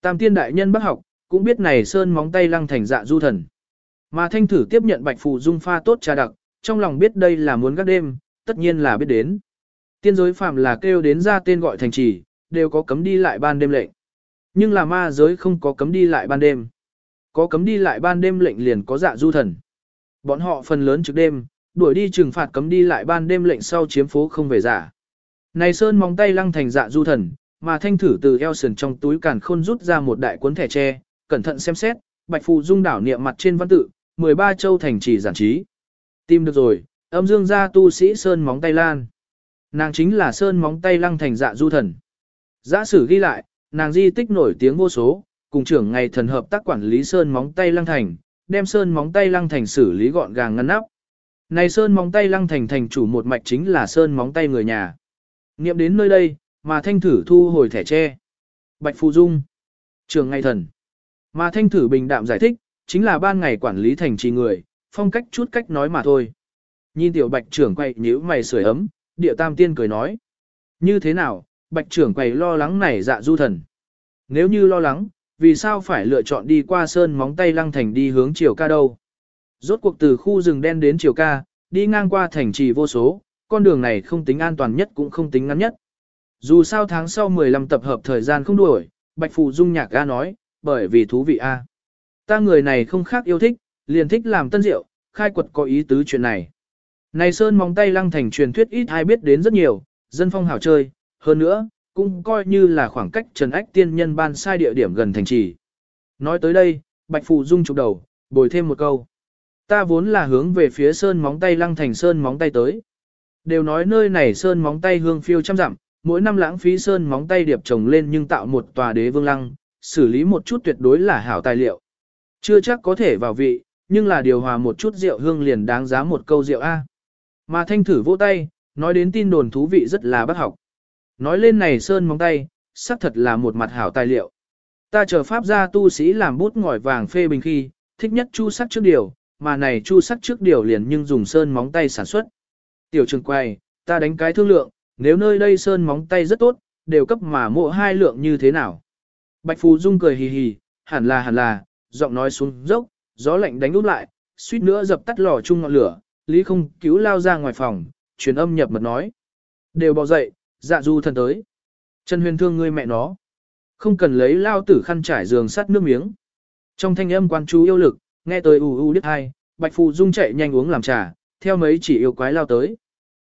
S1: Tam tiên đại nhân bác học, cũng biết này sơn móng tay lăng thành dạ du thần. Mà thanh thử tiếp nhận Bạch phù Dung pha tốt trà đặc, trong lòng biết đây là muốn gác đêm, tất nhiên là biết đến. Tiên giới phạm là kêu đến ra tên gọi thành trì, đều có cấm đi lại ban đêm lệnh. Nhưng là ma giới không có cấm đi lại ban đêm. Có cấm đi lại ban đêm lệnh liền có dạ du thần. Bọn họ phần lớn trực đêm, đuổi đi trừng phạt cấm đi lại ban đêm lệnh sau chiếm phố không về giả. Này Sơn móng tay lăng thành dạ du thần, mà thanh thử từ eo sườn trong túi càn khôn rút ra một đại cuốn thẻ tre, cẩn thận xem xét, bạch phù dung đảo niệm mặt trên văn tự, 13 châu thành trì giản trí. Tìm được rồi, âm dương gia tu sĩ Sơn móng tay lan. Nàng chính là Sơn móng tay lăng thành dạ du thần. Giả sử ghi lại, nàng di tích nổi tiếng vô số, cùng trưởng ngày thần hợp tác quản lý Sơn móng tay lăng thành, đem Sơn móng tay lăng thành xử lý gọn gàng ngăn nắp. Này Sơn móng tay lăng thành thành chủ một mạch chính là Sơn móng tay người nhà. Nghiệm đến nơi đây, mà thanh thử thu hồi thẻ tre. Bạch Phù Dung. Trường ngày thần. Mà thanh thử bình đạm giải thích, chính là ban ngày quản lý thành trì người, phong cách chút cách nói mà thôi. Nhìn tiểu bạch trưởng quay nhíu mày sưởi ấm, địa tam tiên cười nói. Như thế nào, bạch trưởng quầy lo lắng này dạ du thần. Nếu như lo lắng, vì sao phải lựa chọn đi qua sơn móng tay lăng thành đi hướng chiều ca đâu? Rốt cuộc từ khu rừng đen đến chiều ca, đi ngang qua thành trì vô số, con đường này không tính an toàn nhất cũng không tính ngắn nhất. Dù sao tháng sau 15 tập hợp thời gian không đuổi, Bạch Phù Dung nhạc ga nói, bởi vì thú vị a. Ta người này không khác yêu thích, liền thích làm tân rượu, khai quật có ý tứ chuyện này. Này Sơn móng tay lăng thành truyền thuyết ít ai biết đến rất nhiều, dân phong hảo chơi, hơn nữa, cũng coi như là khoảng cách Trần Ách tiên nhân ban sai địa điểm gần thành trì. Nói tới đây, Bạch Phù Dung chụp đầu, bồi thêm một câu. Ta vốn là hướng về phía Sơn móng tay lăng thành Sơn móng tay tới. Đều nói nơi này Sơn móng tay hương phiêu trăm dặm, mỗi năm lãng phí Sơn móng tay điệp trồng lên nhưng tạo một tòa đế vương lăng, xử lý một chút tuyệt đối là hảo tài liệu. Chưa chắc có thể vào vị, nhưng là điều hòa một chút rượu hương liền đáng giá một câu rượu A. Mà thanh thử vỗ tay, nói đến tin đồn thú vị rất là bác học. Nói lên này sơn móng tay, xác thật là một mặt hảo tài liệu. Ta chờ pháp gia tu sĩ làm bút ngòi vàng phê bình khi, thích nhất chu sắc trước điều, mà này chu sắc trước điều liền nhưng dùng sơn móng tay sản xuất. Tiểu trường quay, ta đánh cái thương lượng, nếu nơi đây sơn móng tay rất tốt, đều cấp mà mộ hai lượng như thế nào. Bạch Phù Dung cười hì hì, hẳn là hẳn là, giọng nói xuống dốc, gió lạnh đánh úp lại, suýt nữa dập tắt lò chung ngọn lửa, Lý không cứu lao ra ngoài phòng, truyền âm nhập mật nói. Đều bỏ dậy, dạ du thần tới. Trần huyền thương ngươi mẹ nó. Không cần lấy lao tử khăn trải giường sắt nước miếng. Trong thanh âm quan chú yêu lực, nghe tới ù ù đứt hai, Bạch Phù Dung chạy nhanh uống làm trà, theo mấy chỉ yêu quái lao tới.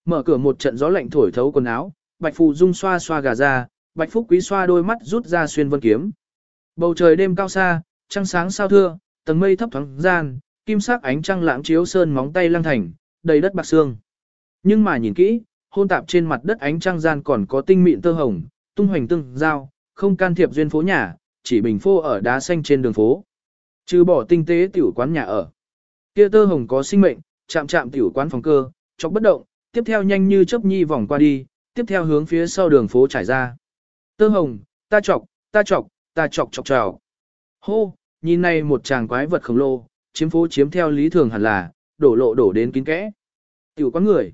S1: Mở cửa một trận gió lạnh thổi thấu quần áo, Bạch Phù Dung xoa xoa gà ra, Bạch Phúc Quý xoa đôi mắt rút ra xuyên vân kiếm. Bầu trời đêm cao xa, trăng sáng sao thưa, tầng mây thấp thoáng gian, kim sắc ánh trăng lãng chiếu sơn móng tay lăng thành, đầy đất bạc xương. Nhưng mà nhìn kỹ, hôn tạp trên mặt đất ánh trăng gian còn có tinh mịn tơ hồng, tung hoành tương giao, không can thiệp duyên phố nhà, chỉ bình phô ở đá xanh trên đường phố. Trừ bỏ tinh tế tiểu quán nhà ở. Kia tơ hồng có sinh mệnh, chạm chạm tiểu quán phòng cơ, chọc bất động, tiếp theo nhanh như chớp nhi vòng qua đi, tiếp theo hướng phía sau đường phố trải ra. Tơ hồng, ta chọc, ta chọc, ta chọc chọc chào. Hô, nhìn này một chàng quái vật khổng lồ, chiếm phố chiếm theo lý thường hẳn là, đổ lộ đổ đến kín kẽ. Tiểu quán người.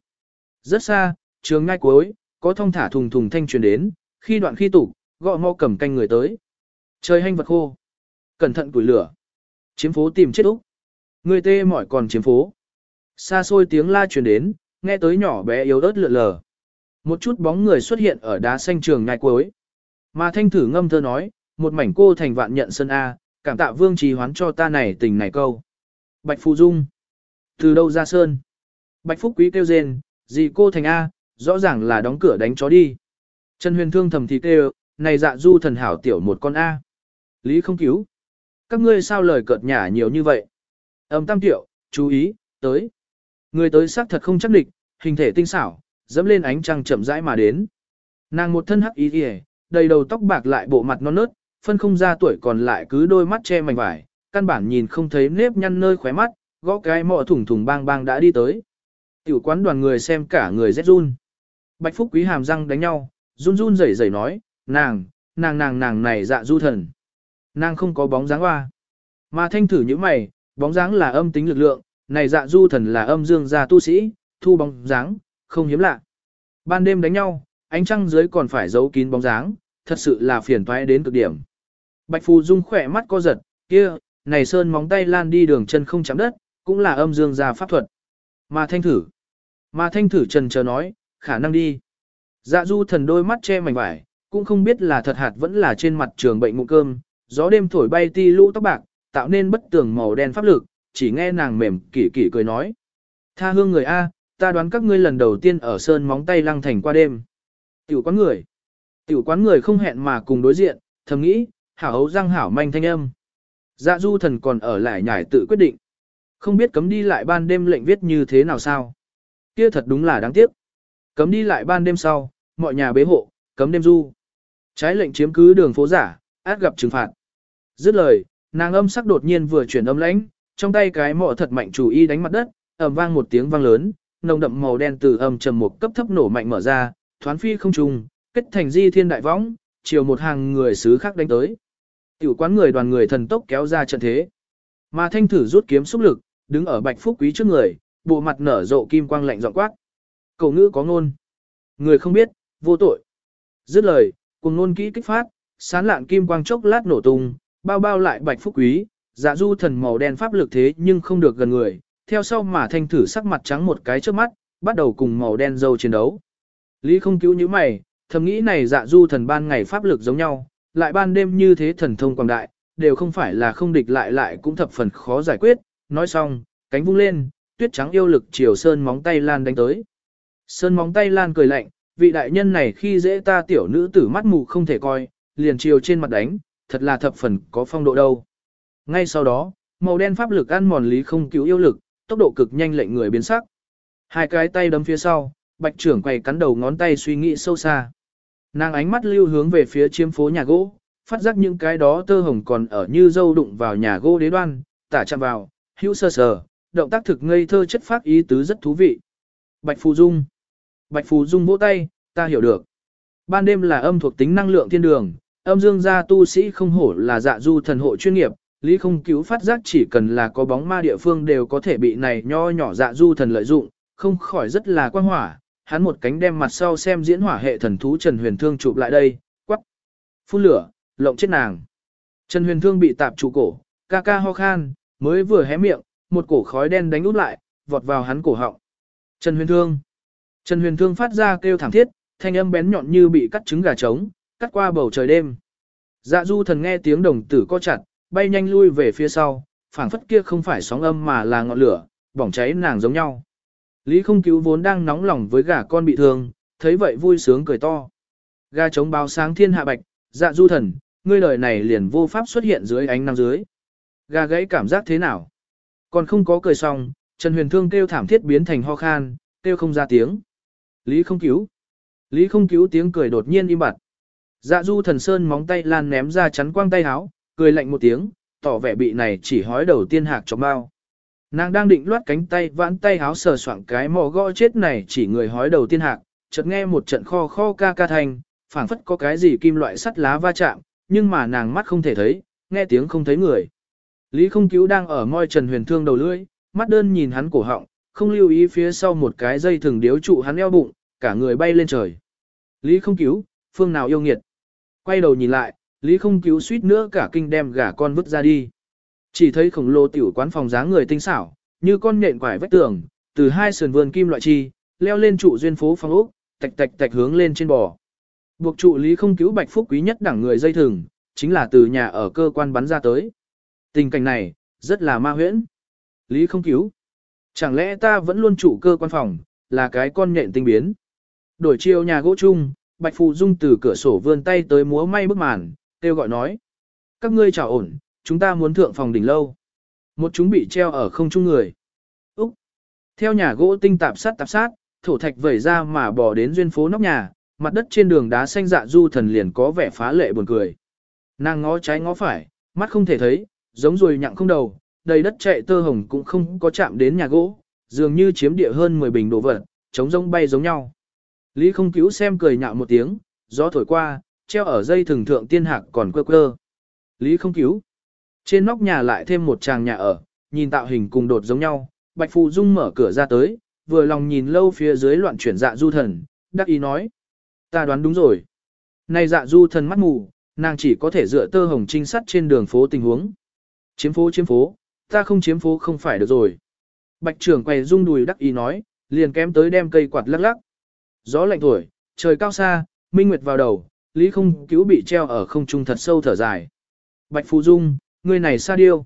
S1: Rất xa, trường ngay cuối, có thông thả thùng thùng thanh truyền đến, khi đoạn khi tủ, gõ mau cầm canh người tới. Trời hanh vật khô. Cẩn thận củi lửa. Chiếm phố tìm chết úc. Người tê mỏi còn chiếm phố. Xa xôi tiếng la truyền đến, nghe tới nhỏ bé yếu ớt lượn lờ. Một chút bóng người xuất hiện ở đá xanh trường ngay cuối. Mà thanh thử ngâm thơ nói, một mảnh cô thành vạn nhận sân A, cảm tạ vương trì hoán cho ta này tình này câu. Bạch Phù Dung. Từ đâu ra sơn? Bạch Phúc Quý kêu rên, gì cô thành A, rõ ràng là đóng cửa đánh chó đi. Trần huyền thương thầm thì kêu, này dạ du thần hảo tiểu một con A. Lý không cứu. Các ngươi sao lời cợt nhả nhiều như vậy? Âm tam tiểu, chú ý, tới. Người tới xác thật không chắc địch, hình thể tinh xảo, dẫm lên ánh trăng chậm rãi mà đến. Nàng một thân hắc ý kìa, đầy đầu tóc bạc lại bộ mặt non nớt, phân không ra tuổi còn lại cứ đôi mắt che mảnh vải, căn bản nhìn không thấy nếp nhăn nơi khóe mắt, gõ cái mọ thủng thủng bang bang đã đi tới. Tiểu quán đoàn người xem cả người rét run. Bạch Phúc Quý hàm răng đánh nhau, run run rẩy rẩy nói, nàng, nàng nàng nàng này dạ du thần. Nàng không có bóng dáng hoa. Mà thanh thử như mày, bóng dáng là âm tính lực lượng, này dạ du thần là âm dương gia tu sĩ, thu bóng dáng, không hiếm lạ. Ban đêm đánh nhau, ánh trăng dưới còn phải giấu kín bóng dáng, thật sự là phiền toái đến cực điểm. Bạch Phù Dung khỏe mắt co giật, kia, này sơn móng tay lan đi đường chân không chạm đất, cũng là âm dương gia pháp thuật. Mà thanh thử, mà thanh thử trần chờ nói, khả năng đi. Dạ du thần đôi mắt che mảnh vải, cũng không biết là thật hạt vẫn là trên mặt trường bệnh ngụ cơm, gió đêm thổi bay ti lũ tóc bạc, tạo nên bất tường màu đen pháp lực, chỉ nghe nàng mềm kỷ kỷ cười nói. Tha hương người A, ta đoán các ngươi lần đầu tiên ở sơn móng tay lăng thành qua đêm. Tiểu quán người. Tiểu quán người không hẹn mà cùng đối diện, thầm nghĩ, hảo hấu răng hảo manh thanh âm. Dạ du thần còn ở lại nhải tự quyết định. Không biết cấm đi lại ban đêm lệnh viết như thế nào sao. Kia thật đúng là đáng tiếc. Cấm đi lại ban đêm sau, mọi nhà bế hộ, cấm đêm du. Trái lệnh chiếm cứ đường phố giả, át gặp trừng phạt. Dứt lời, nàng âm sắc đột nhiên vừa chuyển âm lãnh, trong tay cái mỏ thật mạnh chủ y đánh mặt đất, ầm vang một tiếng vang lớn, nồng đậm màu đen từ âm trầm một cấp thấp nổ mạnh mở ra, thoán phi không trùng, kết thành di thiên đại võng, chiều một hàng người xứ khác đánh tới. Tiểu quán người đoàn người thần tốc kéo ra trận thế. Mà thanh thử rút kiếm xúc lực, đứng ở bạch phúc quý trước người, bộ mặt nở rộ kim quang lạnh giọng quát. Cầu ngữ có ngôn. Người không biết, vô tội. Dứt lời, cùng ngôn kỹ kích phát, sán lạn kim quang chốc lát nổ tung, bao bao lại bạch phúc quý, dạ du thần màu đen pháp lực thế nhưng không được gần người, theo sau mà thanh thử sắc mặt trắng một cái trước mắt, bắt đầu cùng màu đen dâu chiến đấu. Lý không cứu như mày, thầm nghĩ này dạ du thần ban ngày pháp lực giống nhau, lại ban đêm như thế thần thông quảng đại, đều không phải là không địch lại lại cũng thập phần khó giải quyết, nói xong, cánh vung lên, tuyết trắng yêu lực chiều sơn móng tay lan đánh tới. Sơn móng tay lan cười lạnh, vị đại nhân này khi dễ ta tiểu nữ tử mắt mù không thể coi, liền chiều trên mặt đánh, thật là thập phần có phong độ đâu. Ngay sau đó, màu đen pháp lực ăn mòn lý không cứu yêu lực, tốc độ cực nhanh lệnh người biến sắc. Hai cái tay đấm phía sau, bạch trưởng quầy cắn đầu ngón tay suy nghĩ sâu xa. Nàng ánh mắt lưu hướng về phía chiếm phố nhà gỗ, phát giác những cái đó tơ hồng còn ở như dâu đụng vào nhà gỗ đế đoan, tả chạm vào, hữu sơ sờ, động tác thực ngây thơ chất phát ý tứ rất thú vị. Bạch Phù Dung Bạch Phù Dung vỗ tay, ta hiểu được. Ban đêm là âm thuộc tính năng lượng thiên đường, âm dương gia tu sĩ không hổ là dạ du thần hộ chuyên nghiệp, lý không cứu phát giác chỉ cần là có bóng ma địa phương đều có thể bị này nho nhỏ dạ du thần lợi dụng, không khỏi rất là quan hỏa, hắn một cánh đem mặt sau xem diễn hỏa hệ thần thú Trần Huyền Thương chụp lại đây, quắc, phun lửa, lộng chết nàng. Trần Huyền Thương bị tạp trụ cổ, ca ca ho khan, mới vừa hé miệng, một cổ khói đen đánh út lại, vọt vào hắn cổ họng. Trần Huyền Thương. Trần Huyền Thương phát ra kêu thảm thiết, thanh âm bén nhọn như bị cắt trứng gà trống, cắt qua bầu trời đêm. Dạ Du thần nghe tiếng đồng tử co chặt, bay nhanh lui về phía sau, phảng phất kia không phải sóng âm mà là ngọn lửa, bỏng cháy nàng giống nhau. Lý không cứu vốn đang nóng lòng với gà con bị thương, thấy vậy vui sướng cười to. Gà trống báo sáng thiên hạ bạch, dạ du thần, ngươi lời này liền vô pháp xuất hiện dưới ánh nắng dưới. Gà gãy cảm giác thế nào? Còn không có cười xong, Trần Huyền Thương kêu thảm thiết biến thành ho khan, kêu không ra tiếng. Lý không cứu. Lý không cứu tiếng cười đột nhiên im bặt. Dạ du thần sơn móng tay lan ném ra chắn quang tay háo, cười lạnh một tiếng, tỏ vẻ bị này chỉ hói đầu tiên hạc cho bao. Nàng đang định loát cánh tay vãn tay háo sờ soạng cái mò gõ chết này chỉ người hói đầu tiên hạc, chợt nghe một trận kho kho ca ca thanh, phảng phất có cái gì kim loại sắt lá va chạm, nhưng mà nàng mắt không thể thấy, nghe tiếng không thấy người. Lý không cứu đang ở ngôi trần huyền thương đầu lưỡi, mắt đơn nhìn hắn cổ họng, không lưu ý phía sau một cái dây thừng điếu trụ hắn eo bụng, cả người bay lên trời. Lý không cứu, phương nào yêu nghiệt. Quay đầu nhìn lại, Lý không cứu suýt nữa cả kinh đem gà con vứt ra đi. Chỉ thấy khổng lồ tiểu quán phòng dáng người tinh xảo, như con nhện quải vách tường, từ hai sườn vườn kim loại chi, leo lên trụ duyên phố phong ốc, tạch tạch tạch hướng lên trên bò. Buộc trụ lý không cứu bạch phúc quý nhất đẳng người dây thừng, chính là từ nhà ở cơ quan bắn ra tới. Tình cảnh này, rất là ma huyễn. Lý không cứu. Chẳng lẽ ta vẫn luôn trụ cơ quan phòng, là cái con nhện tinh biến. Đổi chiều nhà gỗ chung, Bạch Phù Dung từ cửa sổ vươn tay tới múa may bức màn, kêu gọi nói. Các ngươi chào ổn, chúng ta muốn thượng phòng đỉnh lâu. Một chúng bị treo ở không trung người. Úc! Theo nhà gỗ tinh tạp sát tạp sát, thổ thạch vẩy ra mà bỏ đến duyên phố nóc nhà, mặt đất trên đường đá xanh dạ du thần liền có vẻ phá lệ buồn cười. Nàng ngó trái ngó phải, mắt không thể thấy, giống rồi nhặng không đầu, đầy đất chạy tơ hồng cũng không có chạm đến nhà gỗ, dường như chiếm địa hơn 10 bình đồ vật, chống rông bay giống nhau. Lý không cứu xem cười nhạo một tiếng, gió thổi qua, treo ở dây thường thượng tiên hạc còn quơ quơ. Lý không cứu. Trên nóc nhà lại thêm một chàng nhà ở, nhìn tạo hình cùng đột giống nhau, Bạch Phù Dung mở cửa ra tới, vừa lòng nhìn lâu phía dưới loạn chuyển dạ du thần, đắc ý nói. Ta đoán đúng rồi. Này dạ du thần mắt mù, nàng chỉ có thể dựa tơ hồng trinh sát trên đường phố tình huống. Chiếm phố chiếm phố, ta không chiếm phố không phải được rồi. Bạch trưởng quầy rung đùi đắc ý nói, liền kém tới đem cây quạt lắc lắc. Gió lạnh thổi, trời cao xa, minh nguyệt vào đầu, lý không cứu bị treo ở không trung thật sâu thở dài. Bạch Phù Dung, ngươi này xa điêu.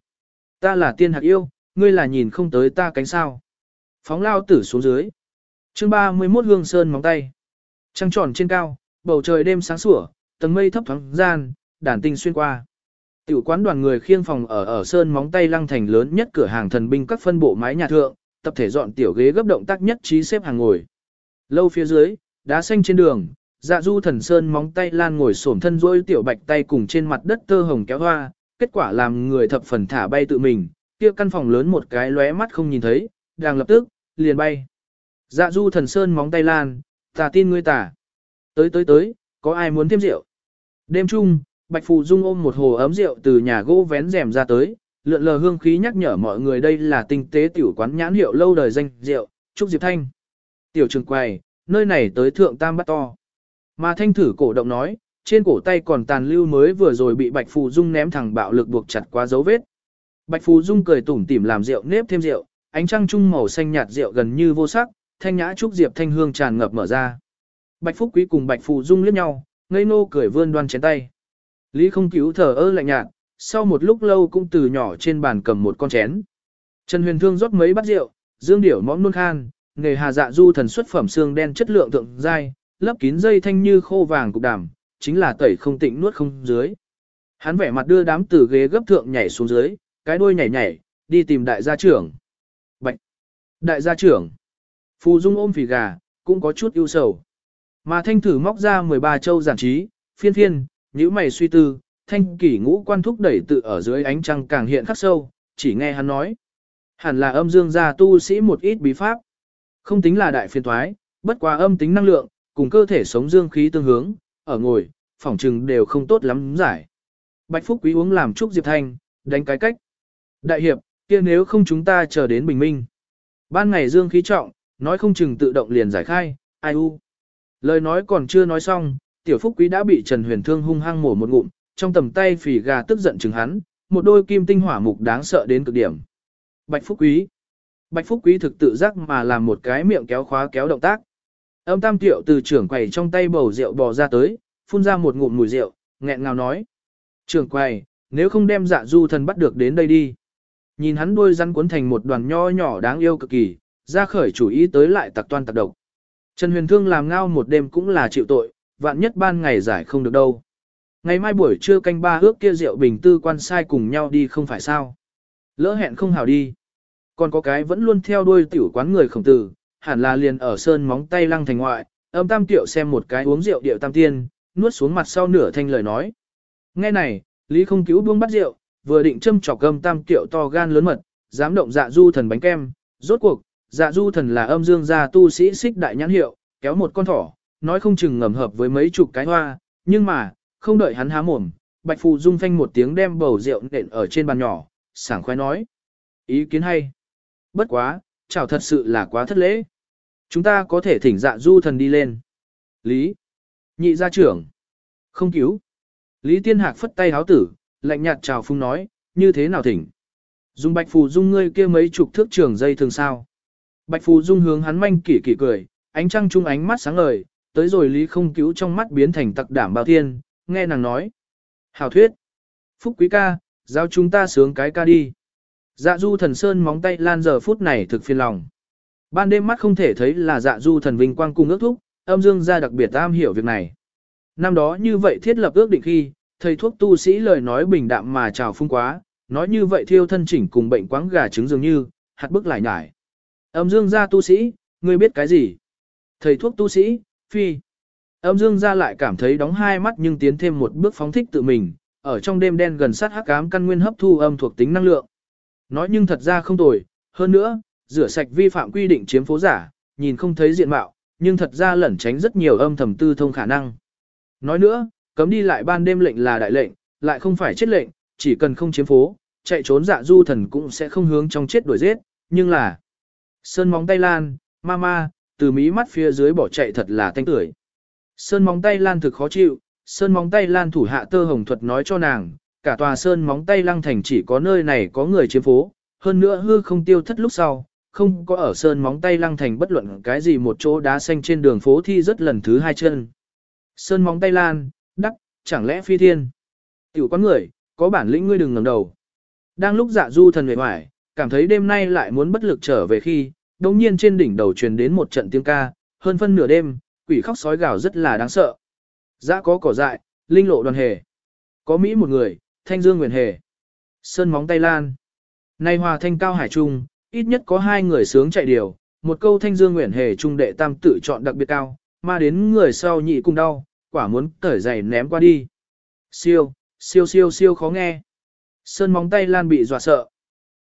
S1: Ta là tiên hạc yêu, ngươi là nhìn không tới ta cánh sao. Phóng lao tử xuống dưới. chương 31 gương sơn móng tay. Trăng tròn trên cao, bầu trời đêm sáng sủa, tầng mây thấp thoáng gian, đàn tinh xuyên qua. Tiểu quán đoàn người khiêng phòng ở ở sơn móng tay lăng thành lớn nhất cửa hàng thần binh các phân bộ mái nhà thượng, tập thể dọn tiểu ghế gấp động tác nhất trí xếp hàng ngồi. Lâu phía dưới, đá xanh trên đường, dạ du thần sơn móng tay lan ngồi xổm thân rỗi tiểu bạch tay cùng trên mặt đất tơ hồng kéo hoa, kết quả làm người thập phần thả bay tự mình, kia căn phòng lớn một cái lóe mắt không nhìn thấy, đang lập tức, liền bay. Dạ du thần sơn móng tay lan, ta tin ngươi tả. Tới tới tới, có ai muốn thêm rượu? Đêm chung, Bạch Phù Dung ôm một hồ ấm rượu từ nhà gỗ vén rèm ra tới, lượn lờ hương khí nhắc nhở mọi người đây là tinh tế tiểu quán nhãn hiệu lâu đời danh rượu, Trúc Diệp Thanh. Tiểu trường quầy, nơi này tới thượng tam bắt to. Mà thanh thử cổ động nói, trên cổ tay còn tàn lưu mới vừa rồi bị Bạch Phù Dung ném thẳng bạo lực buộc chặt qua dấu vết. Bạch phù Dung cười tủm tỉm làm rượu nếp thêm rượu, ánh trăng trung màu xanh nhạt rượu gần như vô sắc, thanh nhã trúc diệp thanh hương tràn ngập mở ra. Bạch Phúc Quý cùng Bạch Phù Dung liếc nhau, ngây nô cười vươn đoan chén tay. Lý không cứu thở ơ lạnh nhạt, sau một lúc lâu cũng từ nhỏ trên bàn cầm một con chén. Trần Huyền Thương rót mấy bát rượu, dương điểu mõm nôn khan, nghề hà dạ du thần xuất phẩm xương đen chất lượng thượng giai, lấp kín dây thanh như khô vàng cục đàm, chính là tẩy không tịnh nuốt không dưới. Hắn vẻ mặt đưa đám từ ghế gấp thượng nhảy xuống dưới, cái đuôi nhảy nhảy, đi tìm đại gia trưởng. Bạch! Đại gia trưởng! Phù Dung ôm phì gà, cũng có chút ưu sầu. Mà thanh thử móc ra 13 châu giản trí, phiên phiên, nhíu mày suy tư, thanh kỷ ngũ quan thúc đẩy tự ở dưới ánh trăng càng hiện khắc sâu, chỉ nghe hắn nói. Hẳn là âm dương gia tu sĩ một ít bí pháp. Không tính là đại phiên thoái, bất quá âm tính năng lượng, cùng cơ thể sống dương khí tương hướng, ở ngồi, phỏng trừng đều không tốt lắm giải. Bạch Phúc Quý uống làm chúc Diệp Thanh, đánh cái cách. Đại hiệp, kia nếu không chúng ta chờ đến bình minh. Ban ngày dương khí trọng, nói không chừng tự động liền giải khai, ai u. Lời nói còn chưa nói xong, tiểu phúc quý đã bị Trần Huyền Thương hung hăng mổ một ngụm, trong tầm tay phỉ gà tức giận chừng hắn, một đôi kim tinh hỏa mục đáng sợ đến cực điểm. Bạch phúc quý. Bạch phúc quý thực tự giác mà làm một cái miệng kéo khóa kéo động tác. Âm tam tiệu từ trưởng quầy trong tay bầu rượu bò ra tới, phun ra một ngụm mùi rượu, nghẹn ngào nói. Trưởng quầy, nếu không đem dạ du thần bắt được đến đây đi. Nhìn hắn đuôi rắn cuốn thành một đoàn nho nhỏ đáng yêu cực kỳ, ra khởi chủ ý tới lại tặc toan tặc độc. Trần Huyền Thương làm ngao một đêm cũng là chịu tội, vạn nhất ban ngày giải không được đâu. Ngày mai buổi trưa canh ba ước kia rượu bình tư quan sai cùng nhau đi không phải sao. Lỡ hẹn không hảo đi. Còn có cái vẫn luôn theo đuôi tiểu quán người khổng tử, hẳn là liền ở sơn móng tay lăng thành ngoại, âm tam tiểu xem một cái uống rượu điệu tam tiên, nuốt xuống mặt sau nửa thanh lời nói. Nghe này, Lý không cứu buông bắt rượu, vừa định châm chọc âm tam tiểu to gan lớn mật, dám động dạ du thần bánh kem, rốt cuộc, dạ du thần là âm dương gia tu sĩ xích đại nhãn hiệu, kéo một con thỏ, nói không chừng ngầm hợp với mấy chục cái hoa, nhưng mà, không đợi hắn há mồm, Bạch Phù Dung phanh một tiếng đem bầu rượu nện ở trên bàn nhỏ, sảng khoái nói. Ý kiến hay. Bất quá, chào thật sự là quá thất lễ. Chúng ta có thể thỉnh dạ du thần đi lên. Lý. Nhị gia trưởng. Không cứu. Lý Tiên Hạc phất tay háo tử, lạnh nhạt chào phung nói, như thế nào thỉnh. Dung Bạch Phù Dung ngươi kia mấy chục thước trường dây thường sao. Bạch Phù Dung hướng hắn manh kỷ kỷ cười, ánh trăng trung ánh mắt sáng ngời, tới rồi Lý không cứu trong mắt biến thành tặc đảm bao thiên, nghe nàng nói. Hảo thuyết. Phúc quý ca, giao chúng ta sướng cái ca đi. Dạ du thần sơn móng tay lan giờ phút này thực phiền lòng. Ban đêm mắt không thể thấy là dạ du thần vinh quang cung ước thúc, âm dương ra đặc biệt am hiểu việc này. Năm đó như vậy thiết lập ước định khi, thầy thuốc tu sĩ lời nói bình đạm mà trào phung quá, nói như vậy thiêu thân chỉnh cùng bệnh quáng gà trứng dường như, hạt bức lại nhải. Âm dương gia tu sĩ, ngươi biết cái gì? Thầy thuốc tu sĩ, phi. Âm dương gia lại cảm thấy đóng hai mắt nhưng tiến thêm một bước phóng thích tự mình, ở trong đêm đen gần sát hắc ám căn nguyên hấp thu âm thuộc tính năng lượng. Nói nhưng thật ra không tồi, hơn nữa, rửa sạch vi phạm quy định chiếm phố giả, nhìn không thấy diện mạo, nhưng thật ra lẩn tránh rất nhiều âm thầm tư thông khả năng. Nói nữa, cấm đi lại ban đêm lệnh là đại lệnh, lại không phải chết lệnh, chỉ cần không chiếm phố, chạy trốn dạ du thần cũng sẽ không hướng trong chết đuổi giết, nhưng là Sơn móng tay lan, ma ma, từ mí mắt phía dưới bỏ chạy thật là thanh tưởi. Sơn móng tay lan thực khó chịu, sơn móng tay lan thủ hạ tơ hồng thuật nói cho nàng, cả tòa sơn móng tay lăng thành chỉ có nơi này có người chiếm phố, hơn nữa hư không tiêu thất lúc sau, không có ở sơn móng tay lăng thành bất luận cái gì một chỗ đá xanh trên đường phố thi rất lần thứ hai chân. Sơn móng tay lan, đắc, chẳng lẽ phi thiên. Tiểu quán người, có bản lĩnh ngươi đừng ngẩng đầu. Đang lúc dạ du thần về hoài, cảm thấy đêm nay lại muốn bất lực trở về khi, đồng nhiên trên đỉnh đầu truyền đến một trận tiếng ca, hơn phân nửa đêm, quỷ khóc sói gào rất là đáng sợ. Dã có cỏ dại, linh lộ đoàn hề. Có Mỹ một người, thanh dương nguyện hề. Sơn móng tay lan. Nay hòa thanh cao hải trung, ít nhất có hai người sướng chạy điều, một câu thanh dương nguyện hề trung đệ tam tự chọn đặc biệt cao, mà đến người sau nhị cùng đau, quả muốn cởi giày ném qua đi. Siêu, siêu siêu siêu khó nghe. Sơn móng tay lan bị dọa sợ.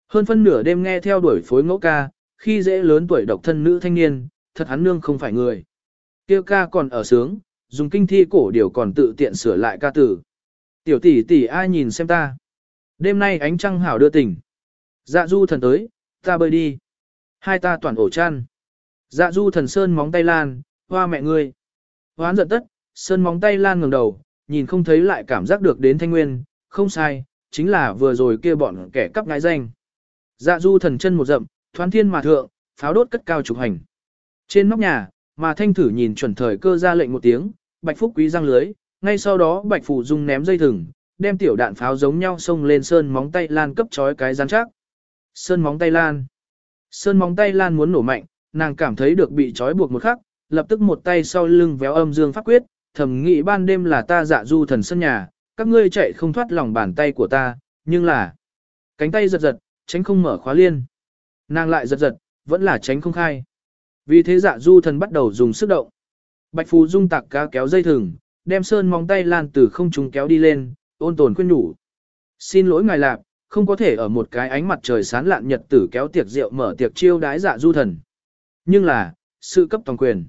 S1: Hơn phân nửa đêm nghe theo đuổi phối ngẫu ca, khi dễ lớn tuổi độc thân nữ thanh niên, thật hắn nương không phải người. Kêu ca còn ở sướng, dùng kinh thi cổ điều còn tự tiện sửa lại ca tử. Tiểu tỷ tỷ ai nhìn xem ta. Đêm nay ánh trăng hảo đưa tỉnh. Dạ du thần tới, ta bơi đi. Hai ta toàn ổ chăn. Dạ du thần sơn móng tay lan, hoa mẹ ngươi. Hoán giận tất, sơn móng tay lan ngẩng đầu, nhìn không thấy lại cảm giác được đến thanh nguyên, không sai, chính là vừa rồi kia bọn kẻ cắp ngái danh. Dạ du thần chân một dậm, thoán thiên mà thượng, pháo đốt cất cao trục hành. Trên nóc nhà, mà thanh thử nhìn chuẩn thời cơ ra lệnh một tiếng, bạch phúc quý răng lưới, ngay sau đó bạch phủ dung ném dây thừng, đem tiểu đạn pháo giống nhau xông lên sơn móng tay lan cấp chói cái rắn chắc. Sơn móng tay lan. Sơn móng tay lan muốn nổ mạnh, nàng cảm thấy được bị trói buộc một khắc, lập tức một tay sau lưng véo âm dương pháp quyết, thầm nghĩ ban đêm là ta dạ du thần sân nhà, các ngươi chạy không thoát lòng bàn tay của ta, nhưng là cánh tay giật giật, tránh không mở khóa liên. Nàng lại giật giật, vẫn là tránh không khai. Vì thế dạ du thần bắt đầu dùng sức động. Bạch Phù dung tạc cá kéo dây thừng, đem sơn móng tay lan từ không trung kéo đi lên, ôn tồn khuyên nhủ. Xin lỗi ngài lạp, không có thể ở một cái ánh mặt trời sáng lạn nhật tử kéo tiệc rượu mở tiệc chiêu đái dạ du thần. Nhưng là, sự cấp toàn quyền.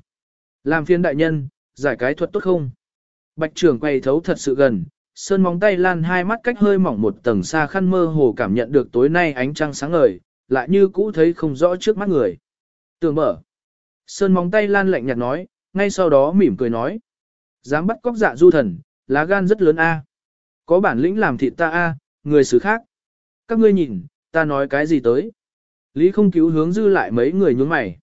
S1: Làm phiên đại nhân, giải cái thuật tốt không? Bạch trưởng quay thấu thật sự gần, sơn móng tay lan hai mắt cách hơi mỏng một tầng xa khăn mơ hồ cảm nhận được tối nay ánh trăng sáng ngời, lại như cũ thấy không rõ trước mắt người. Tường mở. Sơn móng tay lan lạnh nhạt nói, ngay sau đó mỉm cười nói. Dám bắt cóc dạ du thần, lá gan rất lớn a. Có bản lĩnh làm thịt ta a, người xứ khác. Các ngươi nhìn, ta nói cái gì tới. Lý không cứu hướng dư lại mấy người nhướng mày.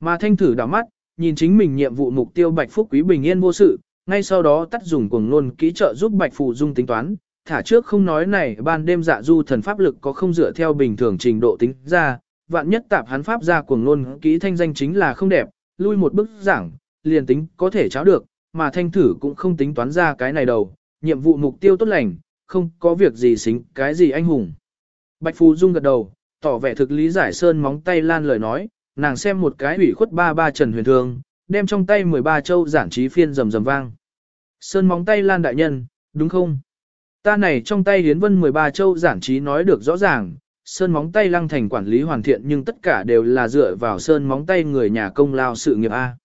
S1: Mà thanh thử đảo mắt, nhìn chính mình nhiệm vụ mục tiêu Bạch Phúc Quý bình yên vô sự, ngay sau đó tắt dùng cuồng nôn kỹ trợ giúp Bạch Phù Dung tính toán, thả trước không nói này ban đêm dạ du thần pháp lực có không dựa theo bình thường trình độ tính ra, vạn nhất tạp hắn pháp ra cuồng nôn kỹ thanh danh chính là không đẹp, lui một bước giảng, liền tính có thể cháo được, mà thanh thử cũng không tính toán ra cái này đầu, nhiệm vụ mục tiêu tốt lành, không có việc gì xính, cái gì anh hùng. Bạch Phù Dung gật đầu, tỏ vẻ thực lý giải sơn móng tay lan lời nói, nàng xem một cái ủy khuất ba ba trần huyền thương, đem trong tay 13 châu giản trí phiên rầm rầm vang. Sơn móng tay lan đại nhân, đúng không? Ta này trong tay hiến vân 13 châu giản trí nói được rõ ràng, sơn móng tay lăng thành quản lý hoàn thiện nhưng tất cả đều là dựa vào sơn móng tay người nhà công lao sự nghiệp A.